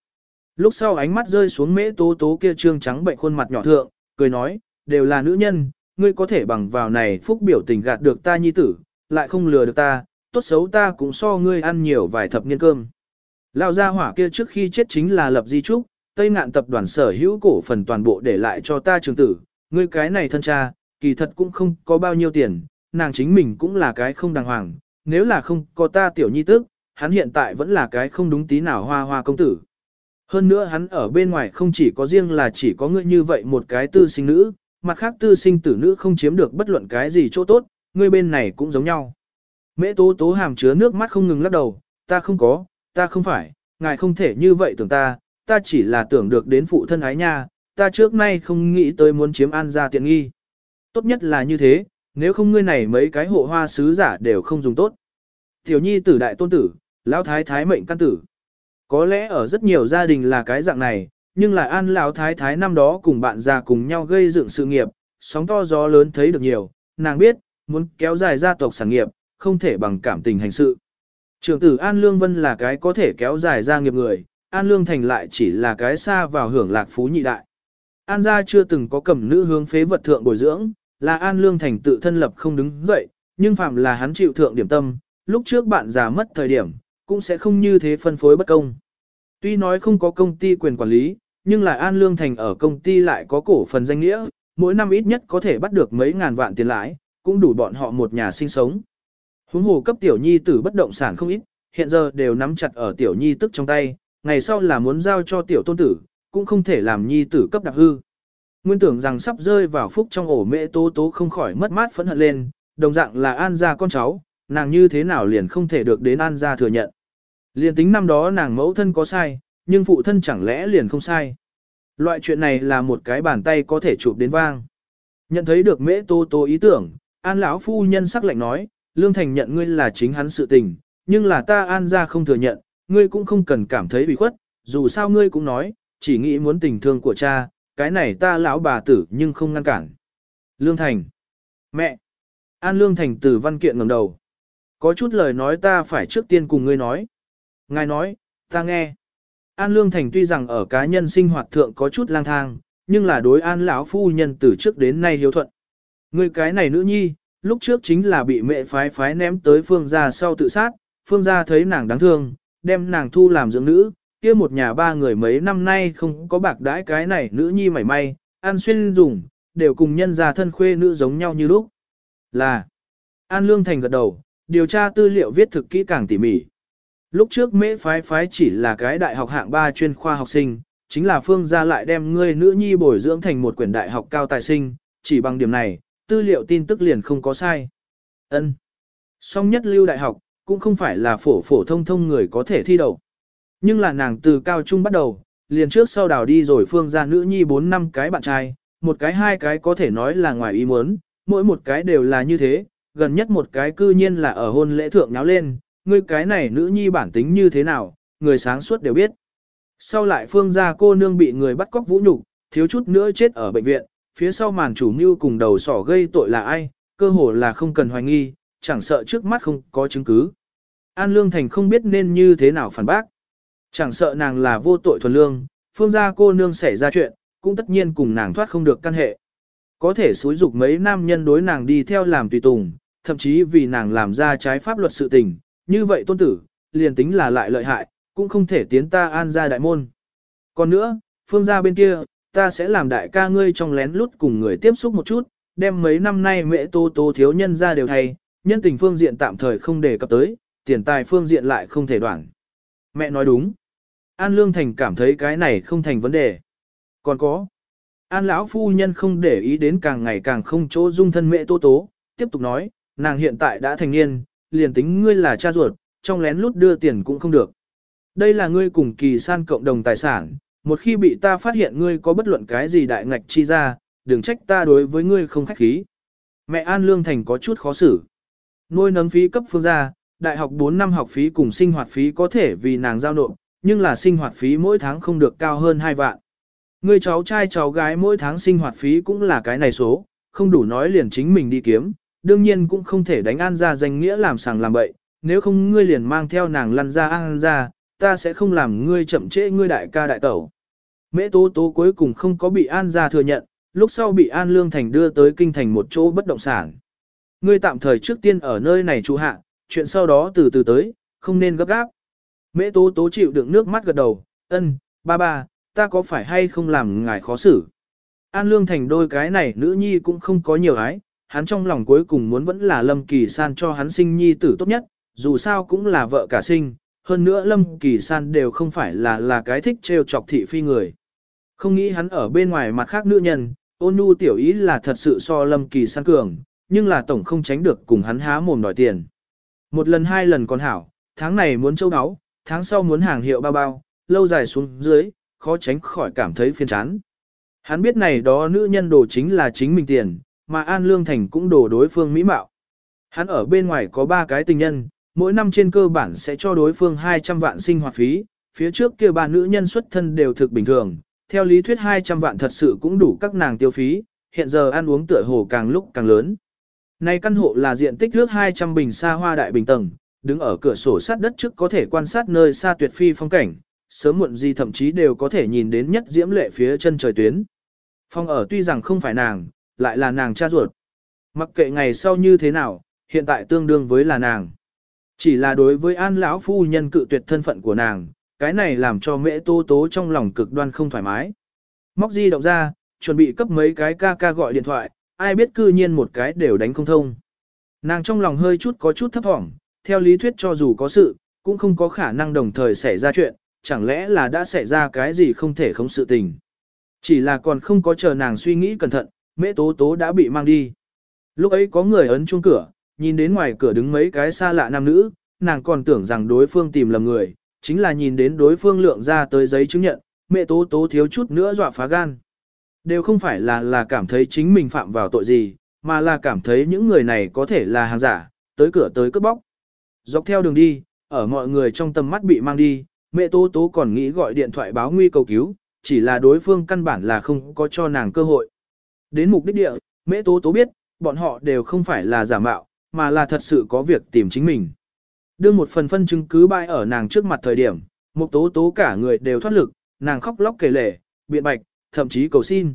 Lúc sau ánh mắt rơi xuống mễ tố tố kia trương trắng bệnh khuôn mặt nhỏ thượng, cười nói, đều là nữ nhân, ngươi có thể bằng vào này phúc biểu tình gạt được ta nhi tử, lại không lừa được ta, tốt xấu ta cũng so ngươi ăn nhiều vài thập niên cơm. Lão gia hỏa kia trước khi chết chính là lập di trúc, Tây ngạn tập đoàn sở hữu cổ phần toàn bộ để lại cho ta trường tử, ngươi cái này thân cha, kỳ thật cũng không có bao nhiêu tiền, nàng chính mình cũng là cái không đàng hoàng, nếu là không có ta tiểu nhi tức, hắn hiện tại vẫn là cái không đúng tí nào hoa hoa công tử. Hơn nữa hắn ở bên ngoài không chỉ có riêng là chỉ có ngươi như vậy một cái tư sinh nữ, mặt khác tư sinh tử nữ không chiếm được bất luận cái gì chỗ tốt, ngươi bên này cũng giống nhau. Mễ tố tố hàm chứa nước mắt không ngừng lắc đầu, ta không có, ta không phải, ngài không thể như vậy tưởng ta, ta chỉ là tưởng được đến phụ thân ái nha, ta trước nay không nghĩ tới muốn chiếm an gia tiện nghi. Tốt nhất là như thế, nếu không ngươi này mấy cái hộ hoa sứ giả đều không dùng tốt. Tiểu nhi tử đại tôn tử, lão thái thái mệnh căn tử. Có lẽ ở rất nhiều gia đình là cái dạng này, nhưng lại an lão thái thái năm đó cùng bạn già cùng nhau gây dựng sự nghiệp, sóng to gió lớn thấy được nhiều, nàng biết, muốn kéo dài gia tộc sản nghiệp, không thể bằng cảm tình hành sự. Trường tử An Lương Vân là cái có thể kéo dài gia nghiệp người, An Lương Thành lại chỉ là cái xa vào hưởng lạc phú nhị đại. An gia chưa từng có cầm nữ hướng phế vật thượng bồi dưỡng, là An Lương Thành tự thân lập không đứng dậy, nhưng phạm là hắn chịu thượng điểm tâm, lúc trước bạn già mất thời điểm, cũng sẽ không như thế phân phối bất công. Tuy nói không có công ty quyền quản lý, nhưng là An Lương Thành ở công ty lại có cổ phần danh nghĩa, mỗi năm ít nhất có thể bắt được mấy ngàn vạn tiền lãi, cũng đủ bọn họ một nhà sinh sống. Huống hồ cấp tiểu nhi tử bất động sản không ít, hiện giờ đều nắm chặt ở tiểu nhi tức trong tay, ngày sau là muốn giao cho tiểu tôn tử, cũng không thể làm nhi tử cấp đặc hư. Nguyên tưởng rằng sắp rơi vào phúc trong ổ mẹ tố tố không khỏi mất mát phẫn hận lên, đồng dạng là an gia con cháu, nàng như thế nào liền không thể được đến an gia thừa nhận. Liền tính năm đó nàng mẫu thân có sai, nhưng phụ thân chẳng lẽ liền không sai. Loại chuyện này là một cái bàn tay có thể chụp đến vang. Nhận thấy được mễ tố tố ý tưởng, an lão phu nhân sắc lạnh nói, lương thành nhận ngươi là chính hắn sự tình, nhưng là ta an gia không thừa nhận, ngươi cũng không cần cảm thấy bị khuất, dù sao ngươi cũng nói, chỉ nghĩ muốn tình thương của cha, cái này ta lão bà tử nhưng không ngăn cản. Lương Thành. Mẹ. An Lương Thành từ văn kiện ngẩng đầu. Có chút lời nói ta phải trước tiên cùng ngươi nói. Ngài nói, ta nghe. An Lương Thành tuy rằng ở cá nhân sinh hoạt thượng có chút lang thang, nhưng là đối An lão phu nhân từ trước đến nay hiếu thuận. Ngươi cái này nữ nhi, lúc trước chính là bị mẹ phái phái ném tới phương gia sau tự sát, phương gia thấy nàng đáng thương, đem nàng thu làm dưỡng nữ, kia một nhà ba người mấy năm nay không có bạc đãi cái này nữ nhi mảy may, ăn xuyên dùng, đều cùng nhân gia thân khuê nữ giống nhau như lúc. Là, An Lương Thành gật đầu, điều tra tư liệu viết thực kỹ càng tỉ mỉ. Lúc trước mễ phái phái chỉ là cái đại học hạng 3 chuyên khoa học sinh, chính là phương gia lại đem ngươi nữ nhi bồi dưỡng thành một quyển đại học cao tài sinh, chỉ bằng điểm này, tư liệu tin tức liền không có sai. Ân. Song nhất lưu đại học, cũng không phải là phổ phổ thông thông người có thể thi đậu. Nhưng là nàng từ cao trung bắt đầu, liền trước sau đào đi rồi phương ra nữ nhi 4 năm cái bạn trai, một cái hai cái có thể nói là ngoài ý muốn, mỗi một cái đều là như thế, gần nhất một cái cư nhiên là ở hôn lễ thượng nháo lên, ngươi cái này nữ nhi bản tính như thế nào, người sáng suốt đều biết. Sau lại phương gia cô nương bị người bắt cóc vũ nhục, thiếu chút nữa chết ở bệnh viện, phía sau màn chủ mưu cùng đầu sỏ gây tội là ai, cơ hồ là không cần hoài nghi, chẳng sợ trước mắt không có chứng cứ. An Lương Thành không biết nên như thế nào phản bác. Chẳng sợ nàng là vô tội thuần lương, phương gia cô nương xảy ra chuyện, cũng tất nhiên cùng nàng thoát không được căn hệ. Có thể xúi dục mấy nam nhân đối nàng đi theo làm tùy tùng, thậm chí vì nàng làm ra trái pháp luật sự tình, như vậy tôn tử, liền tính là lại lợi hại, cũng không thể tiến ta an ra đại môn. Còn nữa, phương gia bên kia, ta sẽ làm đại ca ngươi trong lén lút cùng người tiếp xúc một chút, đem mấy năm nay mẹ tô tô thiếu nhân ra đều thay, nhân tình phương diện tạm thời không đề cập tới, tiền tài phương diện lại không thể đoạn. Mẹ nói đúng. An Lương Thành cảm thấy cái này không thành vấn đề. Còn có. An lão phu nhân không để ý đến càng ngày càng không chỗ dung thân mẹ tô tố, tiếp tục nói, nàng hiện tại đã thành niên, liền tính ngươi là cha ruột, trong lén lút đưa tiền cũng không được. Đây là ngươi cùng kỳ san cộng đồng tài sản, một khi bị ta phát hiện ngươi có bất luận cái gì đại ngạch chi ra, đừng trách ta đối với ngươi không khách khí. Mẹ An Lương Thành có chút khó xử. Nuôi nấng phí cấp phương gia, đại học 4 năm học phí cùng sinh hoạt phí có thể vì nàng giao nộp, nhưng là sinh hoạt phí mỗi tháng không được cao hơn 2 vạn. Ngươi cháu trai cháu gái mỗi tháng sinh hoạt phí cũng là cái này số, không đủ nói liền chính mình đi kiếm, đương nhiên cũng không thể đánh An ra danh nghĩa làm sàng làm bậy, nếu không ngươi liền mang theo nàng lăn ra An ra, ta sẽ không làm ngươi chậm trễ ngươi đại ca đại tẩu. Mễ tố tố cuối cùng không có bị An ra thừa nhận, lúc sau bị An Lương Thành đưa tới kinh thành một chỗ bất động sản. Ngươi tạm thời trước tiên ở nơi này trụ hạ, chuyện sau đó từ từ tới, không nên gấp gáp. Mễ tố tố chịu đựng nước mắt gật đầu, ân, ba ba, ta có phải hay không làm ngài khó xử. An Lương Thành đôi cái này nữ nhi cũng không có nhiều ái, hắn trong lòng cuối cùng muốn vẫn là Lâm Kỳ San cho hắn sinh nhi tử tốt nhất, dù sao cũng là vợ cả sinh, hơn nữa Lâm Kỳ San đều không phải là là cái thích trêu chọc thị phi người. Không nghĩ hắn ở bên ngoài mặt khác nữ nhân, ôn nhu tiểu ý là thật sự so Lâm Kỳ San cường, nhưng là tổng không tránh được cùng hắn há mồm đòi tiền. Một lần hai lần còn hảo, tháng này muốn châu áo, tháng sau muốn hàng hiệu bao bao, lâu dài xuống dưới, khó tránh khỏi cảm thấy phiền chán. Hắn biết này đó nữ nhân đồ chính là chính mình tiền, mà An Lương Thành cũng đồ đối phương mỹ mạo. Hắn ở bên ngoài có ba cái tình nhân, mỗi năm trên cơ bản sẽ cho đối phương 200 vạn sinh hoạt phí, phía trước kia ba nữ nhân xuất thân đều thực bình thường, theo lý thuyết 200 vạn thật sự cũng đủ các nàng tiêu phí, hiện giờ ăn uống tựa hồ càng lúc càng lớn. Này căn hộ là diện tích ước 200 bình xa hoa đại bình tầng, đứng ở cửa sổ sát đất trước có thể quan sát nơi xa tuyệt phi phong cảnh, sớm muộn gì thậm chí đều có thể nhìn đến nhất diễm lệ phía chân trời tuyến. Phong ở tuy rằng không phải nàng, lại là nàng cha ruột. Mặc kệ ngày sau như thế nào, hiện tại tương đương với là nàng. Chỉ là đối với an lão phu nhân cự tuyệt thân phận của nàng, cái này làm cho mẹ tô tố trong lòng cực đoan không thoải mái. Móc di động ra, chuẩn bị cấp mấy cái ca ca gọi điện thoại, ai biết cư nhiên một cái đều đánh không thông. Nàng trong lòng hơi chút có chút thấp thỏm, theo lý thuyết cho dù có sự, cũng không có khả năng đồng thời xảy ra chuyện, chẳng lẽ là đã xảy ra cái gì không thể không sự tình. Chỉ là còn không có chờ nàng suy nghĩ cẩn thận, mễ tố tố đã bị mang đi. Lúc ấy có người ấn chuông cửa, nhìn đến ngoài cửa đứng mấy cái xa lạ nam nữ, nàng còn tưởng rằng đối phương tìm lầm người, chính là nhìn đến đối phương lượng ra tới giấy chứng nhận, mẹ tố tố thiếu chút nữa dọa phá gan. Đều không phải là là cảm thấy chính mình phạm vào tội gì, mà là cảm thấy những người này có thể là hàng giả, tới cửa tới cướp bóc. Dọc theo đường đi, ở mọi người trong tầm mắt bị mang đi, mẹ tố tố còn nghĩ gọi điện thoại báo nguy cầu cứu, chỉ là đối phương căn bản là không có cho nàng cơ hội. Đến mục đích địa, mẹ tố tố biết, bọn họ đều không phải là giả mạo, mà là thật sự có việc tìm chính mình. Đưa một phần phân chứng cứ bại ở nàng trước mặt thời điểm, một tố tố cả người đều thoát lực, nàng khóc lóc kể lể, biện bạch, thậm chí cầu xin.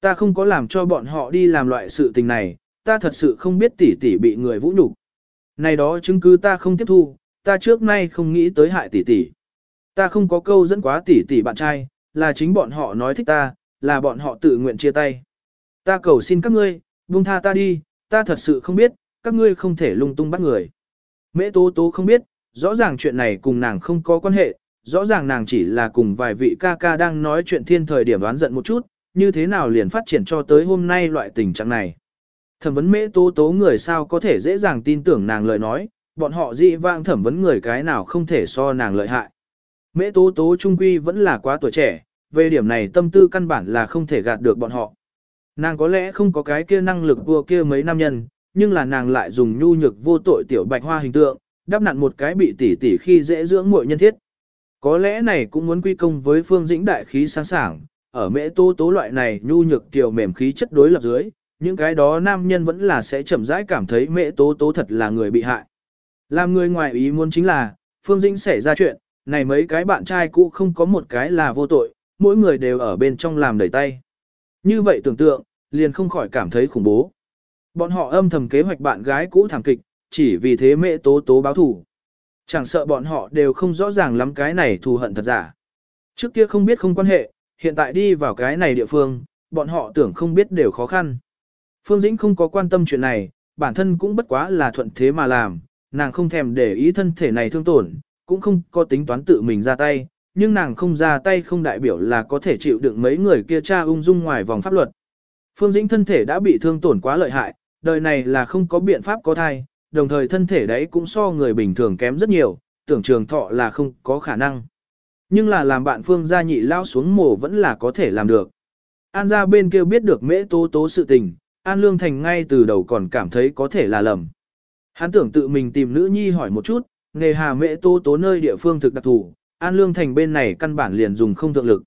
Ta không có làm cho bọn họ đi làm loại sự tình này, ta thật sự không biết tỷ tỷ bị người vũ nhục. Này đó chứng cứ ta không tiếp thu, ta trước nay không nghĩ tới hại tỷ tỷ. Ta không có câu dẫn quá tỷ tỷ bạn trai, là chính bọn họ nói thích ta, là bọn họ tự nguyện chia tay. Ta cầu xin các ngươi, buông tha ta đi, ta thật sự không biết, các ngươi không thể lung tung bắt người. Mễ tố tố không biết, rõ ràng chuyện này cùng nàng không có quan hệ, rõ ràng nàng chỉ là cùng vài vị ca ca đang nói chuyện thiên thời điểm đoán giận một chút, như thế nào liền phát triển cho tới hôm nay loại tình trạng này. Thẩm vấn mễ tố tố người sao có thể dễ dàng tin tưởng nàng lời nói, bọn họ dị vãng thẩm vấn người cái nào không thể so nàng lợi hại. Mễ tố tố trung quy vẫn là quá tuổi trẻ, về điểm này tâm tư căn bản là không thể gạt được bọn họ. Nàng có lẽ không có cái kia năng lực vua kia mấy nam nhân, nhưng là nàng lại dùng nhu nhược vô tội tiểu bạch hoa hình tượng, đáp nặn một cái bị tỉ tỉ khi dễ dưỡng muội nhân thiết. Có lẽ này cũng muốn quy công với phương dĩnh đại khí sáng sảng, ở mễ tố tố loại này nhu nhược tiểu mềm khí chất đối lập dưới, những cái đó nam nhân vẫn là sẽ chậm rãi cảm thấy mễ tố tố thật là người bị hại. Làm người ngoài ý muốn chính là, phương dĩnh xảy ra chuyện, này mấy cái bạn trai cũ không có một cái là vô tội, mỗi người đều ở bên trong làm đẩy tay. Như vậy tưởng tượng, liền không khỏi cảm thấy khủng bố. Bọn họ âm thầm kế hoạch bạn gái cũ thảm kịch, chỉ vì thế mẹ tố tố báo thủ. Chẳng sợ bọn họ đều không rõ ràng lắm cái này thù hận thật giả. Trước kia không biết không quan hệ, hiện tại đi vào cái này địa phương, bọn họ tưởng không biết đều khó khăn. Phương Dĩnh không có quan tâm chuyện này, bản thân cũng bất quá là thuận thế mà làm, nàng không thèm để ý thân thể này thương tổn, cũng không có tính toán tự mình ra tay, nhưng nàng không ra tay không đại biểu là có thể chịu đựng mấy người kia cha ung dung ngoài vòng pháp luật. Phương Dĩnh thân thể đã bị thương tổn quá lợi hại, đời này là không có biện pháp có thai, đồng thời thân thể đấy cũng so người bình thường kém rất nhiều, tưởng trường thọ là không có khả năng. Nhưng là làm bạn Phương gia nhị lao xuống mổ vẫn là có thể làm được. An gia bên kia biết được mễ tố tố sự tình, An Lương Thành ngay từ đầu còn cảm thấy có thể là lầm. Hắn tưởng tự mình tìm nữ nhi hỏi một chút, nghề hà mễ tố tố nơi địa phương thực đặc thủ, An Lương Thành bên này căn bản liền dùng không thượng lực.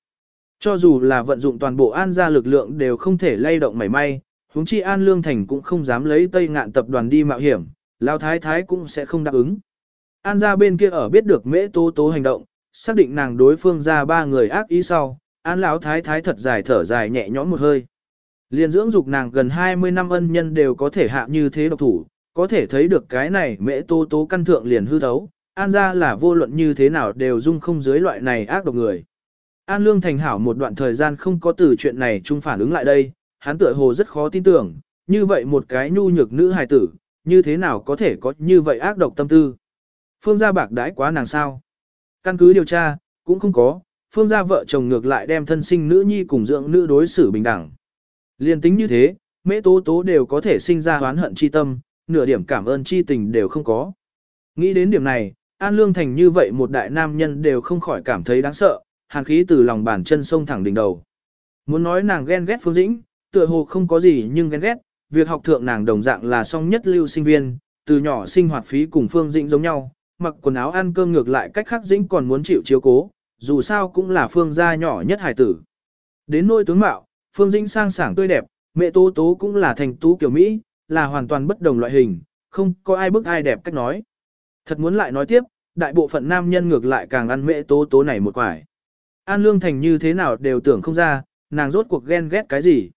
Cho dù là vận dụng toàn bộ An gia lực lượng đều không thể lay động mảy may, huống chi An Lương Thành cũng không dám lấy Tây Ngạn tập đoàn đi mạo hiểm, Lao Thái Thái cũng sẽ không đáp ứng. An gia bên kia ở biết được mễ tố tố hành động, xác định nàng đối phương ra ba người ác ý sau, An Lão Thái Thái thật dài thở dài nhẹ nhõm một hơi. Liên dưỡng dục nàng gần 20 năm ân nhân đều có thể hạ như thế độc thủ, có thể thấy được cái này mễ tố tố căn thượng liền hư thấu, An gia là vô luận như thế nào đều dung không dưới loại này ác độc người. An Lương Thành hảo một đoạn thời gian không có từ chuyện này chung phản ứng lại đây, hắn tựa hồ rất khó tin tưởng, như vậy một cái nhu nhược nữ hài tử, như thế nào có thể có như vậy ác độc tâm tư. Phương gia bạc đãi quá nàng sao. Căn cứ điều tra, cũng không có, phương gia vợ chồng ngược lại đem thân sinh nữ nhi cùng dưỡng nữ đối xử bình đẳng. Liên tính như thế, mễ tố tố đều có thể sinh ra oán hận chi tâm, nửa điểm cảm ơn chi tình đều không có. Nghĩ đến điểm này, An Lương Thành như vậy một đại nam nhân đều không khỏi cảm thấy đáng sợ, hàn khí từ lòng bàn chân sông thẳng đỉnh đầu. Muốn nói nàng ghen ghét Phương Dĩnh, tựa hồ không có gì nhưng ghen ghét, việc học thượng nàng đồng dạng là song nhất lưu sinh viên, từ nhỏ sinh hoạt phí cùng Phương Dĩnh giống nhau, mặc quần áo ăn cơm ngược lại cách khác Dĩnh còn muốn chịu chiếu cố, dù sao cũng là Phương gia nhỏ nhất hải tử. Đến nôi tướng mạo, Phương Dĩnh sang sảng tươi đẹp, mẹ tố tố cũng là thành tú kiểu Mỹ, là hoàn toàn bất đồng loại hình, không có ai bức ai đẹp cách nói. Thật muốn lại nói tiếp, đại bộ phận nam nhân ngược lại càng ăn mẹ tố tố này một quải. An Lương Thành như thế nào đều tưởng không ra, nàng rốt cuộc ghen ghét cái gì.